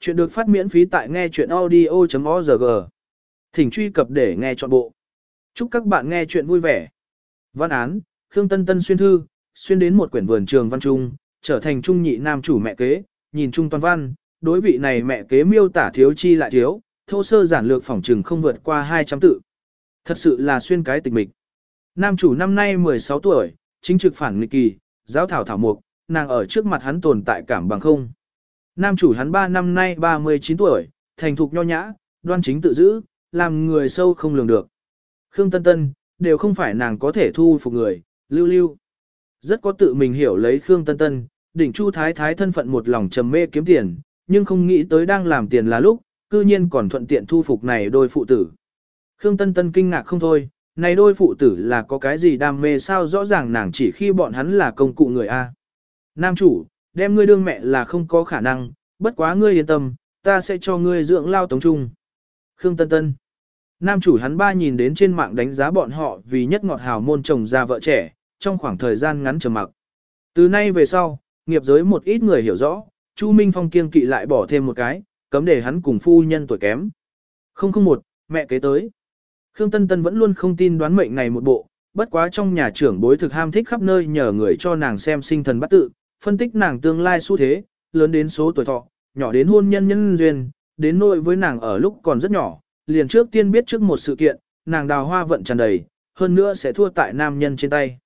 Chuyện được phát miễn phí tại nghe chuyện audio.org. Thỉnh truy cập để nghe trọn bộ. Chúc các bạn nghe chuyện vui vẻ. Văn án, Khương Tân Tân xuyên thư, xuyên đến một quyển vườn trường văn trung, trở thành trung nhị nam chủ mẹ kế, nhìn trung toàn văn, đối vị này mẹ kế miêu tả thiếu chi lại thiếu, thô sơ giản lược phỏng trừng không vượt qua 200 tự. Thật sự là xuyên cái tịch mịch. Nam chủ năm nay 16 tuổi, chính trực phản nghịch kỳ, giáo thảo thảo mục, nàng ở trước mặt hắn tồn tại cảm bằng không. Nam chủ hắn 3 năm nay 39 tuổi, thành thục nho nhã, đoan chính tự giữ, làm người sâu không lường được. Khương Tân Tân, đều không phải nàng có thể thu phục người, lưu lưu. Rất có tự mình hiểu lấy Khương Tân Tân, đỉnh Chu Thái Thái thân phận một lòng trầm mê kiếm tiền, nhưng không nghĩ tới đang làm tiền là lúc, cư nhiên còn thuận tiện thu phục này đôi phụ tử. Khương Tân Tân kinh ngạc không thôi, này đôi phụ tử là có cái gì đam mê sao rõ ràng nàng chỉ khi bọn hắn là công cụ người A. Nam chủ, đem ngươi đương mẹ là không có khả năng, bất quá ngươi yên tâm, ta sẽ cho ngươi dưỡng lao tống trung. Khương Tân Tân Nam chủ hắn ba nhìn đến trên mạng đánh giá bọn họ vì nhất ngọt hào môn chồng ra vợ trẻ, trong khoảng thời gian ngắn trầm mặc. Từ nay về sau, nghiệp giới một ít người hiểu rõ, Chu Minh Phong kiêng kỵ lại bỏ thêm một cái, cấm để hắn cùng phu nhân tuổi kém. 001, mẹ kế tới. Khương Tân Tân vẫn luôn không tin đoán mệnh này một bộ, bất quá trong nhà trưởng bối thực ham thích khắp nơi nhờ người cho nàng xem sinh thần bắt tự, phân tích nàng tương lai xu thế, lớn đến số tuổi thọ, nhỏ đến hôn nhân nhân duyên, đến nỗi với nàng ở lúc còn rất nhỏ, liền trước tiên biết trước một sự kiện, nàng đào hoa vận tràn đầy, hơn nữa sẽ thua tại nam nhân trên tay.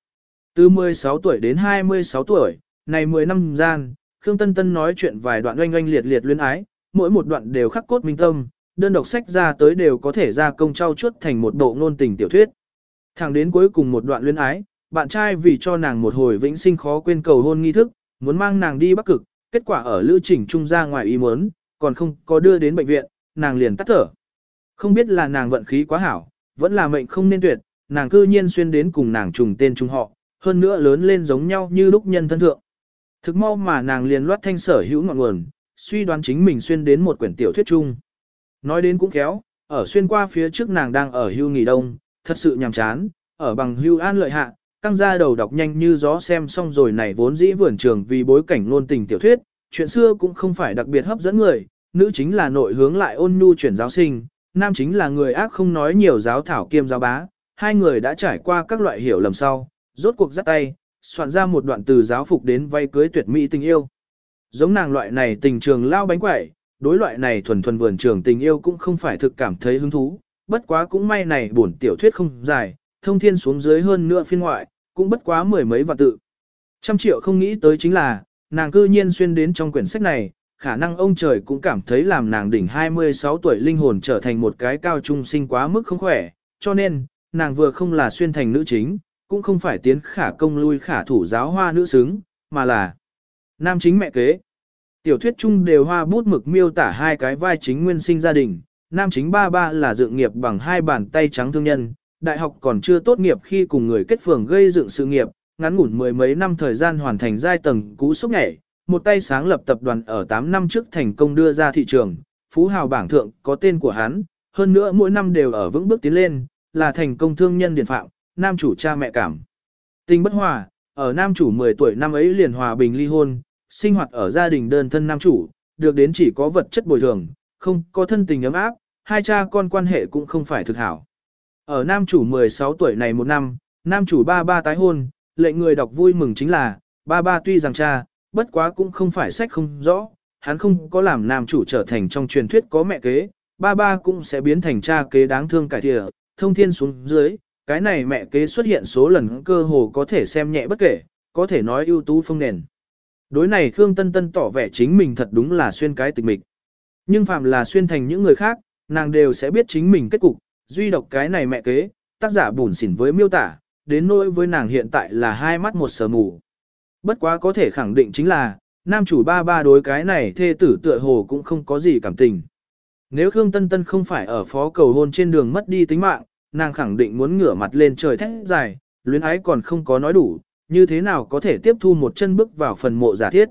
Từ 16 tuổi đến 26 tuổi, này 10 năm gian, Khương Tân Tân nói chuyện vài đoạn oanh oanh liệt liệt luyến ái, mỗi một đoạn đều khắc cốt minh tâm, đơn độc sách ra tới đều có thể ra công trao chuốt thành một bộ ngôn tình tiểu thuyết. Thẳng đến cuối cùng một đoạn luyến ái, bạn trai vì cho nàng một hồi vĩnh sinh khó quên cầu hôn nghi thức, muốn mang nàng đi Bắc Cực, kết quả ở lưu trình trung ra ngoài ý muốn, còn không có đưa đến bệnh viện, nàng liền tắt thở. Không biết là nàng vận khí quá hảo, vẫn là mệnh không nên tuyệt, nàng cư nhiên xuyên đến cùng nàng trùng tên trùng họ, hơn nữa lớn lên giống nhau như lúc nhân thân thượng. Thực mau mà nàng liền loát thanh sở hữu ngọn nguồn, suy đoán chính mình xuyên đến một quyển tiểu thuyết chung. Nói đến cũng khéo, ở xuyên qua phía trước nàng đang ở hưu nghỉ đông, thật sự nhàm chán, ở bằng hưu an lợi hạ, căng ra đầu đọc nhanh như gió xem xong rồi này vốn dĩ vườn trường vì bối cảnh ngôn tình tiểu thuyết, chuyện xưa cũng không phải đặc biệt hấp dẫn người, nữ chính là nội hướng lại ôn nhu chuyển giáo sinh, nam chính là người ác không nói nhiều giáo thảo kiêm giáo bá, hai người đã trải qua các loại hiểu lầm sau, rốt cuộc dắt tay, soạn ra một đoạn từ giáo phục đến vay cưới tuyệt mỹ tình yêu. Giống nàng loại này tình trường lao bánh quẩy, đối loại này thuần thuần vườn trường tình yêu cũng không phải thực cảm thấy hứng thú, bất quá cũng may này bổn tiểu thuyết không dài, thông thiên xuống dưới hơn nữa phiên ngoại, cũng bất quá mười mấy vạn tự. Trăm triệu không nghĩ tới chính là, nàng cư nhiên xuyên đến trong quyển sách này, khả năng ông trời cũng cảm thấy làm nàng đỉnh 26 tuổi linh hồn trở thành một cái cao trung sinh quá mức không khỏe, cho nên, nàng vừa không là xuyên thành nữ chính, cũng không phải tiến khả công lui khả thủ giáo hoa nữ xứng, mà là nam chính mẹ kế. Tiểu thuyết chung đều hoa bút mực miêu tả hai cái vai chính nguyên sinh gia đình, nam chính ba ba là dự nghiệp bằng hai bàn tay trắng thương nhân, đại học còn chưa tốt nghiệp khi cùng người kết phường gây dựng sự nghiệp, ngắn ngủn mười mấy năm thời gian hoàn thành giai tầng cú sốc nhảy, một tay sáng lập tập đoàn ở 8 năm trước thành công đưa ra thị trường, phú hào bảng thượng có tên của hắn, hơn nữa mỗi năm đều ở vững bước tiến lên, là thành công thương nhân điển phạm, nam chủ cha mẹ cảm. Tình bất hòa, ở nam chủ 10 tuổi năm ấy liền hòa bình ly hôn, sinh hoạt ở gia đình đơn thân nam chủ, được đến chỉ có vật chất bồi thường, không có thân tình ấm áp, hai cha con quan hệ cũng không phải thực hảo. Ở nam chủ 16 tuổi này một năm, nam chủ ba ba tái hôn, lệnh người đọc vui mừng chính là, ba ba tuy rằng cha, bất quá cũng không phải sách không rõ, hắn không có làm nam chủ trở thành trong truyền thuyết có mẹ kế, ba ba cũng sẽ biến thành cha kế đáng thương cải thịa, thông thiên xuống dưới, cái này mẹ kế xuất hiện số lần cơ hồ có thể xem nhẹ bất kể, có thể nói ưu tú phong nền. Đối này Khương Tân Tân tỏ vẻ chính mình thật đúng là xuyên cái tịch mịch. Nhưng phạm là xuyên thành những người khác, nàng đều sẽ biết chính mình kết cục, duy độc cái này mẹ kế, tác giả bùn xỉn với miêu tả, đến nỗi với nàng hiện tại là hai mắt một sờ mù. Bất quá có thể khẳng định chính là, nam chủ ba ba đối cái này thê tử tựa hồ cũng không có gì cảm tình. Nếu Khương Tân Tân không phải ở phó cầu hôn trên đường mất đi tính mạng, nàng khẳng định muốn ngửa mặt lên trời thét dài, luyến ái còn không có nói đủ, như thế nào có thể tiếp thu một chân bước vào phần mộ giả thiết.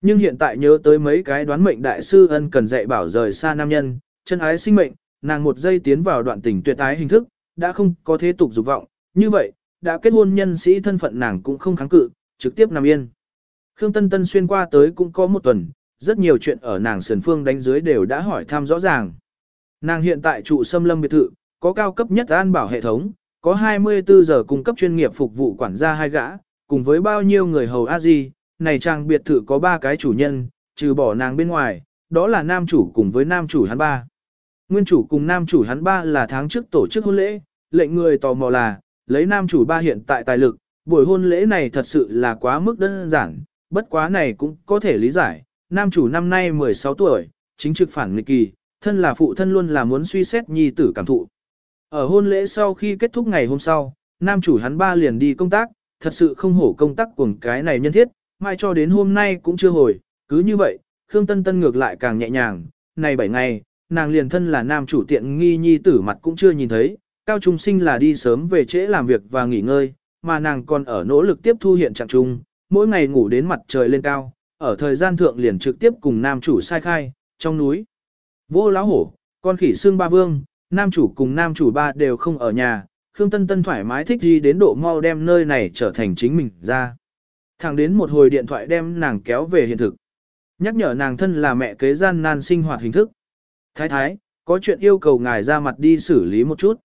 Nhưng hiện tại nhớ tới mấy cái đoán mệnh đại sư ân cần dạy bảo rời xa nam nhân, chân ái sinh mệnh, nàng một giây tiến vào đoạn tình tuyệt ái hình thức, đã không có thế tục dục vọng, như vậy, đã kết hôn nhân sĩ thân phận nàng cũng không kháng cự, trực tiếp nằm yên. Khương Tân Tân xuyên qua tới cũng có một tuần, rất nhiều chuyện ở nàng sườn phương đánh dưới đều đã hỏi thăm rõ ràng. Nàng hiện tại trụ xâm lâm biệt thự, có cao cấp nhất an bảo hệ thống, có 24 giờ cung cấp chuyên nghiệp phục vụ quản gia hai gã, cùng với bao nhiêu người hầu a di, này trang biệt thự có ba cái chủ nhân, trừ bỏ nàng bên ngoài, đó là nam chủ cùng với nam chủ hắn ba. Nguyên chủ cùng nam chủ hắn ba là tháng trước tổ chức hôn lễ, lệnh người tò mò là, lấy nam chủ ba hiện tại tài lực, buổi hôn lễ này thật sự là quá mức đơn giản, bất quá này cũng có thể lý giải, nam chủ năm nay 16 tuổi, chính trực phản nghịch kỳ, thân là phụ thân luôn là muốn suy xét nhi tử cảm thụ. Ở hôn lễ sau khi kết thúc ngày hôm sau, nam chủ hắn ba liền đi công tác, thật sự không hổ công tác cùng cái này nhân thiết, mai cho đến hôm nay cũng chưa hồi, cứ như vậy, Khương Tân Tân ngược lại càng nhẹ nhàng, này 7 ngày, nàng liền thân là nam chủ tiện nghi nhi tử mặt cũng chưa nhìn thấy, cao trung sinh là đi sớm về trễ làm việc và nghỉ ngơi, mà nàng còn ở nỗ lực tiếp thu hiện trạng chung, mỗi ngày ngủ đến mặt trời lên cao, ở thời gian thượng liền trực tiếp cùng nam chủ sai khai, trong núi. Vô lão hổ, con khỉ xương ba vương, nam chủ cùng nam chủ ba đều không ở nhà, Khương Tân Tân thoải mái thích gì đến độ mau đem nơi này trở thành chính mình ra. Thẳng đến một hồi điện thoại đem nàng kéo về hiện thực. Nhắc nhở nàng thân là mẹ kế gian nan sinh hoạt hình thức. Thái thái, có chuyện yêu cầu ngài ra mặt đi xử lý một chút.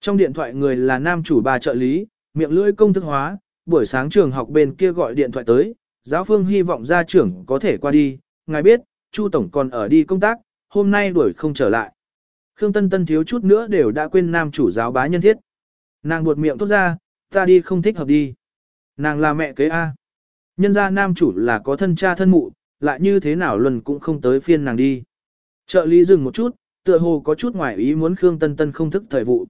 Trong điện thoại người là nam chủ bà trợ lý, miệng lưỡi công thức hóa, buổi sáng trường học bên kia gọi điện thoại tới, giáo phương hy vọng gia trưởng có thể qua đi, ngài biết, Chu Tổng còn ở đi công tác, hôm nay đuổi không trở lại. Khương Tân Tân thiếu chút nữa đều đã quên nam chủ giáo bá nhân thiết. Nàng buột miệng tốt ra, ta đi không thích hợp đi. Nàng là mẹ kế A. Nhân ra nam chủ là có thân cha thân mụ, lại như thế nào lần cũng không tới phiên nàng đi. Trợ lý dừng một chút, tựa hồ có chút ngoài ý muốn Khương Tân Tân không thức thời vụ.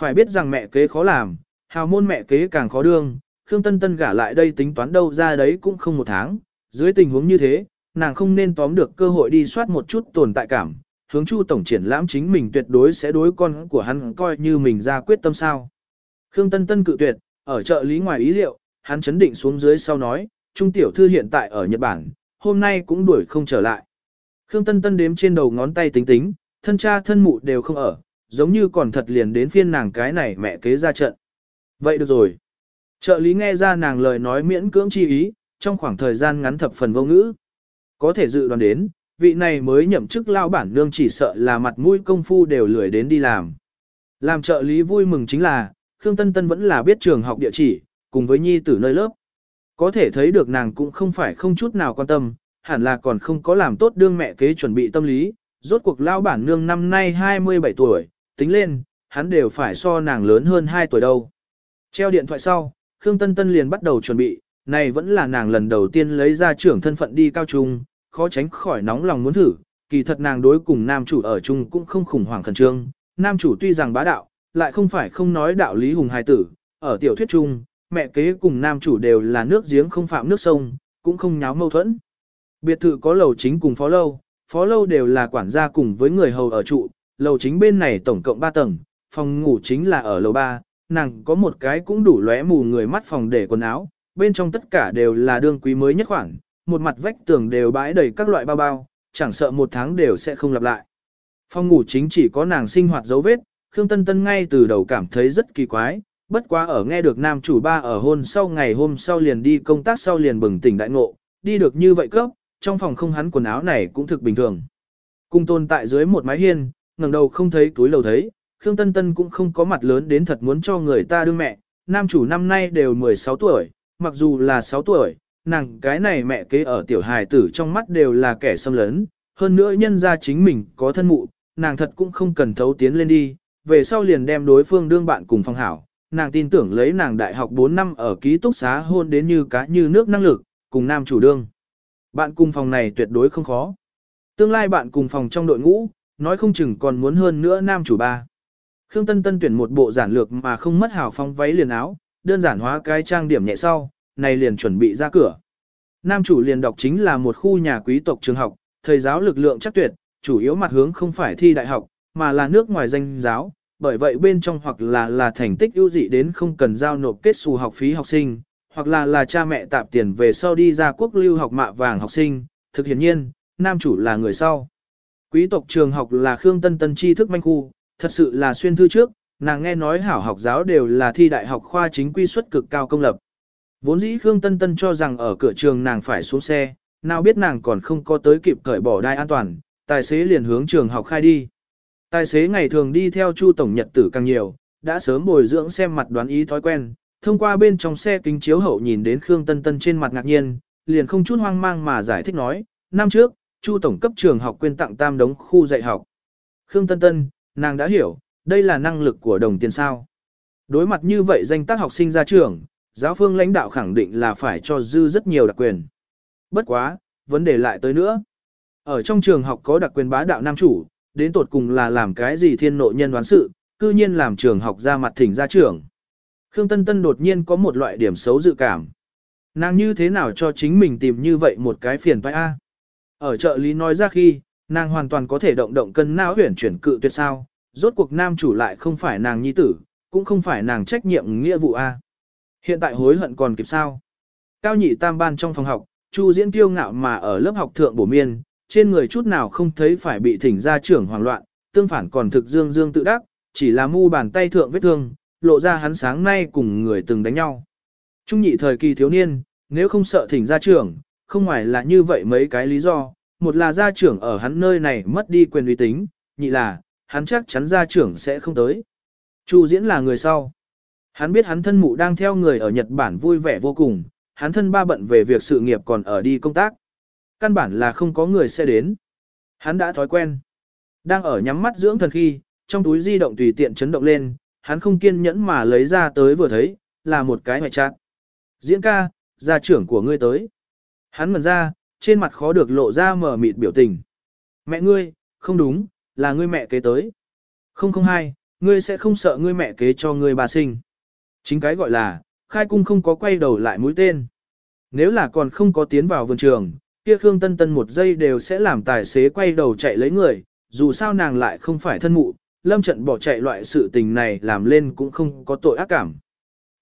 Phải biết rằng mẹ kế khó làm, hào môn mẹ kế càng khó đương, Khương Tân Tân gả lại đây tính toán đâu ra đấy cũng không một tháng. Dưới tình huống như thế, nàng không nên tóm được cơ hội đi soát một chút tồn tại cảm, hướng Chu tổng triển lãm chính mình tuyệt đối sẽ đối con của hắn coi như mình ra quyết tâm sao. Khương Tân Tân cự tuyệt, ở trợ lý ngoài ý liệu, hắn chấn định xuống dưới sau nói, Trung tiểu thư hiện tại ở Nhật Bản, hôm nay cũng đuổi không trở lại. Khương Tân Tân đếm trên đầu ngón tay tính tính, thân cha thân mụ đều không ở, giống như còn thật liền đến phiên nàng cái này mẹ kế ra trận. Vậy được rồi. Trợ lý nghe ra nàng lời nói miễn cưỡng chi ý, trong khoảng thời gian ngắn thập phần vô ngữ. Có thể dự đoán đến, vị này mới nhậm chức lao bản nương chỉ sợ là mặt mũi công phu đều lười đến đi làm. Làm trợ lý vui mừng chính là, Khương Tân Tân vẫn là biết trường học địa chỉ, cùng với nhi tử nơi lớp. Có thể thấy được nàng cũng không phải không chút nào quan tâm, hẳn là còn không có làm tốt đương mẹ kế chuẩn bị tâm lý. Rốt cuộc lao bản nương năm nay 27 tuổi, tính lên, hắn đều phải so nàng lớn hơn 2 tuổi đâu. Treo điện thoại sau, Khương Tân Tân liền bắt đầu chuẩn bị, này vẫn là nàng lần đầu tiên lấy ra trưởng thân phận đi cao trung, khó tránh khỏi nóng lòng muốn thử, kỳ thật nàng đối cùng nam chủ ở chung cũng không khủng hoảng khẩn trương, nam chủ tuy rằng bá đạo, lại không phải không nói đạo lý hùng hài tử, ở tiểu thuyết chung, mẹ kế cùng nam chủ đều là nước giếng không phạm nước sông, cũng không nháo mâu thuẫn. Biệt thự có lầu chính cùng phó lâu, phó lâu đều là quản gia cùng với người hầu ở trụ, lầu chính bên này tổng cộng 3 tầng, phòng ngủ chính là ở lầu 3, nàng có một cái cũng đủ lóe mù người mắt phòng để quần áo, bên trong tất cả đều là đương quý mới nhất khoảng, một mặt vách tường đều bãi đầy các loại bao bao, chẳng sợ một tháng đều sẽ không lặp lại. Phòng ngủ chính chỉ có nàng sinh hoạt dấu vết, Khương Tân Tân ngay từ đầu cảm thấy rất kỳ quái, bất quá ở nghe được nam chủ ba ở hôn sau ngày hôm sau liền đi công tác sau liền bừng tỉnh đại ngộ, đi được như vậy cấp, trong phòng không hắn quần áo này cũng thực bình thường. Cùng tồn tại dưới một mái hiên, ngẩng đầu không thấy túi lầu thấy, Khương Tân Tân cũng không có mặt lớn đến thật muốn cho người ta đương mẹ, nam chủ năm nay đều 16 tuổi, mặc dù là 6 tuổi, nàng cái này mẹ kế ở tiểu hài tử trong mắt đều là kẻ xâm lấn, hơn nữa nhân ra chính mình có thân mụ, nàng thật cũng không cần thấu tiến lên đi, về sau liền đem đối phương đương bạn cùng phong hảo, nàng tin tưởng lấy nàng đại học 4 năm ở ký túc xá hôn đến như cá như nước năng lực, cùng nam chủ đương. Bạn cùng phòng này tuyệt đối không khó. Tương lai bạn cùng phòng trong đội ngũ, nói không chừng còn muốn hơn nữa nam chủ ba. Khương Tân Tân tuyển một bộ giản lược mà không mất hào phong váy liền áo, đơn giản hóa cái trang điểm nhẹ sau, này liền chuẩn bị ra cửa. Nam chủ liền đọc chính là một khu nhà quý tộc trường học, thầy giáo lực lượng chắc tuyệt, chủ yếu mặt hướng không phải thi đại học, mà là nước ngoài danh giáo, bởi vậy bên trong hoặc là là thành tích ưu dị đến không cần giao nộp kết xù học phí học sinh, hoặc là là cha mẹ tạp tiền về sau đi ra quốc lưu học mạ vàng học sinh, thực hiện nhiên, nam chủ là người sau. Quý tộc trường học là Khương Tân Tân tri thức manh khu, thật sự là xuyên thư trước, nàng nghe nói hảo học giáo đều là thi đại học khoa chính quy suất cực cao công lập. Vốn dĩ Khương Tân Tân cho rằng ở cửa trường nàng phải xuống xe, nào biết nàng còn không có tới kịp cởi bỏ đai an toàn, tài xế liền hướng trường học khai đi. Tài xế ngày thường đi theo Chu tổng nhật tử càng nhiều, đã sớm bồi dưỡng xem mặt đoán ý thói quen, thông qua bên trong xe kính chiếu hậu nhìn đến Khương Tân Tân trên mặt ngạc nhiên, liền không chút hoang mang mà giải thích nói, năm trước, Chu tổng cấp trường học quyên tặng tam đống khu dạy học. Khương Tân Tân, nàng đã hiểu, đây là năng lực của đồng tiền sao. Đối mặt như vậy danh tác học sinh ra trường, giáo phương lãnh đạo khẳng định là phải cho dư rất nhiều đặc quyền. Bất quá, vấn đề lại tới nữa. Ở trong trường học có đặc quyền bá đạo nam chủ, đến tột cùng là làm cái gì thiên nội nhân đoán sự, cư nhiên làm trường học ra mặt thỉnh ra trường. Khương Tân Tân đột nhiên có một loại điểm xấu dự cảm. Nàng như thế nào cho chính mình tìm như vậy một cái phiền phải a? Ở chợ lý nói ra khi, nàng hoàn toàn có thể động động cân não huyển chuyển cự tuyệt sao, rốt cuộc nam chủ lại không phải nàng nhi tử, cũng không phải nàng trách nhiệm nghĩa vụ a. Hiện tại hối hận còn kịp sao? Cao nhị tam ban trong phòng học, Chu diễn kiêu ngạo mà ở lớp học thượng bổ miên, trên người chút nào không thấy phải bị thỉnh ra trưởng hoảng loạn, tương phản còn thực dương dương tự đắc, chỉ là mu bàn tay thượng vết thương, lộ ra hắn sáng nay cùng người từng đánh nhau. Trung nhị thời kỳ thiếu niên, nếu không sợ thỉnh gia trưởng, không ngoài là như vậy mấy cái lý do, một là gia trưởng ở hắn nơi này mất đi quyền uy tín, nhị là, hắn chắc chắn gia trưởng sẽ không tới. Chu diễn là người sau. Hắn biết hắn thân mụ đang theo người ở Nhật Bản vui vẻ vô cùng, hắn thân ba bận về việc sự nghiệp còn ở đi công tác. Căn bản là không có người sẽ đến. Hắn đã thói quen. Đang ở nhắm mắt dưỡng thần khi, trong túi di động tùy tiện chấn động lên, hắn không kiên nhẫn mà lấy ra tới vừa thấy, là một cái hoại chát. Diễn ca, gia trưởng của ngươi tới. Hắn mần ra, trên mặt khó được lộ ra mở mịt biểu tình. Mẹ ngươi, không đúng, là ngươi mẹ kế tới. Không không hai, ngươi sẽ không sợ ngươi mẹ kế cho ngươi bà sinh. Chính cái gọi là, khai cung không có quay đầu lại mũi tên. Nếu là còn không có tiến vào vườn trường, kia Khương Tân Tân một giây đều sẽ làm tài xế quay đầu chạy lấy người, dù sao nàng lại không phải thân mụ, lâm trận bỏ chạy loại sự tình này làm lên cũng không có tội ác cảm.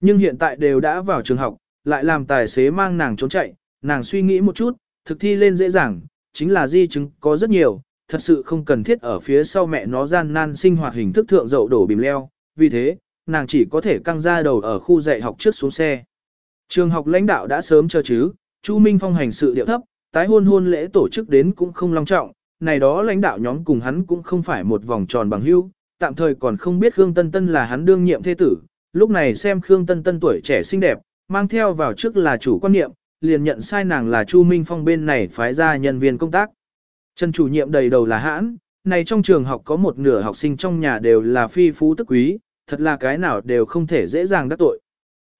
Nhưng hiện tại đều đã vào trường học, lại làm tài xế mang nàng trốn chạy, nàng suy nghĩ một chút, thực thi lên dễ dàng, chính là di chứng có rất nhiều, thật sự không cần thiết ở phía sau mẹ nó gian nan sinh hoạt hình thức thượng dậu đổ bìm leo, vì thế, nàng chỉ có thể căng ra đầu ở khu dạy học trước xuống xe. Trường học lãnh đạo đã sớm chờ chứ, Chu Minh Phong hành sự điệu thấp, tái hôn hôn lễ tổ chức đến cũng không long trọng, này đó lãnh đạo nhóm cùng hắn cũng không phải một vòng tròn bằng hữu, tạm thời còn không biết Khương Tân Tân là hắn đương nhiệm thế tử, lúc này xem Khương Tân Tân tuổi trẻ xinh đẹp, mang theo vào trước là chủ quan niệm, liền nhận sai nàng là Chu Minh Phong bên này phái ra nhân viên công tác. Trần chủ nhiệm đầy đầu là hãn, này trong trường học có một nửa học sinh trong nhà đều là phi phú tức quý, thật là cái nào đều không thể dễ dàng đắc tội.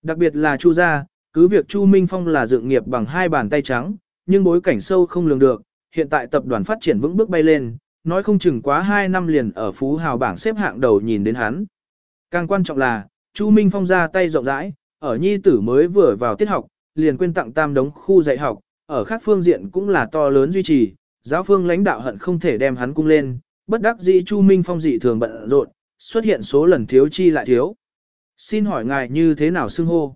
Đặc biệt là Chu gia, cứ việc Chu Minh Phong là dựng nghiệp bằng hai bàn tay trắng, nhưng bối cảnh sâu không lường được, hiện tại tập đoàn phát triển vững bước bay lên, nói không chừng quá 2 năm liền ở phú hào bảng xếp hạng đầu nhìn đến hắn. Càng quan trọng là, Chu Minh Phong ra tay rộng rãi, ở nhi tử mới vừa vào tiết học, liền quên tặng tam đống khu dạy học, ở khác phương diện cũng là to lớn duy trì, giáo phương lãnh đạo hận không thể đem hắn cung lên, bất đắc dĩ Chu Minh Phong dị thường bận rộn, xuất hiện số lần thiếu chi lại thiếu. Xin hỏi ngài như thế nào xưng hô?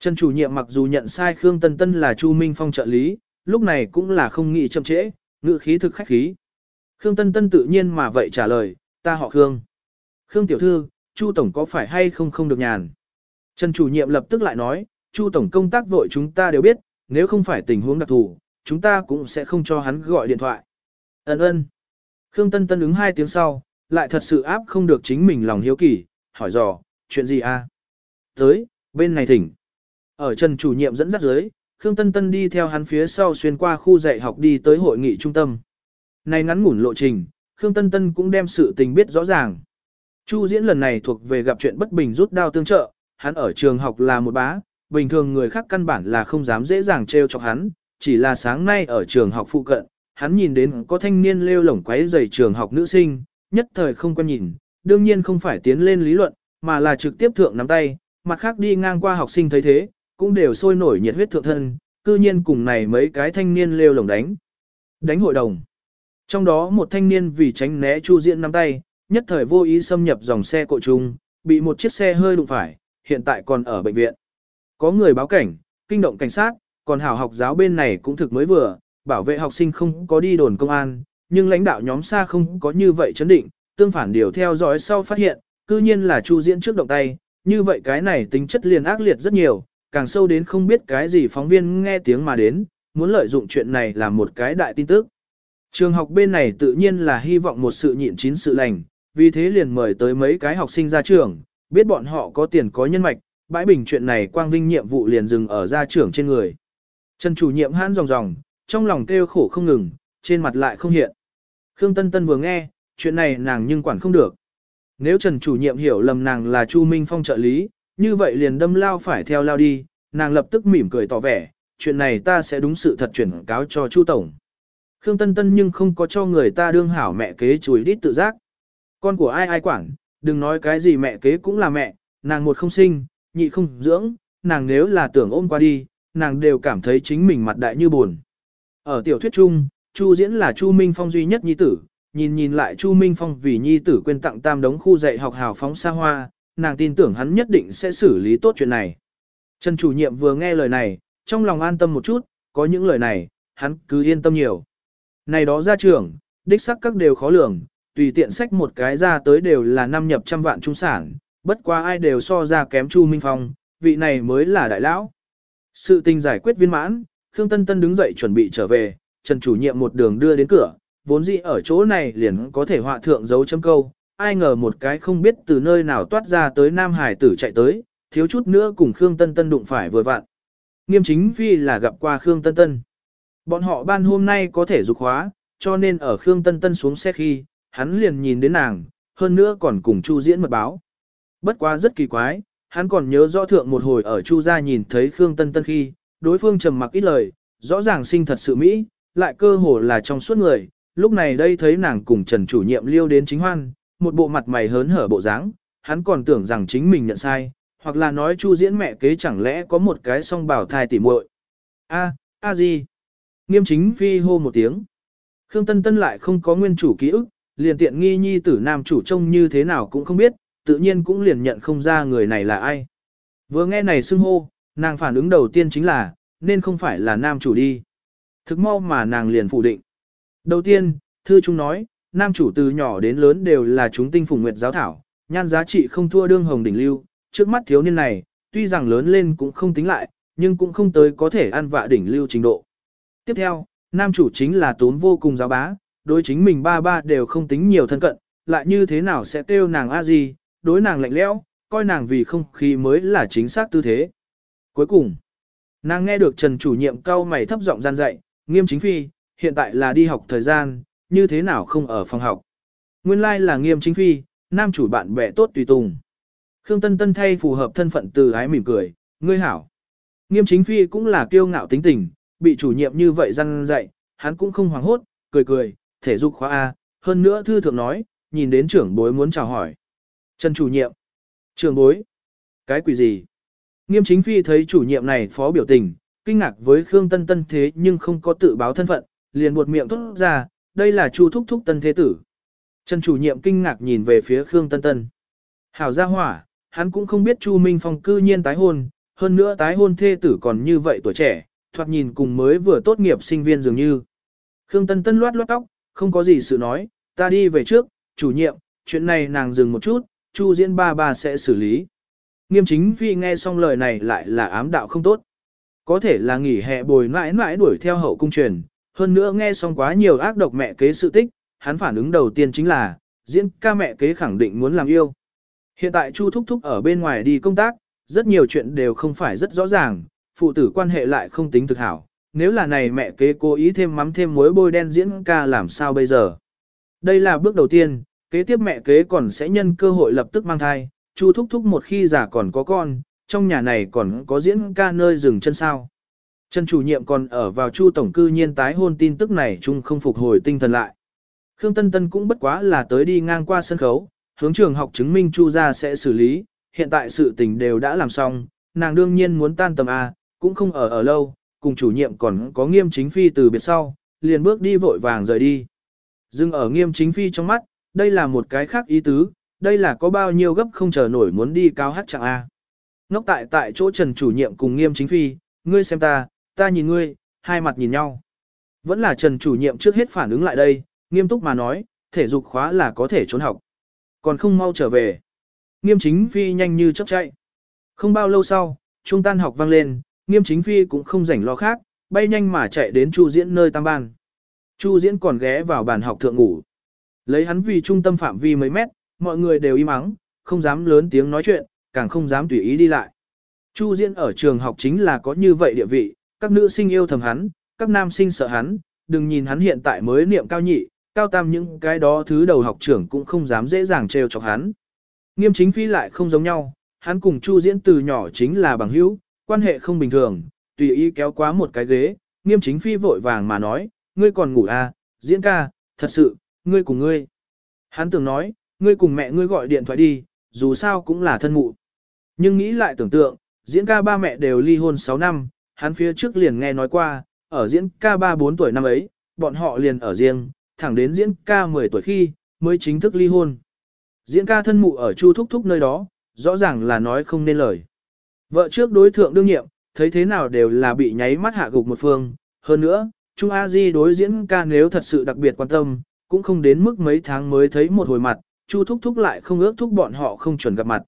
Trần chủ nhiệm mặc dù nhận sai Khương Tân Tân là Chu Minh Phong trợ lý, lúc này cũng là không nghĩ chậm trễ, ngữ khí thực khách khí. Khương Tân Tân tự nhiên mà vậy trả lời, ta họ Khương. Khương tiểu thư, Chu tổng có phải hay không không được nhàn? Trần chủ nhiệm lập tức lại nói, Chu tổng công tác vội chúng ta đều biết, nếu không phải tình huống đặc thù, chúng ta cũng sẽ không cho hắn gọi điện thoại. Ấn ơn. Khương Tân Tân ứng hai tiếng sau, lại thật sự áp không được chính mình lòng hiếu kỳ, hỏi dò, chuyện gì a? À? Tới, bên này thỉnh. Ở Trần chủ nhiệm dẫn dắt dưới, Khương Tân Tân đi theo hắn phía sau xuyên qua khu dạy học đi tới hội nghị trung tâm. Này ngắn ngủn lộ trình, Khương Tân Tân cũng đem sự tình biết rõ ràng. Chu diễn lần này thuộc về gặp chuyện bất bình rút đao tương trợ, hắn ở trường học là một bá, bình thường người khác căn bản là không dám dễ dàng trêu chọc hắn, chỉ là sáng nay ở trường học phụ cận, hắn nhìn đến có thanh niên lêu lổng quấy giày trường học nữ sinh, nhất thời không quan nhìn, đương nhiên không phải tiến lên lý luận, mà là trực tiếp thượng nắm tay, mặt khác đi ngang qua học sinh thấy thế, cũng đều sôi nổi nhiệt huyết thượng thân, cư nhiên cùng này mấy cái thanh niên lêu lồng đánh. Đánh hội đồng. Trong đó một thanh niên vì tránh né Chu Diễn nắm tay, nhất thời vô ý xâm nhập dòng xe cộ chung, bị một chiếc xe hơi đụng phải, hiện tại còn ở bệnh viện. Có người báo cảnh, kinh động cảnh sát, còn hảo học giáo bên này cũng thực mới vừa, bảo vệ học sinh không có đi đồn công an, nhưng lãnh đạo nhóm xa không có như vậy chấn định, tương phản điều theo dõi sau phát hiện, cư nhiên là Chu Diễn trước động tay, như vậy cái này tính chất liền ác liệt rất nhiều, càng sâu đến không biết cái gì phóng viên nghe tiếng mà đến, muốn lợi dụng chuyện này làm một cái đại tin tức. Trường học bên này tự nhiên là hy vọng một sự nhịn chín sự lành, vì thế liền mời tới mấy cái học sinh ra trường, biết bọn họ có tiền có nhân mạch, bãi bình chuyện này quang vinh nhiệm vụ liền dừng ở gia trưởng trên người. Trần chủ nhiệm hãn ròng ròng, trong lòng kêu khổ không ngừng, trên mặt lại không hiện. Khương Tân Tân vừa nghe, chuyện này nàng nhưng quản không được. Nếu Trần chủ nhiệm hiểu lầm nàng là Chu Minh Phong trợ lý, như vậy liền đâm lao phải theo lao đi, nàng lập tức mỉm cười tỏ vẻ, chuyện này ta sẽ đúng sự thật chuyển cáo cho Chu Tổng. Khương Tân Tân nhưng không có cho người ta đương hảo mẹ kế chùi đít tự giác. Con của ai ai quản, đừng nói cái gì mẹ kế cũng là mẹ, nàng một không sinh, nhị không dưỡng, nàng nếu là tưởng ôm qua đi, nàng đều cảm thấy chính mình mặt đại như buồn. Ở tiểu thuyết chung, Chu Diễn là Chu Minh Phong duy nhất nhi tử, nhìn nhìn lại Chu Minh Phong vì nhi tử quên tặng tam đống khu dạy học hào phóng xa hoa, nàng tin tưởng hắn nhất định sẽ xử lý tốt chuyện này. Trần chủ nhiệm vừa nghe lời này, trong lòng an tâm một chút, có những lời này, hắn cứ yên tâm nhiều. Này đó ra trưởng, đích sắc các đều khó lường, tùy tiện sách một cái ra tới đều là năm nhập trăm vạn trung sản, bất quá ai đều so ra kém Chu Minh Phong, vị này mới là đại lão. Sự tình giải quyết viên mãn, Khương Tân Tân đứng dậy chuẩn bị trở về, Trần chủ nhiệm một đường đưa đến cửa, vốn dĩ ở chỗ này liền có thể họa thượng dấu chấm câu, ai ngờ một cái không biết từ nơi nào toát ra tới Nam Hải tử chạy tới, thiếu chút nữa cùng Khương Tân Tân đụng phải vừa vặn. Nghiêm chính phi là gặp qua Khương Tân Tân. Bọn họ ban hôm nay có thể dục hóa, cho nên ở Khương Tân Tân xuống xe khi, hắn liền nhìn đến nàng, hơn nữa còn cùng Chu Diễn mật báo. Bất quá rất kỳ quái, hắn còn nhớ rõ thượng một hồi ở Chu gia nhìn thấy Khương Tân Tân khi, đối phương trầm mặc ít lời, rõ ràng sinh thật sự mỹ, lại cơ hồ là trong suốt người, lúc này đây thấy nàng cùng Trần chủ nhiệm liêu đến chính hoan, một bộ mặt mày hớn hở bộ dáng, hắn còn tưởng rằng chính mình nhận sai, hoặc là nói Chu Diễn mẹ kế chẳng lẽ có một cái song bảo thai tỉ muội. A, a gì? Nghiêm chính phi hô một tiếng. Khương Tân Tân lại không có nguyên chủ ký ức, liền tiện nghi nhi tử nam chủ trông như thế nào cũng không biết, tự nhiên cũng liền nhận không ra người này là ai. Vừa nghe này xưng hô, nàng phản ứng đầu tiên chính là, nên không phải là nam chủ đi. Thực mau mà nàng liền phủ định. Đầu tiên, thư chúng nói, nam chủ từ nhỏ đến lớn đều là chúng tinh phùng nguyệt giáo thảo, nhan giá trị không thua đương hồng đỉnh lưu, trước mắt thiếu niên này, tuy rằng lớn lên cũng không tính lại, nhưng cũng không tới có thể ăn vạ đỉnh lưu trình độ. Tiếp theo, nam chủ chính là tốn vô cùng giáo bá, đối chính mình ba ba đều không tính nhiều thân cận, lại như thế nào sẽ kêu nàng a gì, đối nàng lạnh lẽo, coi nàng vì không khí mới là chính xác tư thế. Cuối cùng, nàng nghe được Trần chủ nhiệm cao mày thấp giọng gian dạy, nghiêm chính phi, hiện tại là đi học thời gian, như thế nào không ở phòng học. Nguyên lai like là nghiêm chính phi, nam chủ bạn bè tốt tùy tùng. Khương Tân Tân thay phù hợp thân phận từ ái mỉm cười, ngươi hảo. Nghiêm chính phi cũng là kiêu ngạo tính tình, bị chủ nhiệm như vậy răn dạy, hắn cũng không hoảng hốt, cười cười, thể dục khóa A, hơn nữa thư thượng nói, nhìn đến trưởng bối muốn chào hỏi. Trần chủ nhiệm, trưởng bối, cái quỷ gì? Nghiêm chính phi thấy chủ nhiệm này phó biểu tình, kinh ngạc với Khương Tân Tân thế nhưng không có tự báo thân phận, liền buột miệng thốt ra, đây là Chu thúc thúc tân thế tử. Trần chủ nhiệm kinh ngạc nhìn về phía Khương Tân Tân. Hảo gia hỏa, hắn cũng không biết Chu Minh Phong cư nhiên tái hôn, hơn nữa tái hôn thê tử còn như vậy tuổi trẻ, thoạt nhìn cùng mới vừa tốt nghiệp sinh viên dường như. Khương Tân Tân loát loát tóc, không có gì sự nói, ta đi về trước, chủ nhiệm, chuyện này nàng dừng một chút, Chu diễn ba ba sẽ xử lý. Nghiêm chính phi nghe xong lời này lại là ám đạo không tốt. Có thể là nghỉ hè bồi mãi mãi đuổi theo hậu cung truyền, hơn nữa nghe xong quá nhiều ác độc mẹ kế sự tích, hắn phản ứng đầu tiên chính là, diễn ca mẹ kế khẳng định muốn làm yêu. Hiện tại Chu Thúc Thúc ở bên ngoài đi công tác, rất nhiều chuyện đều không phải rất rõ ràng, phụ tử quan hệ lại không tính thực hảo. Nếu là này mẹ kế cố ý thêm mắm thêm muối bôi đen diễn ca làm sao bây giờ? Đây là bước đầu tiên, kế tiếp mẹ kế còn sẽ nhân cơ hội lập tức mang thai, Chu Thúc Thúc một khi già còn có con, trong nhà này còn có diễn ca nơi dừng chân sao. Trần chủ nhiệm còn ở vào Chu Tổng cư nhiên tái hôn tin tức này chung không phục hồi tinh thần lại. Khương Tân Tân cũng bất quá là tới đi ngang qua sân khấu, hướng trường học chứng minh Chu gia sẽ xử lý, hiện tại sự tình đều đã làm xong, nàng đương nhiên muốn tan tầm A, cũng không ở ở lâu, cùng chủ nhiệm còn có nghiêm chính phi từ biệt sau, liền bước đi vội vàng rời đi. Dừng ở nghiêm chính phi trong mắt, đây là một cái khác ý tứ, đây là có bao nhiêu gấp không chờ nổi muốn đi cao hát chẳng A. Ngốc tại tại chỗ trần chủ nhiệm cùng nghiêm chính phi, ngươi xem ta, ta nhìn ngươi, hai mặt nhìn nhau. Vẫn là trần chủ nhiệm trước hết phản ứng lại đây, nghiêm túc mà nói, thể dục khóa là có thể trốn học. Còn không mau trở về. Nghiêm chính phi nhanh như chớp chạy. Không bao lâu sau, trung tan học vang lên, nghiêm chính phi cũng không rảnh lo khác, bay nhanh mà chạy đến Chu Diễn nơi tam ban. Chu Diễn còn ghé vào bàn học thượng ngủ. Lấy hắn vì trung tâm phạm vi mấy mét, mọi người đều im ắng, không dám lớn tiếng nói chuyện, càng không dám tùy ý đi lại. Chu Diễn ở trường học chính là có như vậy địa vị, các nữ sinh yêu thầm hắn, các nam sinh sợ hắn, đừng nhìn hắn hiện tại mới niệm cao nhị, cao tam những cái đó thứ đầu học trưởng cũng không dám dễ dàng trêu chọc hắn. Nghiêm chính phi lại không giống nhau, hắn cùng Chu Diễn từ nhỏ chính là bằng hữu, quan hệ không bình thường, tùy ý kéo quá một cái ghế, nghiêm chính phi vội vàng mà nói, ngươi còn ngủ à, diễn ca, thật sự, ngươi cùng ngươi. Hắn tưởng nói, ngươi cùng mẹ ngươi gọi điện thoại đi, dù sao cũng là thân mụ. Nhưng nghĩ lại tưởng tượng, diễn ca ba mẹ đều ly hôn 6 năm, hắn phía trước liền nghe nói qua, ở diễn ca 3-4 tuổi năm ấy, bọn họ liền ở riêng, thẳng đến diễn ca 10 tuổi khi, mới chính thức ly hôn. Diễn ca thân mụ ở Chu Thúc Thúc nơi đó, rõ ràng là nói không nên lời. Vợ trước đối thượng đương nhiệm, thấy thế nào đều là bị nháy mắt hạ gục một phương. Hơn nữa, Trung A Di đối diễn ca nếu thật sự đặc biệt quan tâm, cũng không đến mức mấy tháng mới thấy một hồi mặt, Chu Thúc Thúc lại không ước thúc bọn họ không chuẩn gặp mặt.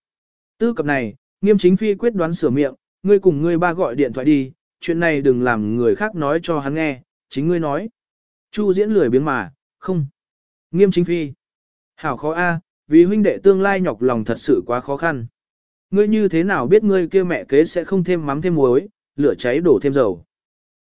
Tư cập này, nghiêm chính phi quyết đoán sửa miệng, ngươi cùng ngươi ba gọi điện thoại đi, chuyện này đừng làm người khác nói cho hắn nghe, chính ngươi nói. Chu diễn lười biếng mà, không. Nghiêm chính phi. Hảo khó a, vì huynh đệ tương lai nhọc lòng thật sự quá khó khăn. Ngươi như thế nào biết ngươi kia mẹ kế sẽ không thêm mắm thêm muối, lửa cháy đổ thêm dầu.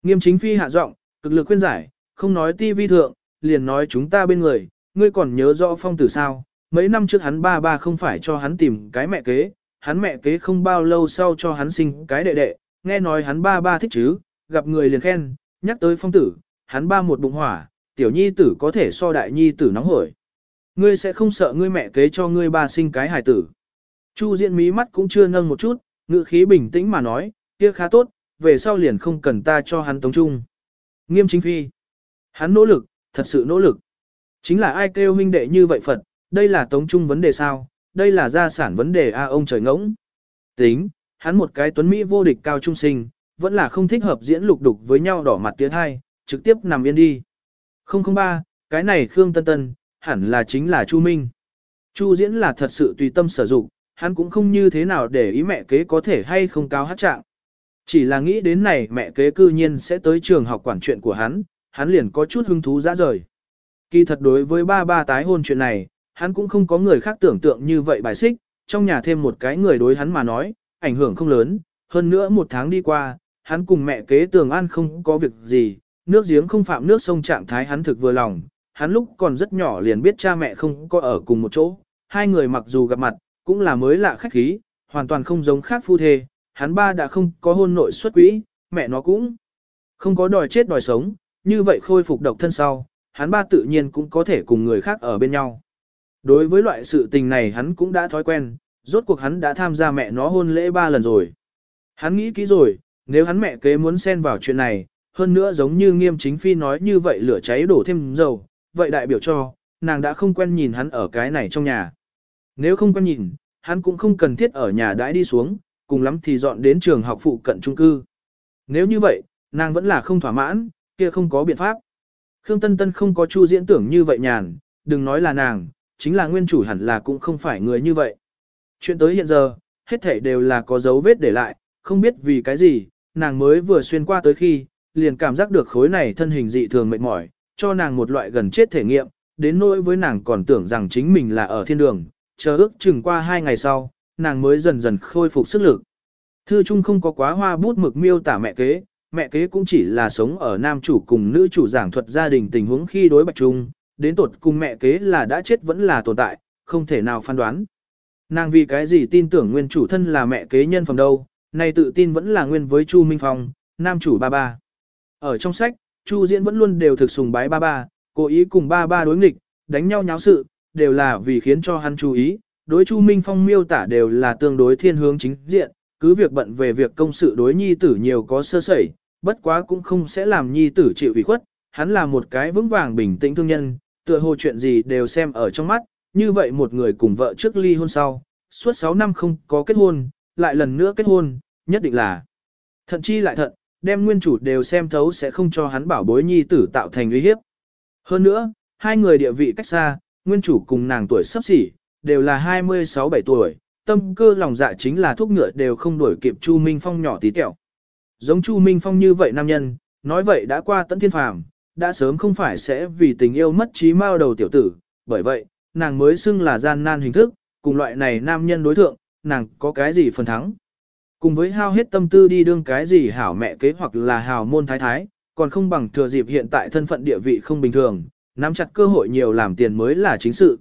Nghiêm chính phi hạ giọng, cực lực khuyên giải, không nói ti vi thượng, liền nói chúng ta bên người, ngươi còn nhớ rõ phong tử sao, mấy năm trước hắn ba ba không phải cho hắn tìm cái mẹ kế, hắn mẹ kế không bao lâu sau cho hắn sinh cái đệ đệ, nghe nói hắn ba ba thích chứ, gặp người liền khen, nhắc tới phong tử, hắn ba một bụng hỏa, tiểu nhi tử có thể so đại nhi tử nóng hổi. Ngươi sẽ không sợ ngươi mẹ kế cho ngươi ba sinh cái hài tử. Chu Diễn mí mắt cũng chưa nâng một chút, ngữ khí bình tĩnh mà nói, kia khá tốt, về sau liền không cần ta cho hắn tống trung. Nghiêm chính phi. Hắn nỗ lực, thật sự nỗ lực. Chính là ai kêu huynh đệ như vậy Phật, đây là tống trung vấn đề sao, đây là gia sản vấn đề a ông trời ngỗng. Tính, hắn một cái tuấn Mỹ vô địch cao trung sinh, vẫn là không thích hợp diễn lục đục với nhau đỏ mặt tiến hai, trực tiếp nằm yên đi. 003, cái này Khương Tân Tân, hẳn là chính là Chu Minh. Chu diễn là thật sự tùy tâm sử dụng, hắn cũng không như thế nào để ý mẹ kế có thể hay không cao hát trạng. Chỉ là nghĩ đến này mẹ kế cư nhiên sẽ tới trường học quản chuyện của hắn, hắn liền có chút hứng thú dã rời. Kỳ thật đối với ba ba tái hôn chuyện này, hắn cũng không có người khác tưởng tượng như vậy bài xích, trong nhà thêm một cái người đối hắn mà nói, ảnh hưởng không lớn, hơn nữa một tháng đi qua, hắn cùng mẹ kế tường an không có việc gì, nước giếng không phạm nước sông trạng thái hắn thực vừa lòng, hắn lúc còn rất nhỏ liền biết cha mẹ không có ở cùng một chỗ, hai người mặc dù gặp mặt, cũng là mới lạ khách khí, hoàn toàn không giống khác phu thê, hắn ba đã không có hôn nội xuất quỹ, mẹ nó cũng không có đòi chết đòi sống, như vậy khôi phục độc thân sau, hắn ba tự nhiên cũng có thể cùng người khác ở bên nhau. Đối với loại sự tình này hắn cũng đã thói quen, rốt cuộc hắn đã tham gia mẹ nó hôn lễ ba lần rồi. Hắn nghĩ kỹ rồi, nếu hắn mẹ kế muốn xen vào chuyện này, hơn nữa giống như nghiêm chính phi nói như vậy lửa cháy đổ thêm dầu, vậy đại biểu cho, nàng đã không quen nhìn hắn ở cái này trong nhà. Nếu không quen nhìn, hắn cũng không cần thiết ở nhà đãi đi xuống, cùng lắm thì dọn đến trường học phụ cận trung cư. Nếu như vậy, nàng vẫn là không thỏa mãn, kia không có biện pháp. Khương Tân Tân không có chu diễn tưởng như vậy nhàn, đừng nói là nàng, chính là nguyên chủ hẳn là cũng không phải người như vậy. Chuyện tới hiện giờ, hết thảy đều là có dấu vết để lại, không biết vì cái gì, nàng mới vừa xuyên qua tới khi, liền cảm giác được khối này thân hình dị thường mệt mỏi, cho nàng một loại gần chết thể nghiệm, đến nỗi với nàng còn tưởng rằng chính mình là ở thiên đường, chờ ước chừng qua hai ngày sau, nàng mới dần dần khôi phục sức lực. Thư chung không có quá hoa bút mực miêu tả mẹ kế, mẹ kế cũng chỉ là sống ở nam chủ cùng nữ chủ giảng thuật gia đình tình huống khi đối bạch trung, đến tột cùng mẹ kế là đã chết vẫn là tồn tại, không thể nào phán đoán. Nàng vì cái gì tin tưởng nguyên chủ thân là mẹ kế nhân phẩm đâu, này tự tin vẫn là nguyên với Chu Minh Phong, nam chủ ba ba. Ở trong sách, Chu Diễn vẫn luôn đều thực sùng bái ba ba, cố ý cùng ba ba đối nghịch, đánh nhau nháo sự, đều là vì khiến cho hắn chú ý. Đối Chu Minh Phong miêu tả đều là tương đối thiên hướng chính diện, cứ việc bận về việc công sự đối nhi tử nhiều có sơ sẩy, bất quá cũng không sẽ làm nhi tử chịu ủy khuất, hắn là một cái vững vàng bình tĩnh thương nhân, tựa hồ chuyện gì đều xem ở trong mắt, như vậy một người cùng vợ trước ly hôn sau, suốt 6 năm không có kết hôn, lại lần nữa kết hôn, nhất định là thận chi lại thận, đem nguyên chủ đều xem thấu sẽ không cho hắn bảo bối nhi tử tạo thành uy hiếp. Hơn nữa, hai người địa vị cách xa, nguyên chủ cùng nàng tuổi sắp xỉ, đều là 26-7 tuổi, tâm cơ lòng dạ chính là thuốc ngựa đều không đuổi kịp Chu Minh Phong nhỏ tí tẹo. Giống Chu Minh Phong như vậy nam nhân, nói vậy đã qua tận thiên phàm, đã sớm không phải sẽ vì tình yêu mất trí mao đầu tiểu tử, bởi vậy, nàng mới xưng là gian nan hình thức, cùng loại này nam nhân đối thượng, nàng có cái gì phần thắng. Cùng với hao hết tâm tư đi đương cái gì hảo mẹ kế hoặc là hào môn thái thái, còn không bằng thừa dịp hiện tại thân phận địa vị không bình thường, nắm chặt cơ hội nhiều làm tiền mới là chính sự.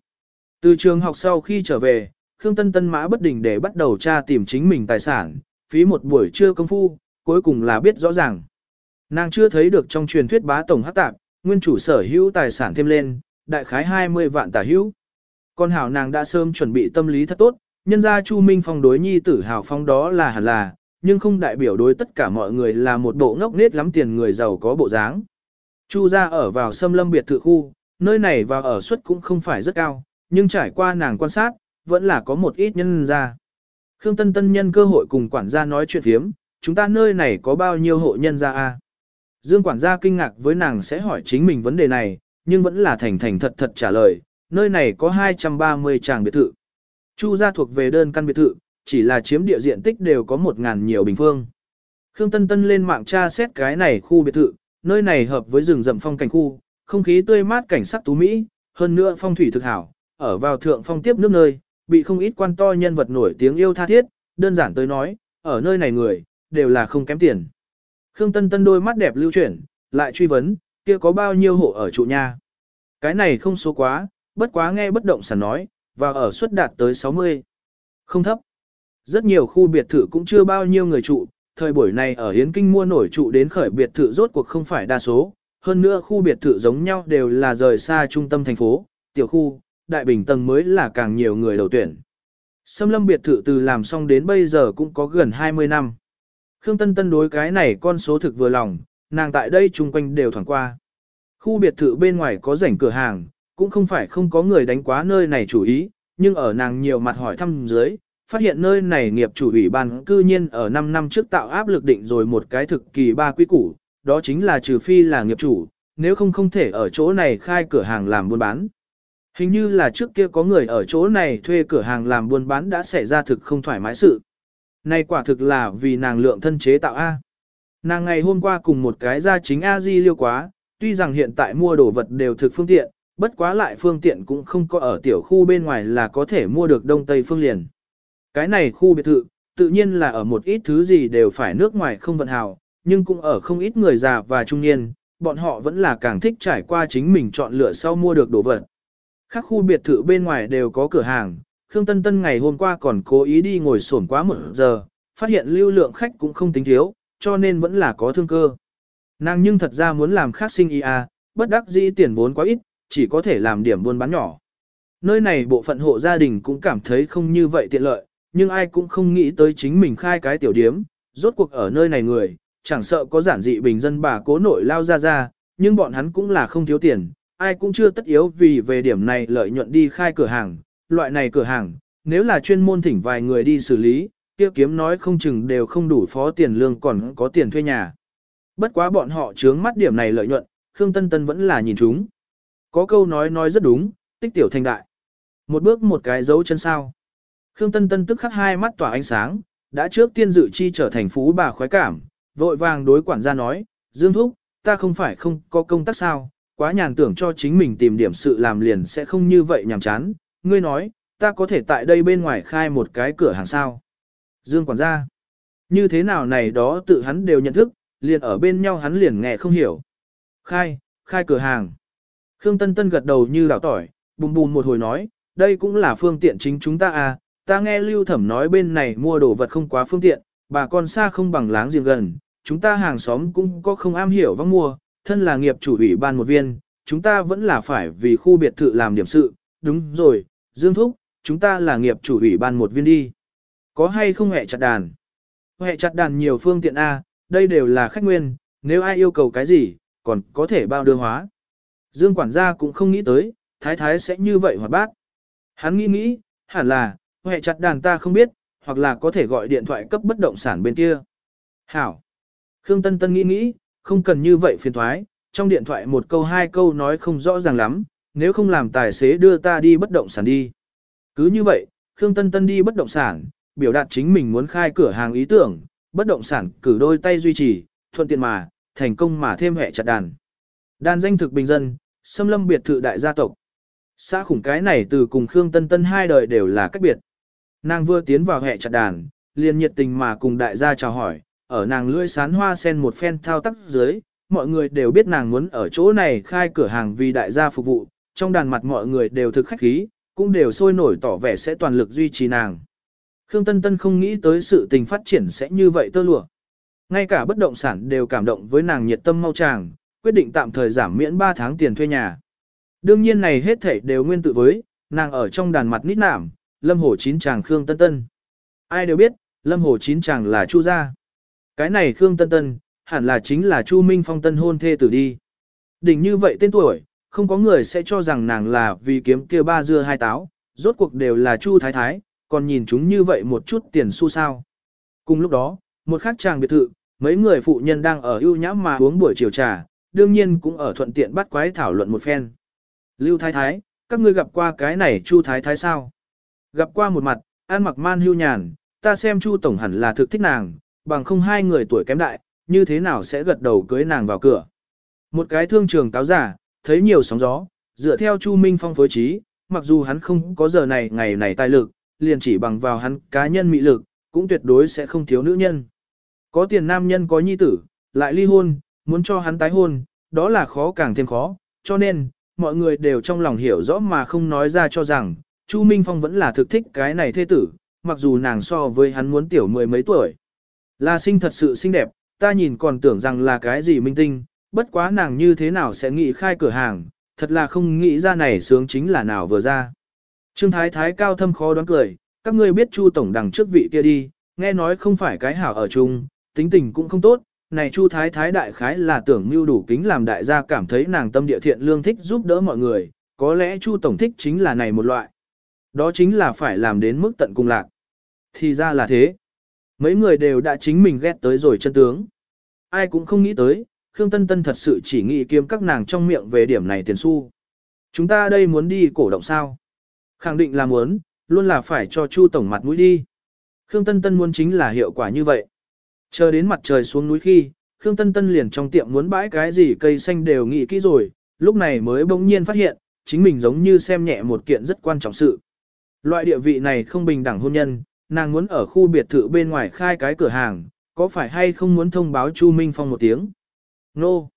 Từ trường học sau khi trở về, Khương Tân Tân mã bất đình để bắt đầu tra tìm chính mình tài sản, phí một buổi trưa công phu, cuối cùng là biết rõ ràng. Nàng chưa thấy được trong truyền thuyết bá tổng hắc tạp, nguyên chủ sở hữu tài sản thêm lên, đại khái 20 vạn tả hữu. Con hảo nàng đã sớm chuẩn bị tâm lý thật tốt, nhân ra Chu Minh Phong đối nhi tử hảo phong đó là hẳn là, nhưng không đại biểu đối tất cả mọi người là một bộ ngốc nết lắm tiền người giàu có bộ dáng. Chu ra ở vào xâm lâm biệt thự khu, nơi này vào ở suất cũng không phải rất cao, nhưng trải qua nàng quan sát, vẫn là có một ít nhân ra. Khương Tân Tân nhân cơ hội cùng quản gia nói chuyện thiếm, chúng ta nơi này có bao nhiêu hộ nhân ra a? Dương quản gia kinh ngạc với nàng sẽ hỏi chính mình vấn đề này, nhưng vẫn là thành thành thật thật trả lời, nơi này có 230 tràng biệt thự. Chu gia thuộc về đơn căn biệt thự, chỉ là chiếm địa diện tích đều có 1.000 nhiều bình phương. Khương Tân Tân lên mạng tra xét cái này khu biệt thự, nơi này hợp với rừng rậm phong cảnh khu, không khí tươi mát cảnh sắc tú mỹ, hơn nữa phong thủy thực hảo, ở vào thượng phong tiếp nước nơi, bị không ít quan to nhân vật nổi tiếng yêu tha thiết, đơn giản tới nói, ở nơi này người, đều là không kém tiền. Khương Tân Tân đôi mắt đẹp lưu chuyển, lại truy vấn, kia có bao nhiêu hộ ở trụ nhà, Cái này không số quá, bất quá nghe bất động sản nói, và ở suất đạt tới 60. Không thấp. Rất nhiều khu biệt thự cũng chưa bao nhiêu người trụ, thời buổi này ở Hiến Kinh mua nổi trụ đến khởi biệt thự rốt cuộc không phải đa số, hơn nữa khu biệt thự giống nhau đều là rời xa trung tâm thành phố, tiểu khu, đại bình tầng mới là càng nhiều người đầu tuyển. xâm lâm biệt thự từ làm xong đến bây giờ cũng có gần 20 năm. Khương Tân Tân đối cái này con số thực vừa lòng, nàng tại đây chung quanh đều thoảng qua. Khu biệt thự bên ngoài có rảnh cửa hàng, cũng không phải không có người đánh quá nơi này chủ ý, nhưng ở nàng nhiều mặt hỏi thăm dưới, phát hiện nơi này nghiệp chủ ủy ban cư nhiên ở 5 năm trước tạo áp lực định rồi một cái thực kỳ ba quy củ, đó chính là trừ phi là nghiệp chủ, nếu không không thể ở chỗ này khai cửa hàng làm buôn bán. Hình như là trước kia có người ở chỗ này thuê cửa hàng làm buôn bán đã xảy ra thực không thoải mái sự. Này quả thực là vì nàng lượng thân chế tạo A. Nàng ngày hôm qua cùng một cái gia chính A Di liêu quá, tuy rằng hiện tại mua đồ vật đều thực phương tiện, bất quá lại phương tiện cũng không có ở tiểu khu bên ngoài là có thể mua được đông tây phương liền. Cái này khu biệt thự, tự nhiên là ở một ít thứ gì đều phải nước ngoài không vận hào, nhưng cũng ở không ít người già và trung niên, bọn họ vẫn là càng thích trải qua chính mình chọn lựa sau mua được đồ vật. Các khu biệt thự bên ngoài đều có cửa hàng, Khương Tân Tân ngày hôm qua còn cố ý đi ngồi sổn quá một giờ, phát hiện lưu lượng khách cũng không tính thiếu, cho nên vẫn là có thương cơ. Nàng nhưng thật ra muốn làm khác sinh ý à, bất đắc dĩ tiền vốn quá ít, chỉ có thể làm điểm buôn bán nhỏ. Nơi này bộ phận hộ gia đình cũng cảm thấy không như vậy tiện lợi, nhưng ai cũng không nghĩ tới chính mình khai cái tiểu điếm, rốt cuộc ở nơi này người, chẳng sợ có giản dị bình dân bà cố nội lao ra ra, nhưng bọn hắn cũng là không thiếu tiền, ai cũng chưa tất yếu vì về điểm này lợi nhuận đi khai cửa hàng, loại này cửa hàng, nếu là chuyên môn thỉnh vài người đi xử lý, kia kiếm nói không chừng đều không đủ phó tiền lương còn có tiền thuê nhà. Bất quá bọn họ chướng mắt điểm này lợi nhuận, Khương Tân Tân vẫn là nhìn chúng. Có câu nói nói rất đúng, tích tiểu thành đại. Một bước một cái dấu chân sao. Khương Tân Tân tức khắc hai mắt tỏa ánh sáng, đã trước tiên dự chi trở thành phú bà khoái cảm, vội vàng đối quản gia nói, Dương Thúc, ta không phải không có công tác sao, quá nhàn tưởng cho chính mình tìm điểm sự làm liền sẽ không như vậy nhàm chán, ngươi nói, ta có thể tại đây bên ngoài khai một cái cửa hàng sao. Dương quản gia, như thế nào này đó tự hắn đều nhận thức, liền ở bên nhau hắn liền nghe không hiểu. Khai, khai cửa hàng. Khương Tân Tân gật đầu như đảo tỏi, bùm bùm một hồi nói, đây cũng là phương tiện chính chúng ta à, ta nghe Lưu Thẩm nói bên này mua đồ vật không quá phương tiện, bà con xa không bằng láng giềng gần, chúng ta hàng xóm cũng có không am hiểu vắng mua, thân là nghiệp chủ ủy ban một viên, chúng ta vẫn là phải vì khu biệt thự làm điểm sự, đúng rồi, Dương Thúc, chúng ta là nghiệp chủ ủy ban một viên đi. Có hay không hẹ chặt đàn? Hẹ chặt đàn nhiều phương tiện A, đây đều là khách nguyên, nếu ai yêu cầu cái gì, còn có thể bao đưa hóa. Dương quản gia cũng không nghĩ tới, thái thái sẽ như vậy hoạt bát. Hắn nghĩ nghĩ, hẳn là, hệ chặt đàn ta không biết, hoặc là có thể gọi điện thoại cấp bất động sản bên kia. Hảo. Khương Tân Tân nghĩ nghĩ, không cần như vậy phiền thoái, trong điện thoại một câu hai câu nói không rõ ràng lắm, nếu không làm tài xế đưa ta đi bất động sản đi. Cứ như vậy, Khương Tân Tân đi bất động sản, biểu đạt chính mình muốn khai cửa hàng ý tưởng, bất động sản cử đôi tay duy trì, thuận tiện mà, thành công mà thêm hệ chặt đàn. Đàn danh thực bình dân, xâm lâm biệt thự đại gia tộc. Xã khủng cái này từ cùng Khương Tân Tân hai đời đều là cách biệt. Nàng vừa tiến vào hệ chặt đàn, liền nhiệt tình mà cùng đại gia chào hỏi, ở nàng lưỡi sán hoa sen một phen thao tác dưới, mọi người đều biết nàng muốn ở chỗ này khai cửa hàng vì đại gia phục vụ, trong đàn mặt mọi người đều thực khách khí, cũng đều sôi nổi tỏ vẻ sẽ toàn lực duy trì nàng. Khương Tân Tân không nghĩ tới sự tình phát triển sẽ như vậy tơ lụa. Ngay cả bất động sản đều cảm động với nàng nhiệt tâm mau chàng, quyết định tạm thời giảm miễn 3 tháng tiền thuê nhà. Đương nhiên này hết thảy đều nguyên tự với, nàng ở trong đàn mặt nít nảm, Lâm Hồ Chín chàng Khương Tân Tân. Ai đều biết, Lâm Hồ Chín chàng là Chu gia. Cái này Khương Tân Tân, hẳn là chính là Chu Minh Phong tân hôn thê tử đi. Đỉnh như vậy tên tuổi, không có người sẽ cho rằng nàng là vì kiếm kia ba dưa hai táo, rốt cuộc đều là Chu Thái Thái, còn nhìn chúng như vậy một chút tiền xu sao. Cùng lúc đó, một khắc chàng biệt thự, mấy người phụ nhân đang ở ưu nhãm mà uống buổi chiều trà, đương nhiên cũng ở thuận tiện bắt quái thảo luận một phen. Lưu Thái Thái, các ngươi gặp qua cái này Chu Thái Thái sao? Gặp qua một mặt, an mặc man hưu nhàn, ta xem Chu Tổng hẳn là thực thích nàng, bằng không hai người tuổi kém đại, như thế nào sẽ gật đầu cưới nàng vào cửa. Một cái thương trường cáo giả, thấy nhiều sóng gió, dựa theo Chu Minh Phong phối trí, mặc dù hắn không có giờ này ngày này tài lực, liền chỉ bằng vào hắn cá nhân mị lực, cũng tuyệt đối sẽ không thiếu nữ nhân. Có tiền nam nhân có nhi tử, lại ly hôn, muốn cho hắn tái hôn, đó là khó càng thêm khó, cho nên, mọi người đều trong lòng hiểu rõ mà không nói ra cho rằng, Chu Minh Phong vẫn là thực thích cái này thê tử, mặc dù nàng so với hắn muốn tiểu mười mấy tuổi. Là sinh thật sự xinh đẹp, ta nhìn còn tưởng rằng là cái gì minh tinh, bất quá nàng như thế nào sẽ nghĩ khai cửa hàng, thật là không nghĩ ra này sướng chính là nào vừa ra. Trương Thái Thái cao thâm khó đoán cười, các ngươi biết Chu Tổng đằng trước vị kia đi, nghe nói không phải cái hảo ở chung, tính tình cũng không tốt, này Chu Thái Thái đại khái là tưởng mưu đủ kính làm đại gia cảm thấy nàng tâm địa thiện lương thích giúp đỡ mọi người, có lẽ Chu Tổng thích chính là này một loại. Đó chính là phải làm đến mức tận cùng lạc. Thì ra là thế. Mấy người đều đã chính mình ghét tới rồi chân tướng. Ai cũng không nghĩ tới, Khương Tân Tân thật sự chỉ nghĩ kiếm các nàng trong miệng về điểm này tiền xu. Chúng ta đây muốn đi cổ động sao? Khẳng định là muốn, luôn là phải cho Chu Tổng mặt mũi đi. Khương Tân Tân muốn chính là hiệu quả như vậy. Chờ đến mặt trời xuống núi khi, Khương Tân Tân liền trong tiệm muốn bãi cái gì cây xanh đều nghĩ kỹ rồi, lúc này mới bỗng nhiên phát hiện, chính mình giống như xem nhẹ một kiện rất quan trọng sự. Loại địa vị này không bình đẳng hôn nhân, nàng muốn ở khu biệt thự bên ngoài khai cái cửa hàng, có phải hay không muốn thông báo Chu Minh Phong một tiếng? Nô! No.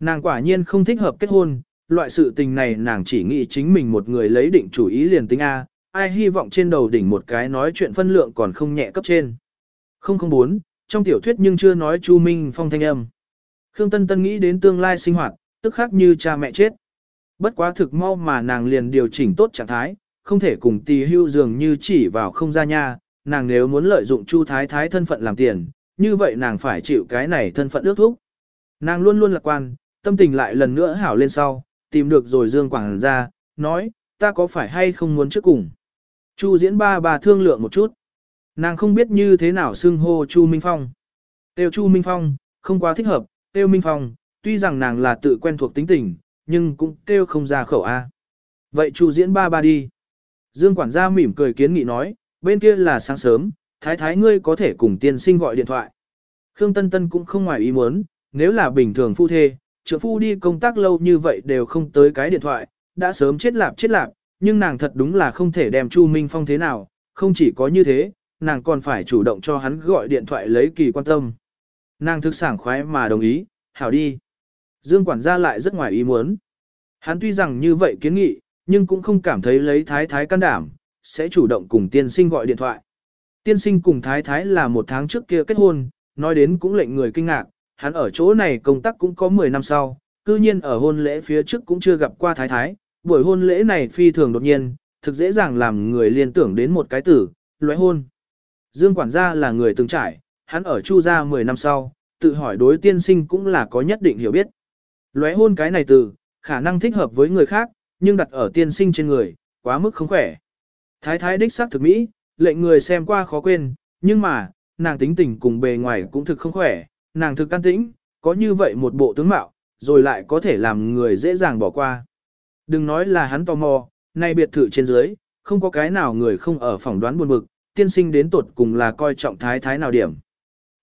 Nàng quả nhiên không thích hợp kết hôn, loại sự tình này nàng chỉ nghĩ chính mình một người lấy định chủ ý liền tính A, ai hy vọng trên đầu đỉnh một cái nói chuyện phân lượng còn không nhẹ cấp trên. 004, trong tiểu thuyết nhưng chưa nói Chu Minh Phong thanh âm. Khương Tân Tân nghĩ đến tương lai sinh hoạt, tức khác như cha mẹ chết. Bất quá thực mau mà nàng liền điều chỉnh tốt trạng thái, không thể cùng tì hưu dường như chỉ vào không ra nha, nàng nếu muốn lợi dụng Chu Thái Thái thân phận làm tiền, như vậy nàng phải chịu cái này thân phận ước thúc. Nàng luôn luôn lạc quan, tâm tình lại lần nữa hảo lên sau, tìm được rồi Dương Quảng ra, nói, ta có phải hay không muốn trước cùng. Chu diễn ba bà thương lượng một chút. Nàng không biết như thế nào xưng hô Chu Minh Phong. Tiêu Chu Minh Phong, không quá thích hợp, Tiêu Minh Phong, tuy rằng nàng là tự quen thuộc tính tình, nhưng cũng tiêu không ra khẩu A. Vậy Chu diễn ba ba đi. Dương quản gia mỉm cười kiến nghị nói, bên kia là sáng sớm, thái thái ngươi có thể cùng tiên sinh gọi điện thoại. Khương Tân Tân cũng không ngoài ý muốn, nếu là bình thường phu thê, trưởng phu đi công tác lâu như vậy đều không tới cái điện thoại, đã sớm chết lạp chết lạp, nhưng nàng thật đúng là không thể đem Chu Minh Phong thế nào, không chỉ có như thế, nàng còn phải chủ động cho hắn gọi điện thoại lấy kỳ quan tâm. Nàng thực sảng khoái mà đồng ý, hảo đi. Dương quản gia lại rất ngoài ý muốn. Hắn tuy rằng như vậy kiến nghị, nhưng cũng không cảm thấy lấy thái thái can đảm, sẽ chủ động cùng tiên sinh gọi điện thoại. Tiên sinh cùng thái thái là một tháng trước kia kết hôn, nói đến cũng lệnh người kinh ngạc, hắn ở chỗ này công tác cũng có 10 năm sau, cư nhiên ở hôn lễ phía trước cũng chưa gặp qua thái thái, buổi hôn lễ này phi thường đột nhiên, thực dễ dàng làm người liên tưởng đến một cái tử, loại hôn. Dương quản gia là người từng trải, hắn ở Chu gia 10 năm sau, tự hỏi đối tiên sinh cũng là có nhất định hiểu biết. Lóe hôn cái này từ, khả năng thích hợp với người khác, nhưng đặt ở tiên sinh trên người, quá mức không khỏe. Thái thái đích xác thực mỹ, lệnh người xem qua khó quên, nhưng mà, nàng tính tình cùng bề ngoài cũng thực không khỏe, nàng thực can tĩnh, có như vậy một bộ tướng mạo, rồi lại có thể làm người dễ dàng bỏ qua. Đừng nói là hắn tò mò, nay biệt thự trên dưới, không có cái nào người không ở phỏng đoán buồn bực, tiên sinh đến tột cùng là coi trọng thái thái nào điểm.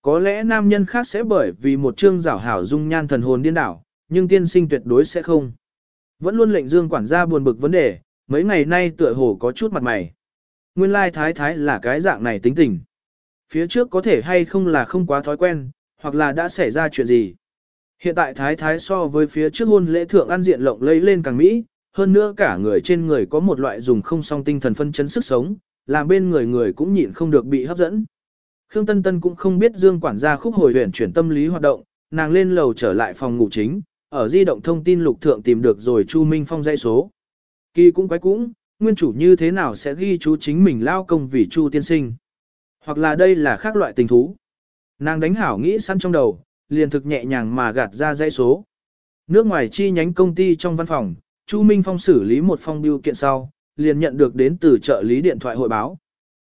Có lẽ nam nhân khác sẽ bởi vì một chương rảo hảo dung nhan thần hồn điên đảo, nhưng tiên sinh tuyệt đối sẽ không. Vẫn luôn lệnh dương quản gia buồn bực vấn đề, mấy ngày nay tựa hồ có chút mặt mày. Nguyên lai thái thái là cái dạng này tính tình. Phía trước có thể hay không là không quá thói quen, hoặc là đã xảy ra chuyện gì. Hiện tại thái thái so với phía trước hôn lễ thượng ăn diện lộng lấy lên càng mỹ, hơn nữa cả người trên người có một loại dùng không song tinh thần phân chấn sức sống, làm bên người người cũng nhịn không được bị hấp dẫn. Khương Tân Tân cũng không biết Dương quản gia khúc hồi huyền chuyển tâm lý hoạt động, nàng lên lầu trở lại phòng ngủ chính, ở di động thông tin lục thượng tìm được rồi Chu Minh Phong dây số. Kỳ cũng quái cũng, nguyên chủ như thế nào sẽ ghi chú chính mình lao công vì Chu tiên sinh. Hoặc là đây là khác loại tình thú. Nàng đánh hảo nghĩ săn trong đầu, liền thực nhẹ nhàng mà gạt ra dãy số. Nước ngoài chi nhánh công ty trong văn phòng, Chu Minh Phong xử lý một phong biêu kiện sau, liền nhận được đến từ trợ lý điện thoại hội báo.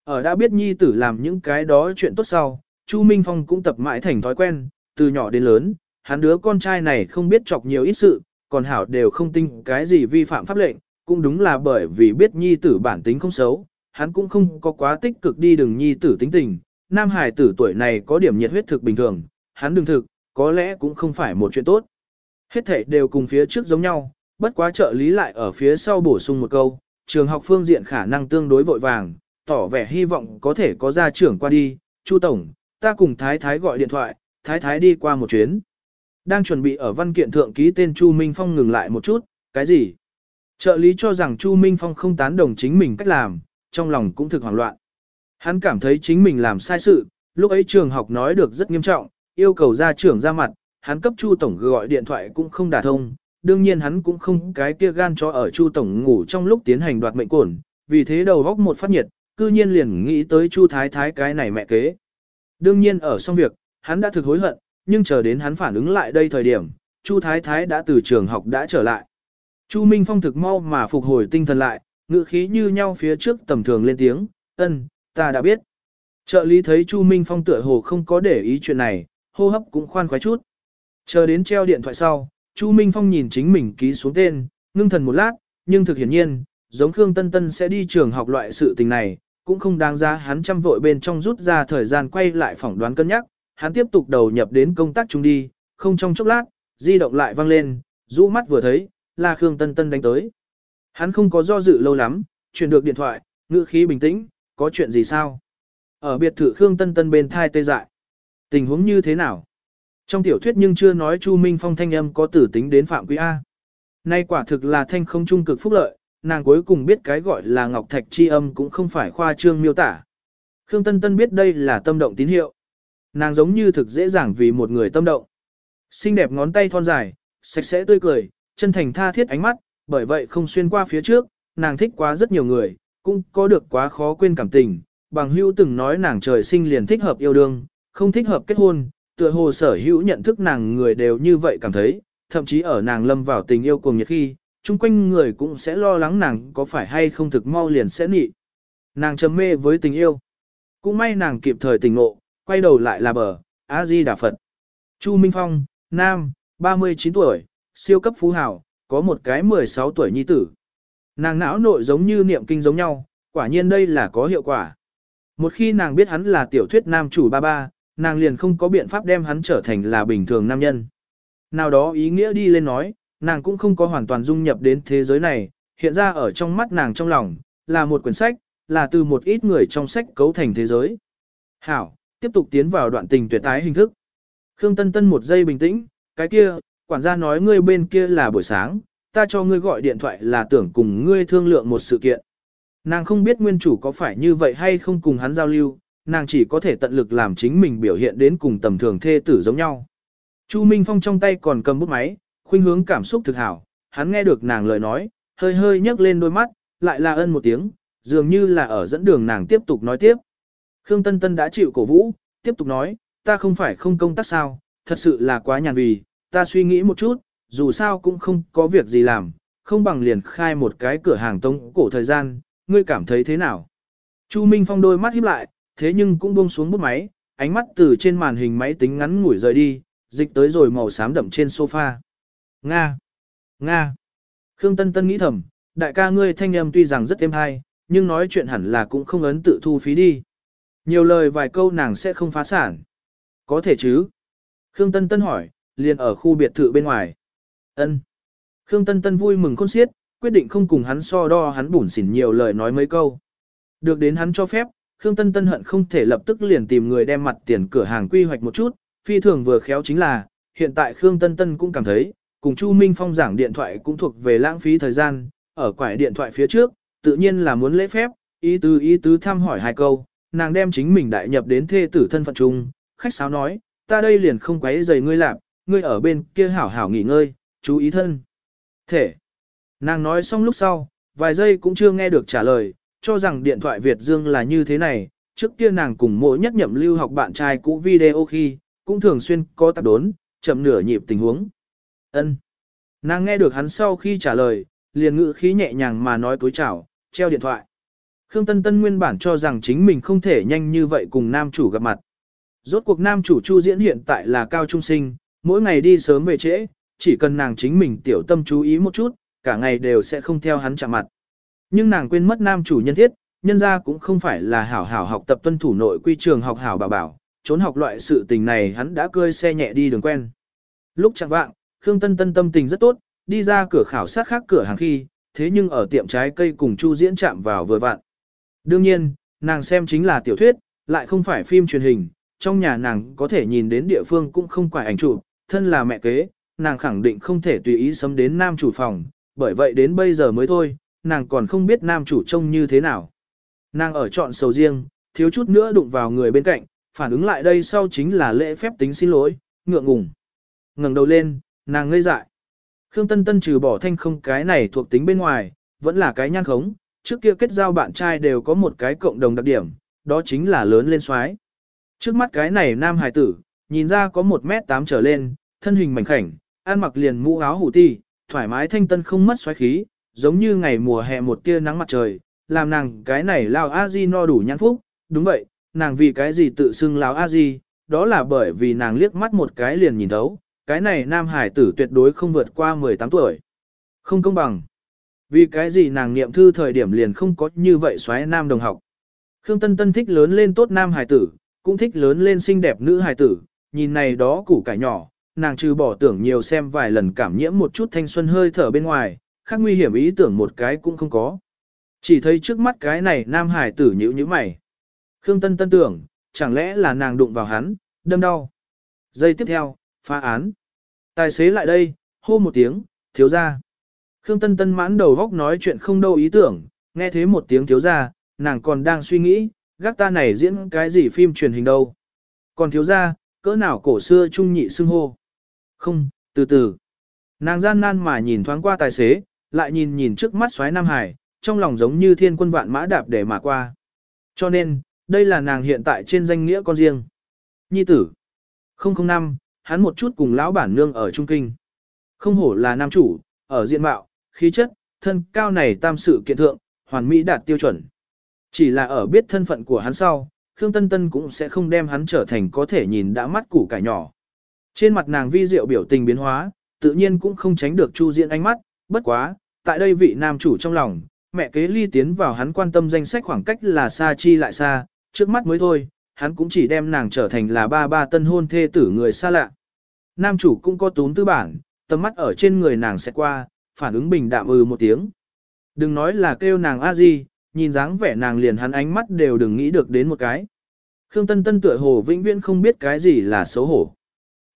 Ở đã biết nhi tử làm những cái đó chuyện tốt sau, Chu Minh Phong cũng tập mãi thành thói quen, từ nhỏ đến lớn, hắn đứa con trai này không biết chọc nhiều ít sự, còn hảo đều không tin cái gì vi phạm pháp lệnh, cũng đúng là bởi vì biết nhi tử bản tính không xấu, hắn cũng không có quá tích cực đi đường nhi tử tính tình, nam hải tử tuổi này có điểm nhiệt huyết thực bình thường, hắn đừng thực, có lẽ cũng không phải một chuyện tốt. Hết thể đều cùng phía trước giống nhau, bất quá trợ lý lại ở phía sau bổ sung một câu, trường học phương diện khả năng tương đối vội vàng, tỏ vẻ hy vọng có thể có gia trưởng qua đi, Chu Tổng, ta cùng Thái Thái gọi điện thoại, Thái Thái đi qua một chuyến. Đang chuẩn bị ở văn kiện thượng ký tên Chu Minh Phong ngừng lại một chút, cái gì? Trợ lý cho rằng Chu Minh Phong không tán đồng chính mình cách làm, trong lòng cũng thực hoảng loạn. Hắn cảm thấy chính mình làm sai sự, lúc ấy trường học nói được rất nghiêm trọng, yêu cầu gia trưởng ra mặt, hắn cấp Chu Tổng gọi điện thoại cũng không đả thông, đương nhiên hắn cũng không cái kia gan cho ở Chu Tổng ngủ trong lúc tiến hành đoạt mệnh cổn, vì thế đầu góc một phát nhiệt, cư nhiên liền nghĩ tới Chu Thái Thái cái này mẹ kế. Đương nhiên ở xong việc, hắn đã thực hối hận, nhưng chờ đến hắn phản ứng lại đây thời điểm, Chu Thái Thái đã từ trường học đã trở lại. Chu Minh Phong thực mau mà phục hồi tinh thần lại, ngữ khí như nhau phía trước tầm thường lên tiếng, ân, ta đã biết. Trợ lý thấy Chu Minh Phong tựa hồ không có để ý chuyện này, hô hấp cũng khoan khoái chút. Chờ đến treo điện thoại sau, Chu Minh Phong nhìn chính mình ký xuống tên, ngưng thần một lát, nhưng thực hiển nhiên, giống Khương Tân Tân sẽ đi trường học loại sự tình này, cũng không đáng ra hắn chăm vội bên trong rút ra thời gian quay lại phỏng đoán cân nhắc, hắn tiếp tục đầu nhập đến công tác chung đi, không trong chốc lát, di động lại vang lên, rũ mắt vừa thấy, là Khương Tân Tân đánh tới. Hắn không có do dự lâu lắm, chuyển được điện thoại, ngữ khí bình tĩnh, có chuyện gì sao? Ở biệt thự Khương Tân Tân bên thai tê dại. Tình huống như thế nào? Trong tiểu thuyết nhưng chưa nói Chu Minh Phong thanh âm có tử tính đến phạm quý A. Nay quả thực là thanh không trung cực phúc lợi, nàng cuối cùng biết cái gọi là ngọc thạch chi âm cũng không phải khoa trương miêu tả. Khương Tân Tân biết đây là tâm động tín hiệu. Nàng giống như thực dễ dàng vì một người tâm động. Xinh đẹp ngón tay thon dài, sạch sẽ tươi cười, chân thành tha thiết ánh mắt, bởi vậy không xuyên qua phía trước, nàng thích quá rất nhiều người, cũng có được quá khó quên cảm tình. Bằng hữu từng nói nàng trời sinh liền thích hợp yêu đương, không thích hợp kết hôn, tựa hồ sở hữu nhận thức nàng người đều như vậy cảm thấy, thậm chí ở nàng lâm vào tình yêu cùng nhiệt khi, chung quanh người cũng sẽ lo lắng nàng có phải hay không thực mau liền sẽ nị. Nàng trầm mê với tình yêu. Cũng may nàng kịp thời tình ngộ, quay đầu lại là bờ, A-di Đà Phật. Chu Minh Phong, Nam, 39 tuổi, siêu cấp phú hảo, có một cái 16 tuổi nhi tử. Nàng não nội giống như niệm kinh giống nhau, quả nhiên đây là có hiệu quả. Một khi nàng biết hắn là tiểu thuyết nam chủ ba ba, nàng liền không có biện pháp đem hắn trở thành là bình thường nam nhân. Nào đó ý nghĩa đi lên nói, nàng cũng không có hoàn toàn dung nhập đến thế giới này, hiện ra ở trong mắt nàng trong lòng, là một quyển sách, là từ một ít người trong sách cấu thành thế giới. Hảo, tiếp tục tiến vào đoạn tình tuyệt tái hình thức. Khương Tân Tân một giây bình tĩnh, cái kia, quản gia nói ngươi bên kia là buổi sáng, ta cho ngươi gọi điện thoại là tưởng cùng ngươi thương lượng một sự kiện. Nàng không biết nguyên chủ có phải như vậy hay không cùng hắn giao lưu, nàng chỉ có thể tận lực làm chính mình biểu hiện đến cùng tầm thường thê tử giống nhau. Chu Minh Phong trong tay còn cầm bút máy, khuynh hướng cảm xúc thực hảo, hắn nghe được nàng lời nói, hơi hơi nhấc lên đôi mắt, lại là ân một tiếng, dường như là ở dẫn đường nàng tiếp tục nói tiếp. Khương Tân Tân đã chịu cổ vũ, tiếp tục nói, ta không phải không công tác sao, thật sự là quá nhàn vì, ta suy nghĩ một chút, dù sao cũng không có việc gì làm, không bằng liền khai một cái cửa hàng tông cổ thời gian, ngươi cảm thấy thế nào? Chu Minh Phong đôi mắt híp lại, thế nhưng cũng buông xuống bút máy, ánh mắt từ trên màn hình máy tính ngắn ngủi rời đi, dịch tới rồi màu xám đậm trên sofa. Nga! Nga! Khương Tân Tân nghĩ thầm, đại ca ngươi thanh âm tuy rằng rất êm hay, nhưng nói chuyện hẳn là cũng không ấn tự thu phí đi. Nhiều lời vài câu nàng sẽ không phá sản. Có thể chứ? Khương Tân Tân hỏi, liền ở khu biệt thự bên ngoài. Ân. Khương Tân Tân vui mừng khôn xiết, quyết định không cùng hắn so đo hắn bủn xỉn nhiều lời nói mấy câu. Được đến hắn cho phép, Khương Tân Tân hận không thể lập tức liền tìm người đem mặt tiền cửa hàng quy hoạch một chút, phi thường vừa khéo chính là, hiện tại Khương Tân Tân cũng cảm thấy, cùng Chu Minh Phong giảng điện thoại cũng thuộc về lãng phí thời gian, ở quải điện thoại phía trước, tự nhiên là muốn lễ phép, ý tứ ý tứ thăm hỏi hai câu, nàng đem chính mình đại nhập đến thê tử thân phận chung, khách sáo nói, ta đây liền không quấy rầy ngươi làm, ngươi ở bên kia hảo hảo nghỉ ngơi, chú ý thân. Thể. Nàng nói xong lúc sau, vài giây cũng chưa nghe được trả lời, cho rằng điện thoại Việt Dương là như thế này, trước kia nàng cùng mỗi nhất nhậm lưu học bạn trai cũ video khi, cũng thường xuyên có tạp đốn, chậm nửa nhịp tình huống. ân Nàng nghe được hắn sau khi trả lời, liền ngữ khí nhẹ nhàng mà nói cối chào, treo điện thoại. Khương Tân Tân nguyên bản cho rằng chính mình không thể nhanh như vậy cùng nam chủ gặp mặt. Rốt cuộc nam chủ Chu Diễn hiện tại là cao trung sinh, mỗi ngày đi sớm về trễ, chỉ cần nàng chính mình tiểu tâm chú ý một chút, cả ngày đều sẽ không theo hắn chạm mặt. Nhưng nàng quên mất nam chủ nhân thiết, nhân ra cũng không phải là hảo hảo học tập tuân thủ nội quy trường học hảo bảo bảo, trốn học loại sự tình này hắn đã cơi xe nhẹ đi đường quen. Lúc chẳng vạng, Khương Tân Tân tâm tình rất tốt, đi ra cửa khảo sát khác cửa hàng khi, thế nhưng ở tiệm trái cây cùng Chu Diễn chạm vào vừa vặn. Đương nhiên, nàng xem chính là tiểu thuyết, lại không phải phim truyền hình, trong nhà nàng có thể nhìn đến địa phương cũng không quải ảnh chụp, thân là mẹ kế, nàng khẳng định không thể tùy ý xâm đến nam chủ phòng, bởi vậy đến bây giờ mới thôi, nàng còn không biết nam chủ trông như thế nào. Nàng ở chọn sầu riêng, thiếu chút nữa đụng vào người bên cạnh, phản ứng lại đây sau chính là lễ phép tính xin lỗi, ngượng ngùng. ngẩng đầu lên, nàng ngây dại. Khương Tân Tân trừ bỏ thanh không cái này thuộc tính bên ngoài, vẫn là cái nhan khống, trước kia kết giao bạn trai đều có một cái cộng đồng đặc điểm, đó chính là lớn lên xoái. Trước mắt cái này nam hài tử, nhìn ra có 1 mét 8 trở lên, thân hình mảnh khảnh, ăn mặc liền mũ áo hủ ti, thoải mái thanh tân không mất xoáy khí, giống như ngày mùa hè một tia nắng mặt trời, làm nàng cái này lao a di no đủ nhãn phúc, đúng vậy, nàng vì cái gì tự xưng lao a di, đó là bởi vì nàng liếc mắt một cái liền nhìn thấu, cái này nam hải tử tuyệt đối không vượt qua 18 tuổi. Không công bằng. Vì cái gì nàng niệm thư thời điểm liền không có như vậy xoáy nam đồng học. Khương Tân Tân thích lớn lên tốt nam hải tử, cũng thích lớn lên xinh đẹp nữ hải tử, nhìn này đó củ cải nhỏ, nàng trừ bỏ tưởng nhiều xem vài lần cảm nhiễm một chút thanh xuân hơi thở bên ngoài, khác nguy hiểm ý tưởng một cái cũng không có. Chỉ thấy trước mắt cái này nam hải tử nhữ như mày. Khương Tân Tân tưởng, chẳng lẽ là nàng đụng vào hắn, đâm đau. Giây tiếp theo, phá án. Tài xế lại đây, hô một tiếng, thiếu ra. Khương Tân Tân mãn đầu góc nói chuyện không đâu ý tưởng, nghe thế một tiếng thiếu ra, nàng còn đang suy nghĩ, gác ta này diễn cái gì phim truyền hình đâu. Còn thiếu ra, cỡ nào cổ xưa trung nhị xưng hô. Không, từ từ. Nàng gian nan mà nhìn thoáng qua tài xế, lại nhìn nhìn trước mắt xoáy Nam Hải, trong lòng giống như thiên quân vạn mã đạp để mà qua. Cho nên, đây là nàng hiện tại trên danh nghĩa con riêng. Nhi tử. 005, hắn một chút cùng lão bản nương ở Trung Kinh. Không hổ là nam chủ, ở diện mạo, khí chất, thân cao này tam sự kiện thượng, hoàn mỹ đạt tiêu chuẩn. Chỉ là ở biết thân phận của hắn sau, Khương Tân Tân cũng sẽ không đem hắn trở thành có thể nhìn đã mắt củ cải nhỏ. Trên mặt nàng vi diệu biểu tình biến hóa, tự nhiên cũng không tránh được Chu Diễn ánh mắt, bất quá, tại đây vị nam chủ trong lòng, mẹ kế ly tiến vào hắn quan tâm danh sách khoảng cách là xa chi lại xa, trước mắt mới thôi, hắn cũng chỉ đem nàng trở thành là ba ba tân hôn thê tử người xa lạ. Nam chủ cũng có tún tư bản, tầm mắt ở trên người nàng sẽ qua, phản ứng bình đạm ừ một tiếng. Đừng nói là kêu nàng a di, nhìn dáng vẻ nàng liền hắn ánh mắt đều đừng nghĩ được đến một cái. Khương Tân Tân tựa hồ vĩnh viễn không biết cái gì là xấu hổ.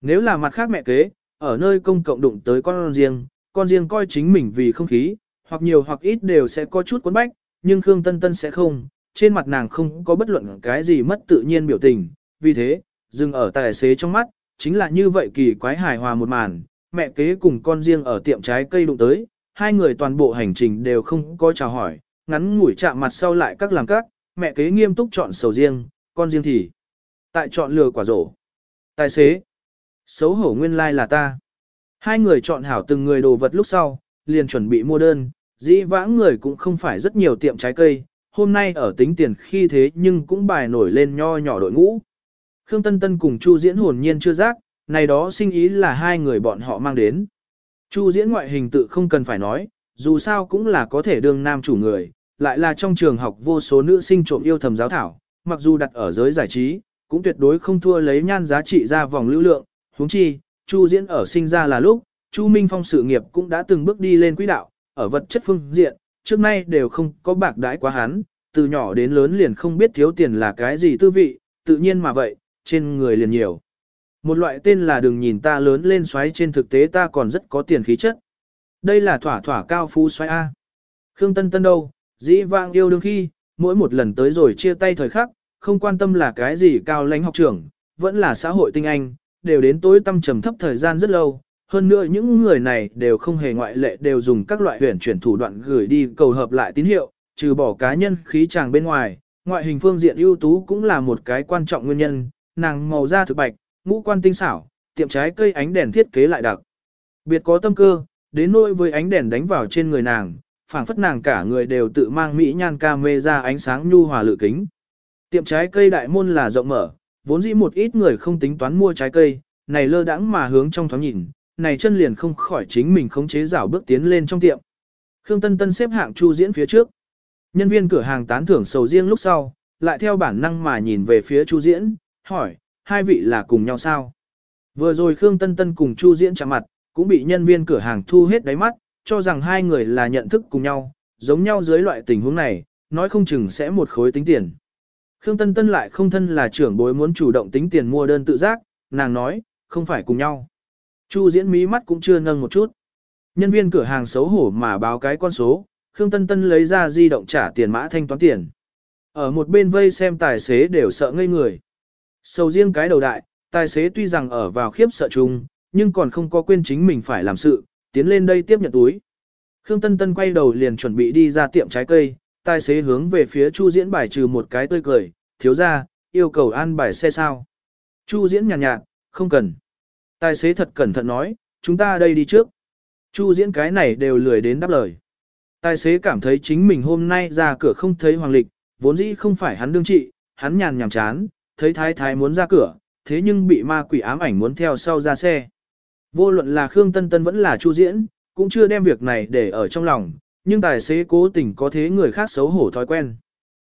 Nếu là mặt khác mẹ kế, ở nơi công cộng đụng tới con riêng, con riêng coi chính mình vì không khí, hoặc nhiều hoặc ít đều sẽ có chút cuốn bách, nhưng Khương Tân Tân sẽ không, trên mặt nàng không có bất luận cái gì mất tự nhiên biểu tình, vì thế, dừng ở tài xế trong mắt, chính là như vậy kỳ quái hài hòa một màn, mẹ kế cùng con riêng ở tiệm trái cây đụng tới, hai người toàn bộ hành trình đều không có chào hỏi, ngắn ngủi chạm mặt sau lại các làm các, mẹ kế nghiêm túc chọn sầu riêng, con riêng thì tại chọn lừa quả rổ. Tài xế, xấu hổ nguyên lai like là ta. Hai người chọn hảo từng người đồ vật lúc sau, liền chuẩn bị mua đơn, dĩ vãng người cũng không phải rất nhiều tiệm trái cây, hôm nay ở tính tiền khi thế nhưng cũng bài nổi lên nho nhỏ đội ngũ. Khương Tân Tân cùng Chu Diễn hồn nhiên chưa giác, này đó sinh ý là hai người bọn họ mang đến. Chu Diễn ngoại hình tự không cần phải nói, dù sao cũng là có thể đương nam chủ người, lại là trong trường học vô số nữ sinh trộm yêu thầm giáo thảo, mặc dù đặt ở giới giải trí, cũng tuyệt đối không thua lấy nhan giá trị ra vòng lưu lượng, huống chi, Chu Diễn ở sinh ra là lúc, Chu Minh Phong sự nghiệp cũng đã từng bước đi lên quỹ đạo, ở vật chất phương diện, trước nay đều không có bạc đãi quá hắn, từ nhỏ đến lớn liền không biết thiếu tiền là cái gì tư vị, tự nhiên mà vậy, trên người liền nhiều. Một loại tên là đừng nhìn ta lớn lên xoáy trên thực tế ta còn rất có tiền khí chất. Đây là thỏa thỏa cao phú xoáy A. Khương Tân Tân đâu, dĩ vang yêu đương khi, mỗi một lần tới rồi chia tay thời khắc, không quan tâm là cái gì cao lãnh học trưởng, vẫn là xã hội tinh anh, đều đến tối tâm trầm thấp thời gian rất lâu. Hơn nữa những người này đều không hề ngoại lệ đều dùng các loại huyền chuyển thủ đoạn gửi đi cầu hợp lại tín hiệu, trừ bỏ cá nhân khí chàng bên ngoài, ngoại hình phương diện ưu tú cũng là một cái quan trọng nguyên nhân, nàng màu da thực bạch, ngũ quan tinh xảo, tiệm trái cây ánh đèn thiết kế lại đặc. Biệt có tâm cơ, đến nỗi với ánh đèn đánh vào trên người nàng, phảng phất nàng cả người đều tự mang mỹ nhan ca mê ra ánh sáng nhu hòa lự kính. Tiệm trái cây đại môn là rộng mở, vốn dĩ một ít người không tính toán mua trái cây, này lơ đãng mà hướng trong thoáng nhìn, này chân liền không khỏi chính mình khống chế rảo bước tiến lên trong tiệm. Khương Tân Tân xếp hạng Chu Diễn phía trước. Nhân viên cửa hàng tán thưởng sầu riêng lúc sau, lại theo bản năng mà nhìn về phía Chu Diễn, hỏi, hai vị là cùng nhau sao? Vừa rồi Khương Tân Tân cùng Chu Diễn chạm mặt, cũng bị nhân viên cửa hàng thu hết đáy mắt, cho rằng hai người là nhận thức cùng nhau, giống nhau dưới loại tình huống này, nói không chừng sẽ một khối tính tiền. Khương Tân Tân lại không thân là trưởng bối muốn chủ động tính tiền mua đơn tự giác, nàng nói, không phải cùng nhau. Chu diễn mí mắt cũng chưa nâng một chút. Nhân viên cửa hàng xấu hổ mà báo cái con số, Khương Tân Tân lấy ra di động trả tiền mã thanh toán tiền. Ở một bên vây xem tài xế đều sợ ngây người. Sầu riêng cái đầu đại, tài xế tuy rằng ở vào khiếp sợ chung, nhưng còn không có quên chính mình phải làm sự, tiến lên đây tiếp nhận túi. Khương Tân Tân quay đầu liền chuẩn bị đi ra tiệm trái cây, tài xế hướng về phía Chu Diễn bài trừ một cái tươi cười, thiếu ra, yêu cầu an bài xe sao. Chu Diễn nhàn nhạt, nhạt, không cần. Tài xế thật cẩn thận nói, chúng ta đây đi trước. Chu Diễn cái này đều lười đến đáp lời. Tài xế cảm thấy chính mình hôm nay ra cửa không thấy hoàng lịch, vốn dĩ không phải hắn đương trị, hắn nhàn nhảm chán, thấy thái thái muốn ra cửa, thế nhưng bị ma quỷ ám ảnh muốn theo sau ra xe. Vô luận là Khương Tân Tân vẫn là Chu Diễn, cũng chưa đem việc này để ở trong lòng, nhưng tài xế cố tình có thế người khác xấu hổ thói quen.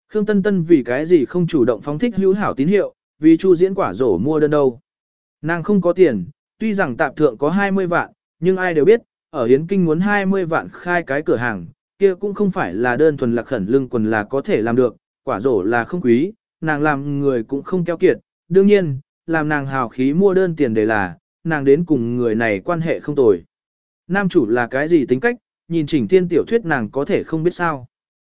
Khương Tân Tân vì cái gì không chủ động phóng thích hữu hảo tín hiệu, vì Chu Diễn quả rổ mua đơn đâu. Nàng không có tiền, tuy rằng tạp thượng có 20 vạn, nhưng ai đều biết, ở Hiến Kinh muốn 20 vạn khai cái cửa hàng, kia cũng không phải là đơn thuần lạc khẩn lương quần là có thể làm được, quả rổ là không quý, nàng làm người cũng không keo kiệt, đương nhiên, làm nàng hào khí mua đơn tiền để là, nàng đến cùng người này quan hệ không tồi. Nam chủ là cái gì tính cách, nhìn chỉnh thiên tiểu thuyết nàng có thể không biết sao.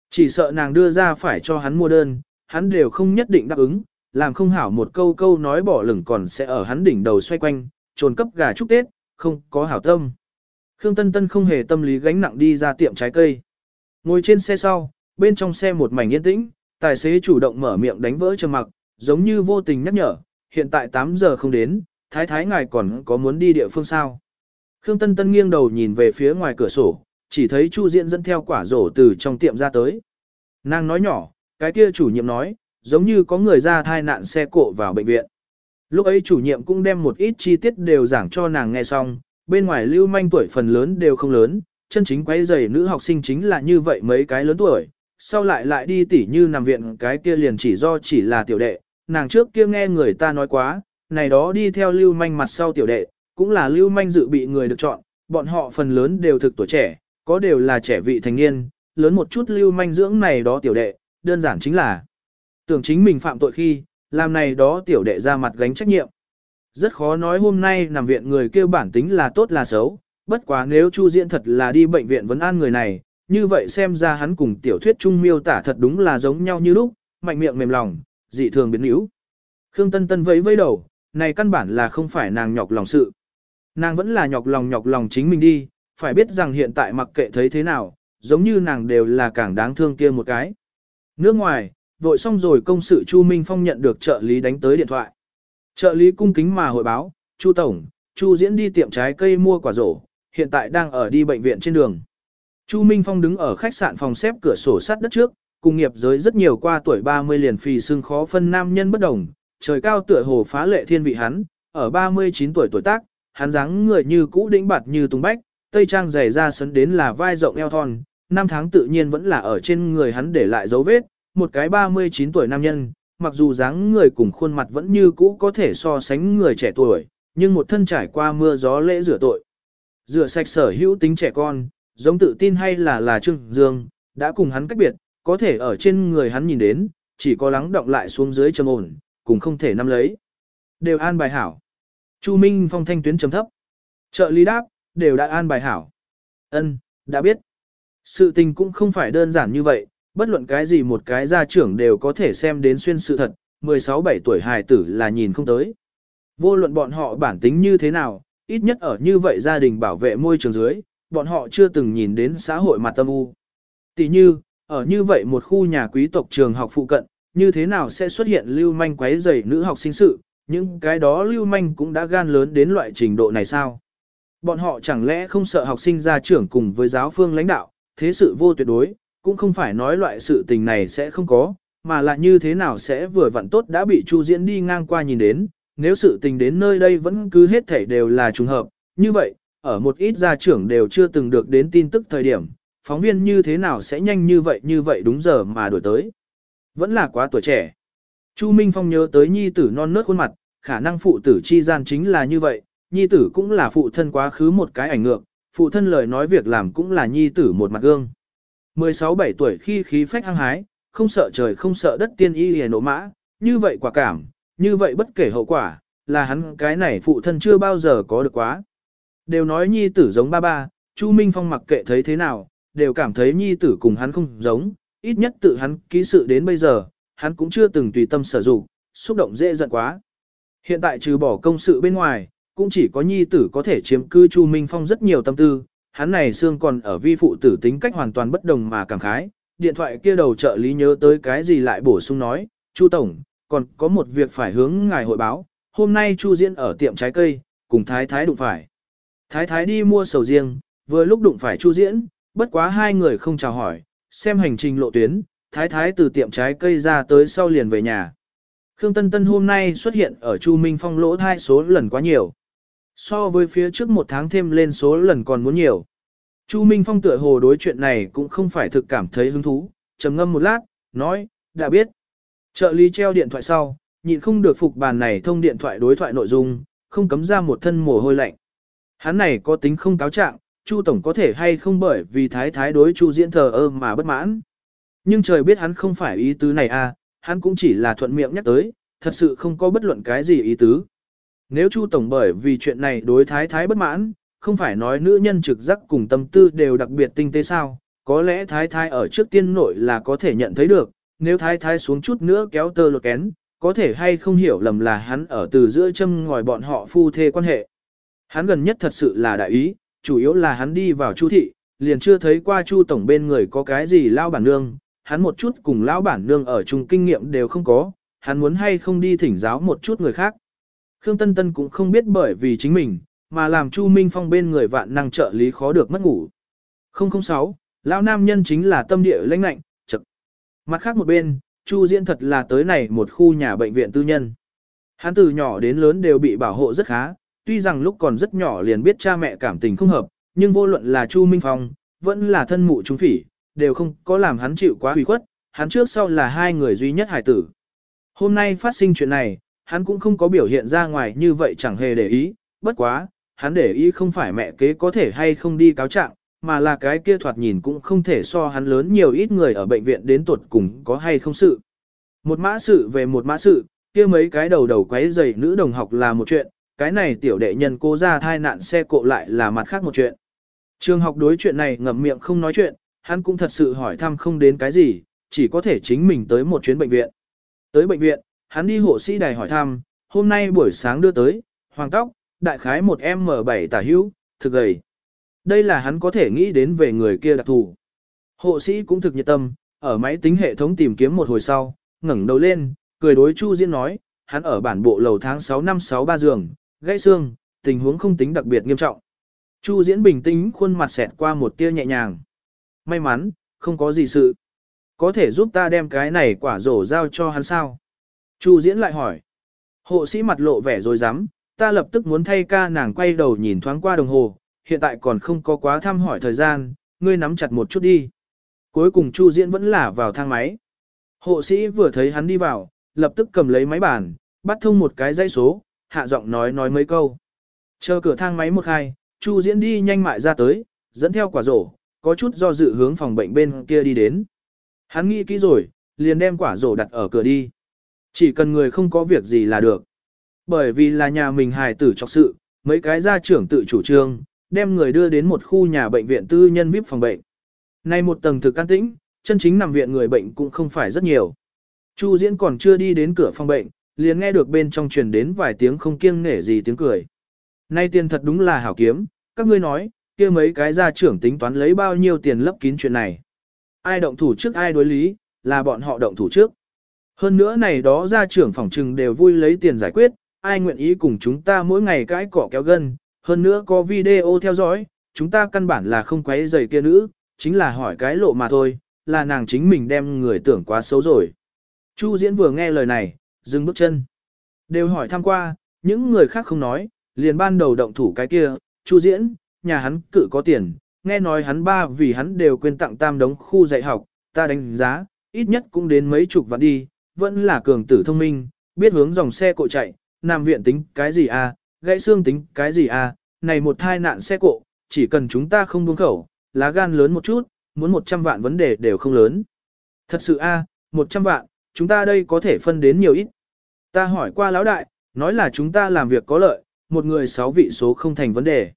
Chỉ sợ nàng đưa ra phải cho hắn mua đơn, hắn đều không nhất định đáp ứng, làm không hảo một câu câu nói bỏ lửng còn sẽ ở hắn đỉnh đầu xoay quanh, trồn cấp gà chúc Tết, không có hảo tâm. Khương Tân Tân không hề tâm lý gánh nặng đi ra tiệm trái cây. Ngồi trên xe sau, bên trong xe một mảnh yên tĩnh, tài xế chủ động mở miệng đánh vỡ trầm mặc, giống như vô tình nhắc nhở, hiện tại 8 giờ không đến, thái thái ngài còn có muốn đi địa phương sao. Khương Tân Tân nghiêng đầu nhìn về phía ngoài cửa sổ, chỉ thấy Chu Diễn dẫn theo quả rổ từ trong tiệm ra tới. Nàng nói nhỏ, cái kia chủ nhiệm nói, giống như có người ra thai nạn xe cộ vào bệnh viện. Lúc ấy chủ nhiệm cũng đem một ít chi tiết đều giảng cho nàng nghe xong, bên ngoài lưu manh tuổi phần lớn đều không lớn, chân chính quay giày nữ học sinh chính là như vậy mấy cái lớn tuổi, sau lại lại đi tỉ như nằm viện cái kia liền chỉ do chỉ là tiểu đệ, nàng trước kia nghe người ta nói quá, này đó đi theo lưu manh mặt sau tiểu đệ, cũng là lưu manh dự bị người được chọn, bọn họ phần lớn đều thực tuổi trẻ, có đều là trẻ vị thành niên, lớn một chút lưu manh dưỡng này đó tiểu đệ, đơn giản chính là tưởng chính mình phạm tội khi, làm này đó tiểu đệ ra mặt gánh trách nhiệm. Rất khó nói hôm nay nằm viện người kêu bản tính là tốt là xấu, bất quá nếu Chu Diễn thật là đi bệnh viện vấn an người này, như vậy xem ra hắn cùng tiểu thuyết trung miêu tả thật đúng là giống nhau như lúc, mạnh miệng mềm lòng, dị thường biến hữu. Khương Tân Tân vẫy vẫy đầu, này căn bản là không phải nàng nhọc lòng sự. Nàng vẫn là nhọc lòng nhọc lòng chính mình đi, phải biết rằng hiện tại mặc kệ thấy thế nào, giống như nàng đều là càng đáng thương kia một cái. Nước ngoài, vội xong rồi công sự Chu Minh Phong nhận được trợ lý đánh tới điện thoại. Trợ lý cung kính mà hội báo, Chu Tổng, Chu Diễn đi tiệm trái cây mua quả rổ, hiện tại đang ở đi bệnh viện trên đường. Chu Minh Phong đứng ở khách sạn phòng xếp cửa sổ sắt đất trước, cùng nghiệp giới rất nhiều qua tuổi 30 liền phì xương khó phân nam nhân bất đồng, trời cao tựa hồ phá lệ thiên vị hắn, ở 39 tuổi tuổi tác, hắn dáng người như cũ đĩnh bạt như tung bách, tây trang dày ra sấn đến là vai rộng eo thon, năm tháng tự nhiên vẫn là ở trên người hắn để lại dấu vết, một cái 39 tuổi nam nhân, mặc dù dáng người cùng khuôn mặt vẫn như cũ có thể so sánh người trẻ tuổi, nhưng một thân trải qua mưa gió lễ rửa tội. Rửa sạch sở hữu tính trẻ con, giống tự tin hay là là Trương Dương, đã cùng hắn cách biệt, có thể ở trên người hắn nhìn đến, chỉ có lắng động lại xuống dưới trầm ổn, cùng không thể nắm lấy. Đều an bài hảo. Chu Minh Phong thanh tuyến trầm thấp. Trợ lý đáp, đều đã an bài hảo. Ân, đã biết. Sự tình cũng không phải đơn giản như vậy, bất luận cái gì một cái gia trưởng đều có thể xem đến xuyên sự thật, 16-7 tuổi hài tử là nhìn không tới. Vô luận bọn họ bản tính như thế nào, ít nhất ở như vậy gia đình bảo vệ môi trường dưới, bọn họ chưa từng nhìn đến xã hội mặt tâm u. Tỷ như, ở như vậy một khu nhà quý tộc trường học phụ cận, như thế nào sẽ xuất hiện lưu manh quấy rầy nữ học sinh sự, những cái đó lưu manh cũng đã gan lớn đến loại trình độ này sao? Bọn họ chẳng lẽ không sợ học sinh ra trưởng cùng với giáo phương lãnh đạo, thế sự vô tuyệt đối, cũng không phải nói loại sự tình này sẽ không có, mà là như thế nào sẽ vừa vặn tốt đã bị Chu Diễn đi ngang qua nhìn đến, nếu sự tình đến nơi đây vẫn cứ hết thể đều là trùng hợp, như vậy, ở một ít gia trưởng đều chưa từng được đến tin tức thời điểm, phóng viên như thế nào sẽ nhanh như vậy như vậy đúng giờ mà đổi tới. Vẫn là quá tuổi trẻ. Chu Minh Phong nhớ tới nhi tử non nớt khuôn mặt, khả năng phụ tử chi gian chính là như vậy, nhi tử cũng là phụ thân quá khứ một cái ảnh ngược, phụ thân lời nói việc làm cũng là nhi tử một mặt gương. 16-17 tuổi khi khí phách hăng hái, không sợ trời không sợ đất tiên y hề nổ mã, như vậy quả cảm, như vậy bất kể hậu quả, là hắn cái này phụ thân chưa bao giờ có được quá. Đều nói nhi tử giống ba ba, Chu Minh Phong mặc kệ thấy thế nào, đều cảm thấy nhi tử cùng hắn không giống, ít nhất tự hắn ký sự đến bây giờ, hắn cũng chưa từng tùy tâm sở dụng, xúc động dễ giận quá. Hiện tại trừ bỏ công sự bên ngoài, cũng chỉ có nhi tử có thể chiếm cư Chu Minh Phong rất nhiều tâm tư, hắn này xương còn ở vi phụ tử tính cách hoàn toàn bất đồng mà cảm khái. Điện thoại kia đầu trợ lý nhớ tới cái gì lại bổ sung nói, Chu Tổng, còn có một việc phải hướng ngài hội báo, hôm nay Chu Diễn ở tiệm trái cây, cùng Thái Thái đụng phải. Thái Thái đi mua sầu riêng, vừa lúc đụng phải Chu Diễn, bất quá hai người không chào hỏi, xem hành trình lộ tuyến, Thái Thái từ tiệm trái cây ra tới sau liền về nhà. Khương Tân Tân hôm nay xuất hiện ở Chu Minh Phong lỗ hai số lần quá nhiều. So với phía trước một tháng thêm lên số lần còn muốn nhiều. Chu Minh Phong tựa hồ đối chuyện này cũng không phải thực cảm thấy hứng thú, trầm ngâm một lát, nói, đã biết. Trợ lý treo điện thoại sau, nhịn không được phục bàn này thông điện thoại đối thoại nội dung, không cấm ra một thân mồ hôi lạnh. Hắn này có tính không cáo trạng, Chu Tổng có thể hay không bởi vì thái thái đối Chu diễn thờ ơ mà bất mãn. Nhưng trời biết hắn không phải ý tứ này à, hắn cũng chỉ là thuận miệng nhắc tới, thật sự không có bất luận cái gì ý tứ. Nếu Chu Tổng bởi vì chuyện này đối thái thái bất mãn, không phải nói nữ nhân trực giác cùng tâm tư đều đặc biệt tinh tế sao, có lẽ thái thái ở trước tiên nội là có thể nhận thấy được, nếu thái thái xuống chút nữa kéo tơ lột kén, có thể hay không hiểu lầm là hắn ở từ giữa châm ngòi bọn họ phu thê quan hệ. Hắn gần nhất thật sự là đại ý, chủ yếu là hắn đi vào chu thị, liền chưa thấy qua chu tổng bên người có cái gì lao bản nương, hắn một chút cùng lão bản nương ở chung kinh nghiệm đều không có, hắn muốn hay không đi thỉnh giáo một chút người khác. Khương Tân Tân cũng không biết bởi vì chính mình, mà làm Chu Minh Phong bên người vạn năng trợ lý khó được mất ngủ. 006, lão nam nhân chính là tâm địa lãnh lạnh, chật. Mặt khác một bên, Chu Diễn thật là tới này một khu nhà bệnh viện tư nhân. Hắn từ nhỏ đến lớn đều bị bảo hộ rất khá, tuy rằng lúc còn rất nhỏ liền biết cha mẹ cảm tình không hợp, nhưng vô luận là Chu Minh Phong, vẫn là thân mụ chúng phỉ, đều không có làm hắn chịu quá hủy khuất, hắn trước sau là hai người duy nhất hải tử. Hôm nay phát sinh chuyện này, hắn cũng không có biểu hiện ra ngoài như vậy chẳng hề để ý, bất quá, hắn để ý không phải mẹ kế có thể hay không đi cáo trạng, mà là cái kia thoạt nhìn cũng không thể so hắn lớn nhiều ít người ở bệnh viện đến tuột cùng có hay không sự. Một mã sự về một mã sự, kia mấy cái đầu đầu quấy giày nữ đồng học là một chuyện, cái này tiểu đệ nhân cô ra thai nạn xe cộ lại là mặt khác một chuyện. Trường học đối chuyện này ngậm miệng không nói chuyện, hắn cũng thật sự hỏi thăm không đến cái gì, chỉ có thể chính mình tới một chuyến bệnh viện. Tới bệnh viện, hắn đi hộ sĩ đài hỏi thăm, hôm nay buổi sáng đưa tới, hoàng tóc, đại khái một M7 tả hữu, thực gầy. Đây là hắn có thể nghĩ đến về người kia đặc thù. Hộ sĩ cũng thực nhiệt tâm, ở máy tính hệ thống tìm kiếm một hồi sau, ngẩng đầu lên, cười đối Chu Diễn nói, hắn ở bản bộ lầu tháng 6 năm 63 giường, gãy xương, tình huống không tính đặc biệt nghiêm trọng. Chu Diễn bình tĩnh khuôn mặt xẹt qua một tia nhẹ nhàng. May mắn, không có gì sự. Có thể giúp ta đem cái này quả rổ giao cho hắn sao? Chu Diễn lại hỏi. Hộ sĩ mặt lộ vẻ rồi dám, ta lập tức muốn thay ca nàng quay đầu nhìn thoáng qua đồng hồ, hiện tại còn không có quá thăm hỏi thời gian, ngươi nắm chặt một chút đi. Cuối cùng Chu Diễn vẫn là vào thang máy. Hộ sĩ vừa thấy hắn đi vào, lập tức cầm lấy máy bàn, bắt thông một cái dây số, hạ giọng nói nói mấy câu. Chờ cửa thang máy một khai, Chu Diễn đi nhanh mại ra tới, dẫn theo quả rổ, có chút do dự hướng phòng bệnh bên kia đi đến. Hắn nghĩ kỹ rồi, liền đem quả rổ đặt ở cửa đi. Chỉ cần người không có việc gì là được. Bởi vì là nhà mình hài tử trọc sự, mấy cái gia trưởng tự chủ trương, đem người đưa đến một khu nhà bệnh viện tư nhân VIP phòng bệnh. Nay một tầng thực can tĩnh, chân chính nằm viện người bệnh cũng không phải rất nhiều. Chu Diễn còn chưa đi đến cửa phòng bệnh, liền nghe được bên trong truyền đến vài tiếng không kiêng nể gì tiếng cười. Nay tiền thật đúng là hảo kiếm, các ngươi nói, kia mấy cái gia trưởng tính toán lấy bao nhiêu tiền lấp kín chuyện này. Ai động thủ trước ai đối lý, là bọn họ động thủ trước. Hơn nữa này đó gia trưởng phòng trừng đều vui lấy tiền giải quyết, ai nguyện ý cùng chúng ta mỗi ngày cãi cọ kéo gân, hơn nữa có video theo dõi, chúng ta căn bản là không quấy giày kia nữ, chính là hỏi cái lộ mà thôi, là nàng chính mình đem người tưởng quá xấu rồi. Chu Diễn vừa nghe lời này, dừng bước chân. Đều hỏi thăm qua, những người khác không nói, liền ban đầu động thủ cái kia, Chu Diễn, nhà hắn cự có tiền, nghe nói hắn ba vì hắn đều quên tặng tam đống khu dạy học, ta đánh giá, ít nhất cũng đến mấy chục vạn đi, vẫn là cường tử thông minh, biết hướng dòng xe cộ chạy, nam viện tính cái gì à, gãy xương tính cái gì à, này một thai nạn xe cộ, chỉ cần chúng ta không buông khẩu, lá gan lớn một chút, muốn 100 vạn vấn đề đều không lớn. Thật sự a, à, 100 vạn, chúng ta đây có thể phân đến nhiều ít. Ta hỏi qua lão đại, nói là chúng ta làm việc có lợi, một người sáu vị số không thành vấn đề.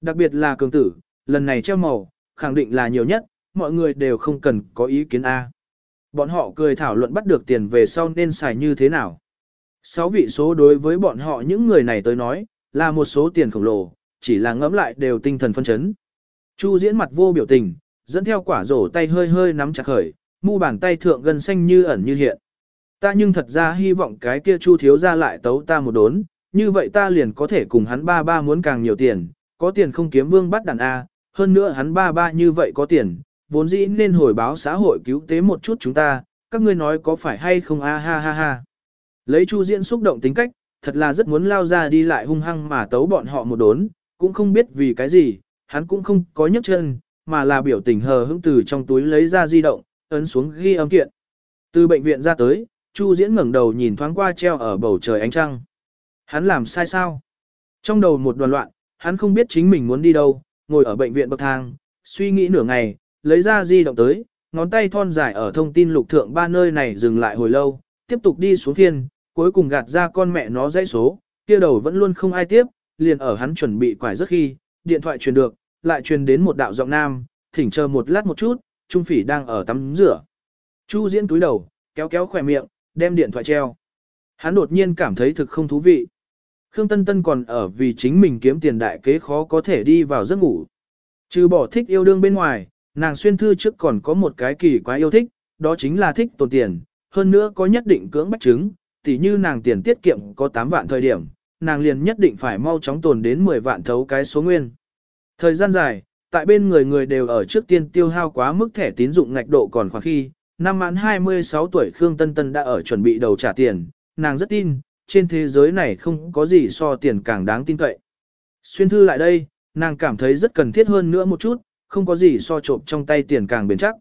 Đặc biệt là cường tử, lần này treo màu, khẳng định là nhiều nhất, mọi người đều không cần có ý kiến A. Bọn họ cười thảo luận bắt được tiền về sau nên xài như thế nào. Sáu vị số đối với bọn họ những người này tới nói, là một số tiền khổng lồ, chỉ là ngẫm lại đều tinh thần phân chấn. Chu diễn mặt vô biểu tình, dẫn theo quả rổ tay hơi hơi nắm chặt khởi, mu bàn tay thượng gần xanh như ẩn như hiện. Ta nhưng thật ra hy vọng cái kia chu thiếu ra lại tấu ta một đốn, như vậy ta liền có thể cùng hắn ba ba muốn càng nhiều tiền, có tiền không kiếm vương bắt đàn A, hơn nữa hắn ba ba như vậy có tiền, vốn dĩ nên hồi báo xã hội cứu tế một chút chúng ta, các ngươi nói có phải hay không a ha ha ha. Lấy Chu Diễn xúc động tính cách, thật là rất muốn lao ra đi lại hung hăng mà tấu bọn họ một đốn, cũng không biết vì cái gì, hắn cũng không có nhấc chân, mà là biểu tình hờ hững từ trong túi lấy ra di động, ấn xuống ghi âm kiện. Từ bệnh viện ra tới, Chu Diễn ngẩng đầu nhìn thoáng qua treo ở bầu trời ánh trăng. Hắn làm sai sao? Trong đầu một đoàn loạn, hắn không biết chính mình muốn đi đâu, ngồi ở bệnh viện bậc thang, suy nghĩ nửa ngày, lấy ra di động tới, ngón tay thon dài ở thông tin lục thượng ba nơi này dừng lại hồi lâu, tiếp tục đi xuống phiên, cuối cùng gạt ra con mẹ nó dãy số, kia đầu vẫn luôn không ai tiếp, liền ở hắn chuẩn bị quải rất khi, điện thoại truyền được, lại truyền đến một đạo giọng nam, thỉnh chờ một lát một chút, Trung Phỉ đang ở tắm rửa. Chu Diễn túi đầu, kéo kéo khỏe miệng, đem điện thoại treo. Hắn đột nhiên cảm thấy thực không thú vị. Khương Tân Tân còn ở vì chính mình kiếm tiền đại kế khó có thể đi vào giấc ngủ. Trừ bỏ thích yêu đương bên ngoài, nàng xuyên thư trước còn có một cái kỳ quá yêu thích, đó chính là thích tồn tiền, hơn nữa có nhất định cưỡng bách chứng, tỉ như nàng tiền tiết kiệm có 8 vạn thời điểm, nàng liền nhất định phải mau chóng tồn đến 10 vạn thấu cái số nguyên. Thời gian dài, tại bên người người đều ở trước tiên tiêu hao quá mức thẻ tín dụng ngạch độ còn khoảng khi, năm mãn 26 tuổi Khương Tân Tân đã ở chuẩn bị đầu trả tiền, nàng rất tin, trên thế giới này không có gì so tiền càng đáng tin cậy. Xuyên thư lại đây, nàng cảm thấy rất cần thiết hơn nữa một chút, không có gì so trộm trong tay tiền càng bền chắc.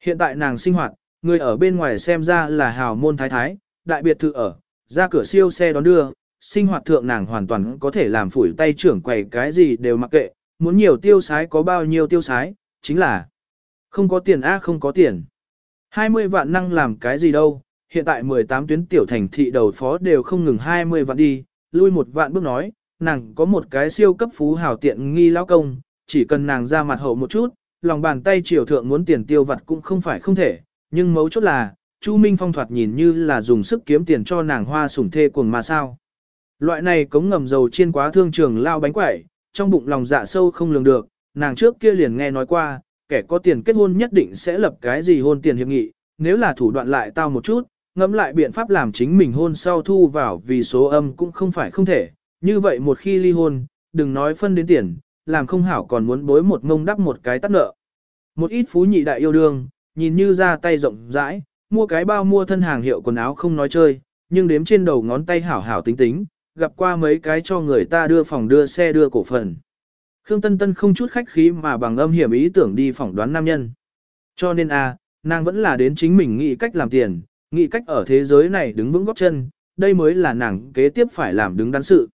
Hiện tại nàng sinh hoạt, người ở bên ngoài xem ra là hào môn thái thái, đại biệt thự ở, ra cửa siêu xe đón đưa, sinh hoạt thượng nàng hoàn toàn có thể làm phủi tay trưởng quầy cái gì đều mặc kệ, muốn nhiều tiêu sái có bao nhiêu tiêu sái, chính là không có tiền a không có tiền. 20 vạn năng làm cái gì đâu, hiện tại 18 tuyến tiểu thành thị đầu phó đều không ngừng 20 vạn đi, lui một vạn bước nói, nàng có một cái siêu cấp phú hào tiện nghi lão công, chỉ cần nàng ra mặt hậu một chút, lòng bàn tay triều thượng muốn tiền tiêu vặt cũng không phải không thể, nhưng mấu chốt là, Chu Minh Phong thoạt nhìn như là dùng sức kiếm tiền cho nàng hoa sủng thê cuồng mà sao. Loại này cống ngầm dầu chiên quá thương trường lao bánh quẩy, trong bụng lòng dạ sâu không lường được, nàng trước kia liền nghe nói qua, kẻ có tiền kết hôn nhất định sẽ lập cái gì hôn tiền hiệp nghị, nếu là thủ đoạn lại tao một chút, ngẫm lại biện pháp làm chính mình hôn sau thu vào vì số âm cũng không phải không thể, như vậy một khi ly hôn, đừng nói phân đến tiền, làm không hảo còn muốn bối một mông đắp một cái tắt nợ. Một ít phú nhị đại yêu đương, nhìn như ra tay rộng rãi, mua cái bao mua thân hàng hiệu quần áo không nói chơi, nhưng đếm trên đầu ngón tay hảo hảo tính tính, gặp qua mấy cái cho người ta đưa phòng đưa xe đưa cổ phần. Khương Tân Tân không chút khách khí mà bằng âm hiểm ý tưởng đi phỏng đoán nam nhân. Cho nên a, nàng vẫn là đến chính mình nghĩ cách làm tiền, nghĩ cách ở thế giới này đứng vững góc chân, đây mới là nàng kế tiếp phải làm đứng đắn sự.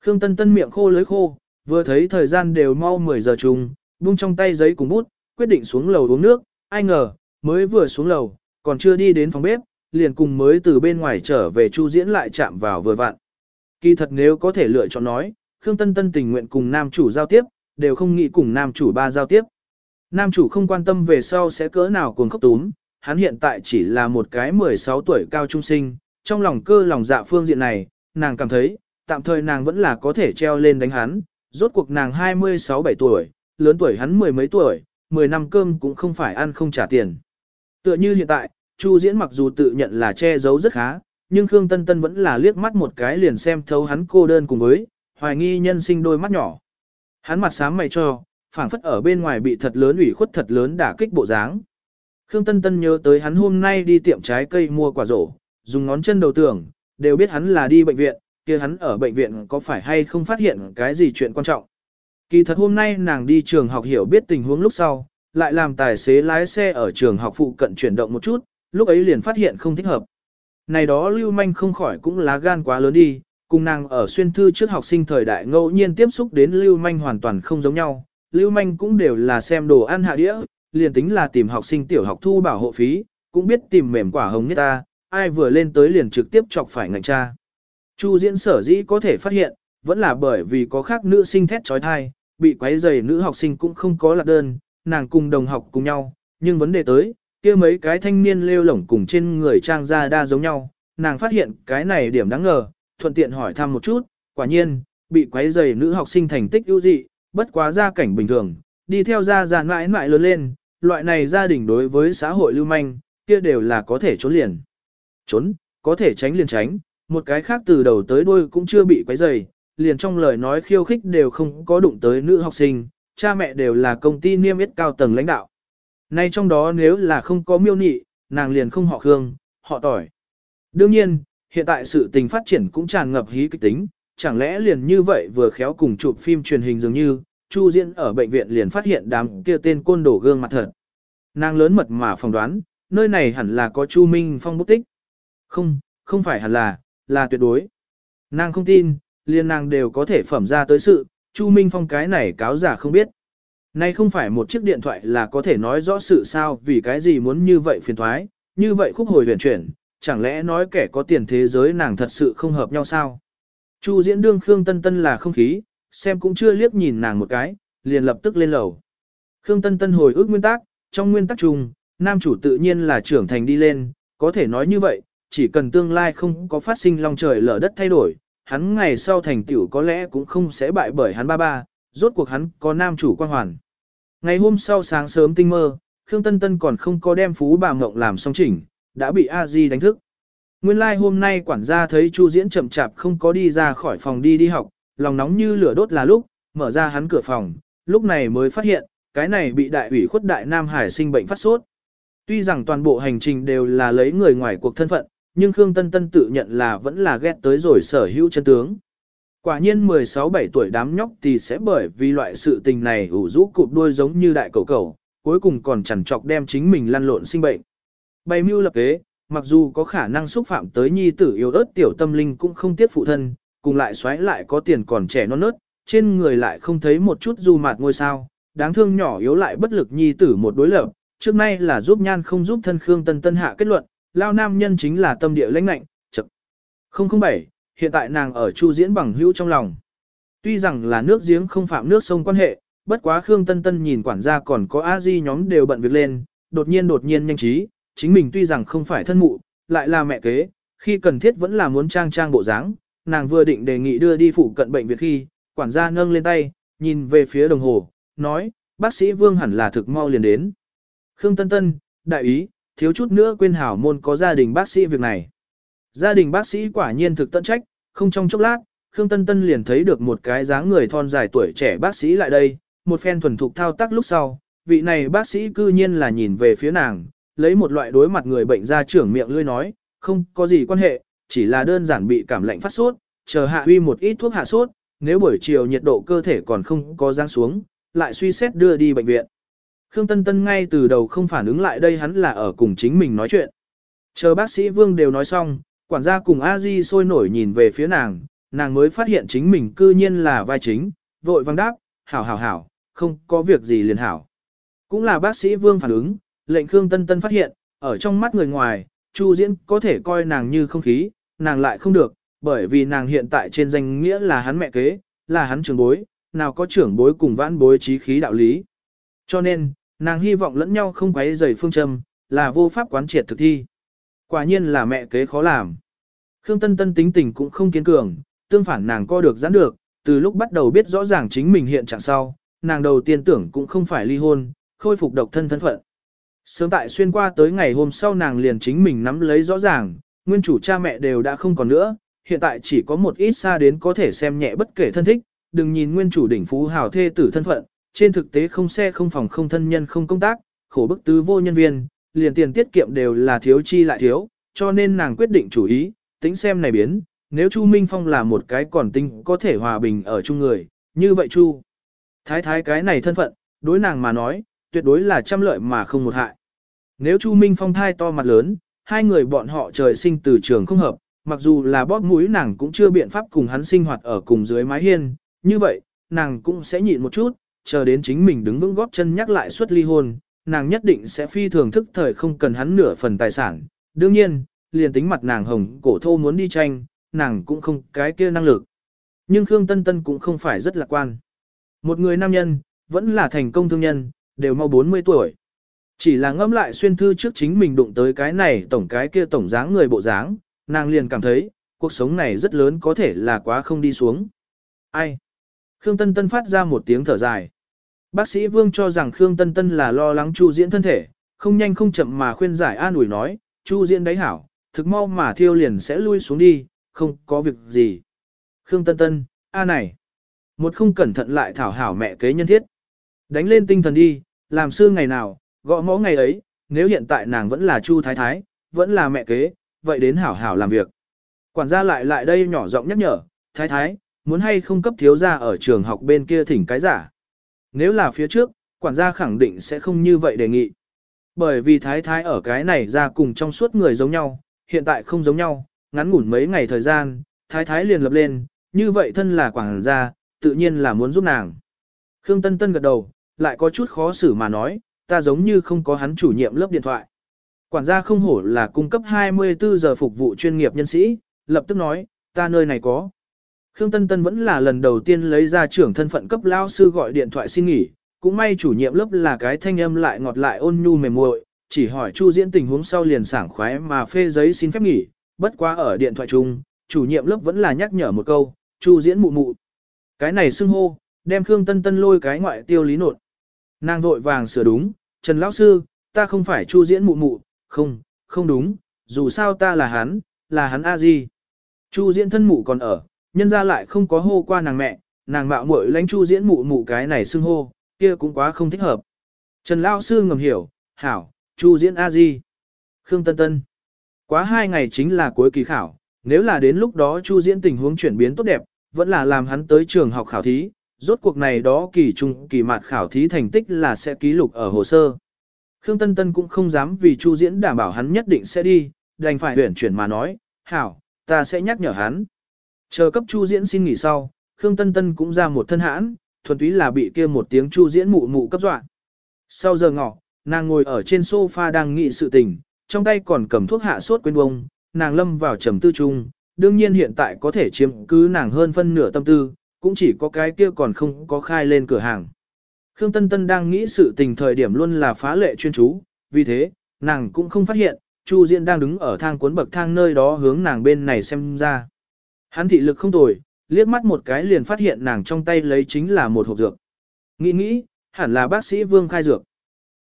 Khương Tân Tân miệng khô lưới khô, vừa thấy thời gian đều mau 10 giờ chung, buông trong tay giấy cùng bút, quyết định xuống lầu uống nước, ai ngờ, mới vừa xuống lầu, còn chưa đi đến phòng bếp, liền cùng mới từ bên ngoài trở về Chu Diễn lại chạm vào vừa vặn. Kỳ thật nếu có thể lựa chọn nói, Khương Tân Tân tình nguyện cùng nam chủ giao tiếp, đều không nghĩ cùng nam chủ ba giao tiếp. Nam chủ không quan tâm về sau sẽ cỡ nào cuồng khóc túm, hắn hiện tại chỉ là một cái 16 tuổi cao trung sinh, trong lòng cơ lòng dạ phương diện này, nàng cảm thấy, tạm thời nàng vẫn là có thể treo lên đánh hắn, rốt cuộc nàng 26-7 tuổi, lớn tuổi hắn mười mấy tuổi, 10 năm cơm cũng không phải ăn không trả tiền. Tựa như hiện tại, Chu Diễn mặc dù tự nhận là che giấu rất khá, nhưng Khương Tân Tân vẫn là liếc mắt một cái liền xem thấu hắn cô đơn cùng với, hoài nghi nhân sinh đôi mắt nhỏ. Hắn mặt sáng mày cho, phảng phất ở bên ngoài bị thật lớn ủy khuất thật lớn đả kích bộ dáng. Khương Tân Tân nhớ tới hắn hôm nay đi tiệm trái cây mua quả rổ, dùng ngón chân đầu tưởng, đều biết hắn là đi bệnh viện, kia hắn ở bệnh viện có phải hay không phát hiện cái gì chuyện quan trọng. Kỳ thật hôm nay nàng đi trường học hiểu biết tình huống lúc sau, lại làm tài xế lái xe ở trường học phụ cận chuyển động một chút, lúc ấy liền phát hiện không thích hợp. Này đó lưu manh không khỏi cũng lá gan quá lớn đi, cùng nàng ở xuyên thư trước học sinh thời đại ngẫu nhiên tiếp xúc đến lưu manh hoàn toàn không giống nhau. Lưu manh cũng đều là xem đồ ăn hạ đĩa, liền tính là tìm học sinh tiểu học thu bảo hộ phí, cũng biết tìm mềm quả hồng nhất ta, ai vừa lên tới liền trực tiếp chọc phải ngành cha. Chu diễn sở dĩ có thể phát hiện, vẫn là bởi vì có khác nữ sinh thét trói thai, bị quấy giày nữ học sinh cũng không có lạc đơn, nàng cùng đồng học cùng nhau, nhưng vấn đề tới, kia mấy cái thanh niên lêu lổng cùng trên người trang ra đa giống nhau, nàng phát hiện cái này điểm đáng ngờ, thuận tiện hỏi thăm một chút, quả nhiên, bị quấy giày nữ học sinh thành tích ưu dị, bất quá gia cảnh bình thường, đi theo gia giàn mãi mãi lớn lên, loại này gia đình đối với xã hội lưu manh, kia đều là có thể trốn liền. Trốn, có thể tránh liền tránh, một cái khác từ đầu tới đuôi cũng chưa bị quấy rầy, liền trong lời nói khiêu khích đều không có đụng tới nữ học sinh, cha mẹ đều là công ty niêm yết cao tầng lãnh đạo. Nay trong đó nếu là không có miêu nị, nàng liền không họ Khương, họ tỏi. Đương nhiên, hiện tại sự tình phát triển cũng tràn ngập hí kịch tính, chẳng lẽ liền như vậy vừa khéo cùng chụp phim truyền hình dường như, Chu Diễn ở bệnh viện liền phát hiện đám kia tên côn đổ gương mặt thật. Nàng lớn mật mà phỏng đoán, nơi này hẳn là có Chu Minh Phong bút tích. Không, không phải hẳn là, là tuyệt đối. Nàng không tin, liền nàng đều có thể phẩm ra tới sự, Chu Minh Phong cái này cáo giả không biết. Nay không phải một chiếc điện thoại là có thể nói rõ sự sao vì cái gì muốn như vậy phiền thoái, như vậy khúc hồi huyền chuyển, chẳng lẽ nói kẻ có tiền thế giới nàng thật sự không hợp nhau sao? Chu diễn đương Khương Tân Tân là không khí, xem cũng chưa liếc nhìn nàng một cái, liền lập tức lên lầu. Khương Tân Tân hồi ước nguyên tắc, trong nguyên tắc chung, nam chủ tự nhiên là trưởng thành đi lên, có thể nói như vậy, chỉ cần tương lai không có phát sinh long trời lở đất thay đổi, hắn ngày sau thành tiểu có lẽ cũng không sẽ bại bởi hắn ba ba, rốt cuộc hắn có nam chủ quan hoàn. Ngày hôm sau sáng sớm tinh mơ, Khương Tân Tân còn không có đem phú bà mộng làm xong chỉnh, đã bị A Di đánh thức. Nguyên lai like hôm nay quản gia thấy Chu Diễn chậm chạp không có đi ra khỏi phòng đi đi học, lòng nóng như lửa đốt là lúc, mở ra hắn cửa phòng, lúc này mới phát hiện, cái này bị đại ủy khuất đại Nam Hải sinh bệnh phát sốt. Tuy rằng toàn bộ hành trình đều là lấy người ngoài cuộc thân phận, nhưng Khương Tân Tân tự nhận là vẫn là ghét tới rồi sở hữu chân tướng. Quả nhiên 16-17 tuổi đám nhóc thì sẽ bởi vì loại sự tình này ủ rũ cụp đuôi giống như đại cầu cầu, cuối cùng còn chẳng chọc đem chính mình lăn lộn sinh bệnh. Bày mưu lập kế, mặc dù có khả năng xúc phạm tới nhi tử yếu ớt tiểu tâm linh cũng không tiếc phụ thân, cùng lại xoáy lại có tiền còn trẻ non nớt, trên người lại không thấy một chút du mạt ngôi sao, đáng thương nhỏ yếu lại bất lực nhi tử một đối lập, trước nay là giúp nhan không giúp thân Khương Tân Tân hạ kết luận, lao nam nhân chính là tâm địa lãnh lạnh, chật. 007, hiện tại nàng ở Chu Diễn bằng hữu trong lòng. Tuy rằng là nước giếng không phạm nước sông quan hệ, bất quá Khương Tân Tân nhìn quản gia còn có a di nhóm đều bận việc lên, đột nhiên đột nhiên nhanh trí, chính mình tuy rằng không phải thân mụ, lại là mẹ kế, khi cần thiết vẫn là muốn trang trang bộ dáng, nàng vừa định đề nghị đưa đi phụ cận bệnh viện khi, quản gia nâng lên tay, nhìn về phía đồng hồ, nói, bác sĩ Vương hẳn là thực mau liền đến. Khương Tân Tân, đại ý, thiếu chút nữa quên hảo môn có gia đình bác sĩ việc này. Gia đình bác sĩ quả nhiên thực tận trách, không trong chốc lát, Khương Tân Tân liền thấy được một cái dáng người thon dài tuổi trẻ bác sĩ lại đây, một phen thuần thục thao tác lúc sau, vị này bác sĩ cư nhiên là nhìn về phía nàng, lấy một loại đối mặt người bệnh ra trưởng miệng lươi nói, không có gì quan hệ, chỉ là đơn giản bị cảm lạnh phát sốt, chờ hạ huy một ít thuốc hạ sốt, nếu buổi chiều nhiệt độ cơ thể còn không có giáng xuống, lại suy xét đưa đi bệnh viện. Khương Tân Tân ngay từ đầu không phản ứng lại đây hắn là ở cùng chính mình nói chuyện. Chờ bác sĩ Vương đều nói xong, quản gia cùng a di sôi nổi nhìn về phía nàng, nàng mới phát hiện chính mình cư nhiên là vai chính, vội vang đáp, hảo hảo hảo, không có việc gì liền hảo. Cũng là bác sĩ Vương phản ứng, lệnh Khương Tân Tân phát hiện, ở trong mắt người ngoài, Chu Diễn có thể coi nàng như không khí, nàng lại không được, bởi vì nàng hiện tại trên danh nghĩa là hắn mẹ kế, là hắn trưởng bối, nào có trưởng bối cùng vãn bối trí khí đạo lý. Cho nên, nàng hy vọng lẫn nhau không quấy rầy phương châm, là vô pháp quán triệt thực thi. Quả nhiên là mẹ kế khó làm. Khương Tân Tân tính tình cũng không kiên cường, tương phản nàng co được giãn được, từ lúc bắt đầu biết rõ ràng chính mình hiện trạng sau, nàng đầu tiên tưởng cũng không phải ly hôn, khôi phục độc thân thân phận. Sớm tại xuyên qua tới ngày hôm sau nàng liền chính mình nắm lấy rõ ràng, nguyên chủ cha mẹ đều đã không còn nữa, hiện tại chỉ có một ít xa đến có thể xem nhẹ bất kể thân thích, đừng nhìn nguyên chủ đỉnh phú hào thê tử thân phận, trên thực tế không xe không phòng không thân nhân không công tác, khổ bức tứ vô nhân viên, liền tiền tiết kiệm đều là thiếu chi lại thiếu, cho nên nàng quyết định chủ ý, tính xem này biến, nếu Chu Minh Phong là một cái còn tinh có thể hòa bình ở chung người, như vậy Chu. Thái thái cái này thân phận, đối nàng mà nói, tuyệt đối là trăm lợi mà không một hại. Nếu Chu Minh Phong thai to mặt lớn, hai người bọn họ trời sinh từ trường không hợp, mặc dù là bóp mũi nàng cũng chưa biện pháp cùng hắn sinh hoạt ở cùng dưới mái hiên, như vậy, nàng cũng sẽ nhịn một chút, chờ đến chính mình đứng vững góp chân nhắc lại suất ly hôn, nàng nhất định sẽ phi thường thức thời không cần hắn nửa phần tài sản. Đương nhiên, liền tính mặt nàng hồng cổ thô muốn đi tranh, nàng cũng không cái kia năng lực. Nhưng Khương Tân Tân cũng không phải rất lạc quan. Một người nam nhân, vẫn là thành công thương nhân, đều mau 40 tuổi. Chỉ là ngâm lại xuyên thư trước chính mình đụng tới cái này tổng cái kia tổng dáng người bộ dáng, nàng liền cảm thấy, cuộc sống này rất lớn có thể là quá không đi xuống. Ai? Khương Tân Tân phát ra một tiếng thở dài. Bác sĩ Vương cho rằng Khương Tân Tân là lo lắng Chu Diễn thân thể, không nhanh không chậm mà khuyên giải an ủi nói, Chu Diễn đấy hảo, thực mau mà thiêu liền sẽ lui xuống đi, không có việc gì. Khương Tân Tân, a này, một không cẩn thận lại thảo hảo mẹ kế nhân thiết. Đánh lên tinh thần đi, làm sư ngày nào, gõ mõ ngày ấy, nếu hiện tại nàng vẫn là Chu Thái Thái, vẫn là mẹ kế, vậy đến hảo hảo làm việc. Quản gia lại lại đây nhỏ giọng nhắc nhở, Thái Thái, muốn hay không cấp thiếu gia ở trường học bên kia thỉnh cái giả. Nếu là phía trước, quản gia khẳng định sẽ không như vậy đề nghị. Bởi vì Thái Thái ở cái này ra cùng trong suốt người giống nhau, hiện tại không giống nhau, ngắn ngủn mấy ngày thời gian, Thái Thái liền lập lên, như vậy thân là quản gia, tự nhiên là muốn giúp nàng. Khương Tân Tân gật đầu, lại có chút khó xử mà nói, ta giống như không có hắn chủ nhiệm lớp điện thoại. Quản gia không hổ là cung cấp 24 giờ phục vụ chuyên nghiệp nhân sĩ, lập tức nói, ta nơi này có. Khương Tân Tân vẫn là lần đầu tiên lấy ra trưởng thân phận cấp lao sư gọi điện thoại xin nghỉ, cũng may chủ nhiệm lớp là cái thanh âm lại ngọt lại ôn nhu mềm muội, chỉ hỏi Chu Diễn tình huống sau liền sảng khoái mà phê giấy xin phép nghỉ, bất quá ở điện thoại chung, chủ nhiệm lớp vẫn là nhắc nhở một câu, Chu Diễn mụ mụ. Cái này xưng hô, đem Khương Tân Tân lôi cái ngoại tiêu lý nột. Nàng vội vàng sửa đúng, Trần Lão Sư, ta không phải Chu Diễn mụ mụ, không, không đúng, dù sao ta là hắn, là hắn a di. Chu Diễn thân mụ còn ở, nhân ra lại không có hô qua nàng mẹ, nàng mạo muội lãnh Chu Diễn mụ mụ cái này xưng hô, kia cũng quá không thích hợp. Trần Lão Sư ngầm hiểu, hảo, Chu Diễn a di. Khương Tân Tân. Quá hai ngày chính là cuối kỳ khảo, nếu là đến lúc đó Chu Diễn tình huống chuyển biến tốt đẹp, vẫn là làm hắn tới trường học khảo thí, rốt cuộc này đó kỳ trung kỳ mạt khảo thí thành tích là sẽ ký lục ở hồ sơ. Khương Tân Tân cũng không dám vì Chu Diễn đảm bảo hắn nhất định sẽ đi, đành phải huyển chuyển mà nói, hảo, ta sẽ nhắc nhở hắn. Chờ cấp Chu Diễn xin nghỉ sau, Khương Tân Tân cũng ra một thân hãn, thuần túy là bị kia một tiếng Chu Diễn mụ mụ cấp dọa. Sau giờ ngọ, nàng ngồi ở trên sofa đang nghĩ sự tình, trong tay còn cầm thuốc hạ sốt quên bông, nàng lâm vào trầm tư chung, đương nhiên hiện tại có thể chiếm cứ nàng hơn phân nửa tâm tư, cũng chỉ có cái kia còn không có khai lên cửa hàng. Khương Tân Tân đang nghĩ sự tình thời điểm luôn là phá lệ chuyên chú, vì thế, nàng cũng không phát hiện, Chu Diễn đang đứng ở thang cuốn bậc thang nơi đó hướng nàng bên này xem ra. Hắn thị lực không tồi, liếc mắt một cái liền phát hiện nàng trong tay lấy chính là một hộp dược. Nghĩ nghĩ, hẳn là bác sĩ Vương khai dược.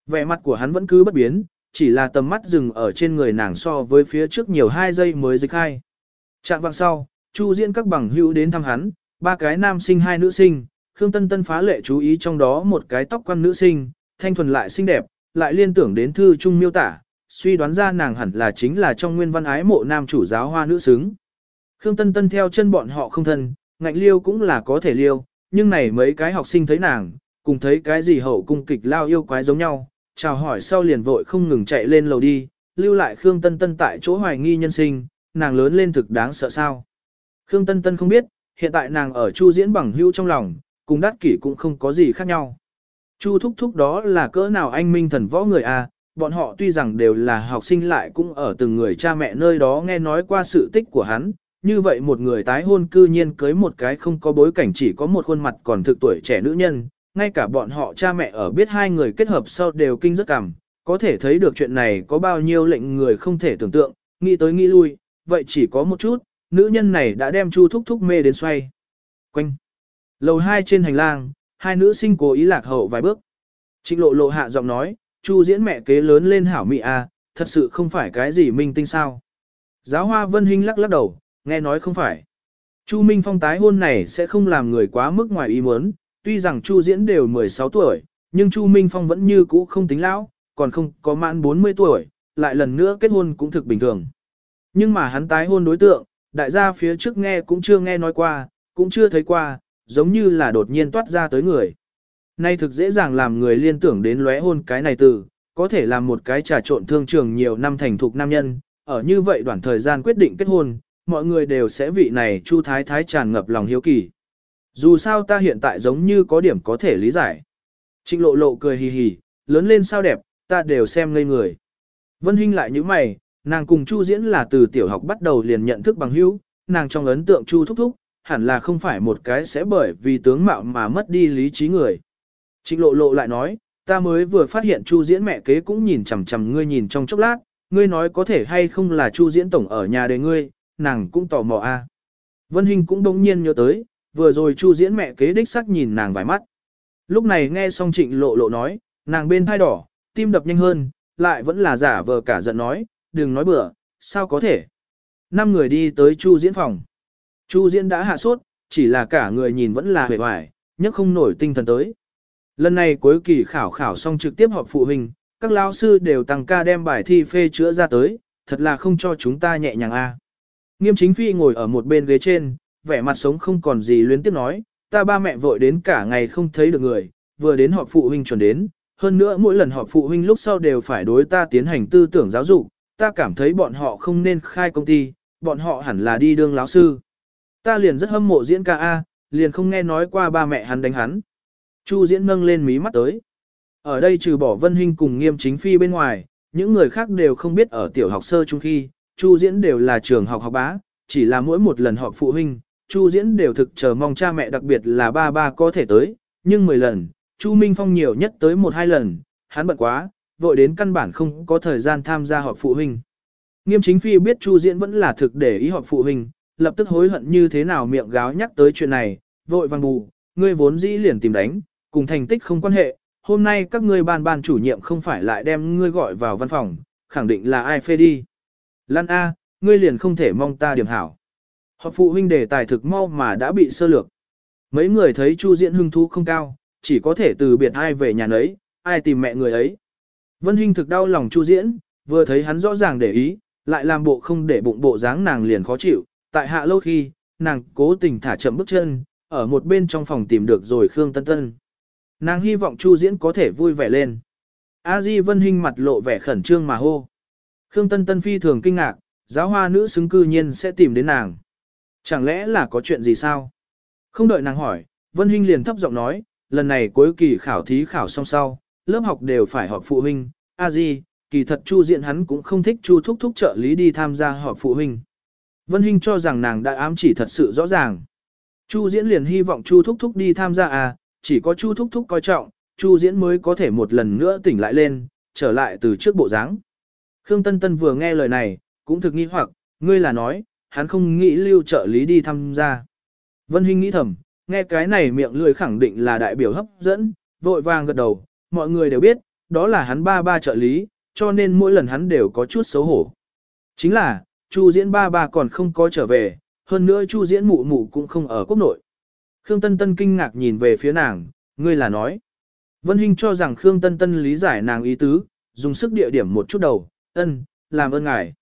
Vẻ mặt của hắn vẫn cứ bất biến, chỉ là tầm mắt dừng ở trên người nàng so với phía trước nhiều hai giây mới dịch khai. Trạng vạng sau, Chu Diễn các bằng hữu đến thăm hắn, ba cái nam sinh hai nữ sinh, Khương Tân Tân phá lệ chú ý trong đó một cái tóc quan nữ sinh, thanh thuần lại xinh đẹp, lại liên tưởng đến thư trung miêu tả, suy đoán ra nàng hẳn là chính là trong nguyên văn ái mộ nam chủ giáo hoa nữ xứng. Khương Tân Tân theo chân bọn họ không thân, ngạnh liêu cũng là có thể liêu, nhưng này mấy cái học sinh thấy nàng, cùng thấy cái gì hậu cung kịch lao yêu quái giống nhau, chào hỏi sau liền vội không ngừng chạy lên lầu đi, lưu lại Khương Tân Tân tại chỗ hoài nghi nhân sinh, nàng lớn lên thực đáng sợ sao. Khương Tân Tân không biết, hiện tại nàng ở Chu Diễn bằng hữu trong lòng, cùng đắt kỷ cũng không có gì khác nhau. Chu thúc thúc đó là cỡ nào anh minh thần võ người à, bọn họ tuy rằng đều là học sinh lại cũng ở từng người cha mẹ nơi đó nghe nói qua sự tích của hắn, như vậy một người tái hôn cư nhiên cưới một cái không có bối cảnh chỉ có một khuôn mặt còn thực tuổi trẻ nữ nhân, ngay cả bọn họ cha mẹ ở biết hai người kết hợp sau đều kinh rất cảm, có thể thấy được chuyện này có bao nhiêu lệnh người không thể tưởng tượng, nghĩ tới nghĩ lui, vậy chỉ có một chút, nữ nhân này đã đem Chu Thúc Thúc mê đến xoay. Quanh. Lầu hai trên hành lang, hai nữ sinh cố ý lạc hậu vài bước. Trịnh lộ lộ hạ giọng nói, Chu diễn mẹ kế lớn lên hảo mị a, à, thật sự không phải cái gì minh tinh sao. Giáo hoa Vân Hinh lắc lắc đầu, nghe nói không phải. Chu Minh Phong tái hôn này sẽ không làm người quá mức ngoài ý muốn, tuy rằng Chu diễn đều 16 tuổi, nhưng Chu Minh Phong vẫn như cũ không tính lão, còn không có mãn 40 tuổi, lại lần nữa kết hôn cũng thực bình thường. Nhưng mà hắn tái hôn đối tượng, đại gia phía trước nghe cũng chưa nghe nói qua, cũng chưa thấy qua, giống như là đột nhiên toát ra tới người. Nay thực dễ dàng làm người liên tưởng đến lóe hôn cái này từ, có thể làm một cái trà trộn thương trường nhiều năm thành thục nam nhân, ở như vậy đoạn thời gian quyết định kết hôn, mọi người đều sẽ vị này Chu Thái Thái tràn ngập lòng hiếu kỳ. Dù sao ta hiện tại giống như có điểm có thể lý giải. Trịnh lộ lộ cười hì hì, lớn lên sao đẹp, ta đều xem ngây người. Vân Hinh lại như mày, nàng cùng Chu Diễn là từ tiểu học bắt đầu liền nhận thức bằng hữu, nàng trong ấn tượng Chu thúc thúc, hẳn là không phải một cái sẽ bởi vì tướng mạo mà mất đi lý trí người. Trịnh lộ lộ lại nói, ta mới vừa phát hiện Chu Diễn mẹ kế cũng nhìn chằm chằm ngươi nhìn trong chốc lát, ngươi nói có thể hay không là Chu Diễn tổng ở nhà để ngươi, nàng cũng tò mò a. À. Vân Hinh cũng đống nhiên nhớ tới, vừa rồi Chu Diễn mẹ kế đích sắc nhìn nàng vài mắt. Lúc này nghe xong Trịnh lộ lộ nói, nàng bên thai đỏ, tim đập nhanh hơn, lại vẫn là giả vờ cả giận nói, đừng nói bừa, sao có thể. Năm người đi tới Chu Diễn phòng. Chu Diễn đã hạ sốt, chỉ là cả người nhìn vẫn là hề hoài, nhất không nổi tinh thần tới. Lần này cuối kỳ khảo khảo xong trực tiếp họp phụ huynh, các lao sư đều tăng ca đem bài thi phê chữa ra tới, thật là không cho chúng ta nhẹ nhàng a. Nghiêm chính phi ngồi ở một bên ghế trên, vẻ mặt sống không còn gì luyến tiếp nói, ta ba mẹ vội đến cả ngày không thấy được người, vừa đến họp phụ huynh chuẩn đến, hơn nữa mỗi lần họp phụ huynh lúc sau đều phải đối ta tiến hành tư tưởng giáo dục, ta cảm thấy bọn họ không nên khai công ty, bọn họ hẳn là đi đương lão sư. Ta liền rất hâm mộ diễn ca A, liền không nghe nói qua ba mẹ hắn đánh hắn. Chu diễn nâng lên mí mắt tới. Ở đây trừ bỏ Vân Hinh cùng nghiêm chính phi bên ngoài, những người khác đều không biết ở tiểu học sơ trung khi, Chu diễn đều là trường học học bá, chỉ là mỗi một lần họp phụ huynh, Chu diễn đều thực chờ mong cha mẹ đặc biệt là ba ba có thể tới, nhưng 10 lần, Chu Minh Phong nhiều nhất tới một hai lần, hắn bận quá, vội đến căn bản không có thời gian tham gia họp phụ huynh. Nghiêm chính phi biết Chu diễn vẫn là thực để ý họp phụ huynh, lập tức hối hận như thế nào miệng gáo nhắc tới chuyện này, vội vàng bù, ngươi vốn dĩ liền tìm đánh, cùng thành tích không quan hệ, hôm nay các ngươi ban ban chủ nhiệm không phải lại đem ngươi gọi vào văn phòng, khẳng định là ai phê đi. Lan A, ngươi liền không thể mong ta điểm hảo. Họp phụ huynh đề tài thực mau mà đã bị sơ lược. Mấy người thấy Chu Diễn hưng thú không cao, chỉ có thể từ biệt ai về nhà nấy, ai tìm mẹ người ấy. Vân Hinh thực đau lòng Chu Diễn, vừa thấy hắn rõ ràng để ý, lại làm bộ không để bụng bộ dáng nàng liền khó chịu, tại hạ lâu khi, nàng cố tình thả chậm bước chân, ở một bên trong phòng tìm được rồi Khương Tân Tân. Nàng hy vọng Chu Diễn có thể vui vẻ lên. A Di Vân Hinh mặt lộ vẻ khẩn trương mà hô. Khương Tân Tân phi thường kinh ngạc, giáo hoa nữ xứng cư nhiên sẽ tìm đến nàng. Chẳng lẽ là có chuyện gì sao? Không đợi nàng hỏi, Vân Hinh liền thấp giọng nói, lần này cuối kỳ khảo thí khảo xong sau, lớp học đều phải họp phụ huynh, a di, kỳ thật Chu Diện hắn cũng không thích Chu Thúc Thúc trợ lý đi tham gia họp phụ huynh. Vân Hinh cho rằng nàng đã ám chỉ thật sự rõ ràng. Chu Diễn liền hy vọng Chu Thúc Thúc đi tham gia à, chỉ có Chu Thúc Thúc coi trọng, Chu Diễn mới có thể một lần nữa tỉnh lại lên, trở lại từ trước bộ dáng. Khương Tân Tân vừa nghe lời này, cũng thực nghi hoặc, ngươi là nói, hắn không nghĩ lưu trợ lý đi tham gia. Vân Hinh nghĩ thầm, nghe cái này miệng lười khẳng định là đại biểu hấp dẫn, vội vàng gật đầu, mọi người đều biết, đó là hắn ba ba trợ lý, cho nên mỗi lần hắn đều có chút xấu hổ. Chính là, Chu diễn ba ba còn không có trở về, hơn nữa Chu diễn mụ mụ cũng không ở quốc nội. Khương Tân Tân kinh ngạc nhìn về phía nàng, ngươi là nói. Vân Hinh cho rằng Khương Tân Tân lý giải nàng ý tứ, dùng sức địa điểm một chút đầu, ân, làm ơn ngài.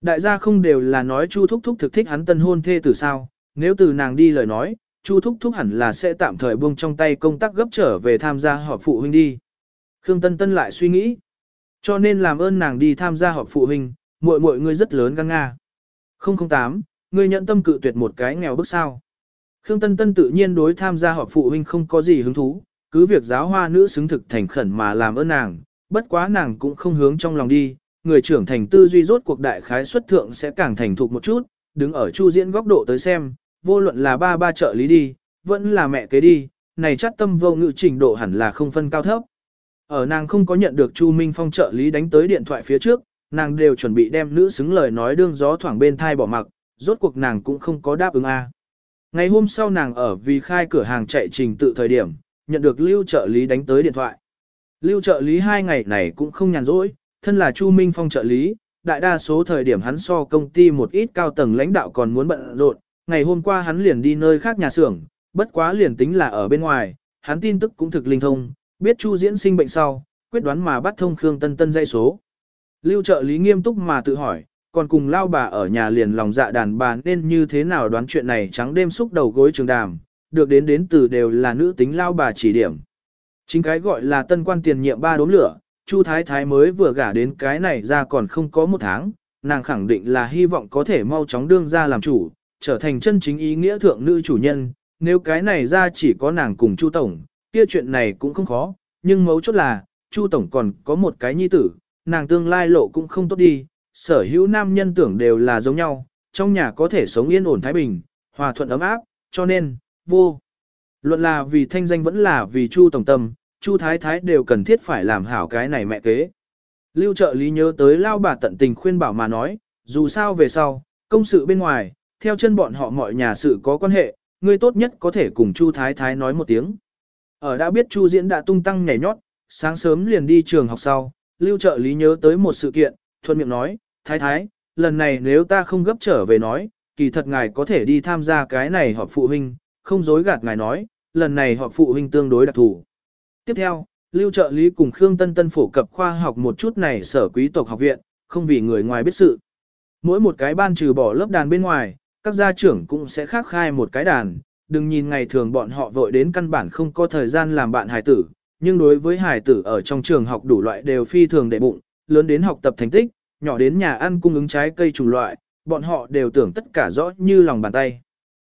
Đại gia không đều là nói Chu Thúc Thúc thực thích hắn tân hôn thê từ sao, nếu từ nàng đi lời nói, Chu Thúc Thúc hẳn là sẽ tạm thời buông trong tay công tác gấp trở về tham gia họp phụ huynh đi. Khương Tân Tân lại suy nghĩ. Cho nên làm ơn nàng đi tham gia họp phụ huynh, muội muội ngươi rất lớn gan nga. 008, ngươi nhận tâm cự tuyệt một cái nghèo bức sao. Khương Tân Tân tự nhiên đối tham gia họp phụ huynh không có gì hứng thú, cứ việc giáo hoa nữ xứng thực thành khẩn mà làm ơn nàng, bất quá nàng cũng không hướng trong lòng đi, người trưởng thành tư duy rốt cuộc đại khái xuất thượng sẽ càng thành thục một chút, đứng ở chu diễn góc độ tới xem, vô luận là ba ba trợ lý đi, vẫn là mẹ kế đi, này chắc tâm vô ngự trình độ hẳn là không phân cao thấp. Ở nàng không có nhận được Chu Minh Phong trợ lý đánh tới điện thoại phía trước, nàng đều chuẩn bị đem nữ xứng lời nói đương gió thoảng bên thai bỏ mặc, rốt cuộc nàng cũng không có đáp ứng a. Ngày hôm sau nàng ở vì khai cửa hàng chạy trình tự thời điểm, nhận được lưu trợ lý đánh tới điện thoại. Lưu trợ lý hai ngày này cũng không nhàn rỗi, thân là Chu Minh Phong trợ lý, đại đa số thời điểm hắn so công ty một ít cao tầng lãnh đạo còn muốn bận rộn, ngày hôm qua hắn liền đi nơi khác nhà xưởng, bất quá liền tính là ở bên ngoài, hắn tin tức cũng thực linh thông, biết Chu diễn sinh bệnh sau, quyết đoán mà bắt thông Khương Tân Tân dây số. Lưu trợ lý nghiêm túc mà tự hỏi, còn cùng lao bà ở nhà liền lòng dạ đàn bà nên như thế nào đoán chuyện này trắng đêm xúc đầu gối trường đàm, được đến đến từ đều là nữ tính lao bà chỉ điểm. Chính cái gọi là tân quan tiền nhiệm ba đốm lửa, Chu Thái Thái mới vừa gả đến cái này ra còn không có một tháng, nàng khẳng định là hy vọng có thể mau chóng đương ra làm chủ, trở thành chân chính ý nghĩa thượng nữ chủ nhân, nếu cái này ra chỉ có nàng cùng Chu Tổng, kia chuyện này cũng không khó, nhưng mấu chốt là, Chu Tổng còn có một cái nhi tử, nàng tương lai lộ cũng không tốt đi, sở hữu nam nhân tưởng đều là giống nhau, trong nhà có thể sống yên ổn thái bình, hòa thuận ấm áp, cho nên, vô. Luận là vì thanh danh vẫn là vì Chu Tổng Tâm, Chu Thái Thái đều cần thiết phải làm hảo cái này mẹ kế. Lưu trợ lý nhớ tới lao bà tận tình khuyên bảo mà nói, dù sao về sau, công sự bên ngoài, theo chân bọn họ mọi nhà sự có quan hệ, người tốt nhất có thể cùng Chu Thái Thái nói một tiếng. Ở đã biết Chu Diễn đã tung tăng nhảy nhót, sáng sớm liền đi trường học sau, lưu trợ lý nhớ tới một sự kiện, thuận miệng nói, Thái Thái, lần này nếu ta không gấp trở về nói, kỳ thật ngài có thể đi tham gia cái này họp phụ huynh, không dối gạt ngài nói, lần này họp phụ huynh tương đối đặc thù. Tiếp theo, lưu trợ lý cùng Khương Tân Tân phổ cập khoa học một chút này sở quý tộc học viện, không vì người ngoài biết sự. Mỗi một cái ban trừ bỏ lớp đàn bên ngoài, các gia trưởng cũng sẽ khác khai một cái đàn, đừng nhìn ngày thường bọn họ vội đến căn bản không có thời gian làm bạn hài tử, nhưng đối với hài tử ở trong trường học đủ loại đều phi thường đệ bụng, lớn đến học tập thành tích, nhỏ đến nhà ăn cung ứng trái cây chủng loại, bọn họ đều tưởng tất cả rõ như lòng bàn tay.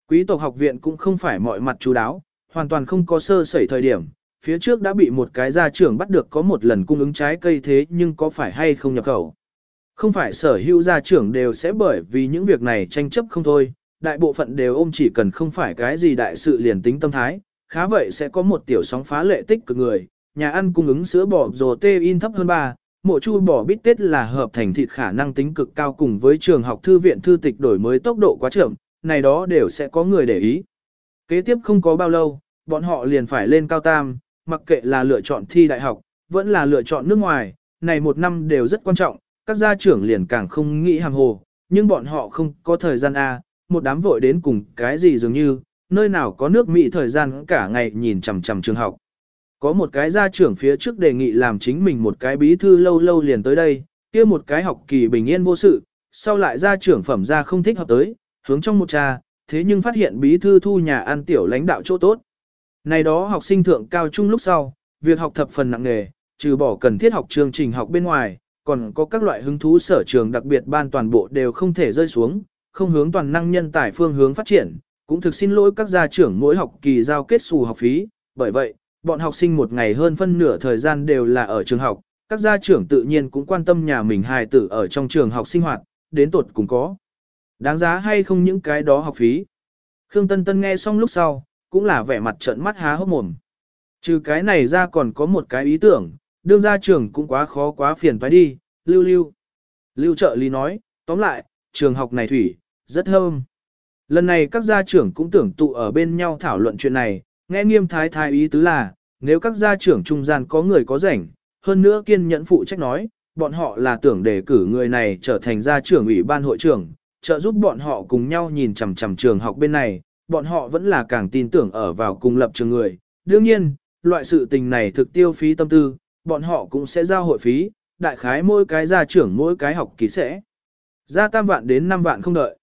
Quý tộc học viện cũng không phải mọi mặt chú đáo, hoàn toàn không có sơ sẩy thời điểm, phía trước đã bị một cái gia trưởng bắt được có một lần cung ứng trái cây thế nhưng có phải hay không nhập khẩu. Không phải sở hữu gia trưởng đều sẽ bởi vì những việc này tranh chấp không thôi, đại bộ phận đều ôm chỉ cần không phải cái gì đại sự liền tính tâm thái, khá vậy sẽ có một tiểu sóng phá lệ tích cực người, nhà ăn cung ứng sữa bò dồ tê in thấp hơn 3, mộ chu bò bít tết là hợp thành thịt khả năng tính cực cao cùng với trường học thư viện thư tịch đổi mới tốc độ quá chậm, này đó đều sẽ có người để ý. Kế tiếp không có bao lâu, bọn họ liền phải lên cao tam, mặc kệ là lựa chọn thi đại học, vẫn là lựa chọn nước ngoài, này một năm đều rất quan trọng, các gia trưởng liền càng không nghĩ hàng hồ, nhưng bọn họ không có thời gian A, một đám vội đến cùng cái gì dường như, nơi nào có nước Mỹ thời gian cả ngày nhìn chằm chằm trường học. Có một cái gia trưởng phía trước đề nghị làm chính mình một cái bí thư lâu lâu liền tới đây, kia một cái học kỳ bình yên vô sự, sau lại gia trưởng phẩm ra không thích hợp tới, hướng trong một trà thế nhưng phát hiện bí thư thu nhà ăn tiểu lãnh đạo chỗ tốt. Này đó học sinh thượng cao trung lúc sau, việc học thập phần nặng nghề, trừ bỏ cần thiết học chương trình học bên ngoài, còn có các loại hứng thú sở trường đặc biệt ban toàn bộ đều không thể rơi xuống, không hướng toàn năng nhân tài phương hướng phát triển, cũng thực xin lỗi các gia trưởng mỗi học kỳ giao kết xù học phí, bởi vậy, bọn học sinh một ngày hơn phân nửa thời gian đều là ở trường học, các gia trưởng tự nhiên cũng quan tâm nhà mình hài tử ở trong trường học sinh hoạt, đến tột cùng có. Đáng giá hay không những cái đó học phí. Khương Tân Tân nghe xong lúc sau, cũng là vẻ mặt trợn mắt há hốc mồm. Trừ cái này ra còn có một cái ý tưởng, đương gia trưởng cũng quá khó quá phiền phải đi, lưu lưu. Lưu trợ lý nói, tóm lại, trường học này thủy, rất thơm. Lần này các gia trưởng cũng tưởng tụ ở bên nhau thảo luận chuyện này, nghe nghiêm thái thái ý tứ là, nếu các gia trưởng trung gian có người có rảnh, hơn nữa kiên nhẫn phụ trách nói, bọn họ là tưởng đề cử người này trở thành gia trưởng ủy ban hội trưởng, trợ giúp bọn họ cùng nhau nhìn chằm chằm trường học bên này, bọn họ vẫn là càng tin tưởng ở vào cùng lập trường người. Đương nhiên, loại sự tình này thực tiêu phí tâm tư, bọn họ cũng sẽ giao hội phí, đại khái mỗi cái gia trưởng mỗi cái học kỳ sẽ. Ra tam vạn đến 5 vạn không đợi.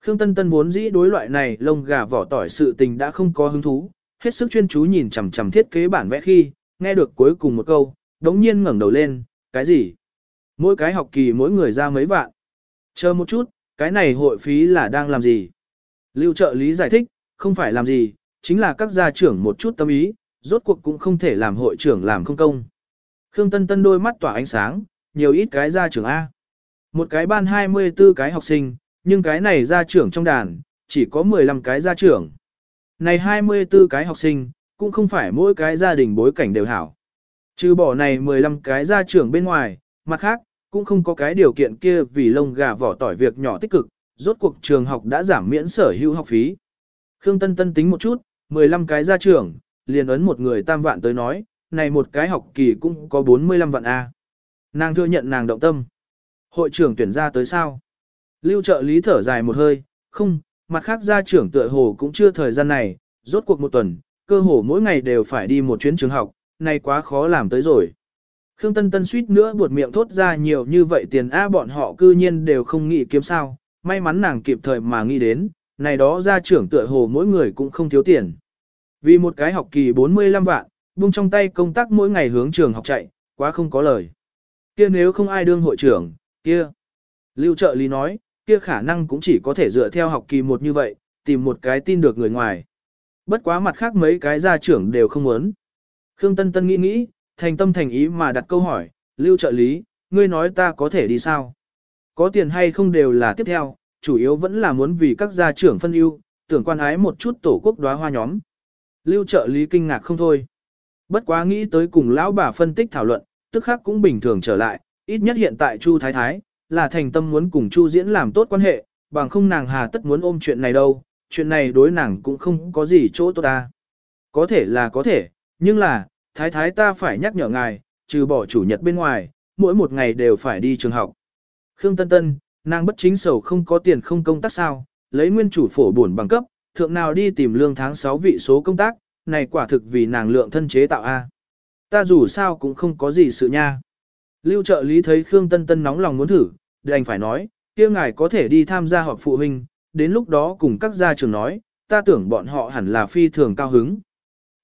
Khương Tân Tân vốn dĩ đối loại này lông gà vỏ tỏi sự tình đã không có hứng thú, hết sức chuyên chú nhìn chằm chằm thiết kế bản vẽ khi, nghe được cuối cùng một câu, đống nhiên ngẩng đầu lên, cái gì? Mỗi cái học kỳ mỗi người ra mấy vạn. Chờ một chút, cái này hội phí là đang làm gì? Lưu trợ lý giải thích, không phải làm gì, chính là các gia trưởng một chút tâm ý, rốt cuộc cũng không thể làm hội trưởng làm không công. Khương Tân Tân đôi mắt tỏa ánh sáng, nhiều ít cái gia trưởng A. Một cái ban 24 cái học sinh, nhưng cái này gia trưởng trong đàn, chỉ có 15 cái gia trưởng. Này 24 cái học sinh, cũng không phải mỗi cái gia đình bối cảnh đều hảo. Trừ bỏ này 15 cái gia trưởng bên ngoài, mặt khác, cũng không có cái điều kiện kia vì lông gà vỏ tỏi việc nhỏ tích cực, rốt cuộc trường học đã giảm miễn sở hữu học phí. Khương Tân Tân tính một chút, 15 cái gia trưởng, liền ấn một người tam vạn tới nói, này một cái học kỳ cũng có 45 vạn A. Nàng thừa nhận nàng động tâm. Hội trưởng tuyển ra tới sao? Lưu trợ lý thở dài một hơi, không, mặt khác gia trưởng tựa hồ cũng chưa thời gian này, rốt cuộc một tuần, cơ hồ mỗi ngày đều phải đi một chuyến trường học, này quá khó làm tới rồi. Khương Tân Tân suýt nữa buột miệng thốt ra nhiều như vậy tiền A bọn họ cư nhiên đều không nghĩ kiếm sao, may mắn nàng kịp thời mà nghĩ đến, này đó gia trưởng tựa hồ mỗi người cũng không thiếu tiền. Vì một cái học kỳ 45 vạn, buông trong tay công tác mỗi ngày hướng trường học chạy, quá không có lời. Kia nếu không ai đương hội trưởng, kia. Lưu trợ lý nói, kia khả năng cũng chỉ có thể dựa theo học kỳ một như vậy, tìm một cái tin được người ngoài. Bất quá mặt khác mấy cái gia trưởng đều không muốn. Khương Tân Tân nghĩ nghĩ, thành tâm thành ý mà đặt câu hỏi, Lưu trợ lý, ngươi nói ta có thể đi sao? Có tiền hay không đều là tiếp theo, chủ yếu vẫn là muốn vì các gia trưởng phân ưu, tưởng quan ái một chút tổ quốc đóa hoa nhóm. Lưu trợ lý kinh ngạc không thôi. Bất quá nghĩ tới cùng lão bà phân tích thảo luận, tức khắc cũng bình thường trở lại, ít nhất hiện tại Chu Thái Thái, là thành tâm muốn cùng Chu Diễn làm tốt quan hệ, bằng không nàng hà tất muốn ôm chuyện này đâu, chuyện này đối nàng cũng không có gì chỗ tốt ta. Có thể là có thể, nhưng là, Thái Thái ta phải nhắc nhở ngài, trừ bỏ chủ nhật bên ngoài, mỗi một ngày đều phải đi trường học. Khương Tân Tân, nàng bất chính sầu không có tiền không công tác sao, lấy nguyên chủ phổ buồn bằng cấp, thượng nào đi tìm lương tháng 6 vị số công tác, này quả thực vì nàng lượng thân chế tạo A. Ta dù sao cũng không có gì sự nha. Lưu trợ lý thấy Khương Tân Tân nóng lòng muốn thử, đành phải nói, kia ngài có thể đi tham gia họp phụ huynh, đến lúc đó cùng các gia trưởng nói, ta tưởng bọn họ hẳn là phi thường cao hứng.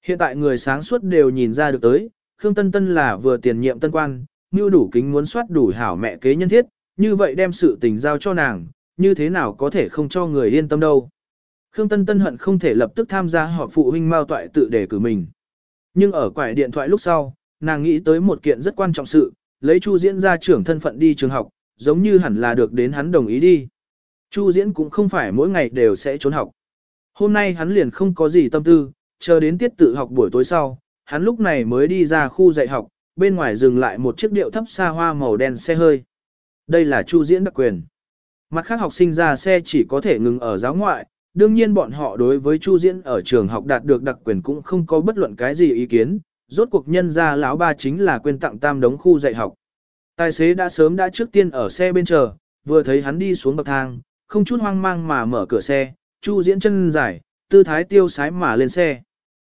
Hiện tại người sáng suốt đều nhìn ra được tới, Khương Tân Tân là vừa tiền nhiệm tân quan, như đủ kính muốn soát đủ hảo mẹ kế nhân thiết, như vậy đem sự tình giao cho nàng, như thế nào có thể không cho người yên tâm đâu. Khương Tân Tân hận không thể lập tức tham gia họp phụ huynh mao toại tự đề cử mình. Nhưng ở quải điện thoại lúc sau, nàng nghĩ tới một kiện rất quan trọng sự, lấy Chu Diễn ra trưởng thân phận đi trường học, giống như hẳn là được đến hắn đồng ý đi. Chu Diễn cũng không phải mỗi ngày đều sẽ trốn học. Hôm nay hắn liền không có gì tâm tư, chờ đến tiết tự học buổi tối sau, hắn lúc này mới đi ra khu dạy học, bên ngoài dừng lại một chiếc điệu thấp xa hoa màu đen xe hơi. Đây là Chu Diễn đặc quyền. Mặt khác học sinh ra xe chỉ có thể ngừng ở giáo ngoại, đương nhiên bọn họ đối với Chu Diễn ở trường học đạt được đặc quyền cũng không có bất luận cái gì ý kiến, rốt cuộc nhân ra lão ba chính là quên tặng tam đống khu dạy học. Tài xế đã sớm đã trước tiên ở xe bên chờ, vừa thấy hắn đi xuống bậc thang, không chút hoang mang mà mở cửa xe, Chu Diễn chân dài, tư thái tiêu sái mà lên xe.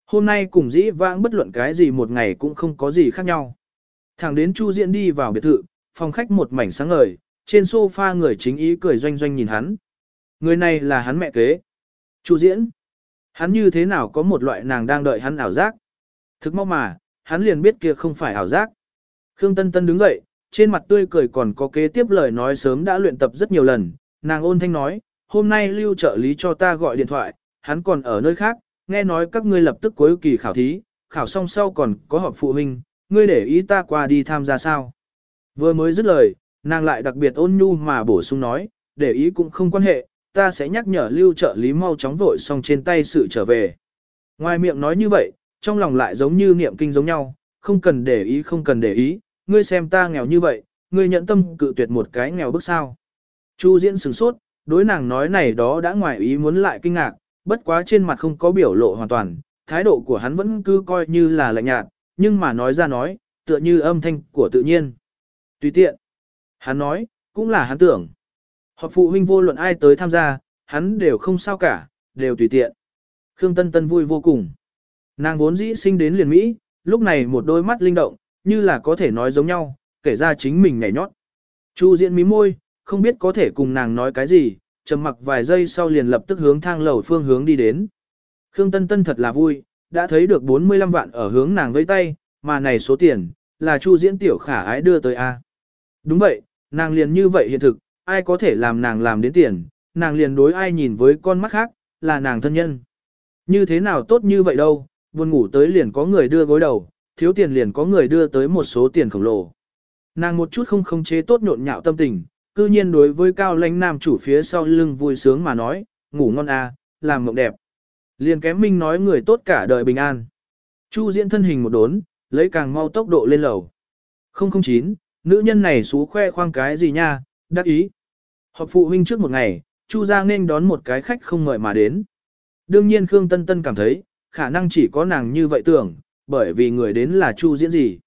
Hôm nay cùng dĩ vãng bất luận cái gì một ngày cũng không có gì khác nhau. Thẳng đến Chu Diễn đi vào biệt thự, phòng khách một mảnh sáng ngời, trên sofa người chính ý cười doanh doanh nhìn hắn. Người này là hắn mẹ kế. Chu Diễn. Hắn như thế nào có một loại nàng đang đợi hắn ảo giác. Thực mau mà, hắn liền biết kia không phải ảo giác. Khương Tân Tân đứng dậy, trên mặt tươi cười còn có kế tiếp lời nói sớm đã luyện tập rất nhiều lần. Nàng ôn thanh nói, hôm nay lưu trợ lý cho ta gọi điện thoại, hắn còn ở nơi khác, nghe nói các ngươi lập tức cuối kỳ khảo thí, khảo xong sau còn có họp phụ huynh, ngươi để ý ta qua đi tham gia sao. Vừa mới dứt lời, nàng lại đặc biệt ôn nhu mà bổ sung nói, để ý cũng không quan hệ, ta sẽ nhắc nhở lưu trợ lý mau chóng vội xong trên tay sự trở về. Ngoài miệng nói như vậy, trong lòng lại giống như niệm kinh giống nhau, không cần để ý không cần để ý, ngươi xem ta nghèo như vậy, ngươi nhận tâm cự tuyệt một cái nghèo bức sao. Chu diễn sửng sốt, đối nàng nói này đó đã ngoài ý muốn lại kinh ngạc, bất quá trên mặt không có biểu lộ hoàn toàn, thái độ của hắn vẫn cứ coi như là lạnh nhạt, nhưng mà nói ra nói, tựa như âm thanh của tự nhiên. Tùy tiện. Hắn nói, cũng là hắn tưởng. Họp phụ huynh vô luận ai tới tham gia, hắn đều không sao cả, đều tùy tiện. Khương Tân Tân vui vô cùng. Nàng vốn dĩ sinh đến liền Mỹ, lúc này một đôi mắt linh động, như là có thể nói giống nhau, kể ra chính mình nhảy nhót. Chu diễn mí môi, không biết có thể cùng nàng nói cái gì, trầm mặc vài giây sau liền lập tức hướng thang lầu phương hướng đi đến. Khương Tân Tân thật là vui, đã thấy được 45 vạn ở hướng nàng với tay, mà này số tiền, là Chu diễn tiểu khả ái đưa tới A. Đúng vậy, nàng liền như vậy hiện thực, ai có thể làm nàng làm đến tiền, nàng liền đối ai nhìn với con mắt khác, là nàng thân nhân. Như thế nào tốt như vậy đâu, buồn ngủ tới liền có người đưa gối đầu, thiếu tiền liền có người đưa tới một số tiền khổng lồ. Nàng một chút không không chế tốt nhộn nhạo tâm tình, cư nhiên đối với cao lãnh nam chủ phía sau lưng vui sướng mà nói, ngủ ngon à, làm mộng đẹp. Liền kém minh nói người tốt cả đời bình an. Chu diễn thân hình một đốn, lấy càng mau tốc độ lên lầu. 009, nữ nhân này xú khoe khoang cái gì nha, đắc ý. Họp phụ huynh trước một ngày, Chu Giang nên đón một cái khách không mời mà đến. Đương nhiên Khương Tân Tân cảm thấy, khả năng chỉ có nàng như vậy tưởng, bởi vì người đến là Chu diễn gì.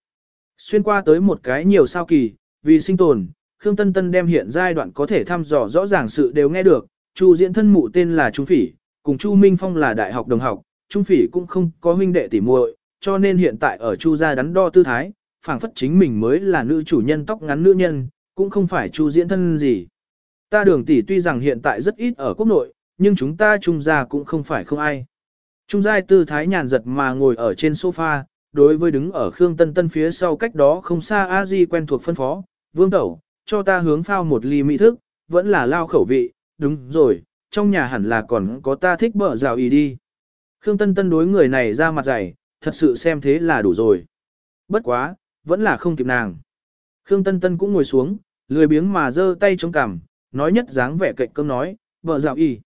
Xuyên qua tới một cái nhiều sao kỳ, vì sinh tồn, Khương Tân Tân đem hiện giai đoạn có thể thăm dò rõ ràng sự đều nghe được, Chu diễn thân mụ tên là Trung Phỉ, cùng Chu Minh Phong là đại học đồng học, Trung Phỉ cũng không có huynh đệ tỉ muội, cho nên hiện tại ở Chu gia đắn đo tư thái, phảng phất chính mình mới là nữ chủ nhân tóc ngắn nữ nhân, cũng không phải Chu diễn thân gì. Ta đường tỷ tuy rằng hiện tại rất ít ở quốc nội, nhưng chúng ta Trung gia cũng không phải không ai. Trung giai tư thái nhàn giật mà ngồi ở trên sofa, đối với đứng ở Khương Tân Tân phía sau cách đó không xa a di quen thuộc phân phó, vương tẩu, cho ta hướng phao một ly mỹ thức, vẫn là lao khẩu vị, đúng rồi, trong nhà hẳn là còn có ta thích bở rào ý đi. Khương Tân Tân đối người này ra mặt dày, thật sự xem thế là đủ rồi. Bất quá, vẫn là không kịp nàng. Khương Tân Tân cũng ngồi xuống, lười biếng mà giơ tay chống cằm, nói nhất dáng vẻ cạnh cơm nói, vợ dạo y.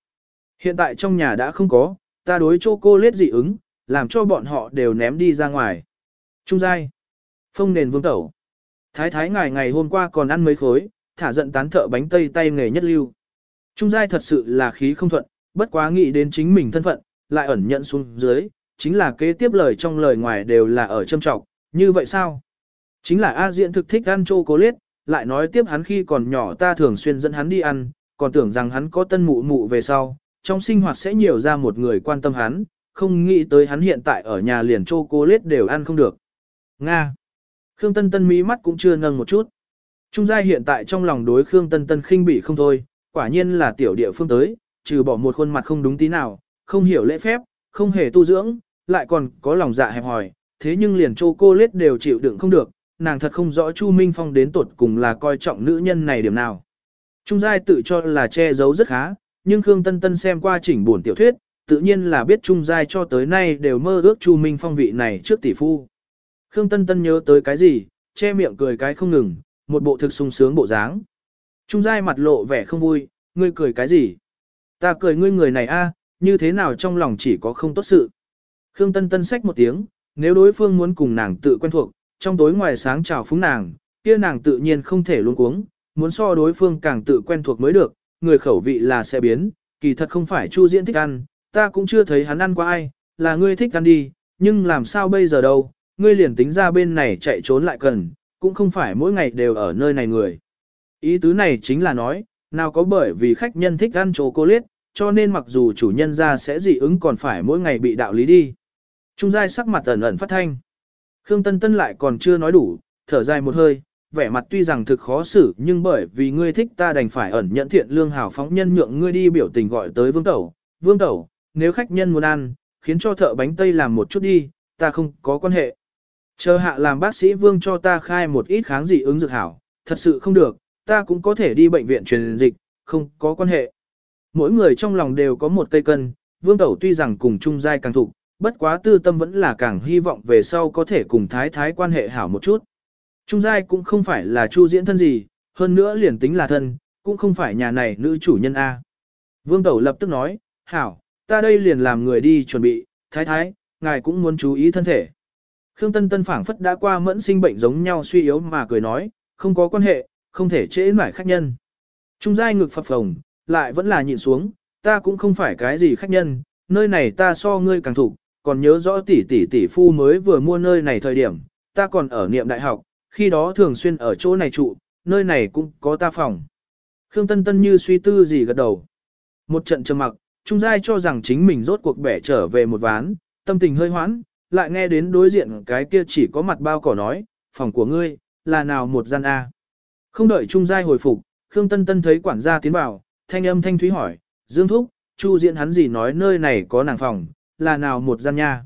Hiện tại trong nhà đã không có, ta đối chô cô lết dị ứng, làm cho bọn họ đều ném đi ra ngoài. Trung giai. Phong nền vương tẩu. Thái thái ngày ngày hôm qua còn ăn mấy khối, thả giận tán thợ bánh tây tay nghề nhất lưu. Trung giai thật sự là khí không thuận, bất quá nghĩ đến chính mình thân phận, lại ẩn nhận xuống dưới, chính là kế tiếp lời trong lời ngoài đều là ở châm trọng, như vậy sao? Chính là A Diện thực thích ăn chocolate, lại nói tiếp hắn khi còn nhỏ ta thường xuyên dẫn hắn đi ăn, còn tưởng rằng hắn có tân mụ mụ về sau, trong sinh hoạt sẽ nhiều ra một người quan tâm hắn, không nghĩ tới hắn hiện tại ở nhà liền chocolate đều ăn không được. Nga. Khương Tân Tân mí mắt cũng chưa nâng một chút. Trung giai hiện tại trong lòng đối Khương Tân Tân khinh bị không thôi, quả nhiên là tiểu địa phương tới, trừ bỏ một khuôn mặt không đúng tí nào, không hiểu lễ phép, không hề tu dưỡng, lại còn có lòng dạ hẹp hòi, thế nhưng liền chocolate đều chịu đựng không được, nàng thật không rõ Chu Minh Phong đến tột cùng là coi trọng nữ nhân này điểm nào. Trung giai tự cho là che giấu rất khá, nhưng Khương Tân Tân xem qua chỉnh buồn tiểu thuyết, tự nhiên là biết Trung giai cho tới nay đều mơ ước Chu Minh Phong vị này trước tỷ phu. Khương Tân Tân nhớ tới cái gì, che miệng cười cái không ngừng, một bộ thực sung sướng bộ dáng. Trung giai mặt lộ vẻ không vui, ngươi cười cái gì? Ta cười ngươi người này a, như thế nào trong lòng chỉ có không tốt sự. Khương Tân Tân xách một tiếng, nếu đối phương muốn cùng nàng tự quen thuộc, trong tối ngoài sáng chào phúng nàng, kia nàng tự nhiên không thể luôn cuống, muốn so đối phương càng tự quen thuộc mới được, người khẩu vị là sẽ biến, kỳ thật không phải Chu Diễn thích ăn, ta cũng chưa thấy hắn ăn qua ai, là ngươi thích ăn đi, nhưng làm sao bây giờ đâu, ngươi liền tính ra bên này chạy trốn lại cần, cũng không phải mỗi ngày đều ở nơi này người. Ý tứ này chính là nói, nào có bởi vì khách nhân thích ăn chocolate, cho nên mặc dù chủ nhân ra sẽ dị ứng còn phải mỗi ngày bị đạo lý đi. Trung giai sắc mặt ẩn ẩn phát thanh. Khương Tân Tân lại còn chưa nói đủ, thở dài một hơi, vẻ mặt tuy rằng thực khó xử nhưng bởi vì ngươi thích ta đành phải ẩn nhận thiện lương hào phóng nhân nhượng ngươi đi biểu tình gọi tới vương tẩu. Vương tẩu, nếu khách nhân muốn ăn, khiến cho thợ bánh tây làm một chút đi, ta không có quan hệ. Chờ hạ làm bác sĩ vương cho ta khai một ít kháng dị ứng dược hảo, thật sự không được, ta cũng có thể đi bệnh viện truyền dịch, không có quan hệ. Mỗi người trong lòng đều có một cây cân, vương tẩu tuy rằng cùng chung giai càng thụ bất quá tư tâm vẫn là càng hy vọng về sau có thể cùng thái thái quan hệ hảo một chút. Trung giai cũng không phải là chu diễn thân gì, hơn nữa liền tính là thân, cũng không phải nhà này nữ chủ nhân A. Vương Tẩu lập tức nói, hảo, ta đây liền làm người đi chuẩn bị, thái thái, ngài cũng muốn chú ý thân thể. Khương Tân Tân phảng phất đã qua mẫn sinh bệnh giống nhau suy yếu mà cười nói, không có quan hệ, không thể trễ mải khách nhân. Trung giai ngực phập phồng, lại vẫn là nhịn xuống, ta cũng không phải cái gì khách nhân, nơi này ta so ngươi càng thủ, còn nhớ rõ tỷ tỷ tỷ phu mới vừa mua nơi này thời điểm, ta còn ở niệm đại học, khi đó thường xuyên ở chỗ này trụ, nơi này cũng có ta phòng. Khương Tân Tân như suy tư gì gật đầu. Một trận trầm mặc, Trung Giai cho rằng chính mình rốt cuộc bẻ trở về một ván, tâm tình hơi hoãn, lại nghe đến đối diện cái kia chỉ có mặt bao cỏ nói, phòng của ngươi, là nào một gian A. Không đợi Trung Giai hồi phục, Khương Tân Tân thấy quản gia tiến vào, thanh âm thanh thúy hỏi, Dương Thúc, Chu Diễn hắn gì nói nơi này có nàng phòng, là nào một gian nhà,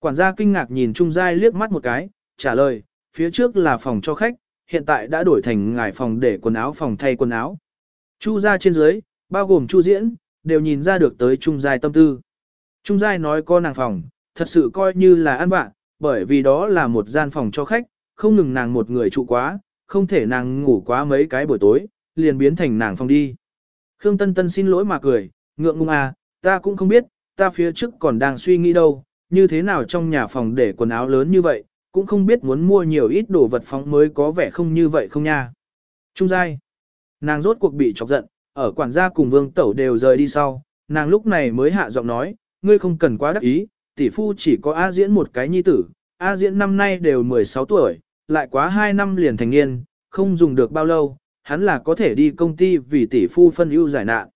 Quản gia kinh ngạc nhìn Trung Giai liếc mắt một cái, trả lời, phía trước là phòng cho khách, hiện tại đã đổi thành ngải phòng để quần áo phòng thay quần áo. Chu Gia trên dưới, bao gồm Chu diễn, đều nhìn ra được tới Trung Giai tâm tư. Trung Giai nói có nàng phòng, thật sự coi như là ăn bạn, bởi vì đó là một gian phòng cho khách, không ngừng nàng một người trụ quá, không thể nàng ngủ quá mấy cái buổi tối, liền biến thành nàng phòng đi. Khương Tân Tân xin lỗi mà cười, ngượng ngùng à, ta cũng không biết, ta phía trước còn đang suy nghĩ đâu, như thế nào trong nhà phòng để quần áo lớn như vậy, cũng không biết muốn mua nhiều ít đồ vật phóng mới có vẻ không như vậy không nha. Trung giai, nàng rốt cuộc bị chọc giận, ở quản gia cùng vương tẩu đều rời đi sau, nàng lúc này mới hạ giọng nói, ngươi không cần quá đắc ý, tỷ phu chỉ có A diễn một cái nhi tử, A diễn năm nay đều 16 tuổi, lại quá 2 năm liền thành niên, không dùng được bao lâu, hắn là có thể đi công ty vì tỷ phu phân ưu giải nạn.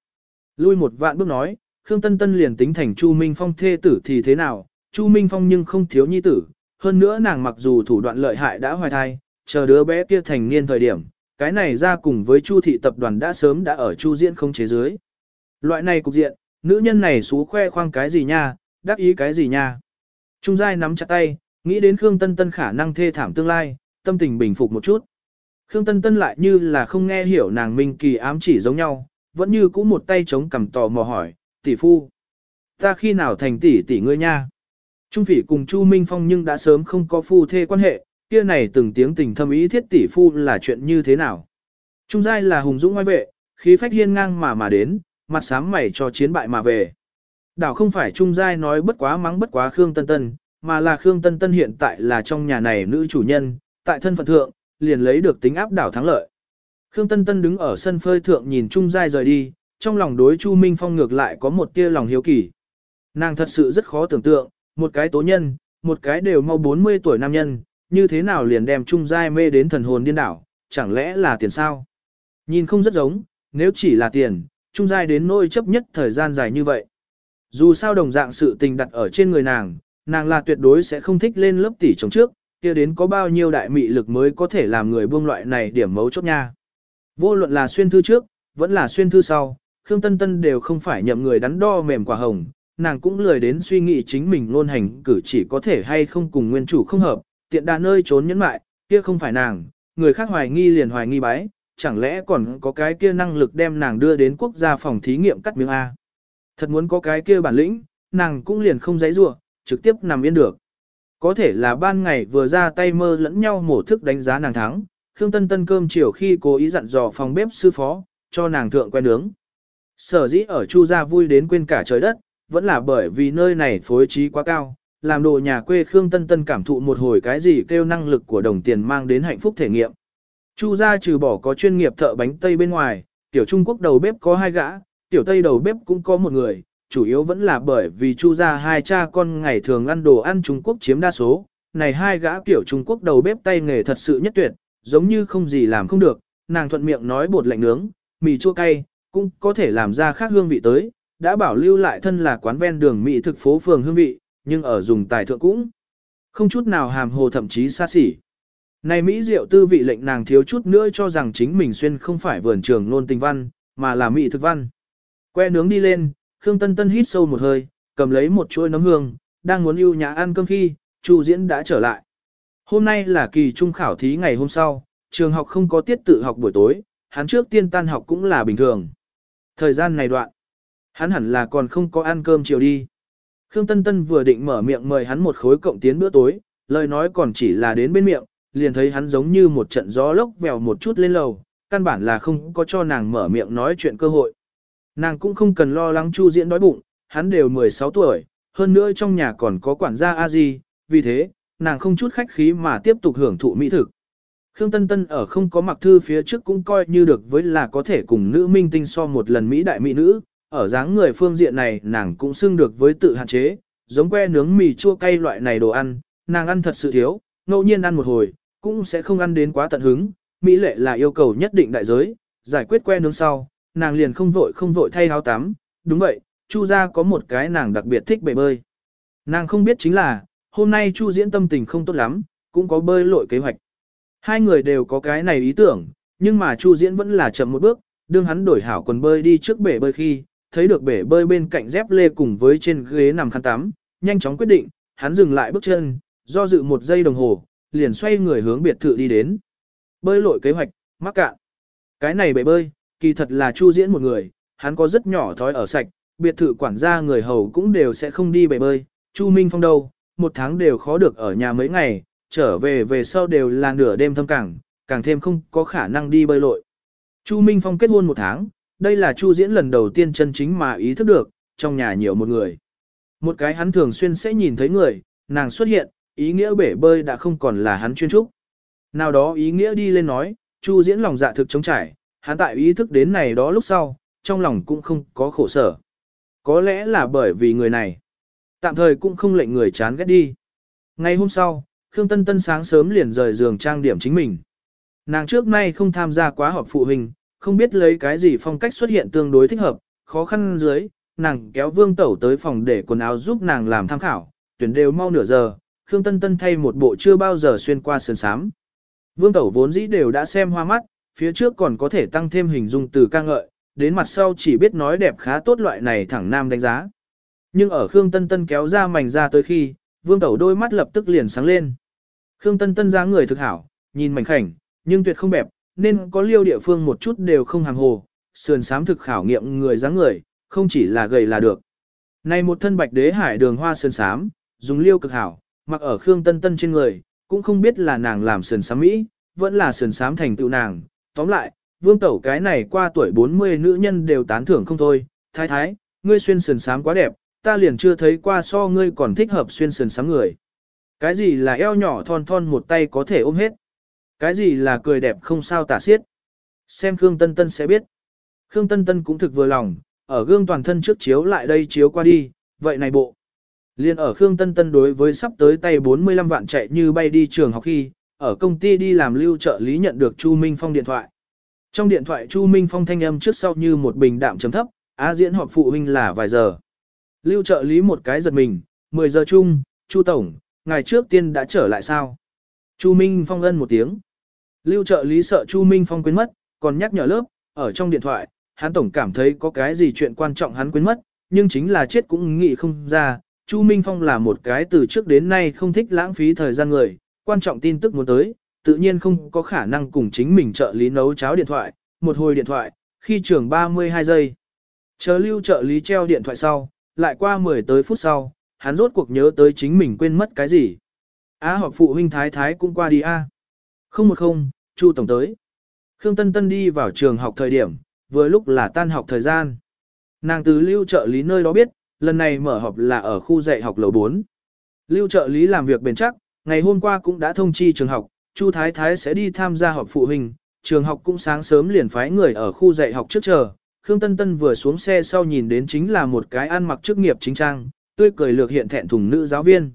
Lui một vạn bước nói, Khương Tân Tân liền tính thành Chu Minh Phong thê tử thì thế nào, Chu Minh Phong nhưng không thiếu nhi tử, hơn nữa nàng mặc dù thủ đoạn lợi hại đã hoài thai, chờ đứa bé kia thành niên thời điểm, cái này ra cùng với Chu thị tập đoàn đã sớm đã ở Chu diễn không chế dưới. Loại này cục diện, nữ nhân này xú khoe khoang cái gì nha, đắc ý cái gì nha. Trung giai nắm chặt tay, nghĩ đến Khương Tân Tân khả năng thê thảm tương lai, tâm tình bình phục một chút. Khương Tân Tân lại như là không nghe hiểu nàng Minh Kỳ ám chỉ giống nhau, vẫn như cũ một tay chống cằm tò mò hỏi, tỷ phu. Ta khi nào thành tỷ tỷ ngươi nha? Trung phỉ cùng Chu Minh Phong nhưng đã sớm không có phu thê quan hệ, kia này từng tiếng tình thâm ý thiết tỷ phu là chuyện như thế nào? Trung giai là hùng dũng ngoài vệ, khí phách hiên ngang mà mà đến, mặt sám mày cho chiến bại mà về. Đảo không phải Trung giai nói bất quá mắng bất quá Khương Tân Tân, mà là Khương Tân Tân hiện tại là trong nhà này nữ chủ nhân, tại thân phận thượng, liền lấy được tính áp đảo thắng lợi. Khương Tân Tân đứng ở sân phơi thượng nhìn Trung giai rời đi, trong lòng đối Chu Minh Phong ngược lại có một tia lòng hiếu kỳ. Nàng thật sự rất khó tưởng tượng, một cái tố nhân, một cái đều mau 40 tuổi nam nhân, như thế nào liền đem Trung giai mê đến thần hồn điên đảo, chẳng lẽ là tiền sao? Nhìn không rất giống, nếu chỉ là tiền, Trung giai đến nỗi chấp nhất thời gian dài như vậy. Dù sao đồng dạng sự tình đặt ở trên người nàng, nàng là tuyệt đối sẽ không thích lên lớp tỷ chồng trước, kia đến có bao nhiêu đại mị lực mới có thể làm người buông loại này điểm mấu chốt nha. Vô luận là xuyên thư trước, vẫn là xuyên thư sau, Khương Tân Tân đều không phải nhậm người đắn đo mềm quả hồng, nàng cũng lười đến suy nghĩ chính mình luôn hành cử chỉ có thể hay không cùng nguyên chủ không hợp, tiện đà nơi trốn nhẫn mại, kia không phải nàng, người khác hoài nghi liền hoài nghi bái, chẳng lẽ còn có cái kia năng lực đem nàng đưa đến quốc gia phòng thí nghiệm cắt miếng A. Thật muốn có cái kia bản lĩnh, nàng cũng liền không giấy rua, trực tiếp nằm yên được. Có thể là ban ngày vừa ra tay mơ lẫn nhau mổ thức đánh giá nàng thắng, Khương Tân Tân cơm chiều khi cố ý dặn dò phòng bếp sư phó, cho nàng thượng quen nướng. Sở dĩ ở Chu gia vui đến quên cả trời đất, vẫn là bởi vì nơi này phối trí quá cao, làm đồ nhà quê Khương Tân Tân cảm thụ một hồi cái gì kêu năng lực của đồng tiền mang đến hạnh phúc thể nghiệm. Chu gia trừ bỏ có chuyên nghiệp thợ bánh Tây bên ngoài, tiểu Trung Quốc đầu bếp có hai gã, tiểu Tây đầu bếp cũng có một người, chủ yếu vẫn là bởi vì Chu gia hai cha con ngày thường ăn đồ ăn Trung Quốc chiếm đa số, này hai gã tiểu Trung Quốc đầu bếp tay nghề thật sự nhất tuyệt, giống như không gì làm không được, nàng thuận miệng nói bột lạnh nướng, mì chua cay, cũng có thể làm ra khác hương vị tới, đã bảo lưu lại thân là quán ven đường mỹ thực phố phường hương vị, nhưng ở dùng tài thượng cũng không chút nào hàm hồ thậm chí xa xỉ. Này Mỹ diệu tư vị lệnh nàng thiếu chút nữa cho rằng chính mình xuyên không phải vườn trường nôn tình văn, mà là mỹ thực văn. Que nướng đi lên, Khương Tân Tân hít sâu một hơi, cầm lấy một chuôi nấm hương, đang muốn ưu nhã ăn cơm khi, Chu Diễn đã trở lại. Hôm nay là kỳ trung khảo thí ngày hôm sau, trường học không có tiết tự học buổi tối, hắn trước tiên tan học cũng là bình thường. Thời gian này đoạn, hắn hẳn là còn không có ăn cơm chiều đi. Khương Tân Tân vừa định mở miệng mời hắn một khối cộng tiến bữa tối, lời nói còn chỉ là đến bên miệng, liền thấy hắn giống như một trận gió lốc vèo một chút lên lầu, căn bản là không có cho nàng mở miệng nói chuyện cơ hội. Nàng cũng không cần lo lắng Chu Diễn đói bụng, hắn đều 16 tuổi, hơn nữa trong nhà còn có quản gia a di, vì thế, nàng không chút khách khí mà tiếp tục hưởng thụ mỹ thực. Khương Tân Tân ở không có mặc thư phía trước cũng coi như được với là có thể cùng nữ minh tinh so một lần Mỹ đại mỹ nữ, ở dáng người phương diện này nàng cũng xưng được với tự hạn chế, giống que nướng mì chua cay loại này đồ ăn, nàng ăn thật sự thiếu, ngẫu nhiên ăn một hồi, cũng sẽ không ăn đến quá tận hứng, Mỹ lệ là yêu cầu nhất định đại giới, giải quyết que nướng sau, nàng liền không vội không vội thay áo tắm, đúng vậy, Chu gia có một cái nàng đặc biệt thích bể bơi. Nàng không biết chính là, hôm nay Chu diễn tâm tình không tốt lắm, cũng có bơi lội kế hoạch. Hai người đều có cái này ý tưởng, nhưng mà Chu diễn vẫn là chậm một bước, đương hắn đổi hảo quần bơi đi trước bể bơi khi, thấy được bể bơi bên cạnh dép lê cùng với trên ghế nằm khăn tắm, nhanh chóng quyết định, hắn dừng lại bước chân, do dự một giây đồng hồ, liền xoay người hướng biệt thự đi đến. bơi lội kế hoạch, mắc cạn. Cái này bể bơi, kỳ thật là Chu Diễn một người, hắn có rất nhỏ thói ở sạch, biệt thự quản gia người hầu cũng đều sẽ không đi bể bơi, Chu Minh Phong đâu, một tháng đều khó được ở nhà mấy ngày, trở về về sau đều là nửa đêm thâm cảng, càng thêm không có khả năng đi bơi lội. Chu Minh Phong kết hôn một tháng, đây là Chu Diễn lần đầu tiên chân chính mà ý thức được, trong nhà nhiều một người. Một cái hắn thường xuyên sẽ nhìn thấy người, nàng xuất hiện, ý nghĩa bể bơi đã không còn là hắn chuyên trúc. Nào đó ý nghĩa đi lên nói, Chu Diễn lòng dạ thực chống trải, hắn tại ý thức đến này đó lúc sau, trong lòng cũng không có khổ sở. Có lẽ là bởi vì người này, tạm thời cũng không lệnh người chán ghét đi. Ngày hôm sau, Khương Tân Tân sáng sớm liền rời giường trang điểm chính mình. Nàng trước nay không tham gia quá họp phụ huynh, không biết lấy cái gì phong cách xuất hiện tương đối thích hợp, khó khăn dưới, nàng kéo Vương Tẩu tới phòng để quần áo giúp nàng làm tham khảo, tuyển đều mau nửa giờ, Khương Tân Tân thay một bộ chưa bao giờ xuyên qua sườn sám. Vương Tẩu vốn dĩ đều đã xem hoa mắt, phía trước còn có thể tăng thêm hình dung từ ca ngợi, đến mặt sau chỉ biết nói đẹp khá tốt loại này thẳng nam đánh giá. Nhưng ở Khương Tân Tân kéo ra mảnh ra tới khi, Vương Tẩu đôi mắt lập tức liền sáng lên. Khương Tân Tân dáng người thực hảo, nhìn mảnh khảnh, nhưng tuyệt không bẹp, nên có liêu địa phương một chút đều không hàng hồ, sườn sám thực khảo nghiệm người dáng người, không chỉ là gầy là được. Này một thân bạch đế hải đường hoa sườn sám, dùng liêu cực hảo, mặc ở Khương Tân Tân trên người, cũng không biết là nàng làm sườn sám Mỹ, vẫn là sườn sám thành tựu nàng. Tóm lại, vương tẩu cái này qua tuổi 40 nữ nhân đều tán thưởng không thôi, thái thái, ngươi xuyên sườn sám quá đẹp, ta liền chưa thấy qua so ngươi còn thích hợp xuyên sườn sám người. Cái gì là eo nhỏ thon thon một tay có thể ôm hết. Cái gì là cười đẹp không sao tả xiết. Xem Khương Tân Tân sẽ biết. Khương Tân Tân cũng thực vừa lòng, ở gương toàn thân trước chiếu lại đây chiếu qua đi, vậy này bộ. Liên ở Khương Tân Tân đối với sắp tới tay 45 vạn chạy như bay đi trường học khi, ở công ty đi làm lưu trợ lý nhận được Chu Minh Phong điện thoại. Trong điện thoại Chu Minh Phong thanh âm trước sau như một bình đạm chấm thấp, á diễn họp phụ huynh là vài giờ. Lưu trợ lý một cái giật mình, 10 giờ chung, Chu Tổng, ngày trước tiên đã trở lại sao? Chu Minh Phong ân một tiếng. Lưu trợ lý sợ Chu Minh Phong quên mất, còn nhắc nhở lớp, ở trong điện thoại, hắn tổng cảm thấy có cái gì chuyện quan trọng hắn quên mất, nhưng chính là chết cũng nghĩ không ra. Chu Minh Phong là một cái từ trước đến nay không thích lãng phí thời gian người, quan trọng tin tức muốn tới, tự nhiên không có khả năng cùng chính mình trợ lý nấu cháo điện thoại, một hồi điện thoại, khi trường 32 giây. Chờ lưu trợ lý treo điện thoại sau, lại qua 10 tới phút sau, hắn rốt cuộc nhớ tới chính mình quên mất cái gì. Á họp phụ huynh thái thái cũng qua đi a. Không một không, Chu tổng tới. Khương Tân Tân đi vào trường học thời điểm, vừa lúc là tan học thời gian. Nàng từ lưu trợ lý nơi đó biết, lần này mở họp là ở khu dạy học lầu 4. Lưu trợ lý làm việc bền chắc, ngày hôm qua cũng đã thông chi trường học, Chu Thái Thái sẽ đi tham gia họp phụ huynh, trường học cũng sáng sớm liền phái người ở khu dạy học trước chờ. Khương Tân Tân vừa xuống xe sau nhìn đến chính là một cái ăn mặc chức nghiệp chính trang, tươi cười lược hiện thẹn thùng nữ giáo viên.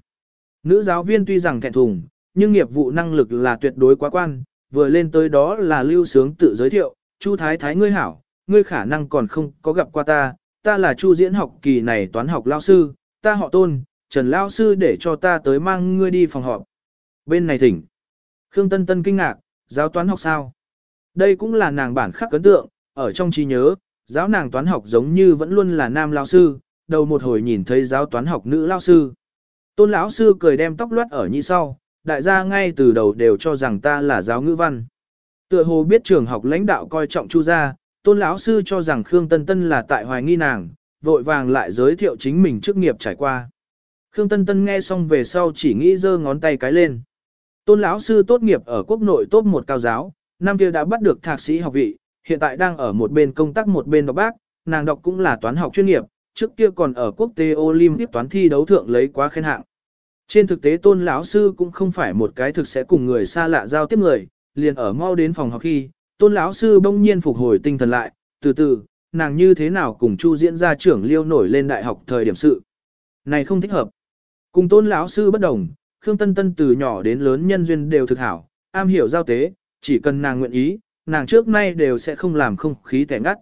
Nữ giáo viên tuy rằng thẹn thùng, nhưng nghiệp vụ năng lực là tuyệt đối quá quan, vừa lên tới đó là lưu sướng tự giới thiệu, Chu Thái Thái ngươi hảo, ngươi khả năng còn không có gặp qua ta, ta là Chu diễn học kỳ này toán học lao sư, ta họ tôn, Trần lao sư để cho ta tới mang ngươi đi phòng họp. Bên này thỉnh. Khương Tân Tân kinh ngạc, giáo toán học sao? Đây cũng là nàng bản khắc ấn tượng, ở trong trí nhớ, giáo nàng toán học giống như vẫn luôn là nam lao sư, đầu một hồi nhìn thấy giáo toán học nữ lao sư. Tôn lão sư cười đem tóc loát ở như sau, đại gia ngay từ đầu đều cho rằng ta là giáo ngữ văn. Tựa hồ biết trường học lãnh đạo coi trọng Chu gia, Tôn lão sư cho rằng Khương Tân Tân là tại hoài nghi nàng, vội vàng lại giới thiệu chính mình chức nghiệp trải qua. Khương Tân Tân nghe xong về sau chỉ nghĩ giơ ngón tay cái lên. Tôn lão sư tốt nghiệp ở quốc nội tốt một cao giáo, năm kia đã bắt được thạc sĩ học vị, hiện tại đang ở một bên công tác một bên đọc bác, nàng đọc cũng là toán học chuyên nghiệp, trước kia còn ở quốc tế Olympic toán thi đấu thượng lấy quá khen hạng. Trên thực tế tôn lão sư cũng không phải một cái thực sẽ cùng người xa lạ giao tiếp người, liền ở mau đến phòng học khi, tôn lão sư bỗng nhiên phục hồi tinh thần lại, từ từ, nàng như thế nào cùng chu diễn ra trưởng liêu nổi lên đại học thời điểm sự. Này không thích hợp. Cùng tôn lão sư bất đồng, Khương Tân Tân từ nhỏ đến lớn nhân duyên đều thực hảo, am hiểu giao tế, chỉ cần nàng nguyện ý, nàng trước nay đều sẽ không làm không khí tẻ ngắt.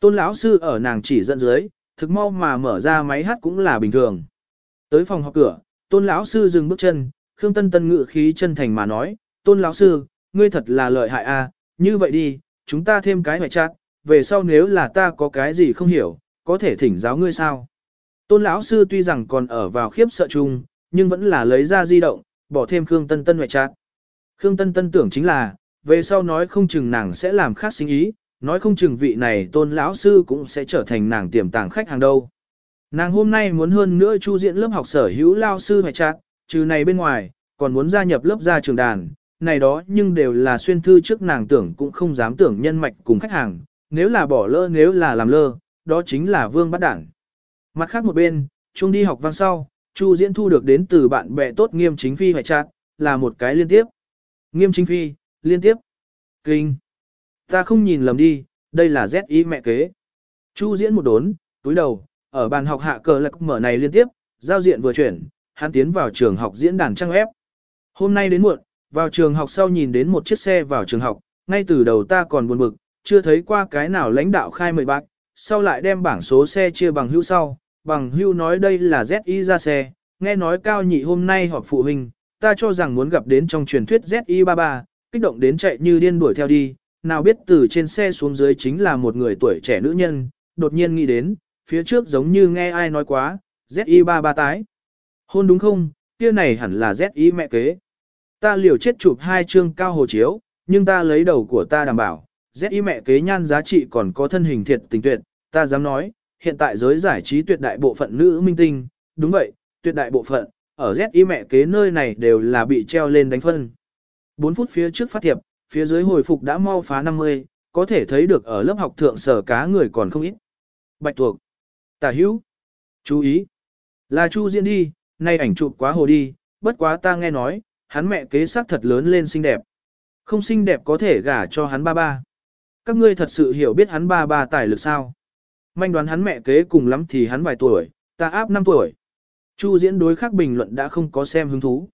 Tôn lão sư ở nàng chỉ dẫn dưới, thực mau mà mở ra máy hát cũng là bình thường. Tới phòng học cửa, tôn lão sư dừng bước chân, Khương Tân Tân ngự khí chân thành mà nói, tôn lão sư, ngươi thật là lợi hại a, như vậy đi, chúng ta thêm cái hoại chát, về sau nếu là ta có cái gì không hiểu, có thể thỉnh giáo ngươi sao. Tôn lão sư tuy rằng còn ở vào khiếp sợ chung, nhưng vẫn là lấy ra di động, bỏ thêm Khương Tân Tân hoại chát. Khương Tân Tân tưởng chính là, về sau nói không chừng nàng sẽ làm khác sinh ý, nói không chừng vị này tôn lão sư cũng sẽ trở thành nàng tiềm tàng khách hàng đâu. Nàng hôm nay muốn hơn nữa chu diện lớp học sở hữu lao sư hoài chặt, trừ này bên ngoài, còn muốn gia nhập lớp gia trường đàn, này đó nhưng đều là xuyên thư trước nàng tưởng cũng không dám tưởng nhân mạch cùng khách hàng, nếu là bỏ lỡ nếu là làm lơ, đó chính là vương bắt đảng. Mặt khác một bên, chung đi học vang sau, Chu Diễn thu được đến từ bạn bè tốt nghiêm chính phi hoài chặt, là một cái liên tiếp. Nghiêm chính phi, liên tiếp. Kinh. Ta không nhìn lầm đi, đây là Z mẹ kế. Chu Diễn một đốn, túi đầu, ở bàn học hạ cờ lạc mở này liên tiếp, giao diện vừa chuyển, hắn tiến vào trường học diễn đàn trang web. Hôm nay đến muộn, vào trường học sau nhìn đến một chiếc xe vào trường học, ngay từ đầu ta còn buồn bực, chưa thấy qua cái nào lãnh đạo khai mời bạc, sau lại đem bảng số xe chia bằng hưu sau, bằng hưu nói đây là ZI ra xe, nghe nói cao nhị hôm nay họp phụ huynh, ta cho rằng muốn gặp đến trong truyền thuyết ZI33, kích động đến chạy như điên đuổi theo đi, nào biết từ trên xe xuống dưới chính là một người tuổi trẻ nữ nhân, đột nhiên nghĩ đến, phía trước giống như nghe ai nói quá, ZI33 tái. Hôn đúng không, kia này hẳn là ZI mẹ kế. Ta liều chết chụp hai chương cao hồ chiếu, nhưng ta lấy đầu của ta đảm bảo, ZI mẹ kế nhan giá trị còn có thân hình thiệt tình tuyệt, ta dám nói, hiện tại giới giải trí tuyệt đại bộ phận nữ minh tinh, đúng vậy, tuyệt đại bộ phận, ở ZI mẹ kế nơi này đều là bị treo lên đánh phân. 4 phút phía trước phát thiệp, phía dưới hồi phục đã mau phá 50, có thể thấy được ở lớp học thượng sở cá người còn không ít. Bạch thuộc. Tả hữu. Chú ý. Là Chu Diễn đi, nay ảnh chụp quá hồ đi, bất quá ta nghe nói, hắn mẹ kế sắc thật lớn lên xinh đẹp. Không xinh đẹp có thể gả cho hắn ba ba. Các ngươi thật sự hiểu biết hắn ba ba tài lực sao. Manh đoán hắn mẹ kế cùng lắm thì hắn vài tuổi, ta áp 5 tuổi. Chu diễn đối khác bình luận đã không có xem hứng thú.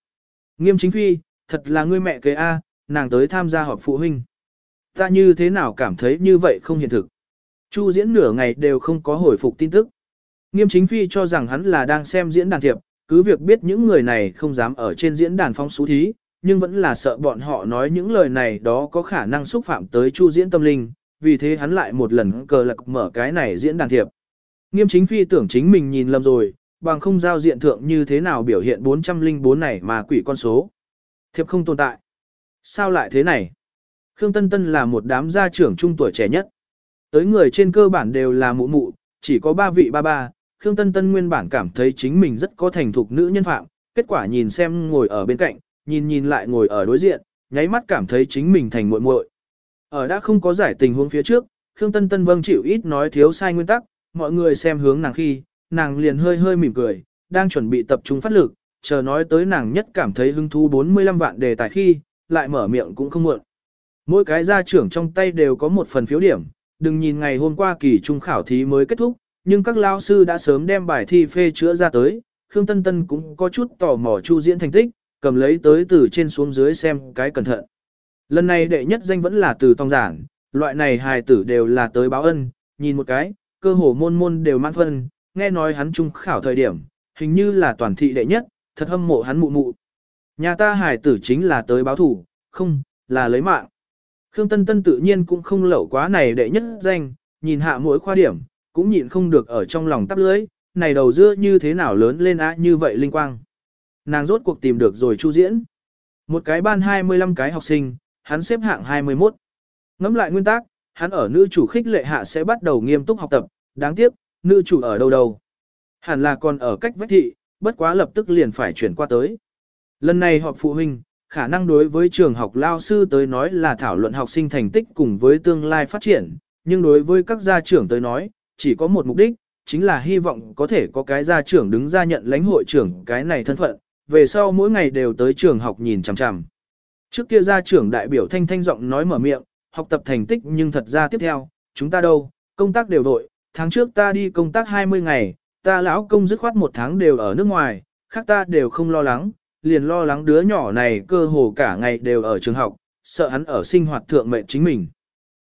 Nghiêm chính phi, thật là ngươi mẹ kế A, nàng tới tham gia họp phụ huynh. Ta như thế nào cảm thấy như vậy không hiện thực. Chu diễn nửa ngày đều không có hồi phục tin tức. Nghiêm chính phi cho rằng hắn là đang xem diễn đàn thiệp, cứ việc biết những người này không dám ở trên diễn đàn phong xú thí, nhưng vẫn là sợ bọn họ nói những lời này đó có khả năng xúc phạm tới chu diễn tâm linh, vì thế hắn lại một lần cờ lạc mở cái này diễn đàn thiệp. Nghiêm chính phi tưởng chính mình nhìn lầm rồi, bằng không giao diện thượng như thế nào biểu hiện 404 này mà quỷ con số. Thiệp không tồn tại. Sao lại thế này? Khương Tân Tân là một đám gia trưởng trung tuổi trẻ nhất. Tới người trên cơ bản đều là mụ mụ, chỉ có ba vị ba ba. Khương Tân Tân nguyên bản cảm thấy chính mình rất có thành thục nữ nhân phạm, kết quả nhìn xem ngồi ở bên cạnh, nhìn nhìn lại ngồi ở đối diện, nháy mắt cảm thấy chính mình thành muội muội. Ở đã không có giải tình huống phía trước, Khương Tân Tân vâng chịu ít nói thiếu sai nguyên tắc, mọi người xem hướng nàng khi, nàng liền hơi hơi mỉm cười, đang chuẩn bị tập trung phát lực, chờ nói tới nàng nhất cảm thấy hứng thú 45 vạn đề tài khi, lại mở miệng cũng không muộn. Mỗi cái gia trưởng trong tay đều có một phần phiếu điểm, đừng nhìn ngày hôm qua kỳ trung khảo thí mới kết thúc, nhưng các lao sư đã sớm đem bài thi phê chữa ra tới, Khương Tân Tân cũng có chút tò mò chu diễn thành tích, cầm lấy tới từ trên xuống dưới xem cái cẩn thận. Lần này đệ nhất danh vẫn là từ tòng giảng, loại này hài tử đều là tới báo ân, nhìn một cái, cơ hồ môn môn đều mãn phân, nghe nói hắn trung khảo thời điểm, hình như là toàn thị đệ nhất, thật hâm mộ hắn mụ mụ. Nhà ta hải tử chính là tới báo thủ, không, là lấy mạng. Khương Tân Tân tự nhiên cũng không lẩu quá này đệ nhất danh, nhìn hạ mỗi khoa điểm, cũng nhịn không được ở trong lòng tắp lưới, này đầu dưa như thế nào lớn lên á như vậy linh quang. Nàng rốt cuộc tìm được rồi chu diễn. Một cái ban 25 cái học sinh, hắn xếp hạng 21. Ngắm lại nguyên tắc, hắn ở nữ chủ khích lệ hạ sẽ bắt đầu nghiêm túc học tập, đáng tiếc, nữ chủ ở đâu đâu. Hẳn là còn ở cách vách thị, bất quá lập tức liền phải chuyển qua tới. Lần này họp phụ huynh, khả năng đối với trường học lao sư tới nói là thảo luận học sinh thành tích cùng với tương lai phát triển, nhưng đối với các gia trưởng tới nói, chỉ có một mục đích, chính là hy vọng có thể có cái gia trưởng đứng ra nhận lãnh hội trưởng cái này thân phận, về sau mỗi ngày đều tới trường học nhìn chằm chằm. Trước kia gia trưởng đại biểu thanh thanh giọng nói mở miệng, học tập thành tích nhưng thật ra tiếp theo, chúng ta đâu, công tác đều vội, tháng trước ta đi công tác 20 ngày, ta lão công dứt khoát một tháng đều ở nước ngoài, khác ta đều không lo lắng, liền lo lắng đứa nhỏ này cơ hồ cả ngày đều ở trường học, sợ hắn ở sinh hoạt thượng mệnh chính mình.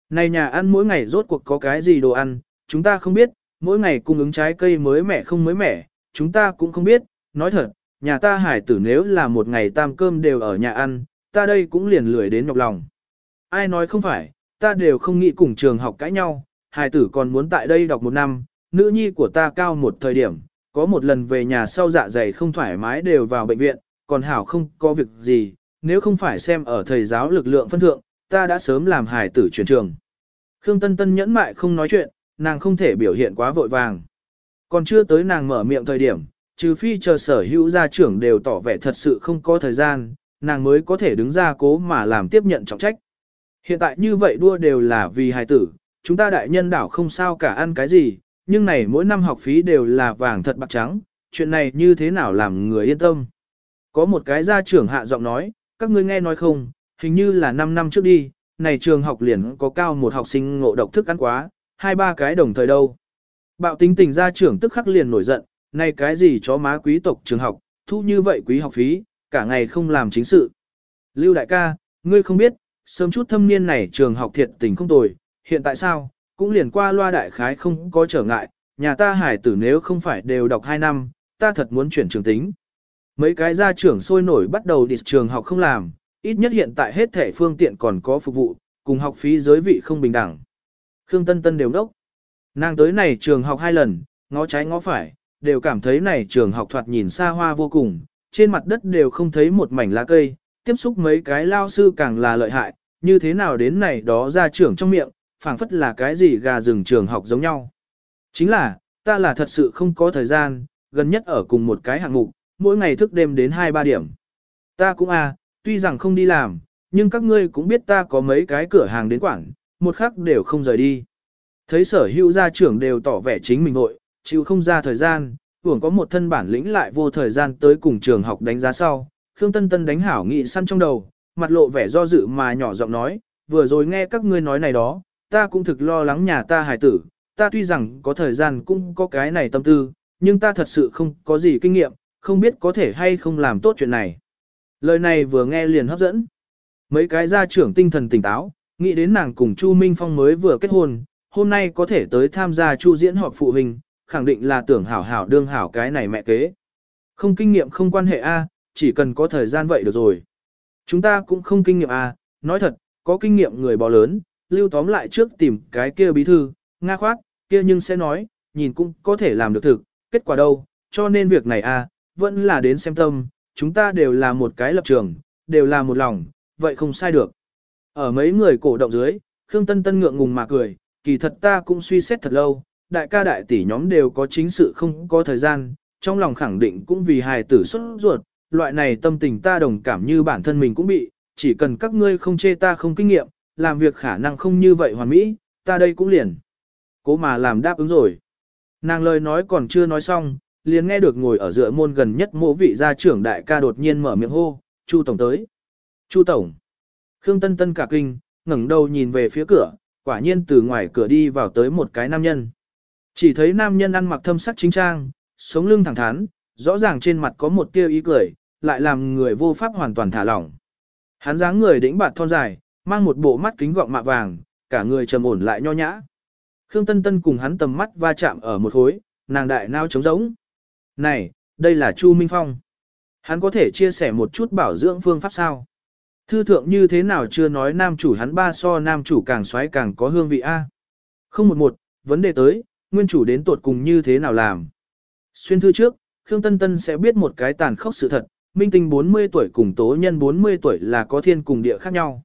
Này nhà ăn mỗi ngày rốt cuộc có cái gì đồ ăn, chúng ta không biết, mỗi ngày cung ứng trái cây mới mẻ không mới mẻ, chúng ta cũng không biết, nói thật, nhà ta hải tử nếu là một ngày tam cơm đều ở nhà ăn, ta đây cũng liền lười đến nhọc lòng. Ai nói không phải, ta đều không nghĩ cùng trường học cãi nhau, hải tử còn muốn tại đây đọc một năm, nữ nhi của ta cao một thời điểm, có một lần về nhà sau dạ dày không thoải mái đều vào bệnh viện, còn hảo không có việc gì, nếu không phải xem ở thầy giáo lực lượng phân thượng, ta đã sớm làm hài tử chuyển trường. Khương Tân Tân nhẫn mại không nói chuyện, nàng không thể biểu hiện quá vội vàng. Còn chưa tới nàng mở miệng thời điểm, trừ phi chờ sở hữu gia trưởng đều tỏ vẻ thật sự không có thời gian, nàng mới có thể đứng ra cố mà làm tiếp nhận trọng trách. Hiện tại như vậy đua đều là vì hài tử, chúng ta đại nhân đảo không sao cả ăn cái gì, nhưng này mỗi năm học phí đều là vàng thật bạc trắng, chuyện này như thế nào làm người yên tâm. Có một cái gia trưởng hạ giọng nói, các ngươi nghe nói không, hình như là 5 năm trước đi, này trường học liền có cao một học sinh ngộ độc thức ăn quá, hai ba cái đồng thời đâu. Bạo tính tình gia trưởng tức khắc liền nổi giận, này cái gì chó má quý tộc trường học, thu như vậy quý học phí, cả ngày không làm chính sự. Lưu đại ca, ngươi không biết, sớm chút thâm niên này trường học thiệt tình không tồi, hiện tại sao, cũng liền qua loa đại khái không có trở ngại, nhà ta hải tử nếu không phải đều đọc 2 năm, ta thật muốn chuyển trường tính. Mấy cái gia trưởng sôi nổi bắt đầu đi trường học không làm, ít nhất hiện tại hết thể phương tiện còn có phục vụ, cùng học phí giới vị không bình đẳng. Khương Tân Tân đều đốc. Nàng tới này trường học hai lần, ngó trái ngó phải, đều cảm thấy này trường học thoạt nhìn xa hoa vô cùng, trên mặt đất đều không thấy một mảnh lá cây, tiếp xúc mấy cái lao sư càng là lợi hại, như thế nào đến này đó ra trưởng trong miệng, phảng phất là cái gì gà rừng trường học giống nhau. Chính là, ta là thật sự không có thời gian, gần nhất ở cùng một cái hạng mục, mỗi ngày thức đêm đến 2-3 điểm. Ta cũng à, tuy rằng không đi làm, nhưng các ngươi cũng biết ta có mấy cái cửa hàng đến quảng, một khắc đều không rời đi. Thấy sở hữu gia trưởng đều tỏ vẻ chính mình nội, chịu không ra thời gian, hưởng có một thân bản lĩnh lại vô thời gian tới cùng trường học đánh giá sau. Khương Tân Tân đánh hảo nghị săn trong đầu, mặt lộ vẻ do dự mà nhỏ giọng nói, vừa rồi nghe các ngươi nói này đó, ta cũng thực lo lắng nhà ta hài tử, ta tuy rằng có thời gian cũng có cái này tâm tư, nhưng ta thật sự không có gì kinh nghiệm, không biết có thể hay không làm tốt chuyện này. Lời này vừa nghe liền hấp dẫn. Mấy cái gia trưởng tinh thần tỉnh táo, nghĩ đến nàng cùng Chu Minh Phong mới vừa kết hôn, hôm nay có thể tới tham gia Chu diễn họp phụ huynh, khẳng định là tưởng hảo hảo đương hảo cái này mẹ kế. Không kinh nghiệm không quan hệ A, chỉ cần có thời gian vậy được rồi. Chúng ta cũng không kinh nghiệm A, nói thật, có kinh nghiệm người bò lớn, lưu tóm lại trước tìm cái kia bí thư, nga khoát, kia nhưng sẽ nói, nhìn cũng có thể làm được thực, kết quả đâu, cho nên việc này A, vẫn là đến xem tâm, chúng ta đều là một cái lập trường, đều là một lòng, vậy không sai được. Ở mấy người cổ động dưới, Khương Tân Tân ngượng ngùng mà cười, kỳ thật ta cũng suy xét thật lâu, đại ca đại tỷ nhóm đều có chính sự không có thời gian, trong lòng khẳng định cũng vì hài tử xuất ruột, loại này tâm tình ta đồng cảm như bản thân mình cũng bị, chỉ cần các ngươi không chê ta không kinh nghiệm, làm việc khả năng không như vậy hoàn mỹ, ta đây cũng liền. Cố mà làm đáp ứng rồi. Nàng lời nói còn chưa nói xong, liền nghe được ngồi ở giữa môn gần nhất mộ vị gia trưởng đại ca đột nhiên mở miệng hô, Chu Tổng tới. Chu Tổng. Khương Tân Tân cả kinh, ngẩng đầu nhìn về phía cửa, quả nhiên từ ngoài cửa đi vào tới một cái nam nhân. Chỉ thấy nam nhân ăn mặc thâm sắc chính trang, sống lưng thẳng thắn, rõ ràng trên mặt có một tia ý cười, lại làm người vô pháp hoàn toàn thả lỏng. Hắn dáng người đĩnh bạt thon dài, mang một bộ mắt kính gọng mạ vàng, cả người trầm ổn lại nho nhã. Khương Tân Tân cùng hắn tầm mắt va chạm ở một khối, nàng đại nao trống rỗng. Này, đây là Chu Minh Phong. Hắn có thể chia sẻ một chút bảo dưỡng phương pháp sao? Thư thượng như thế nào chưa nói nam chủ hắn ba so nam chủ càng xoáy càng có hương vị A. Không một một, vấn đề tới, nguyên chủ đến tuột cùng như thế nào làm. Xuyên thư trước, Khương Tân Tân sẽ biết một cái tàn khốc sự thật, minh tinh 40 tuổi cùng tố nhân 40 tuổi là có thiên cùng địa khác nhau.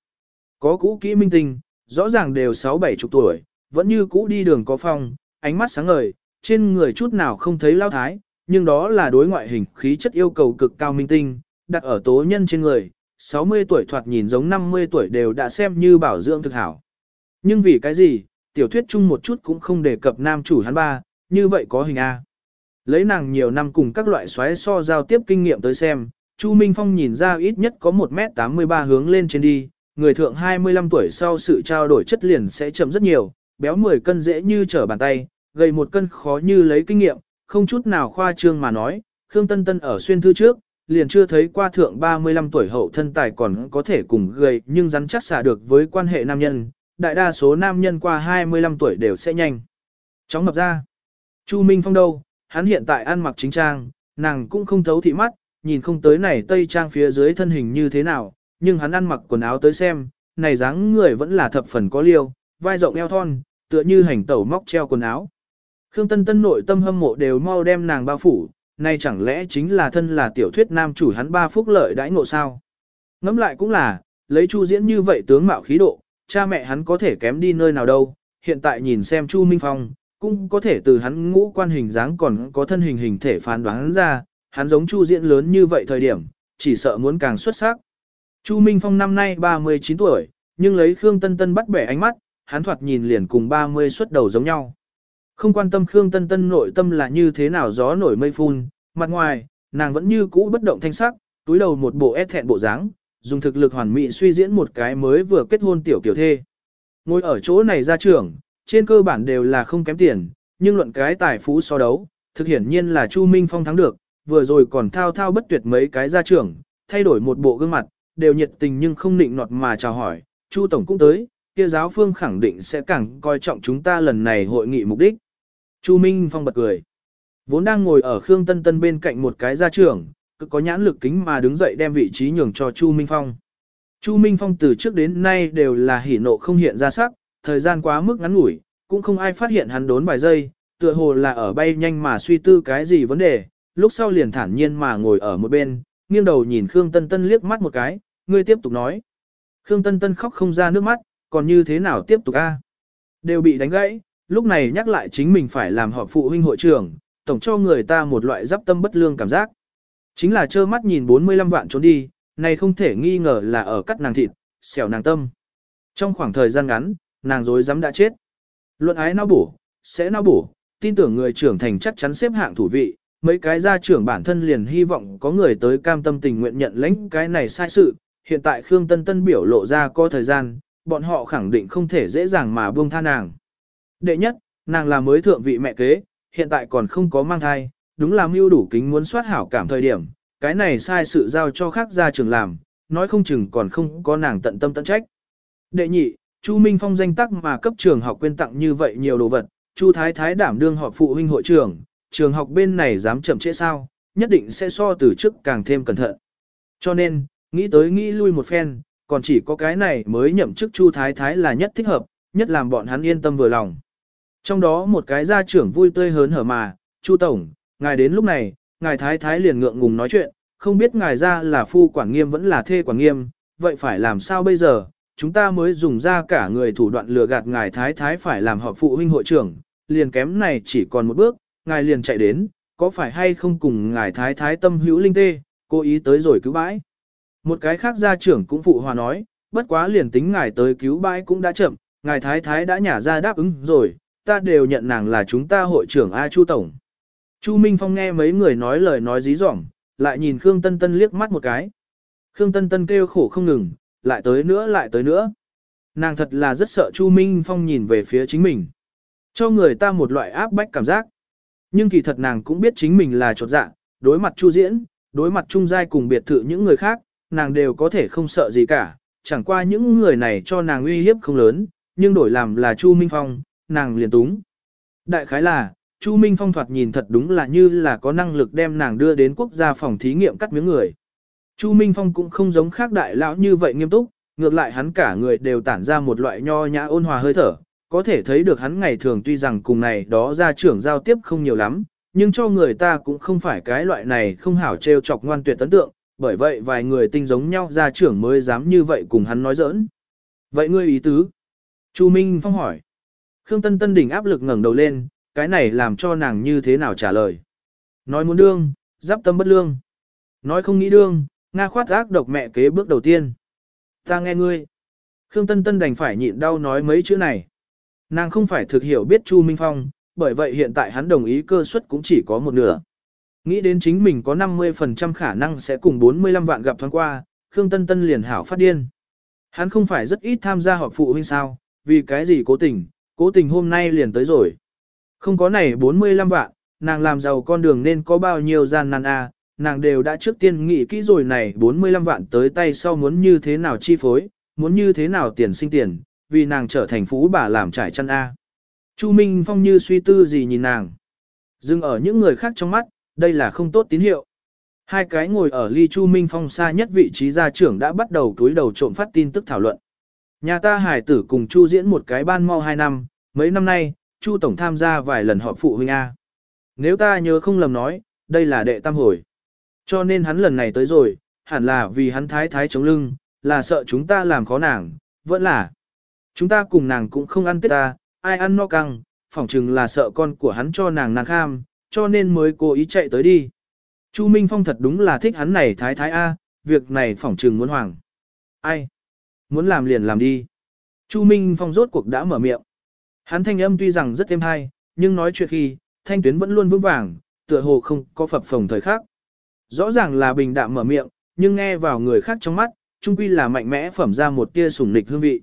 Có cũ kỹ minh tinh, rõ ràng đều 6-7 chục tuổi, vẫn như cũ đi đường có phong, ánh mắt sáng ngời, trên người chút nào không thấy lao thái, nhưng đó là đối ngoại hình khí chất yêu cầu cực cao minh tinh, đặt ở tố nhân trên người, 60 tuổi thoạt nhìn giống 50 tuổi đều đã xem như bảo dưỡng thực hảo. Nhưng vì cái gì, tiểu thuyết chung một chút cũng không đề cập nam chủ hắn ba, như vậy có hình A. Lấy nàng nhiều năm cùng các loại xoáy so giao tiếp kinh nghiệm tới xem, Chu Minh Phong nhìn ra ít nhất có 1m83 hướng lên trên đi, người thượng 25 tuổi sau sự trao đổi chất liền sẽ chậm rất nhiều, béo 10 cân dễ như trở bàn tay, gầy một cân khó như lấy kinh nghiệm, không chút nào khoa trương mà nói, Khương Tân Tân ở xuyên thư trước, liền chưa thấy qua thượng 35 tuổi hậu thân tài còn có thể cùng gầy nhưng rắn chắc xả được với quan hệ nam nhân, đại đa số nam nhân qua 25 tuổi đều sẽ nhanh. Chóng ngập ra. Chu Minh Phong đâu, hắn hiện tại ăn mặc chính trang, nàng cũng không thấu thị mắt, nhìn không tới này tây trang phía dưới thân hình như thế nào, nhưng hắn ăn mặc quần áo tới xem, này dáng người vẫn là thập phần có liêu, vai rộng eo thon, tựa như hành tẩu móc treo quần áo. Khương Tân Tân nội tâm hâm mộ đều mau đem nàng bao phủ, nay chẳng lẽ chính là thân là tiểu thuyết nam chủ hắn ba phúc lợi đãi ngộ sao? Ngẫm lại cũng là, lấy Chu Diễn như vậy tướng mạo khí độ, cha mẹ hắn có thể kém đi nơi nào đâu, hiện tại nhìn xem Chu Minh Phong, cũng có thể từ hắn ngũ quan hình dáng còn có thân hình hình thể phán đoán ra, hắn giống Chu Diễn lớn như vậy thời điểm, chỉ sợ muốn càng xuất sắc. Chu Minh Phong năm nay 39 tuổi, nhưng lấy Khương Tân Tân bắt bẻ ánh mắt, hắn thoạt nhìn liền cùng 30 xuất đầu giống nhau. Không quan tâm Khương Tân Tân nội tâm là như thế nào gió nổi mây phun, mặt ngoài, nàng vẫn như cũ bất động thanh sắc, túi đầu một bộ ép thẹn bộ dáng, dùng thực lực hoàn mỹ suy diễn một cái mới vừa kết hôn tiểu kiểu thê. Ngồi ở chỗ này ra trưởng, trên cơ bản đều là không kém tiền, nhưng luận cái tài phú so đấu, thực hiển nhiên là Chu Minh Phong thắng được, vừa rồi còn thao thao bất tuyệt mấy cái gia trưởng, thay đổi một bộ gương mặt, đều nhiệt tình nhưng không nịnh nọt mà chào hỏi, Chu Tổng cũng tới, kia giáo phương khẳng định sẽ càng coi trọng chúng ta lần này hội nghị mục đích. Chu Minh Phong bật cười. Vốn đang ngồi ở Khương Tân Tân bên cạnh một cái gia trưởng, cực có nhãn lực kính mà đứng dậy đem vị trí nhường cho Chu Minh Phong. Chu Minh Phong từ trước đến nay đều là hỉ nộ không hiện ra sắc, thời gian quá mức ngắn ngủi, cũng không ai phát hiện hắn đốn vài giây, tựa hồ là ở bay nhanh mà suy tư cái gì vấn đề, lúc sau liền thản nhiên mà ngồi ở một bên, nghiêng đầu nhìn Khương Tân Tân liếc mắt một cái, ngươi tiếp tục nói. Khương Tân Tân khóc không ra nước mắt, còn như thế nào tiếp tục a? Đều bị đánh gãy, lúc này nhắc lại chính mình phải làm họp phụ huynh hội trưởng, tổng cho người ta một loại giáp tâm bất lương cảm giác. Chính là trơ mắt nhìn 45 vạn trốn đi, này không thể nghi ngờ là ở cắt nàng thịt, xẻo nàng tâm. Trong khoảng thời gian ngắn, nàng dối dám đã chết. Luận ái não bổ, sẽ não bổ, tin tưởng người trưởng thành chắc chắn xếp hạng thủ vị, mấy cái gia trưởng bản thân liền hy vọng có người tới cam tâm tình nguyện nhận lãnh cái này sai sự, hiện tại Khương Tân Tân biểu lộ ra có thời gian, bọn họ khẳng định không thể dễ dàng mà buông tha nàng. Đệ nhất, nàng là mới thượng vị mẹ kế, hiện tại còn không có mang thai, đúng là mưu đủ kính muốn soát hảo cảm thời điểm, cái này sai sự giao cho khác gia trường làm, nói không chừng còn không có nàng tận tâm tận trách. Đệ nhị, Chu Minh Phong danh tắc mà cấp trường học quyên tặng như vậy nhiều đồ vật, Chu Thái Thái đảm đương họp phụ huynh hội trưởng, trường học bên này dám chậm trễ sao, nhất định sẽ so từ trước càng thêm cẩn thận. Cho nên, nghĩ tới nghĩ lui một phen, còn chỉ có cái này mới nhậm chức Chu Thái Thái là nhất thích hợp, nhất làm bọn hắn yên tâm vừa lòng. Trong đó một cái gia trưởng vui tươi hớn hở mà, Chu Tổng, ngài đến lúc này, ngài Thái Thái liền ngượng ngùng nói chuyện, không biết ngài ra là phu quản nghiêm vẫn là thê quản nghiêm, vậy phải làm sao bây giờ, chúng ta mới dùng ra cả người thủ đoạn lừa gạt ngài Thái Thái phải làm họp phụ huynh hội trưởng, liền kém này chỉ còn một bước, ngài liền chạy đến, có phải hay không cùng ngài Thái Thái tâm hữu linh tê, cố ý tới rồi cứu bãi. Một cái khác gia trưởng cũng phụ hòa nói, bất quá liền tính ngài tới cứu bãi cũng đã chậm, ngài Thái Thái đã nhả ra đáp ứng rồi, ta đều nhận nàng là chúng ta hội trưởng A Chu Tổng. Chu Minh Phong nghe mấy người nói lời nói dí dỏm, lại nhìn Khương Tân Tân liếc mắt một cái. Khương Tân Tân kêu khổ không ngừng, lại tới nữa lại tới nữa. Nàng thật là rất sợ Chu Minh Phong nhìn về phía chính mình. Cho người ta một loại áp bách cảm giác. Nhưng kỳ thật nàng cũng biết chính mình là trột dạ, đối mặt Chu Diễn, đối mặt Trung Giai cùng biệt thự những người khác, nàng đều có thể không sợ gì cả. Chẳng qua những người này cho nàng uy hiếp không lớn, nhưng đổi làm là Chu Minh Phong, nàng liền túng. Đại khái là, Chu Minh Phong thoạt nhìn thật đúng là như là có năng lực đem nàng đưa đến quốc gia phòng thí nghiệm cắt miếng người. Chu Minh Phong cũng không giống khác đại lão như vậy nghiêm túc, ngược lại hắn cả người đều tản ra một loại nho nhã ôn hòa hơi thở, có thể thấy được hắn ngày thường tuy rằng cùng này đó ra trưởng giao tiếp không nhiều lắm, nhưng cho người ta cũng không phải cái loại này không hảo trêu chọc ngoan tuyệt tấn tượng, bởi vậy vài người tinh giống nhau ra trưởng mới dám như vậy cùng hắn nói giỡn. Vậy ngươi ý tứ? Chu Minh Phong hỏi. Khương Tân Tân đỉnh áp lực ngẩng đầu lên, cái này làm cho nàng như thế nào trả lời. Nói muốn đương, giáp tâm bất lương. Nói không nghĩ đương, Nga khoát ác độc mẹ kế bước đầu tiên. Ta nghe ngươi. Khương Tân Tân đành phải nhịn đau nói mấy chữ này. Nàng không phải thực hiểu biết Chu Minh Phong, bởi vậy hiện tại hắn đồng ý cơ suất cũng chỉ có một nửa. Nghĩ đến chính mình có 50% khả năng sẽ cùng 45 vạn gặp thoáng qua, Khương Tân Tân liền hảo phát điên. Hắn không phải rất ít tham gia họp phụ huynh sao, vì cái gì cố tình, cố tình hôm nay liền tới rồi. Không có này 45 vạn, nàng làm giàu con đường nên có bao nhiêu gian nan a, nàng đều đã trước tiên nghĩ kỹ rồi này 45 vạn tới tay sau muốn như thế nào chi phối, muốn như thế nào tiền sinh tiền, vì nàng trở thành phú bà làm trải chăn A. Chu Minh Phong như suy tư gì nhìn nàng. Dừng ở những người khác trong mắt, đây là không tốt tín hiệu. Hai cái ngồi ở ly Chu Minh Phong xa nhất vị trí gia trưởng đã bắt đầu túi đầu trộm phát tin tức thảo luận. Nhà ta hải tử cùng Chu diễn một cái ban mau hai năm, mấy năm nay, Chu Tổng tham gia vài lần họp phụ huynh A. Nếu ta nhớ không lầm nói, đây là đệ tam hồi. Cho nên hắn lần này tới rồi, hẳn là vì hắn thái thái chống lưng, là sợ chúng ta làm khó nàng, vẫn là. Chúng ta cùng nàng cũng không ăn tết ta, ai ăn no căng, phỏng chừng là sợ con của hắn cho nàng nàng kham, cho nên mới cố ý chạy tới đi. Chu Minh Phong thật đúng là thích hắn này thái thái A, việc này phỏng chừng muốn hoàng. Ai? Muốn làm liền làm đi. Chu Minh Phong rốt cuộc đã mở miệng. Hắn thanh âm tuy rằng rất êm hay, nhưng nói chuyện khi, thanh tuyến vẫn luôn vững vàng, tựa hồ không có phập phồng thời khác. Rõ ràng là bình đạm mở miệng, nhưng nghe vào người khác trong mắt, trung quy là mạnh mẽ phẩm ra một tia sủng nịch hương vị.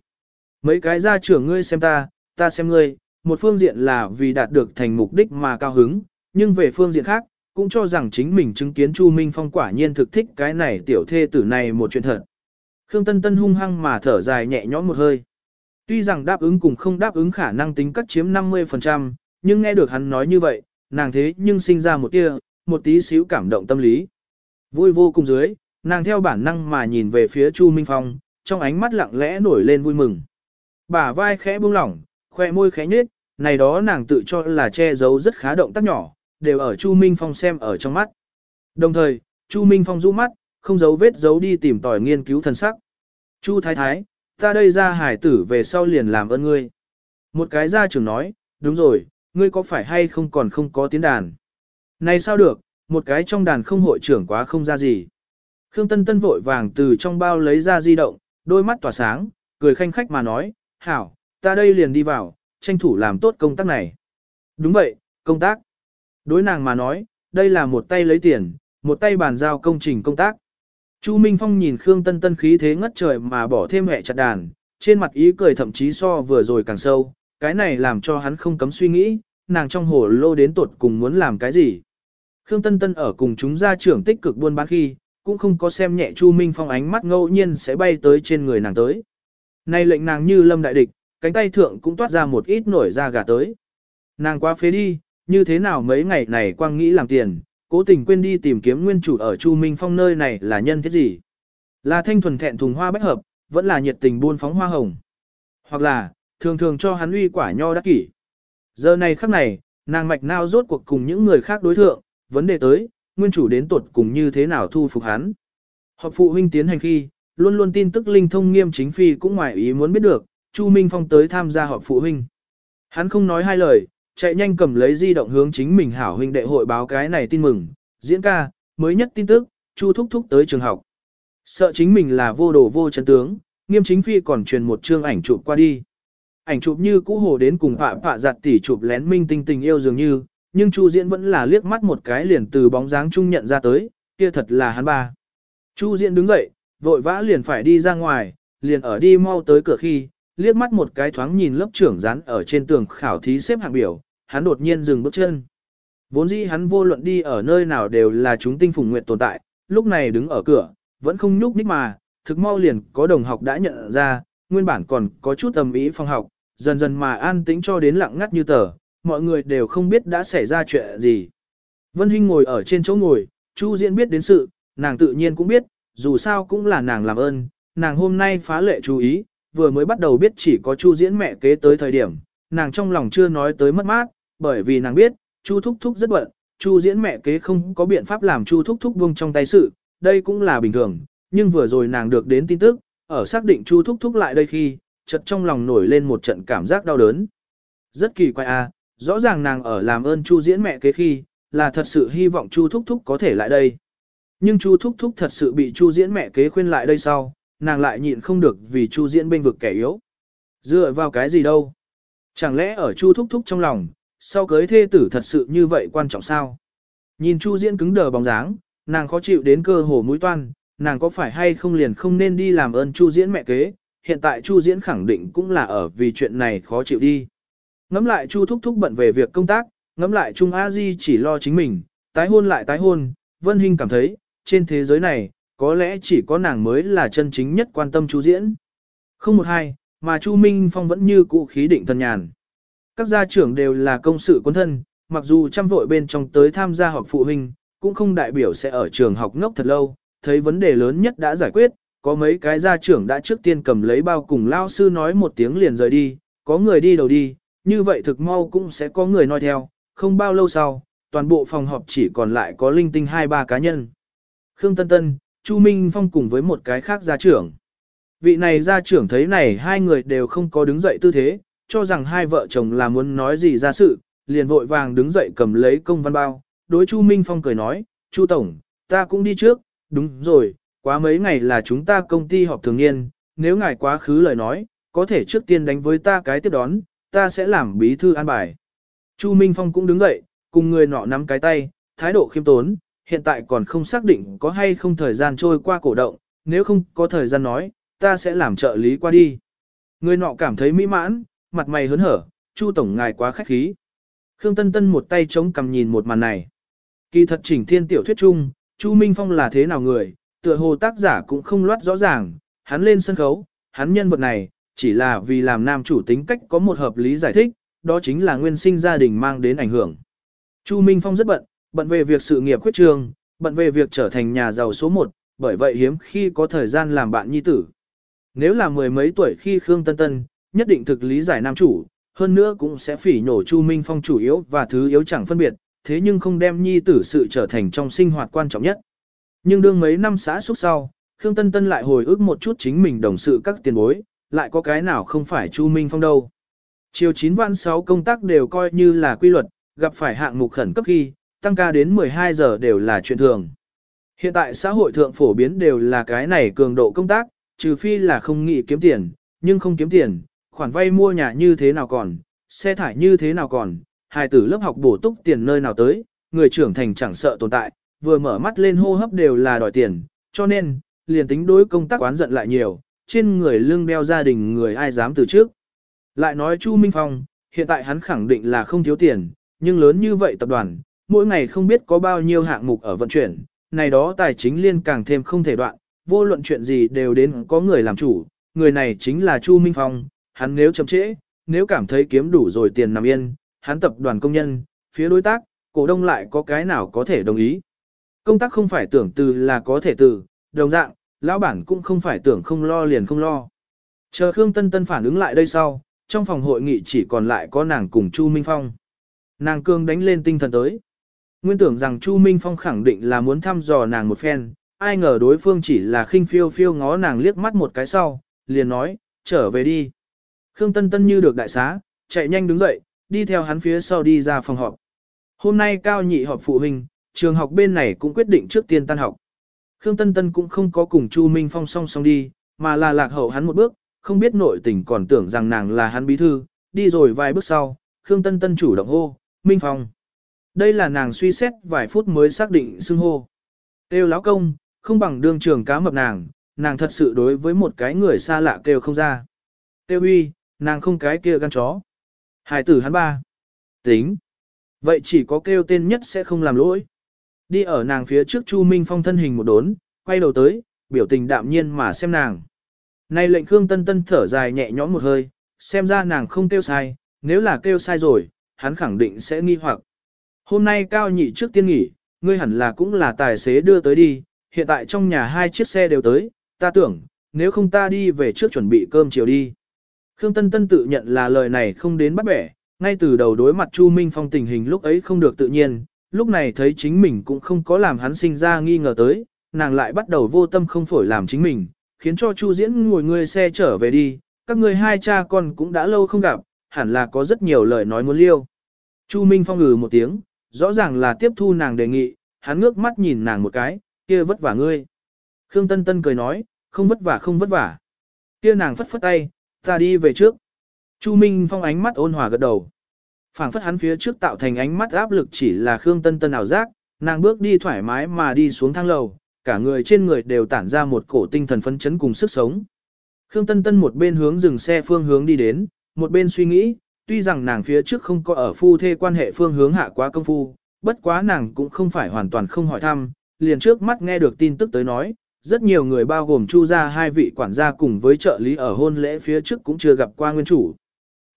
Mấy cái gia trưởng ngươi xem ta, ta xem ngươi, một phương diện là vì đạt được thành mục đích mà cao hứng, nhưng về phương diện khác, cũng cho rằng chính mình chứng kiến Chu Minh Phong quả nhiên thực thích cái này tiểu thê tử này một chuyện thật. Khương Tân Tân hung hăng mà thở dài nhẹ nhõm một hơi. Tuy rằng đáp ứng cùng không đáp ứng khả năng tính cắt chiếm 50%, nhưng nghe được hắn nói như vậy, nàng thế nhưng sinh ra một tia, một tí xíu cảm động tâm lý. Vui vô cùng dưới, nàng theo bản năng mà nhìn về phía Chu Minh Phong, trong ánh mắt lặng lẽ nổi lên vui mừng. Bả vai khẽ buông lỏng, khoe môi khẽ nhếch, này đó nàng tự cho là che giấu rất khá động tác nhỏ, đều ở Chu Minh Phong xem ở trong mắt. Đồng thời, Chu Minh Phong rũ mắt, không giấu vết giấu đi tìm tòi nghiên cứu thần sắc. Chu Thái Thái, ta đây ra hải tử về sau liền làm ơn ngươi. Một cái gia trưởng nói, đúng rồi, ngươi có phải hay không còn không có tiếng đàn. Này sao được, một cái trong đàn không hội trưởng quá không ra gì. Khương Tân Tân vội vàng từ trong bao lấy ra di động, đôi mắt tỏa sáng, cười khanh khách mà nói, hảo, ta đây liền đi vào, tranh thủ làm tốt công tác này. Đúng vậy, công tác. Đối nàng mà nói, đây là một tay lấy tiền, một tay bàn giao công trình công tác. Chu Minh Phong nhìn Khương Tân Tân khí thế ngất trời mà bỏ thêm hệ chặt đàn, trên mặt ý cười thậm chí so vừa rồi càng sâu, cái này làm cho hắn không cấm suy nghĩ, nàng trong hồ lô đến tột cùng muốn làm cái gì. Khương Tân Tân ở cùng chúng gia trưởng tích cực buôn bán khi, cũng không có xem nhẹ Chu Minh Phong ánh mắt ngẫu nhiên sẽ bay tới trên người nàng tới. Này lệnh nàng như lâm đại địch, cánh tay thượng cũng toát ra một ít nổi da gà tới. Nàng quá phế đi, như thế nào mấy ngày này quang nghĩ làm tiền, cố tình quên đi tìm kiếm nguyên chủ ở Chu Minh Phong nơi này là nhân thiết gì? Là thanh thuần thẹn thùng hoa bách hợp, vẫn là nhiệt tình buôn phóng hoa hồng. Hoặc là, thường thường cho hắn uy quả nho đắc kỷ. Giờ này khắc này, nàng mạch nao rốt cuộc cùng những người khác đối thượng, vấn đề tới, nguyên chủ đến tuột cùng như thế nào thu phục hắn. Họp phụ huynh tiến hành khi, luôn luôn tin tức linh thông nghiêm chính phi cũng ngoài ý muốn biết được, Chu Minh Phong tới tham gia họp phụ huynh. Hắn không nói hai lời, chạy nhanh cầm lấy di động hướng chính mình hảo huynh đệ hội báo cái này tin mừng, diễn ca, mới nhất tin tức, Chu thúc thúc tới trường học. Sợ chính mình là vô đồ vô chân tướng, nghiêm chính phi còn truyền một chương ảnh chụp qua đi. Ảnh chụp như cũ hồ đến cùng phạ phạ giặt tỉ chụp lén minh tinh tình yêu dường như, nhưng Chu Diễn vẫn là liếc mắt một cái liền từ bóng dáng trung nhận ra tới, kia thật là hắn ba. Chu Diễn đứng dậy, vội vã liền phải đi ra ngoài, liền ở đi mau tới cửa khi, liếc mắt một cái thoáng nhìn lớp trưởng dán ở trên tường khảo thí xếp hạng biểu, hắn đột nhiên dừng bước chân. Vốn dĩ hắn vô luận đi ở nơi nào đều là chúng tinh phùng nguyện tồn tại, lúc này đứng ở cửa, vẫn không nhúc nhích mà, thực mau liền có đồng học đã nhận ra, nguyên bản còn có chút tầm ý phòng học, dần dần mà an tĩnh cho đến lặng ngắt như tờ, mọi người đều không biết đã xảy ra chuyện gì. Vân Hinh ngồi ở trên chỗ ngồi, Chu Diễn biết đến sự, nàng tự nhiên cũng biết, dù sao cũng là nàng làm ơn, nàng hôm nay phá lệ chú ý, vừa mới bắt đầu biết chỉ có Chu Diễn mẹ kế tới thời điểm, nàng trong lòng chưa nói tới mất mát, bởi vì nàng biết, Chu Thúc Thúc rất bận, Chu Diễn mẹ kế không có biện pháp làm Chu Thúc Thúc buông trong tay sự, đây cũng là bình thường, nhưng vừa rồi nàng được đến tin tức, ở xác định Chu Thúc Thúc lại đây khi, chợt trong lòng nổi lên một trận cảm giác đau đớn. Rất kỳ quái a, à, rõ ràng nàng ở làm ơn Chu Diễn mẹ kế khi, là thật sự hy vọng Chu Thúc Thúc có thể lại đây. Nhưng Chu Thúc Thúc thật sự bị Chu Diễn mẹ kế khuyên lại đây sau, nàng lại nhịn không được vì Chu Diễn bên vực kẻ yếu. Dựa vào cái gì đâu? Chẳng lẽ ở Chu Thúc Thúc trong lòng, sau cưới thê tử thật sự như vậy quan trọng sao? Nhìn Chu Diễn cứng đờ bóng dáng, nàng khó chịu đến cơ hồ mũi toan, nàng có phải hay không liền không nên đi làm ơn Chu Diễn mẹ kế, hiện tại Chu Diễn khẳng định cũng là ở vì chuyện này khó chịu đi. Ngắm lại Chu Thúc Thúc bận về việc công tác, ngắm lại Trung A Di chỉ lo chính mình, tái hôn lại tái hôn, Vân Hinh cảm thấy, trên thế giới này, có lẽ chỉ có nàng mới là chân chính nhất quan tâm Chu Diễn. Không một hai, mà Chu Minh Phong vẫn như cũ khí định thần nhàn. Các gia trưởng đều là công sự quân thân, mặc dù chăm vội bên trong tới tham gia họp phụ huynh, cũng không đại biểu sẽ ở trường học ngốc thật lâu, thấy vấn đề lớn nhất đã giải quyết, có mấy cái gia trưởng đã trước tiên cầm lấy bao cùng lao sư nói một tiếng liền rời đi, có người đi đầu đi, như vậy thực mau cũng sẽ có người nói theo, không bao lâu sau, toàn bộ phòng họp chỉ còn lại có linh tinh hai ba cá nhân. Khương Tân Tân, Chu Minh Phong cùng với một cái khác gia trưởng. Vị này gia trưởng thấy này hai người đều không có đứng dậy tư thế, cho rằng hai vợ chồng là muốn nói gì ra sự, liền vội vàng đứng dậy cầm lấy công văn bao, đối Chu Minh Phong cười nói, Chu Tổng, ta cũng đi trước, đúng rồi, quá mấy ngày là chúng ta công ty họp thường niên, nếu ngài quá khứ lời nói, có thể trước tiên đánh với ta cái tiếp đón, ta sẽ làm bí thư an bài. Chu Minh Phong cũng đứng dậy, cùng người nọ nắm cái tay, thái độ khiêm tốn, hiện tại còn không xác định có hay không thời gian trôi qua cổ động, nếu không có thời gian nói, ta sẽ làm trợ lý qua đi. Người nọ cảm thấy mỹ mãn, mặt mày hớn hở, Chu Tổng ngài quá khách khí. Khương Tân Tân một tay chống cầm nhìn một màn này. Kỳ thật chỉnh thiên tiểu thuyết chung, Chu Minh Phong là thế nào người, tựa hồ tác giả cũng không loát rõ ràng, hắn lên sân khấu, hắn nhân vật này, chỉ là vì làm nam chủ tính cách có một hợp lý giải thích, đó chính là nguyên sinh gia đình mang đến ảnh hưởng. Chu Minh Phong rất bận, bận về việc sự nghiệp khuyết trường, bận về việc trở thành nhà giàu số một, bởi vậy hiếm khi có thời gian làm bạn nhi tử. Nếu là mười mấy tuổi khi Khương Tân Tân, nhất định thực lý giải nam chủ, hơn nữa cũng sẽ phỉ nhổ Chu Minh Phong chủ yếu và thứ yếu chẳng phân biệt, thế nhưng không đem nhi tử sự trở thành trong sinh hoạt quan trọng nhất. Nhưng đương mấy năm xã suốt sau, Khương Tân Tân lại hồi ức một chút chính mình đồng sự các tiền bối, lại có cái nào không phải Chu Minh Phong đâu. Chiều 9 vạn 6 công tác đều coi như là quy luật, gặp phải hạng mục khẩn cấp khi, tăng ca đến 12 giờ đều là chuyện thường. Hiện tại xã hội thượng phổ biến đều là cái này cường độ công tác, trừ phi là không nghĩ kiếm tiền, nhưng không kiếm tiền, khoản vay mua nhà như thế nào còn, xe thải như thế nào còn, hài tử lớp học bổ túc tiền nơi nào tới, người trưởng thành chẳng sợ tồn tại, vừa mở mắt lên hô hấp đều là đòi tiền, cho nên, liền tính đối công tác quán giận lại nhiều, trên người lương đeo gia đình người ai dám từ trước. Lại nói Chu Minh Phong, hiện tại hắn khẳng định là không thiếu tiền, nhưng lớn như vậy tập đoàn, mỗi ngày không biết có bao nhiêu hạng mục ở vận chuyển, này đó tài chính liên càng thêm không thể đoạn, vô luận chuyện gì đều đến có người làm chủ, người này chính là Chu Minh Phong, hắn nếu chậm trễ, nếu cảm thấy kiếm đủ rồi tiền nằm yên, hắn tập đoàn công nhân, phía đối tác, cổ đông lại có cái nào có thể đồng ý. Công tác không phải tưởng từ là có thể từ, đồng dạng, lão bản cũng không phải tưởng không lo liền không lo. Chờ Khương Tân Tân phản ứng lại đây sau, trong phòng hội nghị chỉ còn lại có nàng cùng Chu Minh Phong. Nàng cương đánh lên tinh thần tới. Nguyên tưởng rằng Chu Minh Phong khẳng định là muốn thăm dò nàng một phen, ai ngờ đối phương chỉ là khinh phiêu phiêu ngó nàng liếc mắt một cái sau, liền nói, trở về đi. Khương Tân Tân như được đại xá, chạy nhanh đứng dậy, đi theo hắn phía sau đi ra phòng họp. Hôm nay cao nhị họp phụ huynh, trường học bên này cũng quyết định trước tiên tan học. Khương Tân Tân cũng không có cùng Chu Minh Phong song song đi, mà là lạc hậu hắn một bước, không biết nội tình còn tưởng rằng nàng là hắn bí thư, đi rồi vài bước sau, Khương Tân Tân chủ động hô, Minh Phong. Đây là nàng suy xét vài phút mới xác định xưng hô. Têu lão công, không bằng đương trường cá mập nàng, nàng thật sự đối với một cái người xa lạ kêu không ra. Têu Huy nàng không cái kia gan chó. Hải tử hắn ba. Tính. Vậy chỉ có kêu tên nhất sẽ không làm lỗi. Đi ở nàng phía trước Chu Minh Phong thân hình một đốn, quay đầu tới, biểu tình đạm nhiên mà xem nàng. nay lệnh Khương Tân Tân thở dài nhẹ nhõm một hơi, xem ra nàng không kêu sai, nếu là kêu sai rồi, hắn khẳng định sẽ nghi hoặc. Hôm nay cao nhị trước tiên nghỉ, ngươi hẳn là cũng là tài xế đưa tới đi, hiện tại trong nhà hai chiếc xe đều tới, ta tưởng, nếu không ta đi về trước chuẩn bị cơm chiều đi. Khương Tân Tân tự nhận là lời này không đến bắt bẻ, ngay từ đầu đối mặt Chu Minh Phong tình hình lúc ấy không được tự nhiên, lúc này thấy chính mình cũng không có làm hắn sinh ra nghi ngờ tới, nàng lại bắt đầu vô tâm không phổi làm chính mình, khiến cho Chu Diễn ngồi ngươi xe trở về đi, các ngươi hai cha con cũng đã lâu không gặp, hẳn là có rất nhiều lời nói muốn liêu. Chu Minh Phong ngừ một tiếng, rõ ràng là tiếp thu nàng đề nghị, hắn ngước mắt nhìn nàng một cái, kia vất vả ngươi. Khương Tân Tân cười nói, không vất vả không vất vả. Kia nàng phất phất tay, ta đi về trước. Chu Minh Phong ánh mắt ôn hòa gật đầu. phảng phất hắn phía trước tạo thành ánh mắt áp lực chỉ là Khương Tân Tân ảo giác, nàng bước đi thoải mái mà đi xuống thang lầu, cả người trên người đều tản ra một cổ tinh thần phấn chấn cùng sức sống. Khương Tân Tân một bên hướng dừng xe phương hướng đi đến, một bên suy nghĩ, tuy rằng nàng phía trước không có ở phu thê quan hệ phương hướng hạ quá công phu, bất quá nàng cũng không phải hoàn toàn không hỏi thăm, liền trước mắt nghe được tin tức tới nói, rất nhiều người bao gồm chu gia hai vị quản gia cùng với trợ lý ở hôn lễ phía trước cũng chưa gặp qua nguyên chủ.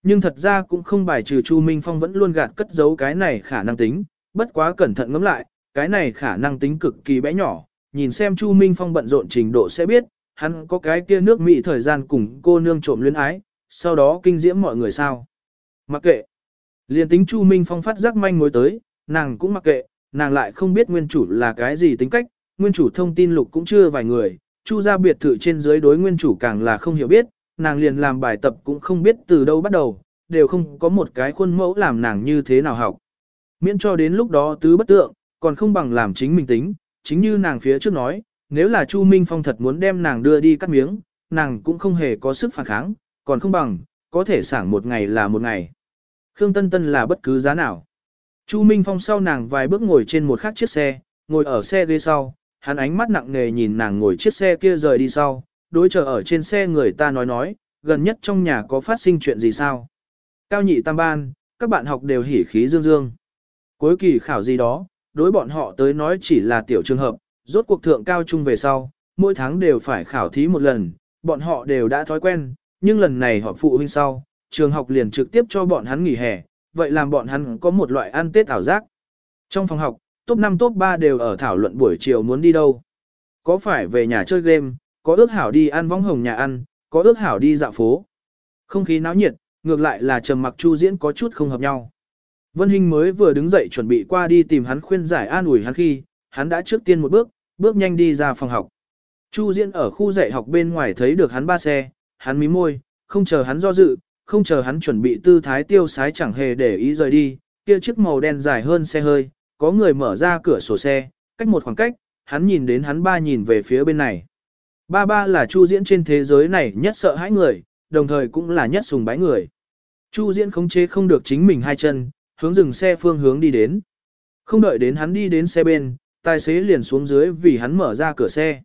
Nhưng thật ra cũng không bài trừ Chu Minh Phong vẫn luôn gạt cất giấu cái này khả năng tính, bất quá cẩn thận ngẫm lại, cái này khả năng tính cực kỳ bé nhỏ, nhìn xem Chu Minh Phong bận rộn trình độ sẽ biết, hắn có cái kia nước Mỹ thời gian cùng cô nương trộm luyến ái, sau đó kinh diễm mọi người sao. Mặc kệ. liền tính Chu Minh Phong phát giác manh mối tới, nàng cũng mặc kệ, nàng lại không biết nguyên chủ là cái gì tính cách, nguyên chủ thông tin lục cũng chưa vài người, Chu gia biệt thự trên dưới đối nguyên chủ càng là không hiểu biết, nàng liền làm bài tập cũng không biết từ đâu bắt đầu, đều không có một cái khuôn mẫu làm nàng như thế nào học. Miễn cho đến lúc đó tứ bất tượng, còn không bằng làm chính mình tính, chính như nàng phía trước nói, nếu là Chu Minh Phong thật muốn đem nàng đưa đi cắt miếng, nàng cũng không hề có sức phản kháng, còn không bằng, có thể sảng một ngày là một ngày. Khương Tân Tân là bất cứ giá nào. Chu Minh Phong sau nàng vài bước ngồi trên một khác chiếc xe, ngồi ở xe ghế sau, hắn ánh mắt nặng nề nhìn nàng ngồi chiếc xe kia rời đi sau, đối chờ ở trên xe người ta nói nói, gần nhất trong nhà có phát sinh chuyện gì sao. Cao nhị tam ban, các bạn học đều hỉ khí dương dương. Cuối kỳ khảo gì đó, đối bọn họ tới nói chỉ là tiểu trường hợp, rốt cuộc thượng cao trung về sau, mỗi tháng đều phải khảo thí một lần, bọn họ đều đã thói quen, nhưng lần này họ phụ huynh sau, trường học liền trực tiếp cho bọn hắn nghỉ hè, vậy làm bọn hắn có một loại ăn tết ảo giác. Trong phòng học, top 5 top 3 đều ở thảo luận buổi chiều muốn đi đâu. Có phải về nhà chơi game, có ước hảo đi ăn vong hồng nhà ăn, có ước hảo đi dạo phố. Không khí náo nhiệt, ngược lại là trầm mặc chu diễn có chút không hợp nhau. Vân Hinh mới vừa đứng dậy chuẩn bị qua đi tìm hắn khuyên giải an ủi hắn khi, hắn đã trước tiên một bước, bước nhanh đi ra phòng học. Chu Diễn ở khu dạy học bên ngoài thấy được hắn ba xe, hắn mím môi, không chờ hắn do dự, không chờ hắn chuẩn bị tư thái tiêu sái chẳng hề để ý rời đi, kia chiếc màu đen dài hơn xe hơi, có người mở ra cửa sổ xe, cách một khoảng cách, hắn nhìn đến hắn ba nhìn về phía bên này. Ba ba là Chu Diễn trên thế giới này nhất sợ hãi người, đồng thời cũng là nhất sùng bái người. Chu Diễn khống chế không được chính mình hai chân, hướng dừng xe phương hướng đi đến. Không đợi đến hắn đi đến xe bên, tài xế liền xuống dưới vì hắn mở ra cửa xe.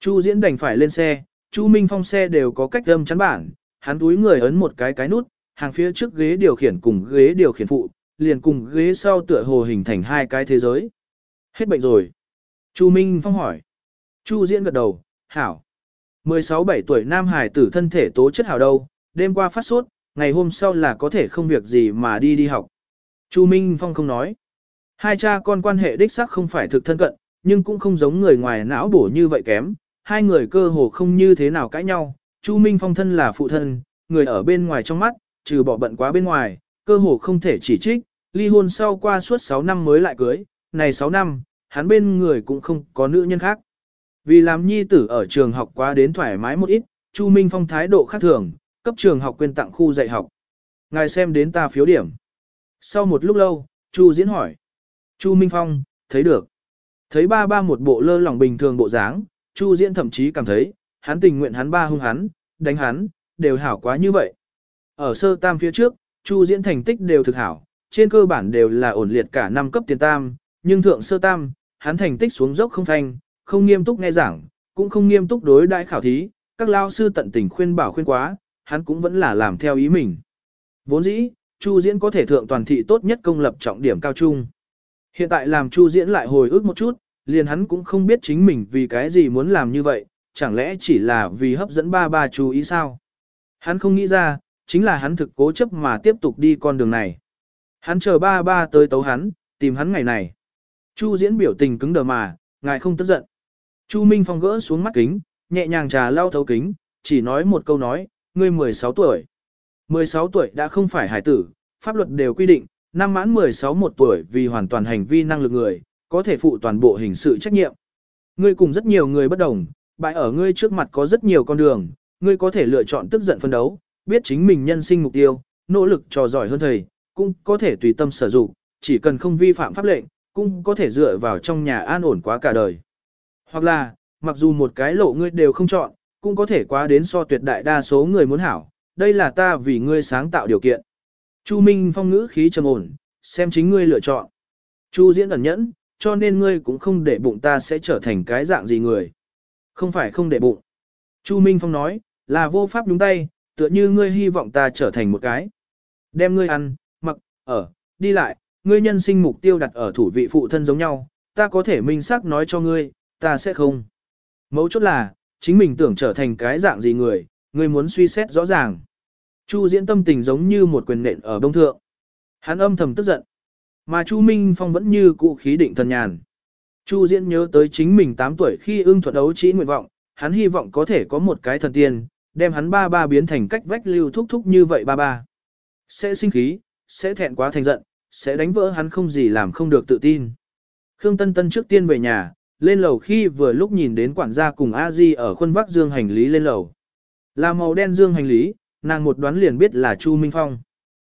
Chu Diễn đành phải lên xe, Chu Minh Phong xe đều có cách âm chắn bản, hắn túi người ấn một cái cái nút, hàng phía trước ghế điều khiển cùng ghế điều khiển phụ, liền cùng ghế sau tựa hồ hình thành hai cái thế giới. Hết bệnh rồi. Chu Minh Phong hỏi. Chu Diễn gật đầu, hảo. 16-17 tuổi nam hải tử thân thể tố chất hảo đâu, đêm qua phát sốt, ngày hôm sau là có thể không việc gì mà đi đi học. Chu Minh Phong không nói. Hai cha con quan hệ đích xác không phải thực thân cận, nhưng cũng không giống người ngoài não bổ như vậy kém. Hai người cơ hồ không như thế nào cãi nhau. Chu Minh Phong thân là phụ thân, người ở bên ngoài trong mắt, trừ bỏ bận quá bên ngoài, cơ hồ không thể chỉ trích. Ly hôn sau qua suốt 6 năm mới lại cưới, này 6 năm, hắn bên người cũng không có nữ nhân khác. Vì làm nhi tử ở trường học quá đến thoải mái một ít, Chu Minh Phong thái độ khác thường, cấp trường học quên tặng khu dạy học. Ngài xem đến ta phiếu điểm. Sau một lúc lâu, Chu Diễn hỏi. Chu Minh Phong, thấy được. Thấy ba ba một bộ lơ lỏng bình thường bộ dáng, Chu Diễn thậm chí cảm thấy, hắn tình nguyện hắn ba hung hắn, đánh hắn, đều hảo quá như vậy. Ở sơ tam phía trước, Chu Diễn thành tích đều thực hảo, trên cơ bản đều là ổn liệt cả năm cấp tiền tam, nhưng thượng sơ tam, hắn thành tích xuống dốc không thanh, không nghiêm túc nghe giảng, cũng không nghiêm túc đối đãi khảo thí, các lao sư tận tình khuyên bảo khuyên quá, hắn cũng vẫn là làm theo ý mình. Vốn dĩ, Chu Diễn có thể thượng toàn thị tốt nhất công lập trọng điểm cao trung. Hiện tại làm Chu Diễn lại hồi ức một chút, liền hắn cũng không biết chính mình vì cái gì muốn làm như vậy, chẳng lẽ chỉ là vì hấp dẫn ba ba chú ý sao? Hắn không nghĩ ra, chính là hắn thực cố chấp mà tiếp tục đi con đường này. Hắn chờ ba ba tới tấu hắn, tìm hắn ngày này. Chu Diễn biểu tình cứng đờ mà, ngài không tức giận. Chu Minh Phong gỡ xuống mắt kính, nhẹ nhàng trà lau thấu kính, chỉ nói một câu nói, ngươi 16 tuổi. 16 tuổi đã không phải hải tử, pháp luật đều quy định, năm mãn 16 một tuổi vì hoàn toàn hành vi năng lực người, có thể phụ toàn bộ hình sự trách nhiệm. Ngươi cùng rất nhiều người bất đồng, bại ở ngươi trước mặt có rất nhiều con đường, ngươi có thể lựa chọn tức giận phân đấu, biết chính mình nhân sinh mục tiêu, nỗ lực trò giỏi hơn thầy, cũng có thể tùy tâm sử dụng, chỉ cần không vi phạm pháp lệnh, cũng có thể dựa vào trong nhà an ổn quá cả đời. Hoặc là, mặc dù một cái lộ ngươi đều không chọn, cũng có thể quá đến so tuyệt đại đa số người muốn hảo, đây là ta vì ngươi sáng tạo điều kiện. Chu Minh Phong ngữ khí trầm ổn, xem chính ngươi lựa chọn. Chu Diễn ẩn nhẫn, cho nên ngươi cũng không để bụng ta sẽ trở thành cái dạng gì người. Không phải không để bụng. Chu Minh Phong nói, là vô pháp đúng tay, tựa như ngươi hy vọng ta trở thành một cái. Đem ngươi ăn, mặc, ở, đi lại, ngươi nhân sinh mục tiêu đặt ở thủ vị phụ thân giống nhau, ta có thể minh xác nói cho ngươi, ta sẽ không. Mấu chốt là, chính mình tưởng trở thành cái dạng gì người, ngươi muốn suy xét rõ ràng. Chu diễn tâm tình giống như một quyền nện ở bông thượng. Hắn âm thầm tức giận. Mà Chu Minh Phong vẫn như cũ khí định thần nhàn. Chu diễn nhớ tới chính mình 8 tuổi khi ưng thuận đấu trí nguyện vọng, hắn hy vọng có thể có một cái thần tiên, đem hắn ba ba biến thành cách vách lưu thúc thúc như vậy ba ba. Sẽ sinh khí, sẽ thẹn quá thành giận, sẽ đánh vỡ hắn không gì làm không được tự tin. Khương Tân Tân trước tiên về nhà, lên lầu khi vừa lúc nhìn đến quản gia cùng a di ở khuôn vác dương hành lý lên lầu. Là màu đen dương hành lý, nàng một đoán liền biết là Chu Minh Phong.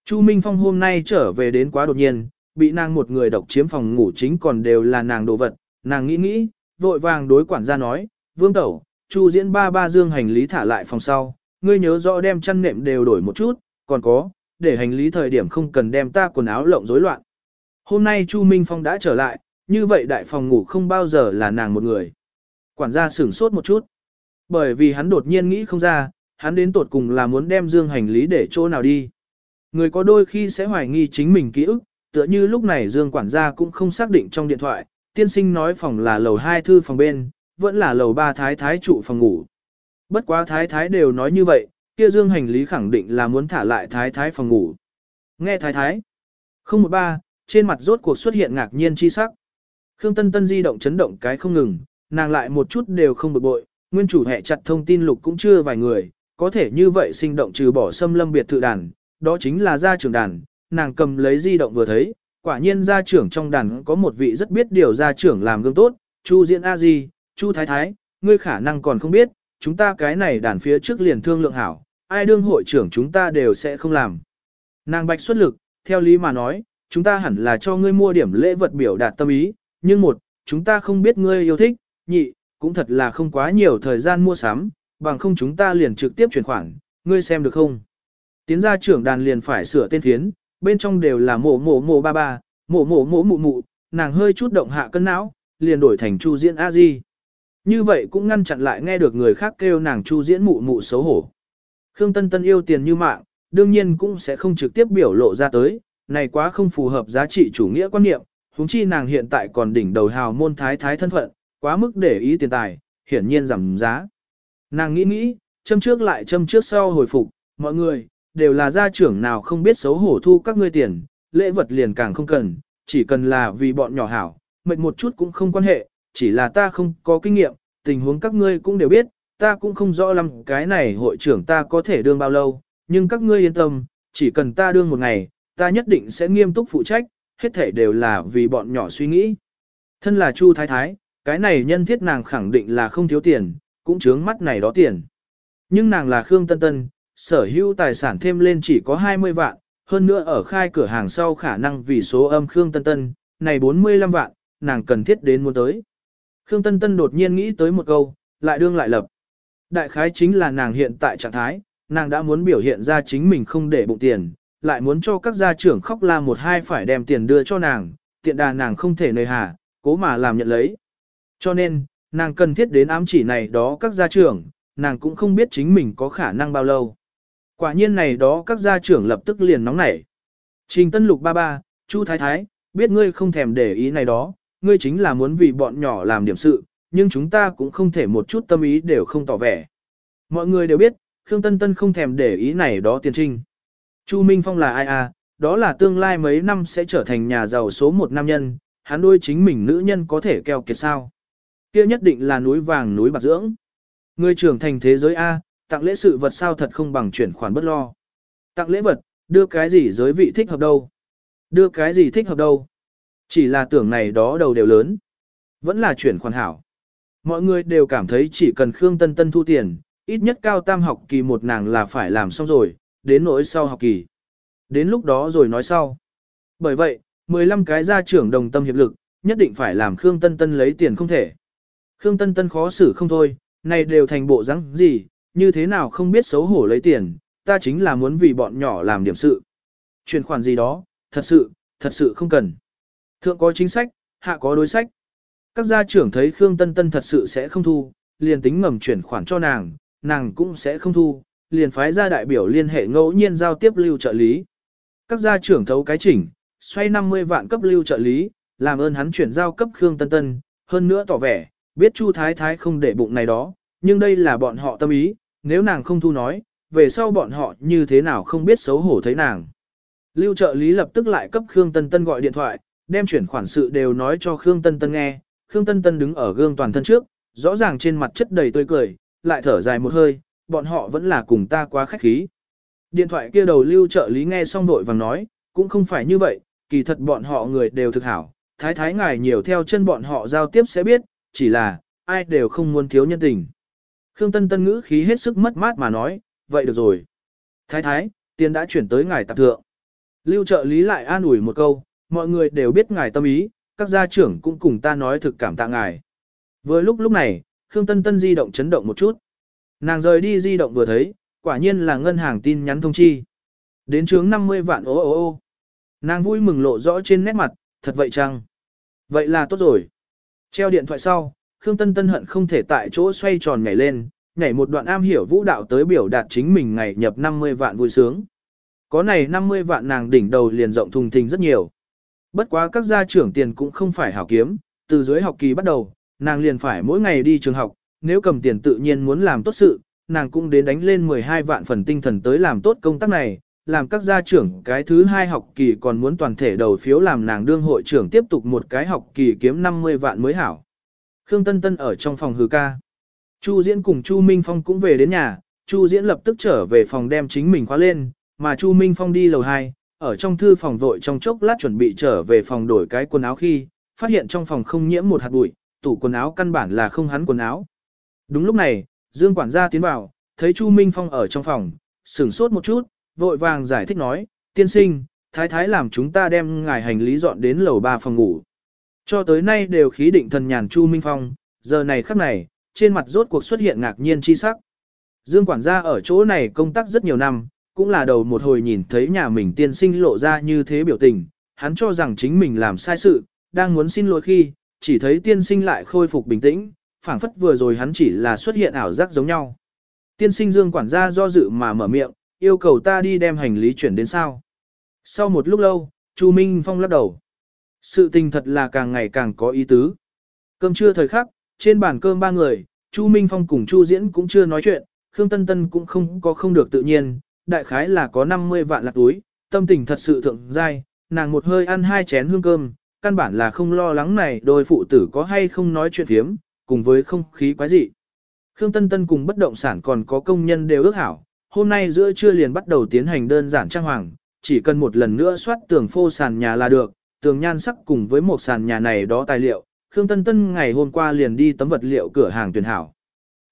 Chu Minh Phong hôm nay trở về đến quá đột nhiên, bị nàng một người độc chiếm phòng ngủ chính còn đều là nàng đồ vật, nàng nghĩ nghĩ, vội vàng đối quản gia nói, vương tẩu, Chu diễn ba ba dương hành lý thả lại phòng sau, ngươi nhớ rõ đem chăn nệm đều đổi một chút, còn có, để hành lý thời điểm không cần đem ta quần áo lộng rối loạn. Hôm nay Chu Minh Phong đã trở lại, như vậy đại phòng ngủ không bao giờ là nàng một người. Quản gia sửng sốt một chút. Bởi vì hắn đột nhiên nghĩ không ra, hắn đến tột cùng là muốn đem dương hành lý để chỗ nào đi. Người có đôi khi sẽ hoài nghi chính mình ký ức, tựa như lúc này dương quản gia cũng không xác định trong điện thoại, tiên sinh nói phòng là lầu 2 thư phòng bên, vẫn là lầu ba thái thái trụ phòng ngủ. Bất quá thái thái đều nói như vậy, kia dương hành lý khẳng định là muốn thả lại thái thái phòng ngủ. Nghe thái thái. 013, trên mặt rốt cuộc xuất hiện ngạc nhiên chi sắc. Khương Tân Tân di động chấn động cái không ngừng, nàng lại một chút đều không bực bội, nguyên chủ hệ chặt thông tin lục cũng chưa vài người, có thể như vậy sinh động trừ bỏ xâm lâm biệt thự đàn, đó chính là gia trưởng đàn, nàng cầm lấy di động vừa thấy, quả nhiên gia trưởng trong đàn có một vị rất biết điều gia trưởng làm gương tốt, Chu Diễn A Di, Chu Thái Thái, ngươi khả năng còn không biết, chúng ta cái này đàn phía trước liền thương lượng hảo, ai đương hội trưởng chúng ta đều sẽ không làm. Nàng bạch xuất lực, theo lý mà nói, chúng ta hẳn là cho ngươi mua điểm lễ vật biểu đạt tâm ý, nhưng một, chúng ta không biết ngươi yêu thích, nhị, cũng thật là không quá nhiều thời gian mua sắm, bằng không chúng ta liền trực tiếp chuyển khoản, ngươi xem được không? Tiến gia trưởng đàn liền phải sửa tên phiến, bên trong đều là mổ mổ mổ ba ba, mổ mổ mổ mụ mụ, nàng hơi chút động hạ cân não, liền đổi thành chu diễn a di. Như vậy cũng ngăn chặn lại nghe được người khác kêu nàng chu diễn mụ mụ xấu hổ. Khương Tân Tân yêu tiền như mạng, đương nhiên cũng sẽ không trực tiếp biểu lộ ra tới, này quá không phù hợp giá trị chủ nghĩa quan niệm, huống chi nàng hiện tại còn đỉnh đầu hào môn thái thái thân phận, quá mức để ý tiền tài, hiển nhiên giảm giá. Nàng nghĩ nghĩ, châm trước lại châm trước sau hồi phục, mọi người, đều là gia trưởng nào không biết xấu hổ thu các ngươi tiền, lễ vật liền càng không cần, chỉ cần là vì bọn nhỏ hảo, mệt một chút cũng không quan hệ, chỉ là ta không có kinh nghiệm, tình huống các ngươi cũng đều biết, ta cũng không rõ lắm cái này hội trưởng ta có thể đương bao lâu, nhưng các ngươi yên tâm, chỉ cần ta đương một ngày, ta nhất định sẽ nghiêm túc phụ trách, hết thể đều là vì bọn nhỏ suy nghĩ. Thân là Chu Thái Thái, cái này nhân thiết nàng khẳng định là không thiếu tiền, cũng chướng mắt này đó tiền. Nhưng nàng là Khương Tân Tân, sở hữu tài sản thêm lên chỉ có 20 vạn, hơn nữa ở khai cửa hàng sau khả năng vì số âm Khương Tân Tân, này 45 vạn, nàng cần thiết đến muốn tới. Khương Tân Tân đột nhiên nghĩ tới một câu, lại đương lại lập. Đại khái chính là nàng hiện tại trạng thái, nàng đã muốn biểu hiện ra chính mình không để bụng tiền, lại muốn cho các gia trưởng khóc la một hai phải đem tiền đưa cho nàng, tiện đà nàng không thể nơi hà, cố mà làm nhận lấy. Cho nên, nàng cần thiết đến ám chỉ này đó các gia trưởng, nàng cũng không biết chính mình có khả năng bao lâu. Quả nhiên này đó các gia trưởng lập tức liền nóng nảy. Trình Tân Lục ba ba, Chu Thái Thái, biết ngươi không thèm để ý này đó, ngươi chính là muốn vì bọn nhỏ làm điểm sự, nhưng chúng ta cũng không thể một chút tâm ý đều không tỏ vẻ. Mọi người đều biết, Khương Tân Tân không thèm để ý này đó tiền trinh. Chu Minh Phong là ai à, đó là tương lai mấy năm sẽ trở thành nhà giàu số một nam nhân, hắn đôi chính mình nữ nhân có thể keo kiệt sao. kia nhất định là núi vàng núi bạc dưỡng. Người trưởng thành thế giới A, tặng lễ sự vật sao thật không bằng chuyển khoản bất lo. Tặng lễ vật, đưa cái gì giới vị thích hợp đâu. Đưa cái gì thích hợp đâu. Chỉ là tưởng này đó đầu đều lớn. Vẫn là chuyển khoản hảo. Mọi người đều cảm thấy chỉ cần Khương Tân Tân thu tiền, ít nhất cao tam học kỳ một nàng là phải làm xong rồi, đến nỗi sau học kỳ. Đến lúc đó rồi nói sau. Bởi vậy, 15 cái gia trưởng đồng tâm hiệp lực, nhất định phải làm Khương Tân Tân lấy tiền không thể. Khương Tân Tân khó xử không thôi, này đều thành bộ rắn gì, như thế nào không biết xấu hổ lấy tiền, ta chính là muốn vì bọn nhỏ làm điểm sự. Chuyển khoản gì đó, thật sự, thật sự không cần. Thượng có chính sách, hạ có đối sách. Các gia trưởng thấy Khương Tân Tân thật sự sẽ không thu, liền tính ngầm chuyển khoản cho nàng, nàng cũng sẽ không thu, liền phái ra đại biểu liên hệ ngẫu nhiên giao tiếp lưu trợ lý. Các gia trưởng thấu cái chỉnh, xoay 50 vạn cấp lưu trợ lý, làm ơn hắn chuyển giao cấp Khương Tân Tân, hơn nữa tỏ vẻ, biết Chu Thái Thái không để bụng này đó, nhưng đây là bọn họ tâm ý, nếu nàng không thu nói, về sau bọn họ như thế nào không biết xấu hổ thấy nàng. Lưu trợ lý lập tức lại cấp Khương Tân Tân gọi điện thoại, đem chuyển khoản sự đều nói cho Khương Tân Tân nghe, Khương Tân Tân đứng ở gương toàn thân trước, rõ ràng trên mặt chất đầy tươi cười, lại thở dài một hơi, bọn họ vẫn là cùng ta quá khách khí. Điện thoại kia đầu lưu trợ lý nghe xong vội vàng nói, cũng không phải như vậy, kỳ thật bọn họ người đều thực hảo, thái thái ngài nhiều theo chân bọn họ giao tiếp sẽ biết, chỉ là, ai đều không muốn thiếu nhân tình. Khương Tân Tân ngữ khí hết sức mất mát mà nói, vậy được rồi. Thái thái, tiền đã chuyển tới ngài tạp thượng. Lưu trợ lý lại an ủi một câu, mọi người đều biết ngài tâm ý, các gia trưởng cũng cùng ta nói thực cảm tạ ngài. Vừa lúc lúc này, Khương Tân Tân di động chấn động một chút. Nàng rời đi di động vừa thấy, quả nhiên là ngân hàng tin nhắn thông chi. Đến chướng 50 vạn ô ô ô. Nàng vui mừng lộ rõ trên nét mặt, thật vậy chăng? Vậy là tốt rồi. Treo điện thoại sau, Khương Tân Tân hận không thể tại chỗ xoay tròn nhảy lên, nhảy một đoạn am hiểu vũ đạo tới biểu đạt chính mình ngày nhập 50 vạn vui sướng. Có này 50 vạn nàng đỉnh đầu liền rộng thùng thình rất nhiều. Bất quá các gia trưởng tiền cũng không phải hảo kiếm, từ dưới học kỳ bắt đầu, nàng liền phải mỗi ngày đi trường học, nếu cầm tiền tự nhiên muốn làm tốt sự, nàng cũng đến đánh lên 12 vạn phần tinh thần tới làm tốt công tác này, làm các gia trưởng cái thứ hai học kỳ còn muốn toàn thể đầu phiếu làm nàng đương hội trưởng tiếp tục một cái học kỳ kiếm 50 vạn mới hảo. Khương Tân Tân ở trong phòng hư ca. Chu Diễn cùng Chu Minh Phong cũng về đến nhà, Chu Diễn lập tức trở về phòng đem chính mình khóa lên, mà Chu Minh Phong đi lầu 2, ở trong thư phòng vội trong chốc lát chuẩn bị trở về phòng đổi cái quần áo khi, phát hiện trong phòng không nhiễm một hạt bụi, tủ quần áo căn bản là không hắn quần áo. Đúng lúc này, Dương quản gia tiến vào, thấy Chu Minh Phong ở trong phòng, sửng sốt một chút, vội vàng giải thích nói, tiên sinh, thái thái làm chúng ta đem ngài hành lý dọn đến lầu 3 phòng ngủ. Cho tới nay đều khí định thần nhàn Chu Minh Phong, giờ này khắc này, trên mặt rốt cuộc xuất hiện ngạc nhiên chi sắc. Dương quản gia ở chỗ này công tác rất nhiều năm, cũng là đầu một hồi nhìn thấy nhà mình tiên sinh lộ ra như thế biểu tình, hắn cho rằng chính mình làm sai sự, đang muốn xin lỗi khi, chỉ thấy tiên sinh lại khôi phục bình tĩnh, phảng phất vừa rồi hắn chỉ là xuất hiện ảo giác giống nhau. Tiên sinh Dương quản gia do dự mà mở miệng, yêu cầu ta đi đem hành lý chuyển đến sao. Sau một lúc lâu, Chu Minh Phong lắc đầu. Sự tình thật là càng ngày càng có ý tứ. Cơm trưa thời khắc, trên bàn cơm ba người, Chu Minh Phong cùng Chu Diễn cũng chưa nói chuyện, Khương Tân Tân cũng không có không được tự nhiên, đại khái là có 50 vạn lạc túi, tâm tình thật sự thượng giai, nàng một hơi ăn hai chén hương cơm, căn bản là không lo lắng này đôi phụ tử có hay không nói chuyện phiếm, cùng với không khí quái dị. Khương Tân Tân cùng bất động sản còn có công nhân đều ước hảo, hôm nay giữa trưa liền bắt đầu tiến hành đơn giản trang hoàng, chỉ cần một lần nữa soát tường phô sàn nhà là được, tường nhan sắc cùng với một sàn nhà này đó tài liệu, Khương Tân Tân ngày hôm qua liền đi tấm vật liệu cửa hàng tuyển hảo.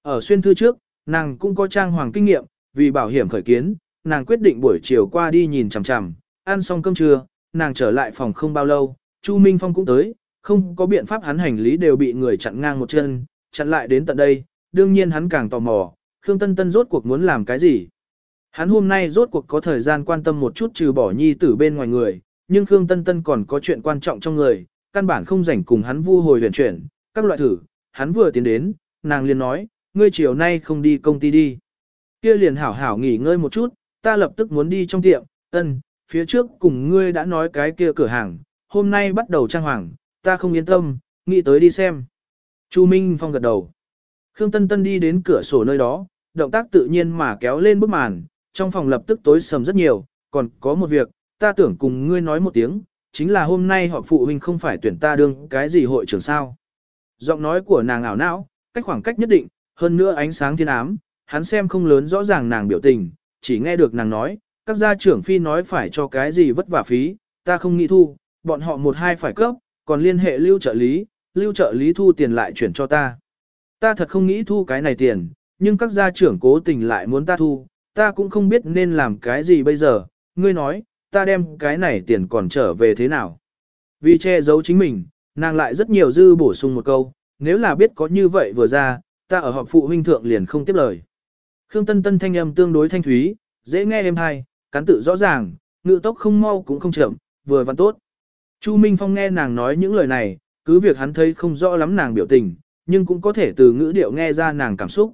Ở xuyên thư trước, nàng cũng có trang hoàng kinh nghiệm, vì bảo hiểm khởi kiến, nàng quyết định buổi chiều qua đi nhìn chằm chằm, ăn xong cơm trưa, nàng trở lại phòng không bao lâu, Chu Minh Phong cũng tới, không có biện pháp hắn hành lý đều bị người chặn ngang một chân, chặn lại đến tận đây, đương nhiên hắn càng tò mò, Khương Tân Tân rốt cuộc muốn làm cái gì. Hắn hôm nay rốt cuộc có thời gian quan tâm một chút trừ bỏ nhi tử bên ngoài người, nhưng Khương Tân Tân còn có chuyện quan trọng trong người, căn bản không rảnh cùng hắn vu hồi huyền chuyển, các loại thử, hắn vừa tiến đến, nàng liền nói, ngươi chiều nay không đi công ty đi. Kia liền hảo hảo nghỉ ngơi một chút, ta lập tức muốn đi trong tiệm, ân, phía trước cùng ngươi đã nói cái kia cửa hàng, hôm nay bắt đầu trang hoàng, ta không yên tâm, nghĩ tới đi xem. Chu Minh Phong gật đầu. Khương Tân Tân đi đến cửa sổ nơi đó, động tác tự nhiên mà kéo lên bức màn, trong phòng lập tức tối sầm rất nhiều, còn có một việc, ta tưởng cùng ngươi nói một tiếng, chính là hôm nay họ phụ huynh không phải tuyển ta đương cái gì hội trưởng sao. Giọng nói của nàng ảo não, cách khoảng cách nhất định, hơn nữa ánh sáng thiên ám, hắn xem không lớn rõ ràng nàng biểu tình, chỉ nghe được nàng nói, các gia trưởng phi nói phải cho cái gì vất vả phí, ta không nghĩ thu, bọn họ một hai phải cấp, còn liên hệ lưu trợ lý, lưu trợ lý thu tiền lại chuyển cho ta. Ta thật không nghĩ thu cái này tiền, nhưng các gia trưởng cố tình lại muốn ta thu, ta cũng không biết nên làm cái gì bây giờ, ngươi nói, ta đem cái này tiền còn trở về thế nào. Vì che giấu chính mình, nàng lại rất nhiều dư bổ sung một câu, nếu là biết có như vậy vừa ra, ta ở họp phụ huynh thượng liền không tiếp lời. Khương Tân Tân thanh âm tương đối thanh thúy, dễ nghe êm hay, cắn tự rõ ràng, ngự tốc không mau cũng không chậm, vừa văn tốt. Chu Minh Phong nghe nàng nói những lời này, cứ việc hắn thấy không rõ lắm nàng biểu tình, nhưng cũng có thể từ ngữ điệu nghe ra nàng cảm xúc.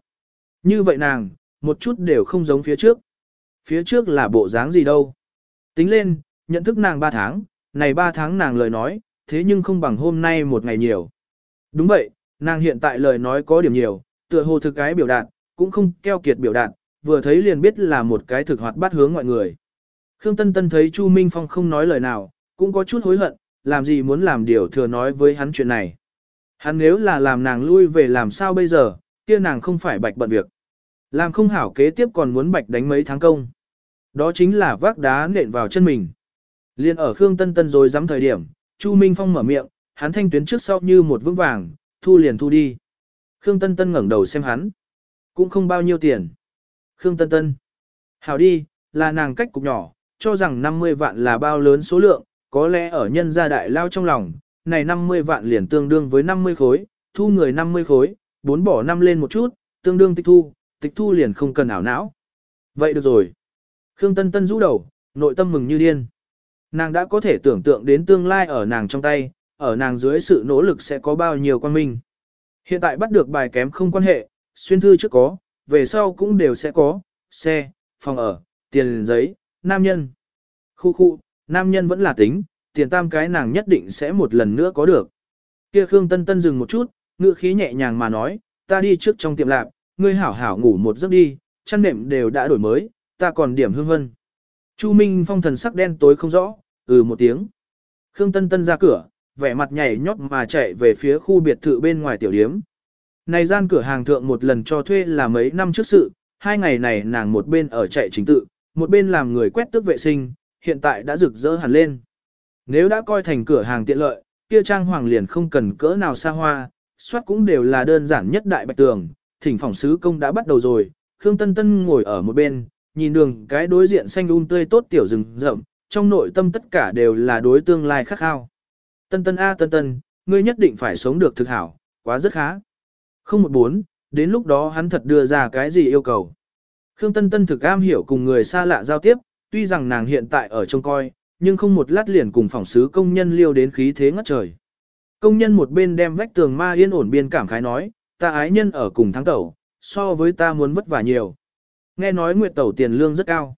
Như vậy nàng, một chút đều không giống phía trước. Phía trước là bộ dáng gì đâu. Tính lên, nhận thức nàng 3 tháng, này 3 tháng nàng lời nói, thế nhưng không bằng hôm nay một ngày nhiều. Đúng vậy, nàng hiện tại lời nói có điểm nhiều, tựa hồ thực cái biểu đạt, cũng không keo kiệt biểu đạt, vừa thấy liền biết là một cái thực hoạt bát hướng mọi người. Khương Tân Tân thấy Chu Minh Phong không nói lời nào, cũng có chút hối hận, làm gì muốn làm điều thừa nói với hắn chuyện này. Hắn nếu là làm nàng lui về làm sao bây giờ, kia nàng không phải bạch bận việc. Làm không hảo kế tiếp còn muốn bạch đánh mấy tháng công. Đó chính là vác đá nện vào chân mình. Liên ở Khương Tân Tân rồi dám thời điểm, Chu Minh Phong mở miệng, hắn thanh tuyến trước sau như một vững vàng, thu liền thu đi. Khương Tân Tân ngẩng đầu xem hắn. Cũng không bao nhiêu tiền. Khương Tân Tân. Hảo đi, là nàng cách cục nhỏ, cho rằng 50 vạn là bao lớn số lượng, có lẽ ở nhân gia đại lao trong lòng, này 50 vạn liền tương đương với 50 khối, thu người 50 khối, bốn bỏ năm lên một chút, tương đương tịch thu, tịch thu liền không cần ảo não. Vậy được rồi. Khương Tân Tân rũ đầu, nội tâm mừng như điên. Nàng đã có thể tưởng tượng đến tương lai ở nàng trong tay, ở nàng dưới sự nỗ lực sẽ có bao nhiêu quan minh. Hiện tại bắt được bài kém không quan hệ, xuyên thư trước có, về sau cũng đều sẽ có, xe, phòng ở, tiền giấy, nam nhân. Khu khu, nam nhân vẫn là tính, tiền tam cái nàng nhất định sẽ một lần nữa có được. Kia Khương Tân Tân dừng một chút, ngữ khí nhẹ nhàng mà nói, ta đi trước trong tiệm lạp, ngươi hảo hảo ngủ một giấc đi, chăn nệm đều đã đổi mới, ta còn điểm hương hân. Chu Minh Phong thần sắc đen tối không rõ, ừ một tiếng. Khương Tân Tân ra cửa, vẻ mặt nhảy nhót mà chạy về phía khu biệt thự bên ngoài tiểu điếm. Này gian cửa hàng thượng một lần cho thuê là mấy năm trước sự, hai ngày này nàng một bên ở chạy chính tự, một bên làm người quét tước vệ sinh, hiện tại đã rực rỡ hẳn lên. Nếu đã coi thành cửa hàng tiện lợi, kia trang hoàng liền không cần cỡ nào xa hoa, soát cũng đều là đơn giản nhất đại bạch tường, thỉnh phòng sứ công đã bắt đầu rồi, Khương Tân Tân ngồi ở một bên, nhìn đường cái đối diện xanh um tươi tốt tiểu rừng rậm, trong nội tâm tất cả đều là đối tương lai khắc khao. Tân Tân A Tân Tân, ngươi nhất định phải sống được thực hảo, quá rất khá. Không một bốn, đến lúc đó hắn thật đưa ra cái gì yêu cầu. Khương Tân Tân thực am hiểu cùng người xa lạ giao tiếp, tuy rằng nàng hiện tại ở trông coi, nhưng không một lát liền cùng phòng sứ công nhân liêu đến khí thế ngất trời. Công nhân một bên đem vách tường ma yên ổn biên cảm khái nói, ta ái nhân ở cùng thắng tẩu, so với ta muốn vất vả nhiều. Nghe nói nguyệt tẩu tiền lương rất cao.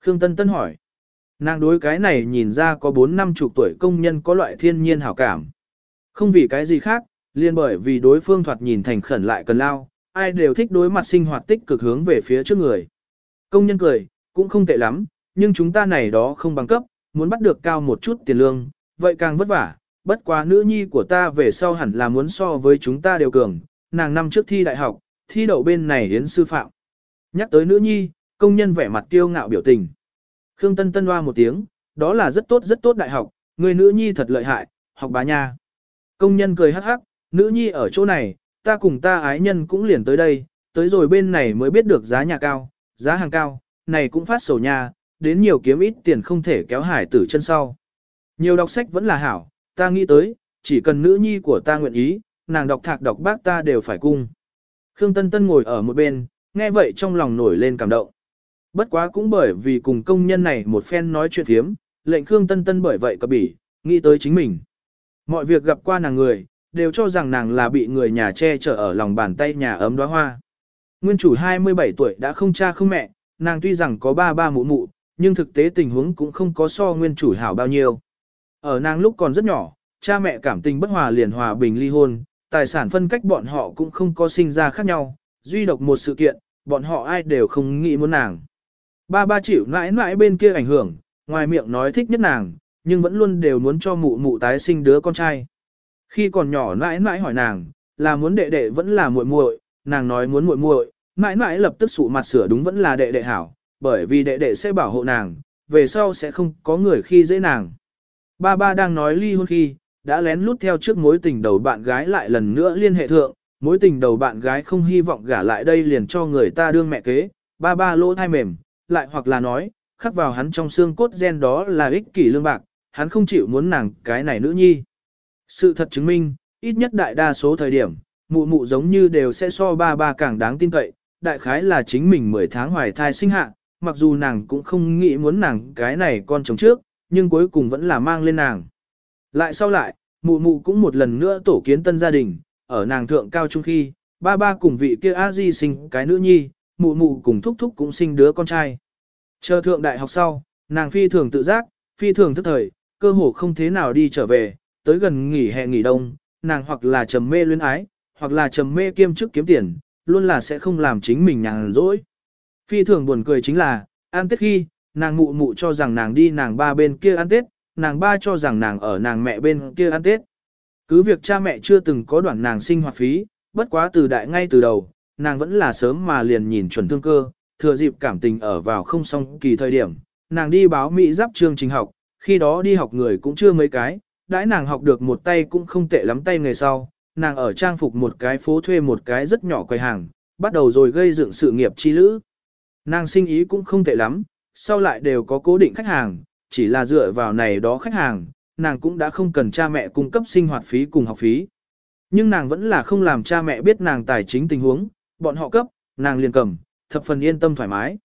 Khương Tân Tân hỏi. Nàng đối cái này nhìn ra có 4 năm chục tuổi công nhân có loại thiên nhiên hảo cảm. Không vì cái gì khác, liên bởi vì đối phương thoạt nhìn thành khẩn lại cần lao, ai đều thích đối mặt sinh hoạt tích cực hướng về phía trước người. Công nhân cười, cũng không tệ lắm, nhưng chúng ta này đó không bằng cấp, muốn bắt được cao một chút tiền lương, vậy càng vất vả, bất quá nữ nhi của ta về sau hẳn là muốn so với chúng ta đều cường, nàng năm trước thi đại học, thi đậu bên này đến sư phạm. Nhắc tới nữ nhi, công nhân vẻ mặt kiêu ngạo biểu tình. Khương Tân Tân hoa một tiếng, đó là rất tốt rất tốt đại học, người nữ nhi thật lợi hại, học bá nha. Công nhân cười hắc hắc, nữ nhi ở chỗ này, ta cùng ta ái nhân cũng liền tới đây, tới rồi bên này mới biết được giá nhà cao, giá hàng cao, này cũng phát sầu nhà, đến nhiều kiếm ít tiền không thể kéo hải tử chân sau. Nhiều đọc sách vẫn là hảo, ta nghĩ tới, chỉ cần nữ nhi của ta nguyện ý, nàng đọc thạc đọc bác ta đều phải cung. Khương Tân Tân ngồi ở một bên, nghe vậy trong lòng nổi lên cảm động. Bất quá cũng bởi vì cùng công nhân này một phen nói chuyện thiếm, lệnh Khương Tân Tân bởi vậy có bỉ, nghĩ tới chính mình. Mọi việc gặp qua nàng người, đều cho rằng nàng là bị người nhà che chở ở lòng bàn tay nhà ấm đóa hoa. Nguyên chủ 27 tuổi đã không cha không mẹ, nàng tuy rằng có ba ba mụ mụ, nhưng thực tế tình huống cũng không có so nguyên chủ hảo bao nhiêu. Ở nàng lúc còn rất nhỏ, cha mẹ cảm tình bất hòa liền hòa bình ly hôn, tài sản phân cách bọn họ cũng không có sinh ra khác nhau, duy độc một sự kiện, bọn họ ai đều không nghĩ muốn nàng. Ba ba chịu mãi mãi bên kia ảnh hưởng, ngoài miệng nói thích nhất nàng, nhưng vẫn luôn đều muốn cho mụ mụ tái sinh đứa con trai. Khi còn nhỏ mãi mãi hỏi nàng, là muốn đệ đệ vẫn là muội muội, nàng nói muốn muội muội, mãi mãi lập tức sụ mặt sửa đúng vẫn là đệ đệ hảo, bởi vì đệ đệ sẽ bảo hộ nàng, về sau sẽ không có người khi dễ nàng. Ba ba đang nói ly hôn khi, đã lén lút theo trước mối tình đầu bạn gái lại lần nữa liên hệ thượng, mối tình đầu bạn gái không hy vọng gả lại đây liền cho người ta đương mẹ kế, ba ba lỗ thai mềm, lại hoặc là nói, khắc vào hắn trong xương cốt gen đó là ích kỷ lương bạc, hắn không chịu muốn nàng cái này nữ nhi. Sự thật chứng minh, ít nhất đại đa số thời điểm, mụ mụ giống như đều sẽ so ba ba càng đáng tin cậy, đại khái là chính mình 10 tháng hoài thai sinh hạ, mặc dù nàng cũng không nghĩ muốn nàng cái này con chồng trước, nhưng cuối cùng vẫn là mang lên nàng. Lại sau lại, mụ mụ cũng một lần nữa tổ kiến tân gia đình, ở nàng thượng cao trung khi, ba ba cùng vị kia a di sinh cái nữ nhi, mụ mụ cùng thúc thúc cũng sinh đứa con trai. Chờ thượng đại học sau, nàng phi thường tự giác, phi thường thức thời, cơ hồ không thế nào đi trở về, tới gần nghỉ hè nghỉ đông, nàng hoặc là trầm mê luyến ái, hoặc là trầm mê kiêm chức kiếm tiền, luôn là sẽ không làm chính mình nhàn rỗi. Phi thường buồn cười chính là, ăn tết khi, nàng mụ mụ cho rằng nàng đi nàng ba bên kia ăn tết, nàng ba cho rằng nàng ở nàng mẹ bên kia ăn tết. Cứ việc cha mẹ chưa từng có đoạn nàng sinh hoạt phí, bất quá từ đại ngay từ đầu, nàng vẫn là sớm mà liền nhìn chuẩn thương cơ, thừa dịp cảm tình ở vào không song kỳ thời điểm, nàng đi báo Mỹ giáp chương trình học, khi đó đi học người cũng chưa mấy cái, đãi nàng học được một tay cũng không tệ lắm tay nghề sau, nàng ở trang phục một cái phố thuê một cái rất nhỏ quầy hàng, bắt đầu rồi gây dựng sự nghiệp chi lữ. Nàng sinh ý cũng không tệ lắm, sau lại đều có cố định khách hàng, chỉ là dựa vào này đó khách hàng, nàng cũng đã không cần cha mẹ cung cấp sinh hoạt phí cùng học phí. Nhưng nàng vẫn là không làm cha mẹ biết nàng tài chính tình huống, bọn họ cấp, nàng liền cầm, thập phần yên tâm thoải mái.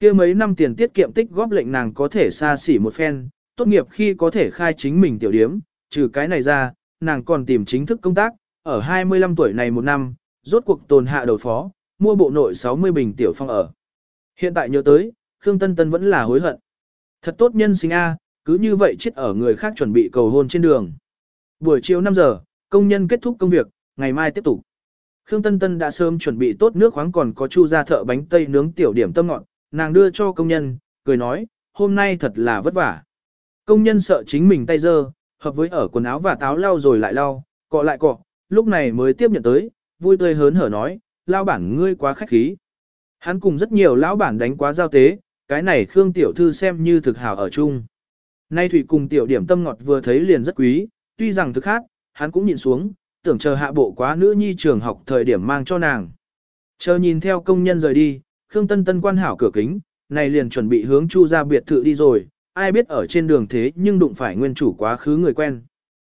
kia mấy năm tiền tiết kiệm tích góp lệnh nàng có thể xa xỉ một phen, tốt nghiệp khi có thể khai chính mình tiểu điếm, trừ cái này ra, nàng còn tìm chính thức công tác, ở 25 tuổi này một năm, rốt cuộc tồn hạ đầu phó, mua bộ nội 60 bình tiểu phong ở. Hiện tại nhớ tới, Khương Tân Tân vẫn là hối hận. Thật tốt nhân sinh A, cứ như vậy chết ở người khác chuẩn bị cầu hôn trên đường. Buổi chiều 5 giờ, công nhân kết thúc công việc, ngày mai tiếp tục. Khương Tân Tân đã sớm chuẩn bị tốt nước khoáng còn có chu ra thợ bánh tây nướng tiểu điểm tâm ngọt, nàng đưa cho công nhân, cười nói, hôm nay thật là vất vả. Công nhân sợ chính mình tay dơ, hợp với ở quần áo và táo lau rồi lại lau, cọ lại cọ, lúc này mới tiếp nhận tới, vui tươi hớn hở nói, lao bản ngươi quá khách khí. Hắn cùng rất nhiều lão bản đánh quá giao tế, cái này Khương tiểu thư xem như thực hảo ở chung. Nay Thủy cùng tiểu điểm tâm ngọt vừa thấy liền rất quý, tuy rằng thực khác, hắn cũng nhìn xuống, tưởng chờ hạ bộ quá nữ nhi trường học thời điểm mang cho nàng. Chờ nhìn theo công nhân rời đi, Khương Tân Tân quan hảo cửa kính, này liền chuẩn bị hướng Chu ra biệt thự đi rồi, ai biết ở trên đường thế nhưng đụng phải nguyên chủ quá khứ người quen.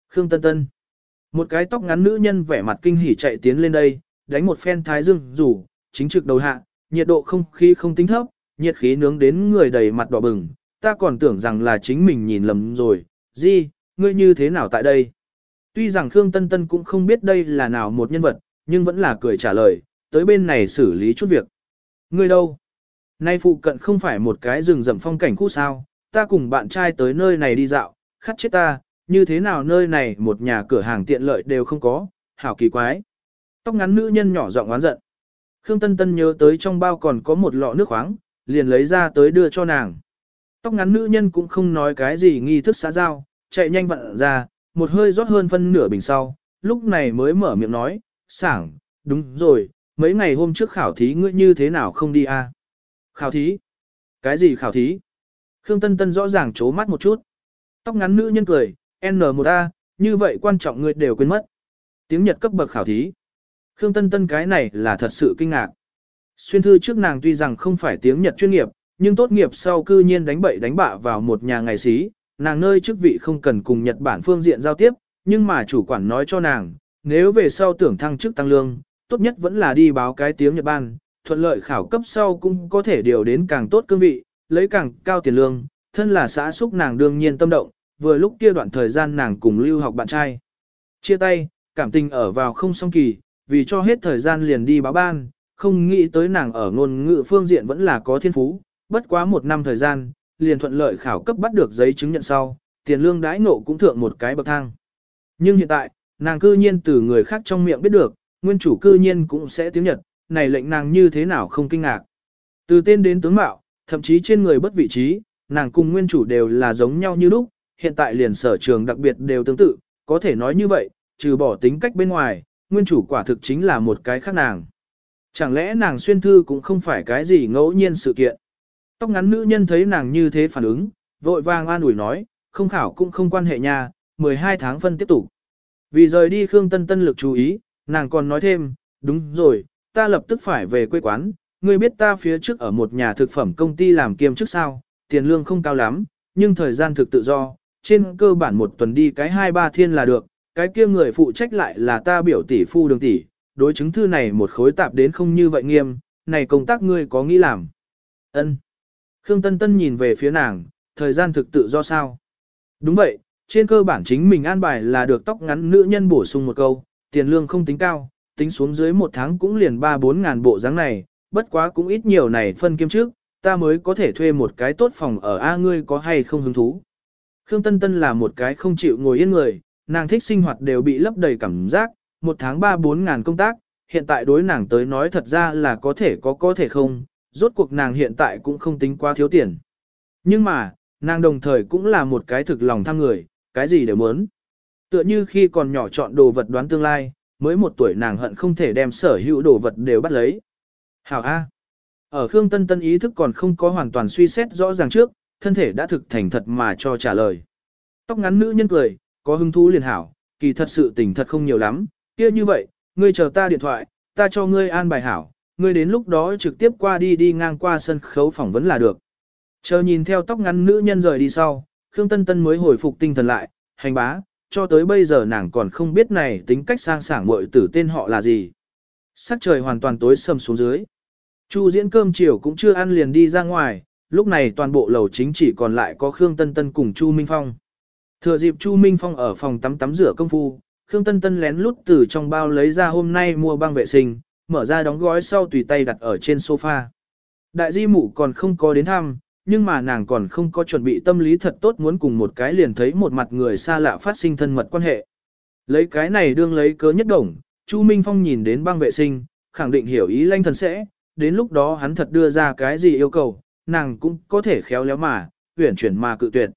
Khương Tân Tân. Một cái tóc ngắn nữ nhân vẻ mặt kinh hỉ chạy tiến lên đây, đánh một phen thái dương rủ, chính trực đầu hạ, nhiệt độ không khí không tính thấp, nhiệt khí nướng đến người đầy mặt đỏ bừng, ta còn tưởng rằng là chính mình nhìn lầm rồi, gì, ngươi như thế nào tại đây? Tuy rằng Khương Tân Tân cũng không biết đây là nào một nhân vật, nhưng vẫn là cười trả lời, tới bên này xử lý chút việc. Ngươi đâu? Nay phụ cận không phải một cái rừng rậm phong cảnh khu sao, ta cùng bạn trai tới nơi này đi dạo, khát chết ta, như thế nào nơi này một nhà cửa hàng tiện lợi đều không có, hảo kỳ quái. Tóc ngắn nữ nhân nhỏ giọng oán giận. Khương Tân Tân nhớ tới trong bao còn có một lọ nước khoáng, liền lấy ra tới đưa cho nàng. Tóc ngắn nữ nhân cũng không nói cái gì nghi thức xã giao, chạy nhanh vặn ra, một hơi rót hơn phân nửa bình sau, lúc này mới mở miệng nói, sảng, đúng rồi, mấy ngày hôm trước khảo thí ngươi như thế nào không đi à? Khảo thí? Cái gì khảo thí? Khương Tân Tân rõ ràng chố mắt một chút. Tóc ngắn nữ nhân cười, N1A, như vậy quan trọng người đều quên mất. Tiếng Nhật cấp bậc khảo thí. Khương Tân Tân cái này là thật sự kinh ngạc. Xuyên thư trước nàng tuy rằng không phải tiếng Nhật chuyên nghiệp, nhưng tốt nghiệp sau cư nhiên đánh bậy đánh bạ vào một nhà ngày xí, nàng nơi chức vị không cần cùng Nhật Bản phương diện giao tiếp, nhưng mà chủ quản nói cho nàng, nếu về sau tưởng thăng chức tăng lương, tốt nhất vẫn là đi báo cái tiếng Nhật Bản, thuận lợi khảo cấp sau cũng có thể điều đến càng tốt cương vị, lấy càng cao tiền lương, thân là xã xúc nàng đương nhiên tâm động, vừa lúc kia đoạn thời gian nàng cùng lưu học bạn trai. Chia tay, cảm tình ở vào không song kỳ, vì cho hết thời gian liền đi báo ban, không nghĩ tới nàng ở ngôn ngữ phương diện vẫn là có thiên phú, bất quá một năm thời gian, liền thuận lợi khảo cấp bắt được giấy chứng nhận sau, tiền lương đãi ngộ cũng thượng một cái bậc thang. Nhưng hiện tại, nàng cư nhiên từ người khác trong miệng biết được, nguyên chủ cư nhiên cũng sẽ tiếng Nhật, này lệnh nàng như thế nào không kinh ngạc. Từ tên đến tướng mạo, thậm chí trên người bất vị trí, nàng cùng nguyên chủ đều là giống nhau như lúc, hiện tại liền sở trường đặc biệt đều tương tự, có thể nói như vậy, trừ bỏ tính cách bên ngoài, nguyên chủ quả thực chính là một cái khác nàng. Chẳng lẽ nàng xuyên thư cũng không phải cái gì ngẫu nhiên sự kiện. Tóc ngắn nữ nhân thấy nàng như thế phản ứng, vội vàng an ủi nói, không khảo cũng không quan hệ nha, 12 tháng phân tiếp tục. Vì rời đi Khương Tân Tân lực chú ý, nàng còn nói thêm, đúng rồi, ta lập tức phải về quê quán, ngươi biết ta phía trước ở một nhà thực phẩm công ty làm kiêm chức sao, tiền lương không cao lắm, nhưng thời gian thực tự do, trên cơ bản một tuần đi cái hai ba thiên là được, cái kia người phụ trách lại là ta biểu tỷ phu đường tỷ, đối chứng thư này một khối tạp đến không như vậy nghiêm, này công tác ngươi có nghĩ làm. Ân. Khương Tân Tân nhìn về phía nàng, thời gian thực tự do sao? Đúng vậy, trên cơ bản chính mình an bài là được tóc ngắn nữ nhân bổ sung một câu, tiền lương không tính cao, tính xuống dưới một tháng cũng liền 3-4 ngàn bộ dáng này, bất quá cũng ít nhiều này phân kiêm trước, ta mới có thể thuê một cái tốt phòng ở A ngươi có hay không hứng thú. Khương Tân Tân là một cái không chịu ngồi yên người, nàng thích sinh hoạt đều bị lấp đầy cảm giác, một tháng 3-4 ngàn công tác, hiện tại đối nàng tới nói thật ra là có thể có có thể không, rốt cuộc nàng hiện tại cũng không tính quá thiếu tiền. Nhưng mà, nàng đồng thời cũng là một cái thực lòng tham người, cái gì đều muốn. Tựa như khi còn nhỏ chọn đồ vật đoán tương lai, mới một tuổi nàng hận không thể đem sở hữu đồ vật đều bắt lấy. Hảo A. Ở Khương Tân Tân ý thức còn không có hoàn toàn suy xét rõ ràng trước, thân thể đã thực thành thật mà cho trả lời. Tóc ngắn nữ nhân cười, có hứng thú liền hảo, kỳ thật sự tình thật không nhiều lắm, kia như vậy, ngươi chờ ta điện thoại, ta cho ngươi an bài hảo, ngươi đến lúc đó trực tiếp qua đi đi ngang qua sân khấu phỏng vấn là được. Chờ nhìn theo tóc ngắn nữ nhân rời đi sau, Khương Tân Tân mới hồi phục tinh thần lại, hành bá, cho tới bây giờ nàng còn không biết này tính cách sang sảng muội tử tên họ là gì. Sắc trời hoàn toàn tối sầm xuống dưới. Chu diễn cơm chiều cũng chưa ăn liền đi ra ngoài, lúc này toàn bộ lầu chính chỉ còn lại có Khương Tân Tân cùng Chu Minh Phong. Thừa dịp Chu Minh Phong ở phòng tắm tắm rửa công phu, Khương Tân Tân lén lút từ trong bao lấy ra hôm nay mua băng vệ sinh, mở ra đóng gói sau tùy tay đặt ở trên sofa. Đại di mụ còn không có đến thăm, nhưng mà nàng còn không có chuẩn bị tâm lý thật tốt muốn cùng một cái liền thấy một mặt người xa lạ phát sinh thân mật quan hệ. Lấy cái này đương lấy cớ nhất đồng, Chu Minh Phong nhìn đến băng vệ sinh, khẳng định hiểu ý lanh thần sẽ, đến lúc đó hắn thật đưa ra cái gì yêu cầu, nàng cũng có thể khéo léo mà, huyển chuyển mà cự tuyệt.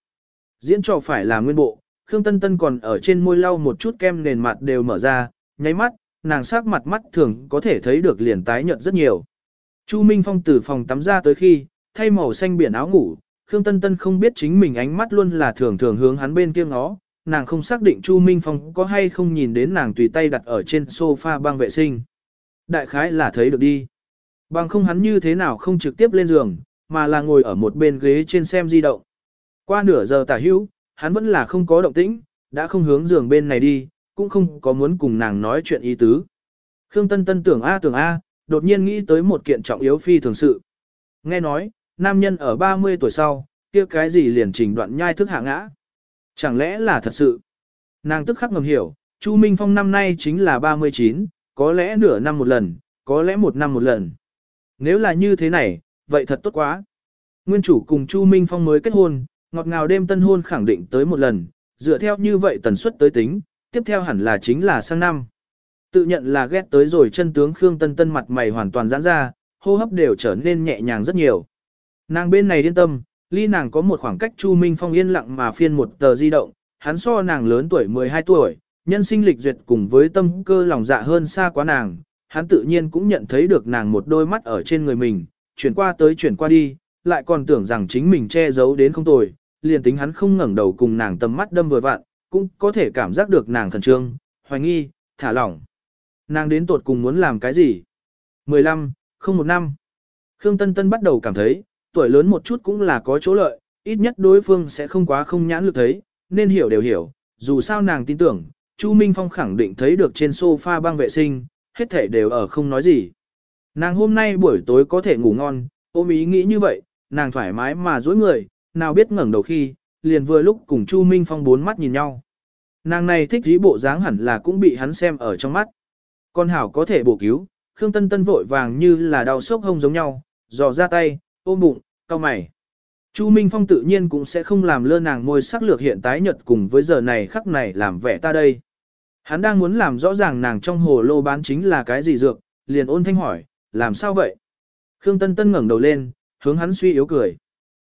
Diễn trò phải là nguyên bộ, Khương Tân Tân còn ở trên môi lau một chút kem nền mặt đều mở ra, nháy mắt, nàng sắc mặt mắt thường có thể thấy được liền tái nhợt rất nhiều. Chu Minh Phong từ phòng tắm ra tới khi, thay màu xanh biển áo ngủ, Khương Tân Tân không biết chính mình ánh mắt luôn là thường thường hướng hắn bên kia ngó, nàng không xác định Chu Minh Phong có hay không nhìn đến nàng tùy tay đặt ở trên sofa băng vệ sinh. Đại khái là thấy được đi. Bằng không hắn như thế nào không trực tiếp lên giường, mà là ngồi ở một bên ghế trên xem di động. Qua nửa giờ tả hữu, hắn vẫn là không có động tĩnh, đã không hướng giường bên này đi, cũng không có muốn cùng nàng nói chuyện ý tứ. Khương Tân Tân tưởng A tưởng A, đột nhiên nghĩ tới một kiện trọng yếu phi thường sự. Nghe nói, nam nhân ở 30 tuổi sau, kia cái gì liền trình đoạn nhai thức hạ ngã. Chẳng lẽ là thật sự? Nàng tức khắc ngầm hiểu, Chu Minh Phong năm nay chính là 39, có lẽ nửa năm một lần, có lẽ một năm một lần. Nếu là như thế này, vậy thật tốt quá. Nguyên chủ cùng Chu Minh Phong mới kết hôn, ngọt ngào đêm tân hôn khẳng định tới một lần, dựa theo như vậy tần suất tới tính, tiếp theo hẳn là chính là sang năm. Tự nhận là ghét tới rồi chân tướng Khương Tân Tân mặt mày hoàn toàn giãn ra, hô hấp đều trở nên nhẹ nhàng rất nhiều. Nàng bên này điên tâm, ly nàng có một khoảng cách Chu Minh Phong yên lặng mà phiên một tờ di động, hắn so nàng lớn tuổi 12 tuổi, nhân sinh lịch duyệt cùng với tâm cơ lòng dạ hơn xa quá nàng, hắn tự nhiên cũng nhận thấy được nàng một đôi mắt ở trên người mình, chuyển qua tới chuyển qua đi, lại còn tưởng rằng chính mình che giấu đến không tồi, liền tính hắn không ngẩng đầu cùng nàng tầm mắt đâm vừa vặn, cũng có thể cảm giác được nàng khẩn trương, hoài nghi, thả lỏng. Nàng đến tột cùng muốn làm cái gì? 15, không một năm. Khương Tân Tân bắt đầu cảm thấy, tuổi lớn một chút cũng là có chỗ lợi, ít nhất đối phương sẽ không quá không nhãn lực thấy, nên hiểu đều hiểu, dù sao nàng tin tưởng, Chu Minh Phong khẳng định thấy được trên sofa băng vệ sinh, hết thể đều ở không nói gì. Nàng hôm nay buổi tối có thể ngủ ngon, ôm ý nghĩ như vậy, nàng thoải mái mà dối người, nào biết ngẩng đầu khi, liền vừa lúc cùng Chu Minh Phong bốn mắt nhìn nhau. Nàng này thích dí bộ dáng hẳn là cũng bị hắn xem ở trong mắt. Con hảo có thể bổ cứu, Khương Tân Tân vội vàng như là đau sốc hông giống nhau, dò ra tay, ôm bụng, Cao mày. Chu Minh Phong tự nhiên cũng sẽ không làm lơ nàng môi sắc lược hiện tái nhật cùng với giờ này khắc này làm vẻ ta đây. Hắn đang muốn làm rõ ràng nàng trong hồ lô bán chính là cái gì dược, liền ôn thanh hỏi, làm sao vậy? Khương Tân Tân ngẩng đầu lên, hướng hắn suy yếu cười.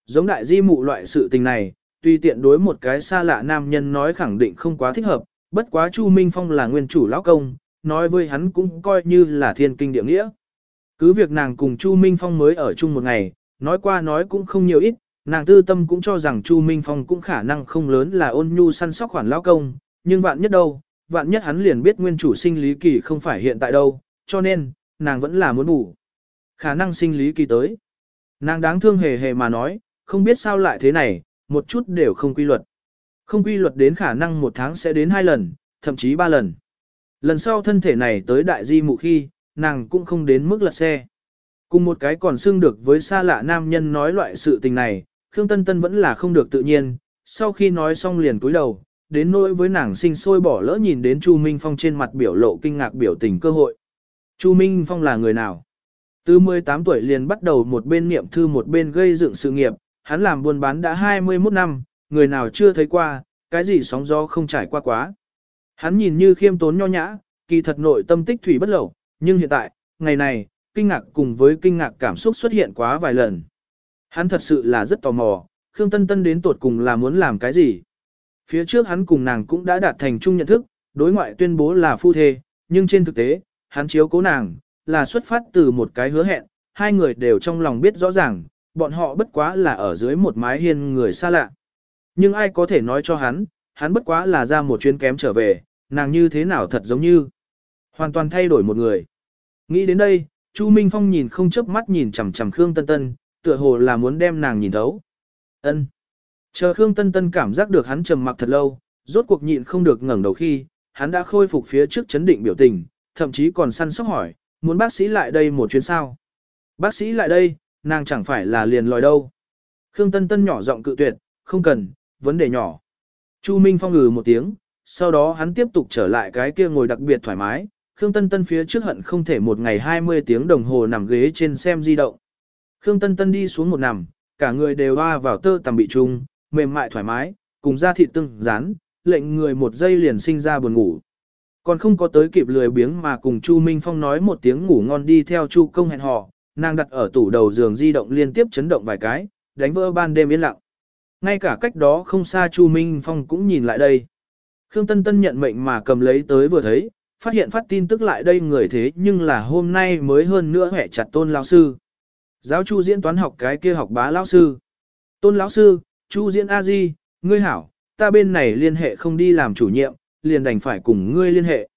Giống đại di mụ loại sự tình này, tuy tiện đối một cái xa lạ nam nhân nói khẳng định không quá thích hợp, bất quá Chu Minh Phong là nguyên chủ lão công, nói với hắn cũng coi như là thiên kinh địa nghĩa. Cứ việc nàng cùng Chu Minh Phong mới ở chung một ngày, nói qua nói cũng không nhiều ít, nàng tư tâm cũng cho rằng Chu Minh Phong cũng khả năng không lớn là ôn nhu săn sóc khoản lão công, nhưng vạn nhất đâu, vạn nhất hắn liền biết nguyên chủ sinh lý kỳ không phải hiện tại đâu, cho nên, nàng vẫn là muốn ngủ. Khả năng sinh lý kỳ tới. Nàng đáng thương hề hề mà nói, không biết sao lại thế này, một chút đều không quy luật. Không quy luật đến khả năng một tháng sẽ đến hai lần, thậm chí ba lần. Lần sau thân thể này tới đại di mụ khi, nàng cũng không đến mức lật xe. Cùng một cái còn xưng được với xa lạ nam nhân nói loại sự tình này, Khương Tân Tân vẫn là không được tự nhiên, sau khi nói xong liền cúi đầu, đến nỗi với nàng sinh sôi bỏ lỡ nhìn đến Chu Minh Phong trên mặt biểu lộ kinh ngạc biểu tình cơ hội. Chu Minh Phong là người nào? Từ 18 tuổi liền bắt đầu một bên niệm thư một bên gây dựng sự nghiệp, hắn làm buôn bán đã 21 năm, người nào chưa thấy qua, cái gì sóng gió không trải qua quá. Hắn nhìn như khiêm tốn nho nhã, kỳ thật nội tâm tích thủy bất lậu, nhưng hiện tại, ngày này, kinh ngạc cùng với kinh ngạc cảm xúc xuất hiện quá vài lần. Hắn thật sự là rất tò mò, Khương Tân Tân đến tuột cùng là muốn làm cái gì. Phía trước hắn cùng nàng cũng đã đạt thành chung nhận thức, đối ngoại tuyên bố là phu thê, nhưng trên thực tế, hắn chiếu cố nàng, là xuất phát từ một cái hứa hẹn, hai người đều trong lòng biết rõ ràng, bọn họ bất quá là ở dưới một mái hiên người xa lạ. Nhưng ai có thể nói cho hắn, hắn bất quá là ra một chuyến kém trở về, nàng như thế nào thật giống như. Hoàn toàn thay đổi một người. Nghĩ đến đây, Chu Minh Phong nhìn không chớp mắt nhìn chằm chằm Khương Tân Tân, tựa hồ là muốn đem nàng nhìn thấu. Ân. Chờ Khương Tân Tân cảm giác được hắn trầm mặc thật lâu, rốt cuộc nhịn không được ngẩng đầu khi, hắn đã khôi phục phía trước chấn định biểu tình, thậm chí còn săn sóc hỏi, muốn bác sĩ lại đây một chuyến sao? Bác sĩ lại đây, nàng chẳng phải là liền lòi đâu. Khương Tân Tân nhỏ giọng cự tuyệt, không cần, vấn đề nhỏ. Chu Minh Phong ngừ một tiếng, sau đó hắn tiếp tục trở lại cái kia ngồi đặc biệt thoải mái, Khương Tân Tân phía trước hận không thể một ngày 20 tiếng đồng hồ nằm ghế trên xem di động. Khương Tân Tân đi xuống một nằm, cả người đều hoa vào tơ tằm bị trung, mềm mại thoải mái, cùng da thịt tương rán, lệnh người một giây liền sinh ra buồn ngủ. Còn không có tới kịp lười biếng mà cùng Chu Minh Phong nói một tiếng ngủ ngon đi theo Chu công hẹn hò, nàng đặt ở tủ đầu giường di động liên tiếp chấn động vài cái, đánh vỡ ban đêm yên lặng. Ngay cả cách đó không xa Chu Minh Phong cũng nhìn lại đây. Khương Tân Tân nhận mệnh mà cầm lấy tới vừa thấy, phát hiện phát tin tức lại đây người thế nhưng là hôm nay mới hơn nữa hẹ chặt tôn lão sư. Giáo chu diễn toán học cái kia học bá lão sư. Tôn lão sư, chu diễn a di, ngươi hảo, ta bên này liên hệ không đi làm chủ nhiệm, liền đành phải cùng ngươi liên hệ.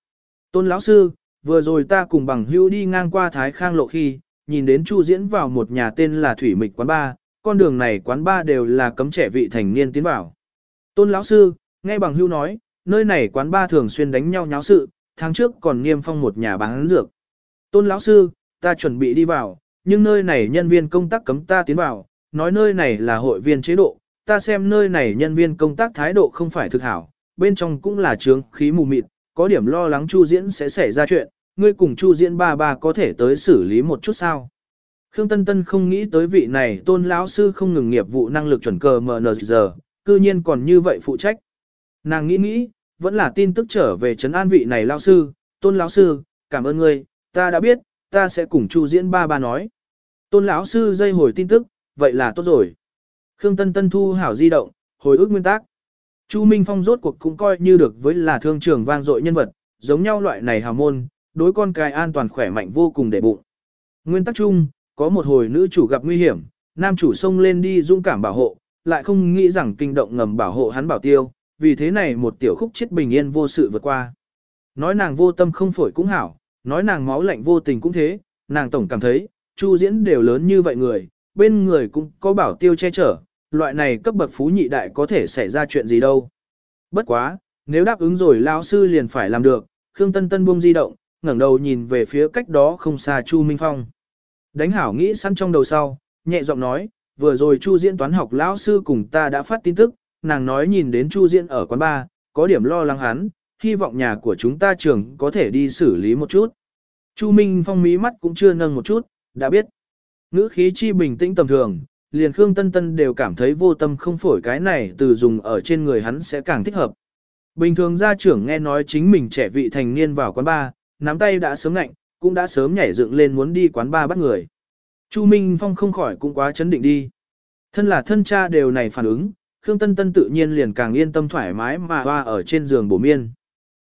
Tôn lão sư, vừa rồi ta cùng bằng hữu đi ngang qua Thái Khang lộ khi, nhìn đến chu diễn vào một nhà tên là Thủy Mịch quán ba, con đường này quán ba đều là cấm trẻ vị thành niên tiến vào. Tôn lão sư, nghe bằng hữu nói, nơi này quán ba thường xuyên đánh nhau nháo sự, tháng trước còn niêm phong một nhà bán dược. Tôn lão sư, ta chuẩn bị đi vào, nhưng nơi này nhân viên công tác cấm ta tiến vào, nói nơi này là hội viên chế độ, ta xem nơi này nhân viên công tác thái độ không phải thực hảo, bên trong cũng là trướng khí mù mịt, có điểm lo lắng Chu Diễn sẽ xảy ra chuyện, ngươi cùng Chu Diễn ba ba có thể tới xử lý một chút sao. Khương Tân Tân không nghĩ tới vị này tôn lão sư không ngừng nghiệp vụ năng lực chuẩn cờ MNR, cư nhiên còn như vậy phụ trách. Nàng nghĩ nghĩ, vẫn là tin tức trở về trấn an vị này lão sư, tôn lão sư, cảm ơn ngươi, ta đã biết, ta sẽ cùng Chu Diễn ba ba nói. Tôn lão sư dây hồi tin tức, vậy là tốt rồi. Khương Tân Tân thu hảo di động, hồi ức nguyên tắc. Chu Minh Phong rốt cuộc cũng coi như được với là thương trường vang dội nhân vật, giống nhau loại này hào môn, đối con cái an toàn khỏe mạnh vô cùng để bụng. Nguyên tắc chung, có một hồi nữ chủ gặp nguy hiểm, nam chủ xông lên đi dũng cảm bảo hộ, lại không nghĩ rằng kinh động ngầm bảo hộ hắn bảo tiêu, vì thế này một tiểu khúc chết bình yên vô sự vượt qua. Nói nàng vô tâm không phổi cũng hảo, nói nàng máu lạnh vô tình cũng thế, nàng tổng cảm thấy, chu diễn đều lớn như vậy người, bên người cũng có bảo tiêu che chở, loại này cấp bậc phú nhị đại có thể xảy ra chuyện gì đâu. Bất quá, nếu đáp ứng rồi lão sư liền phải làm được, Khương Tân Tân buông di động, ngẩng đầu nhìn về phía cách đó không xa Chu Minh Phong. Đánh hảo nghĩ săn trong đầu sau, nhẹ giọng nói, vừa rồi Chu diễn toán học lão sư cùng ta đã phát tin tức, nàng nói nhìn đến Chu diễn ở quán bar, có điểm lo lắng hắn, hy vọng nhà của chúng ta trường có thể đi xử lý một chút. Chu Minh Phong mí mắt cũng chưa nâng một chút, đã biết. Ngữ khí chi bình tĩnh tầm thường, liền Khương Tân Tân đều cảm thấy vô tâm không phổi cái này từ dùng ở trên người hắn sẽ càng thích hợp. Bình thường gia trưởng nghe nói chính mình trẻ vị thành niên vào quán bar, nắm tay đã sớm ngạnh, cũng đã sớm nhảy dựng lên muốn đi quán bar bắt người. Chu Minh Phong không khỏi cũng quá chấn định đi. Thân là thân cha đều này phản ứng, Khương Tân Tân tự nhiên liền càng yên tâm thoải mái mà hoa ở trên giường bổ miên.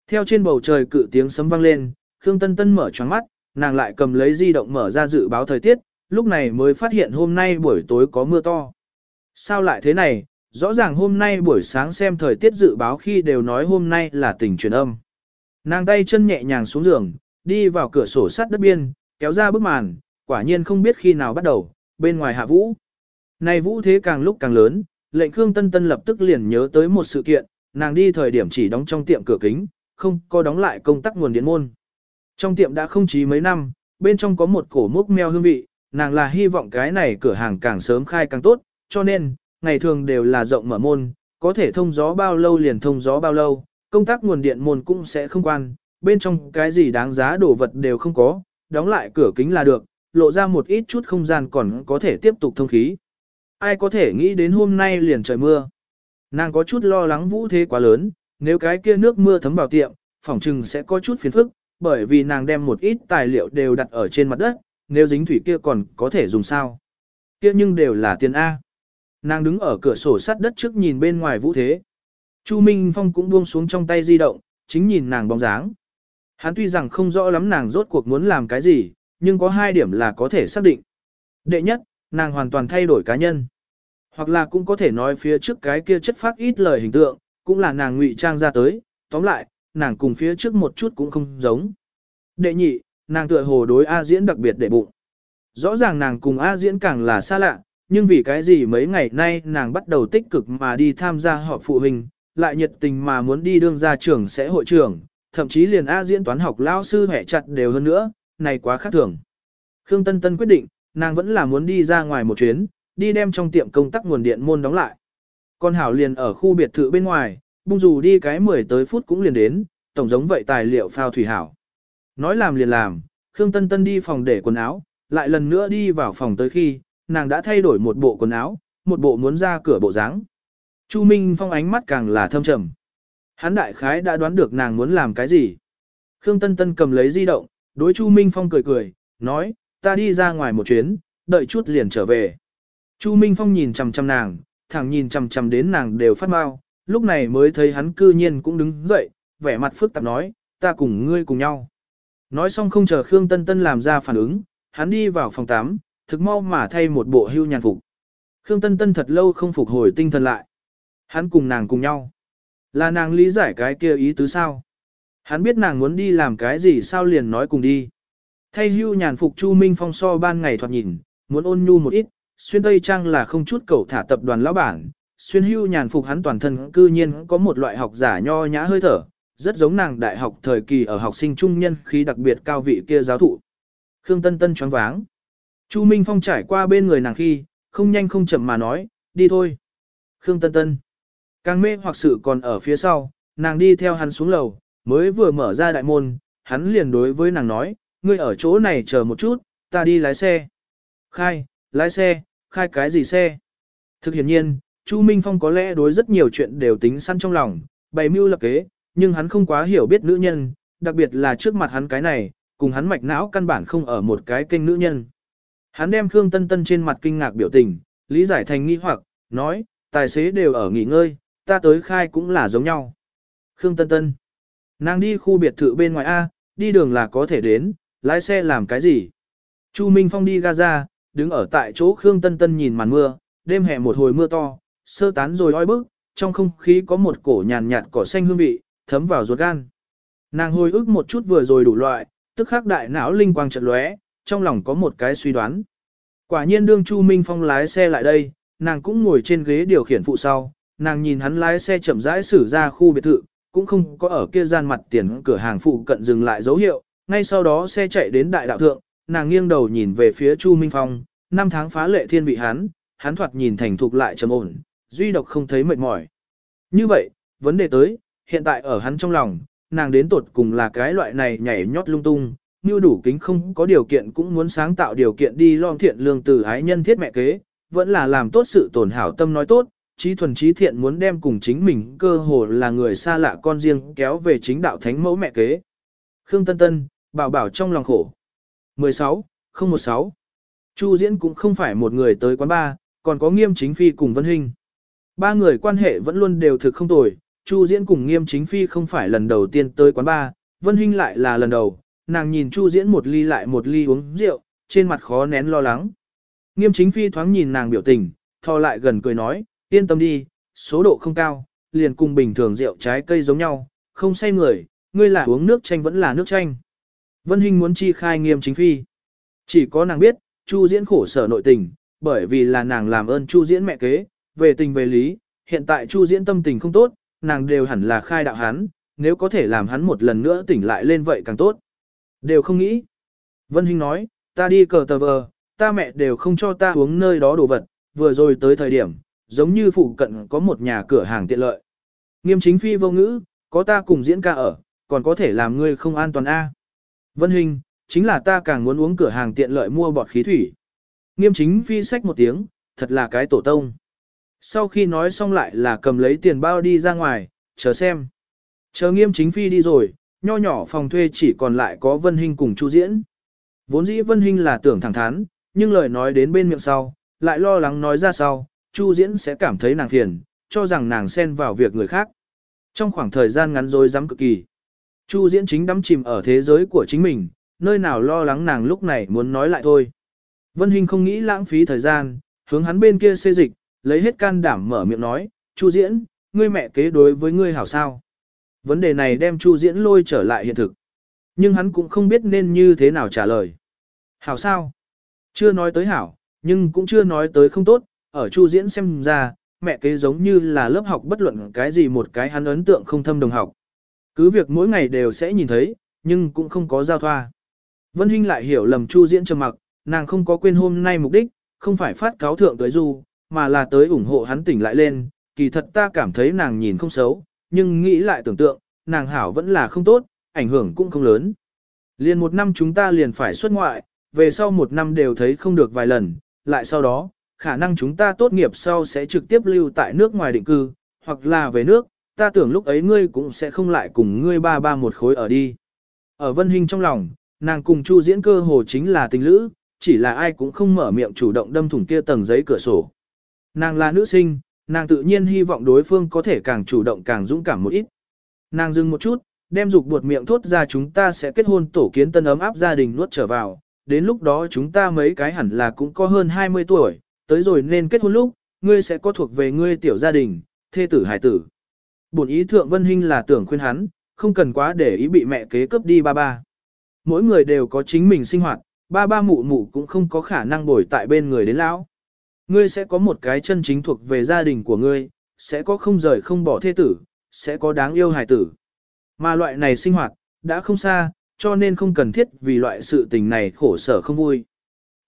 Theo trên bầu trời cự tiếng sấm vang lên, Khương Tân Tân mở choáng mắt, nàng lại cầm lấy di động mở ra dự báo thời tiết, lúc này mới phát hiện hôm nay buổi tối có mưa to. Sao lại thế này, rõ ràng hôm nay buổi sáng xem thời tiết dự báo khi đều nói hôm nay là tình truyền âm. Nàng tay chân nhẹ nhàng xuống giường, đi vào cửa sổ sắt đất biên, kéo ra bức màn, quả nhiên không biết khi nào bắt đầu, bên ngoài hạ vũ. Này vũ thế càng lúc càng lớn, lệnh Khương Tân Tân lập tức liền nhớ tới một sự kiện, nàng đi thời điểm chỉ đóng trong tiệm cửa kính, không có đóng lại công tắc nguồn điện môn. Trong tiệm đã không chí mấy năm, bên trong có một cổ mốc meo hương vị, nàng là hy vọng cái này cửa hàng càng sớm khai càng tốt, cho nên, ngày thường đều là rộng mở môn, có thể thông gió bao lâu liền thông gió bao lâu, công tác nguồn điện môn cũng sẽ không quan, bên trong cái gì đáng giá đồ vật đều không có, đóng lại cửa kính là được, lộ ra một ít chút không gian còn có thể tiếp tục thông khí. Ai có thể nghĩ đến hôm nay liền trời mưa. Nàng có chút lo lắng vũ thế quá lớn, nếu cái kia nước mưa thấm vào tiệm, phòng trừng sẽ có chút phiền phức, bởi vì nàng đem một ít tài liệu đều đặt ở trên mặt đất, nếu dính thủy kia còn có thể dùng sao. Kia nhưng đều là tiền A. Nàng đứng ở cửa sổ sắt đất trước nhìn bên ngoài vũ thế. Chu Minh Phong cũng buông xuống trong tay di động, chính nhìn nàng bóng dáng. Hắn tuy rằng không rõ lắm nàng rốt cuộc muốn làm cái gì, nhưng có hai điểm là có thể xác định. Đệ nhất, nàng hoàn toàn thay đổi cá nhân. Hoặc là cũng có thể nói phía trước cái kia chất phát ít lời hình tượng, cũng là nàng ngụy trang ra tới, tóm lại, nàng cùng phía trước một chút cũng không giống. Đệ nhị, nàng tựa hồ đối A Diễn đặc biệt đệ bụng. Rõ ràng nàng cùng A Diễn càng là xa lạ, nhưng vì cái gì mấy ngày nay nàng bắt đầu tích cực mà đi tham gia họp phụ huynh, lại nhiệt tình mà muốn đi đương gia trưởng sẽ hội trưởng, thậm chí liền A Diễn toán học lao sư hẻ chặt đều hơn nữa, này quá khác thường. Khương Tân Tân quyết định, nàng vẫn là muốn đi ra ngoài một chuyến, đi đem trong tiệm công tắc nguồn điện môn đóng lại. Con Hảo liền ở khu biệt thự bên ngoài, bung dù đi cái 10 tới phút cũng liền đến, tổng giống vậy tài liệu phao thủy hảo. Nói làm liền làm, Khương Tân Tân đi phòng để quần áo, lại lần nữa đi vào phòng tới khi, nàng đã thay đổi một bộ quần áo, một bộ muốn ra cửa bộ dáng. Chu Minh Phong ánh mắt càng là thâm trầm. Hắn đại khái đã đoán được nàng muốn làm cái gì. Khương Tân Tân cầm lấy di động, đối Chu Minh Phong cười cười, nói, ta đi ra ngoài một chuyến, đợi chút liền trở về. Chu Minh Phong nhìn chằm chằm nàng, thẳng nhìn chằm chằm đến nàng đều phát mau, lúc này mới thấy hắn cư nhiên cũng đứng dậy, vẻ mặt phức tạp nói, ta cùng ngươi cùng nhau. Nói xong không chờ Khương Tân Tân làm ra phản ứng, hắn đi vào phòng 8, thực mau mà thay một bộ hưu nhàn phục. Khương Tân Tân thật lâu không phục hồi tinh thần lại. Hắn cùng nàng cùng nhau. Là nàng lý giải cái kia ý tứ sao? Hắn biết nàng muốn đi làm cái gì sao liền nói cùng đi. Thay hưu nhàn phục Chu Minh Phong so ban ngày thoạt nhìn, muốn ôn nhu một ít, xuyên tây trang là không chút cầu thả tập đoàn lão bản, xuyên hưu nhàn phục hắn toàn thân cư nhiên có một loại học giả nho nhã hơi thở, rất giống nàng đại học thời kỳ ở học sinh trung nhân khí đặc biệt cao vị kia giáo thụ. Khương Tân Tân choáng váng. Chu Minh Phong trải qua bên người nàng khi, không nhanh không chậm mà nói, đi thôi. Khương Tân Tân. Càng mê hoặc sự còn ở phía sau, nàng đi theo hắn xuống lầu, mới vừa mở ra đại môn, hắn liền đối với nàng nói, ngươi ở chỗ này chờ một chút, ta đi lái xe. Khai, lái xe, khai cái gì xe? Thực hiện nhiên, Chu Minh Phong có lẽ đối rất nhiều chuyện đều tính săn trong lòng, bày mưu lập kế, nhưng hắn không quá hiểu biết nữ nhân, đặc biệt là trước mặt hắn cái này, cùng hắn mạch não căn bản không ở một cái kênh nữ nhân. Hắn đem Khương Tân Tân trên mặt kinh ngạc biểu tình, lý giải thành nghi hoặc, nói, tài xế đều ở nghỉ ngơi, ta tới khai cũng là giống nhau. Khương Tân Tân, nàng đi khu biệt thự bên ngoài A, đi đường là có thể đến, lái xe làm cái gì? Chu Minh Phong đi Gaza, đứng ở tại chỗ Khương Tân Tân nhìn màn mưa, đêm hè một hồi mưa to, sơ tán rồi oi bức, trong không khí có một cổ nhàn nhạt cỏ xanh hương vị, thấm vào ruột gan. Nàng hồi ức một chút vừa rồi đủ loại, tức khắc đại não linh quang chợt lóe, trong lòng có một cái suy đoán. Quả nhiên đương Chu Minh Phong lái xe lại đây, nàng cũng ngồi trên ghế điều khiển phụ sau, nàng nhìn hắn lái xe chậm rãi xử ra khu biệt thự, cũng không có ở kia gian mặt tiền cửa hàng phụ cận dừng lại dấu hiệu, ngay sau đó xe chạy đến đại đạo thượng, nàng nghiêng đầu nhìn về phía Chu Minh Phong, năm tháng phá lệ thiên vị hắn, hắn thoạt nhìn thành thục lại trầm ổn, duy độc không thấy mệt mỏi. Như vậy, vấn đề tới, hiện tại ở hắn trong lòng, nàng đến tột cùng là cái loại này nhảy nhót lung tung, như đủ kính không có điều kiện cũng muốn sáng tạo điều kiện đi lo thiện lương từ ái nhân thiết mẹ kế, vẫn là làm tốt sự tổn hảo tâm nói tốt, trí thuần trí thiện muốn đem cùng chính mình cơ hồ là người xa lạ con riêng kéo về chính đạo thánh mẫu mẹ kế. Khương Tân Tân, bảo bảo trong lòng khổ. 16, 016. Chu Diễn cũng không phải một người tới quán ba, còn có nghiêm chính phi cùng Vân Hinh. Ba người quan hệ vẫn luôn đều thực không tồi, Chu Diễn cùng nghiêm chính phi không phải lần đầu tiên tới quán ba, Vân Hinh lại là lần đầu, nàng nhìn Chu Diễn một ly lại một ly uống rượu, trên mặt khó nén lo lắng. Nghiêm chính phi thoáng nhìn nàng biểu tình, thò lại gần cười nói, yên tâm đi, số độ không cao, liền cùng bình thường rượu trái cây giống nhau, không say người, ngươi là uống nước chanh vẫn là nước chanh. Vân Hinh muốn chi khai nghiêm chính phi. Chỉ có nàng biết, Chu Diễn khổ sở nội tình, bởi vì là nàng làm ơn Chu Diễn mẹ kế, về tình về lý, hiện tại Chu Diễn tâm tình không tốt, nàng đều hẳn là khai đạo hắn, nếu có thể làm hắn một lần nữa tỉnh lại lên vậy càng tốt. Đều không nghĩ. Vân Hinh nói, ta đi cờ tờ vờ, ta mẹ đều không cho ta uống nơi đó đồ vật, vừa rồi tới thời điểm, giống như phụ cận có một nhà cửa hàng tiện lợi. Nghiêm chính phi vô ngữ, có ta cùng diễn ca ở, còn có thể làm ngươi không an toàn a. Vân Hinh, chính là ta càng muốn uống cửa hàng tiện lợi mua bọt khí thủy. Nghiêm chính phi sách một tiếng, thật là cái tổ tông. Sau khi nói xong lại là cầm lấy tiền bao đi ra ngoài, chờ xem. Chờ nghiêm chính phi đi rồi, nho nhỏ phòng thuê chỉ còn lại có Vân Hinh cùng Chu Diễn. Vốn dĩ Vân Hinh là tưởng thẳng thắn, nhưng lời nói đến bên miệng sau, lại lo lắng nói ra sau, Chu Diễn sẽ cảm thấy nàng phiền, cho rằng nàng xen vào việc người khác. Trong khoảng thời gian ngắn rồi dám cực kỳ. Chu Diễn chính đắm chìm ở thế giới của chính mình, nơi nào lo lắng nàng lúc này muốn nói lại thôi. Vân Hinh không nghĩ lãng phí thời gian, hướng hắn bên kia xê dịch, lấy hết can đảm mở miệng nói, Chu Diễn, ngươi mẹ kế đối với ngươi hảo sao. Vấn đề này đem Chu Diễn lôi trở lại hiện thực. Nhưng hắn cũng không biết nên như thế nào trả lời. Hảo sao? Chưa nói tới hảo, nhưng cũng chưa nói tới không tốt, ở Chu Diễn xem ra, mẹ kế giống như là lớp học bất luận cái gì một cái hắn ấn tượng không thâm đồng học. Cứ việc mỗi ngày đều sẽ nhìn thấy, nhưng cũng không có giao thoa. Vân Hinh lại hiểu lầm Chu Diễn trầm mặc, nàng không có quên hôm nay mục đích, không phải phát cáo thượng tới du, mà là tới ủng hộ hắn tỉnh lại lên, kỳ thật ta cảm thấy nàng nhìn không xấu, nhưng nghĩ lại tưởng tượng, nàng hảo vẫn là không tốt, ảnh hưởng cũng không lớn. Liền một năm chúng ta liền phải xuất ngoại, về sau một năm đều thấy không được vài lần, lại sau đó, khả năng chúng ta tốt nghiệp sau sẽ trực tiếp lưu tại nước ngoài định cư, hoặc là về nước, ta tưởng lúc ấy ngươi cũng sẽ không lại cùng ngươi ba ba một khối ở đi. Ở Vân hinh trong lòng, nàng cùng Chu diễn cơ hồ chính là tình lữ, chỉ là ai cũng không mở miệng chủ động đâm thủng kia tầng giấy cửa sổ. Nàng là nữ sinh, nàng tự nhiên hy vọng đối phương có thể càng chủ động càng dũng cảm một ít. Nàng dừng một chút, đem dục buột miệng thốt ra chúng ta sẽ kết hôn tổ kiến tân ấm áp gia đình nuốt trở vào, đến lúc đó chúng ta mấy cái hẳn là cũng có hơn 20 tuổi, tới rồi nên kết hôn lúc, ngươi sẽ có thuộc về ngươi tiểu gia đình, thê tử hải tử. Bổn ý thượng Vân Hinh là tưởng khuyên hắn, không cần quá để ý bị mẹ kế cướp đi ba ba. Mỗi người đều có chính mình sinh hoạt, ba ba mụ mụ cũng không có khả năng bồi tại bên người đến lão. Ngươi sẽ có một cái chân chính thuộc về gia đình của ngươi, sẽ có không rời không bỏ thê tử, sẽ có đáng yêu hài tử. Mà loại này sinh hoạt, đã không xa, cho nên không cần thiết vì loại sự tình này khổ sở không vui.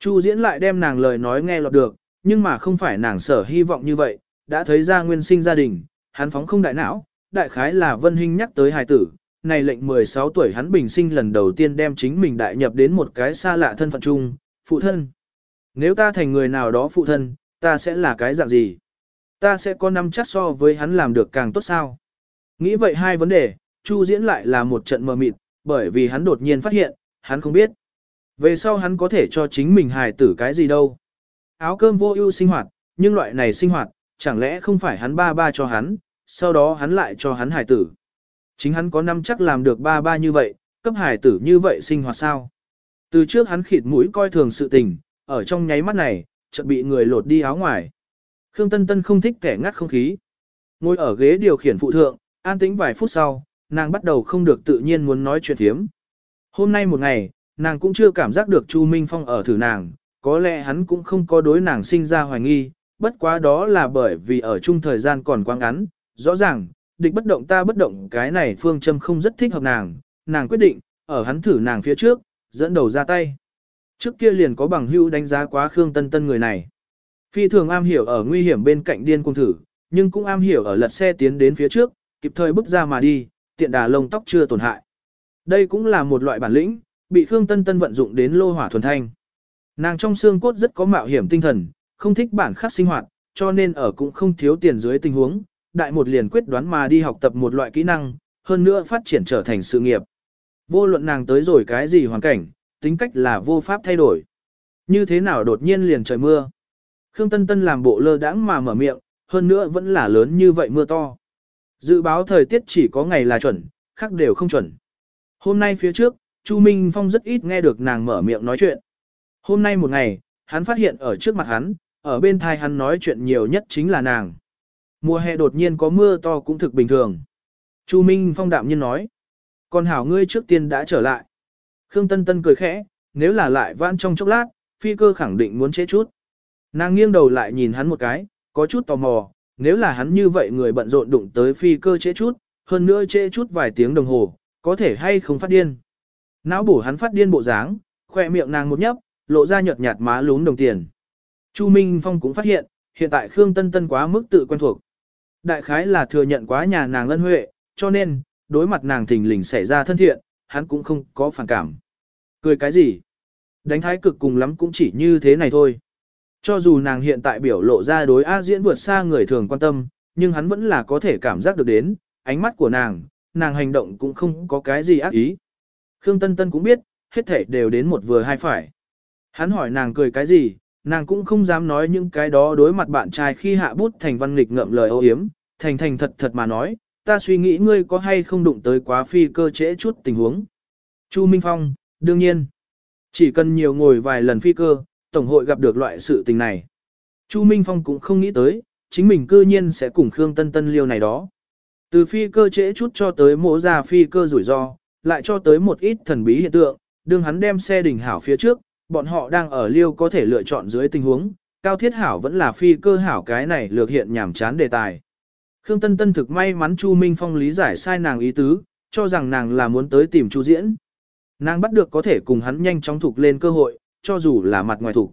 Chu diễn lại đem nàng lời nói nghe lọt được, nhưng mà không phải nàng sở hy vọng như vậy, đã thấy ra nguyên sinh gia đình, hắn phóng không đại não, đại khái là Vân Hinh nhắc tới hài tử, này lệnh 16 tuổi hắn bình sinh lần đầu tiên đem chính mình đại nhập đến một cái xa lạ thân phận chung, phụ thân. Nếu ta thành người nào đó phụ thân, ta sẽ là cái dạng gì? Ta sẽ có năm chắc so với hắn làm được càng tốt sao? Nghĩ vậy hai vấn đề, Chu diễn lại là một trận mờ mịt, bởi vì hắn đột nhiên phát hiện, hắn không biết. Về sau hắn có thể cho chính mình hài tử cái gì đâu. Áo cơm vô ưu sinh hoạt, nhưng loại này sinh hoạt, chẳng lẽ không phải hắn ba ba cho hắn, sau đó hắn lại cho hắn hài tử. Chính hắn có năm chắc làm được ba ba như vậy, cấp hài tử như vậy sinh hoạt sao. Từ trước hắn khịt mũi coi thường sự tình, ở trong nháy mắt này, chợt bị người lột đi áo ngoài. Khương Tân Tân không thích kẻ ngắt không khí. Ngồi ở ghế điều khiển phụ thượng, an tĩnh vài phút sau, nàng bắt đầu không được tự nhiên muốn nói chuyện thiếm. Hôm nay một ngày, nàng cũng chưa cảm giác được Chu Minh Phong ở thử nàng, có lẽ hắn cũng không có đối nàng sinh ra hoài nghi, bất quá đó là bởi vì ở chung thời gian còn quá ngắn, rõ ràng, địch bất động ta bất động cái này phương châm không rất thích hợp nàng, nàng quyết định, ở hắn thử nàng phía trước, dẫn đầu ra tay. Trước kia liền có bằng hữu đánh giá quá Khương Tân Tân người này. Phi thường am hiểu ở nguy hiểm bên cạnh điên cung thử, nhưng cũng am hiểu ở lật xe tiến đến phía trước, kịp thời bước ra mà đi, tiện đà lông tóc chưa tổn hại. Đây cũng là một loại bản lĩnh, bị Khương Tân Tân vận dụng đến lô hỏa thuần thanh. Nàng trong xương cốt rất có mạo hiểm tinh thần, không thích bản khắc sinh hoạt, cho nên ở cũng không thiếu tiền dưới tình huống, đại một liền quyết đoán mà đi học tập một loại kỹ năng, hơn nữa phát triển trở thành sự nghiệp. Vô luận nàng tới rồi cái gì hoàn cảnh, tính cách là vô pháp thay đổi. Như thế nào đột nhiên liền trời mưa. Khương Tân Tân làm bộ lơ đãng mà mở miệng, hơn nữa vẫn là lớn như vậy mưa to. Dự báo thời tiết chỉ có ngày là chuẩn, khác đều không chuẩn. Hôm nay phía trước, Chu Minh Phong rất ít nghe được nàng mở miệng nói chuyện. Hôm nay một ngày, hắn phát hiện ở trước mặt hắn, ở bên thai hắn nói chuyện nhiều nhất chính là nàng. Mùa hè đột nhiên có mưa to cũng thực bình thường. Chu Minh Phong đạm nhiên nói. Còn hảo ngươi trước tiên đã trở lại. Khương Tân Tân cười khẽ, nếu là lại vãn trong chốc lát, phi cơ khẳng định muốn chế chút. Nàng nghiêng đầu lại nhìn hắn một cái, có chút tò mò, nếu là hắn như vậy người bận rộn đụng tới phi cơ chế chút, hơn nữa chế chút vài tiếng đồng hồ, có thể hay không phát điên. Não bổ hắn phát điên bộ dáng, khỏe miệng nàng một nhấp, lộ ra nhợt nhạt má lún đồng tiền. Chu Minh Phong cũng phát hiện, hiện tại Khương Tân Tân quá mức tự quen thuộc. Đại khái là thừa nhận quá nhà nàng ân huệ, cho nên, đối mặt nàng thình lình xảy ra thân thiện, hắn cũng không có phản cảm. Cười cái gì? Đánh thái cực cùng lắm cũng chỉ như thế này thôi. Cho dù nàng hiện tại biểu lộ ra đối A diễn vượt xa người thường quan tâm, nhưng hắn vẫn là có thể cảm giác được đến, ánh mắt của nàng, nàng hành động cũng không có cái gì ác ý. Khương Tân Tân cũng biết, hết thể đều đến một vừa hai phải. Hắn hỏi nàng cười cái gì, nàng cũng không dám nói những cái đó đối mặt bạn trai khi hạ bút thành văn nghịch ngậm lời ô hiếm, thành thành thật thật mà nói, ta suy nghĩ ngươi có hay không đụng tới quá phi cơ trễ chút tình huống. Chu Minh Phong, đương nhiên, chỉ cần nhiều ngồi vài lần phi cơ, Tổng hội gặp được loại sự tình này. Chu Minh Phong cũng không nghĩ tới, chính mình cư nhiên sẽ cùng Khương Tân Tân liêu này đó. Từ phi cơ trễ chút cho tới mổ ra phi cơ rủi ro, lại cho tới một ít thần bí hiện tượng, đương hắn đem xe đỉnh hảo phía trước, bọn họ đang ở liêu có thể lựa chọn dưới tình huống, cao thiết hảo vẫn là phi cơ hảo cái này lược hiện nhảm chán đề tài. Khương Tân Tân thực may mắn Chu Minh Phong lý giải sai nàng ý tứ, cho rằng nàng là muốn tới tìm Chu Diễn. Nàng bắt được có thể cùng hắn nhanh chóng thục lên cơ hội, cho dù là mặt ngoài thục.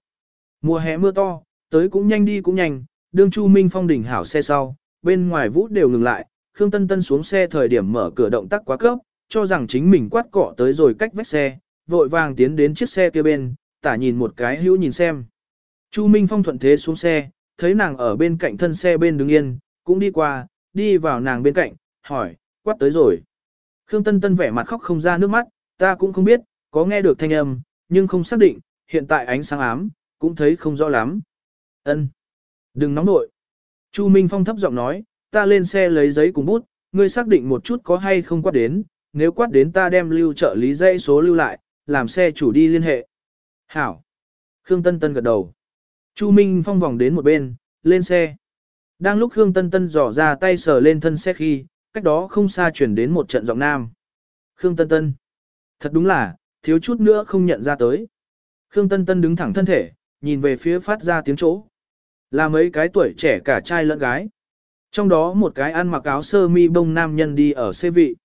Mùa hè mưa to, tới cũng nhanh đi cũng nhanh, đương Chu Minh Phong đỉnh hảo xe sau, bên ngoài vũ đều ngừng lại, Khương Tân Tân xuống xe thời điểm mở cửa động tác quá cấp, cho rằng chính mình quát cọ tới rồi cách vách xe, vội vàng tiến đến chiếc xe kia bên, tả nhìn một cái hữu nhìn xem. Chu Minh Phong thuận thế xuống xe, thấy nàng ở bên cạnh thân xe bên đứng yên, cũng đi qua, đi vào nàng bên cạnh, hỏi, quát tới rồi. Khương Tân Tân vẻ mặt khóc không ra nước mắt, ta cũng không biết, có nghe được thanh âm, nhưng không xác định, hiện tại ánh sáng ám, cũng thấy không rõ lắm. Ân, Đừng nóng nội. Chu Minh Phong thấp giọng nói, ta lên xe lấy giấy cùng bút, ngươi xác định một chút có hay không quát đến, nếu quát đến ta đem lưu trợ lý dây số lưu lại, làm xe chủ đi liên hệ. Hảo. Khương Tân Tân gật đầu. Chu Minh Phong vòng đến một bên, lên xe. Đang lúc Khương Tân Tân dò ra tay sờ lên thân xe khi, cách đó không xa chuyển đến một trận giọng nam. Khương Tân Tân. Thật đúng là, thiếu chút nữa không nhận ra tới. Khương Tân Tân đứng thẳng thân thể, nhìn về phía phát ra tiếng chỗ. Là mấy cái tuổi trẻ cả trai lẫn gái. Trong đó một cái ăn mặc áo sơ mi bông nam nhân đi ở xe vị.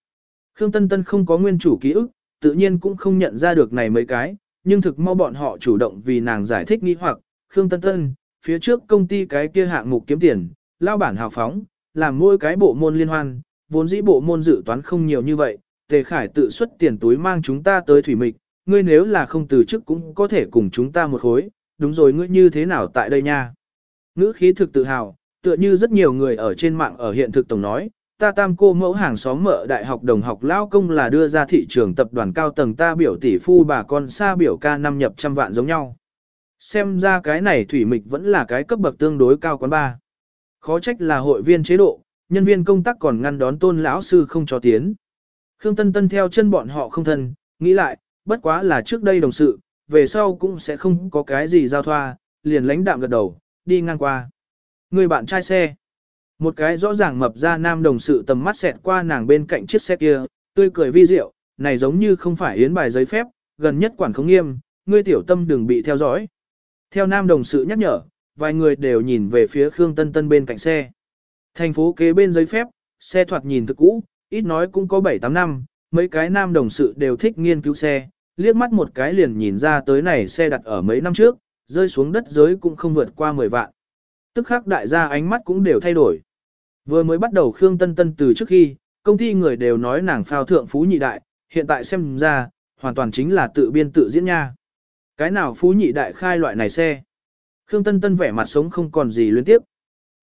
Khương Tân Tân không có nguyên chủ ký ức, tự nhiên cũng không nhận ra được này mấy cái, nhưng thực mau bọn họ chủ động vì nàng giải thích nghi hoặc, Khương Tân Tân, phía trước công ty cái kia hạng mục kiếm tiền, lao bản hào phóng, làm mỗi cái bộ môn liên hoan, vốn dĩ bộ môn dự toán không nhiều như vậy, Tề Khải tự xuất tiền túi mang chúng ta tới thủy mịch, ngươi nếu là không từ chức cũng có thể cùng chúng ta một khối, đúng rồi ngươi như thế nào tại đây nha. Ngữ khí thực tự hào, tựa như rất nhiều người ở trên mạng ở hiện thực tổng nói, ta tam cô mẫu hàng xóm mợ đại học đồng học lao công là đưa ra thị trường tập đoàn cao tầng ta biểu tỷ phu bà con xa biểu ca năm nhập trăm vạn giống nhau. Xem ra cái này thủy mịch vẫn là cái cấp bậc tương đối cao quán ba. Khó trách là hội viên chế độ, nhân viên công tác còn ngăn đón tôn lão sư không cho tiến. Khương Tân Tân theo chân bọn họ không thân, nghĩ lại, bất quá là trước đây đồng sự, về sau cũng sẽ không có cái gì giao thoa, liền lãnh đạm gật đầu, đi ngang qua. Người bạn trai xe. Một cái rõ ràng mập ra nam đồng sự tầm mắt xẹt qua nàng bên cạnh chiếc xe kia, tươi cười vi diệu, này giống như không phải yến bài giấy phép, gần nhất quản không nghiêm, ngươi tiểu tâm đừng bị theo dõi. Theo nam đồng sự nhắc nhở, vài người đều nhìn về phía Khương Tân Tân bên cạnh xe. Thành phố kế bên giấy phép, xe thoạt nhìn thực cũ, ít nói cũng có 7-8 năm, mấy cái nam đồng sự đều thích nghiên cứu xe, liếc mắt một cái liền nhìn ra tới này xe đặt ở mấy năm trước, rơi xuống đất giới cũng không vượt qua 10 vạn. Tức khắc đại gia ánh mắt cũng đều thay đổi. Vừa mới bắt đầu Khương Tân Tân từ trước khi, công ty người đều nói nàng phao thượng phú nhị đại, hiện tại xem ra, hoàn toàn chính là tự biên tự diễn nha. Cái nào phú nhị đại khai loại này xe? Khương Tân Tân vẻ mặt sống không còn gì liên tiếp.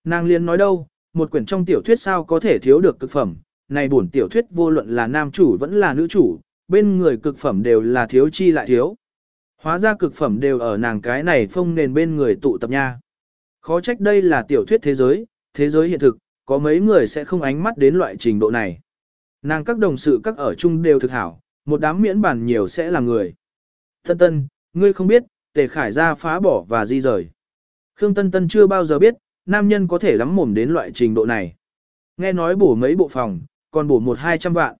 Nàng liên nói đâu, một quyển trong tiểu thuyết sao có thể thiếu được cực phẩm, này bổn tiểu thuyết vô luận là nam chủ vẫn là nữ chủ, bên người cực phẩm đều là thiếu chi lại thiếu. Hóa ra cực phẩm đều ở nàng cái này phong nền bên người tụ tập nha. Khó trách đây là tiểu thuyết thế giới, thế giới hiện thực, có mấy người sẽ không ánh mắt đến loại trình độ này. Nàng các đồng sự các ở chung đều thực hảo, một đám miễn bản nhiều sẽ là người. Tân tân, ngươi không biết, tề khải ra phá bỏ và di rời. Khương Tân Tân chưa bao giờ biết, nam nhân có thể lắm mồm đến loại trình độ này. Nghe nói bổ mấy bộ phòng, còn bổ một hai trăm vạn.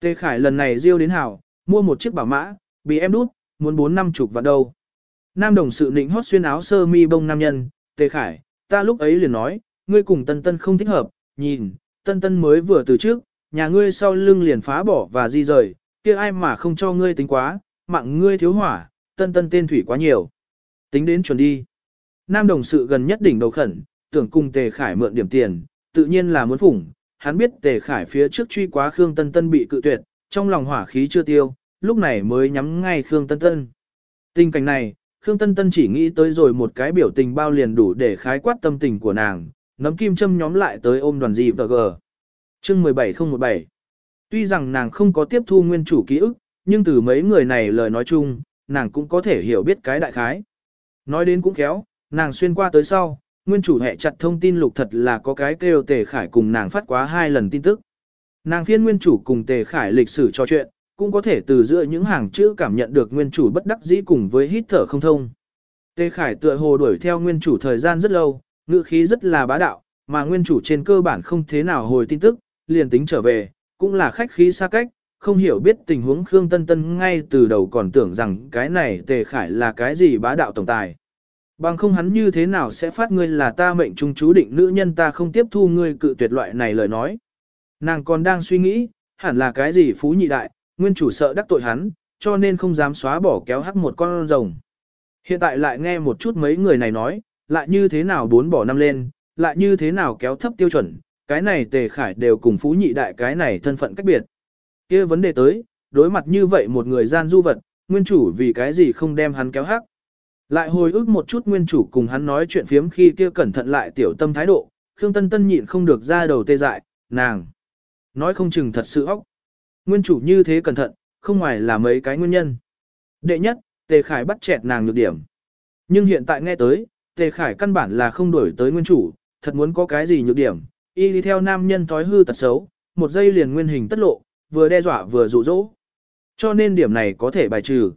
Tề Khải lần này riêu đến hảo, mua một chiếc bảo mã, bị em đút, muốn bốn năm chục vạn đâu. Nam đồng sự nịnh hót xuyên áo sơ mi bông nam nhân, Tề Khải, ta lúc ấy liền nói, ngươi cùng Tân Tân không thích hợp, nhìn, Tân Tân mới vừa từ trước, nhà ngươi sau lưng liền phá bỏ và di rời, kia ai mà không cho ngươi tính quá, mạng ngươi thiếu hỏa, Tân Tân tên thủy quá nhiều. Tính đến chuẩn đi. Nam đồng sự gần nhất đỉnh đầu khẩn, tưởng cùng Tề Khải mượn điểm tiền, tự nhiên là muốn phủng. Hắn biết Tề Khải phía trước truy quá Khương Tân Tân bị cự tuyệt, trong lòng hỏa khí chưa tiêu, lúc này mới nhắm ngay Khương Tân Tân. Tình cảnh này, Khương Tân Tân chỉ nghĩ tới rồi một cái biểu tình bao liền đủ để khái quát tâm tình của nàng, nấm kim châm nhóm lại tới ôm đoàn gì và gờ. Chương 17017 Tuy rằng nàng không có tiếp thu nguyên chủ ký ức, nhưng từ mấy người này lời nói chung, nàng cũng có thể hiểu biết cái đại khái. Nói đến cũng khéo, nàng xuyên qua tới sau, nguyên chủ hệ chặt thông tin lục thật là có cái kêu tề khải cùng nàng phát quá hai lần tin tức. Nàng phiên nguyên chủ cùng tề khải lịch sử trò chuyện, cũng có thể từ giữa những hàng chữ cảm nhận được nguyên chủ bất đắc dĩ cùng với hít thở không thông. Tề khải tựa hồ đuổi theo nguyên chủ thời gian rất lâu, ngữ khí rất là bá đạo, mà nguyên chủ trên cơ bản không thế nào hồi tin tức, liền tính trở về, cũng là khách khí xa cách, không hiểu biết tình huống Khương Tân Tân ngay từ đầu còn tưởng rằng cái này tề khải là cái gì bá đạo tổng tài. Bằng không hắn như thế nào sẽ phát ngươi là ta mệnh trung chú định nữ nhân ta không tiếp thu ngươi cự tuyệt loại này lời nói. Nàng còn đang suy nghĩ, hẳn là cái gì phú nhị đại, nguyên chủ sợ đắc tội hắn, cho nên không dám xóa bỏ kéo hắc một con rồng. Hiện tại lại nghe một chút mấy người này nói, lại như thế nào bốn bỏ năm lên, lại như thế nào kéo thấp tiêu chuẩn, cái này tề khải đều cùng phú nhị đại cái này thân phận cách biệt. kia vấn đề tới, đối mặt như vậy một người gian du vật, nguyên chủ vì cái gì không đem hắn kéo hắc. Lại hồi ức một chút nguyên chủ cùng hắn nói chuyện phiếm khi kia cẩn thận lại tiểu tâm thái độ, Khương Tân Tân nhịn không được ra đầu tê dại, nàng. Nói không chừng thật sự óc. Nguyên chủ như thế cẩn thận, không ngoài là mấy cái nguyên nhân. Đệ nhất, Tề Khải bắt chẹt nàng nhược điểm. Nhưng hiện tại nghe tới, Tề Khải căn bản là không đổi tới nguyên chủ, thật muốn có cái gì nhược điểm, y đi theo nam nhân thói hư tật xấu, một giây liền nguyên hình tất lộ, vừa đe dọa vừa dụ dỗ. Cho nên điểm này có thể bài trừ.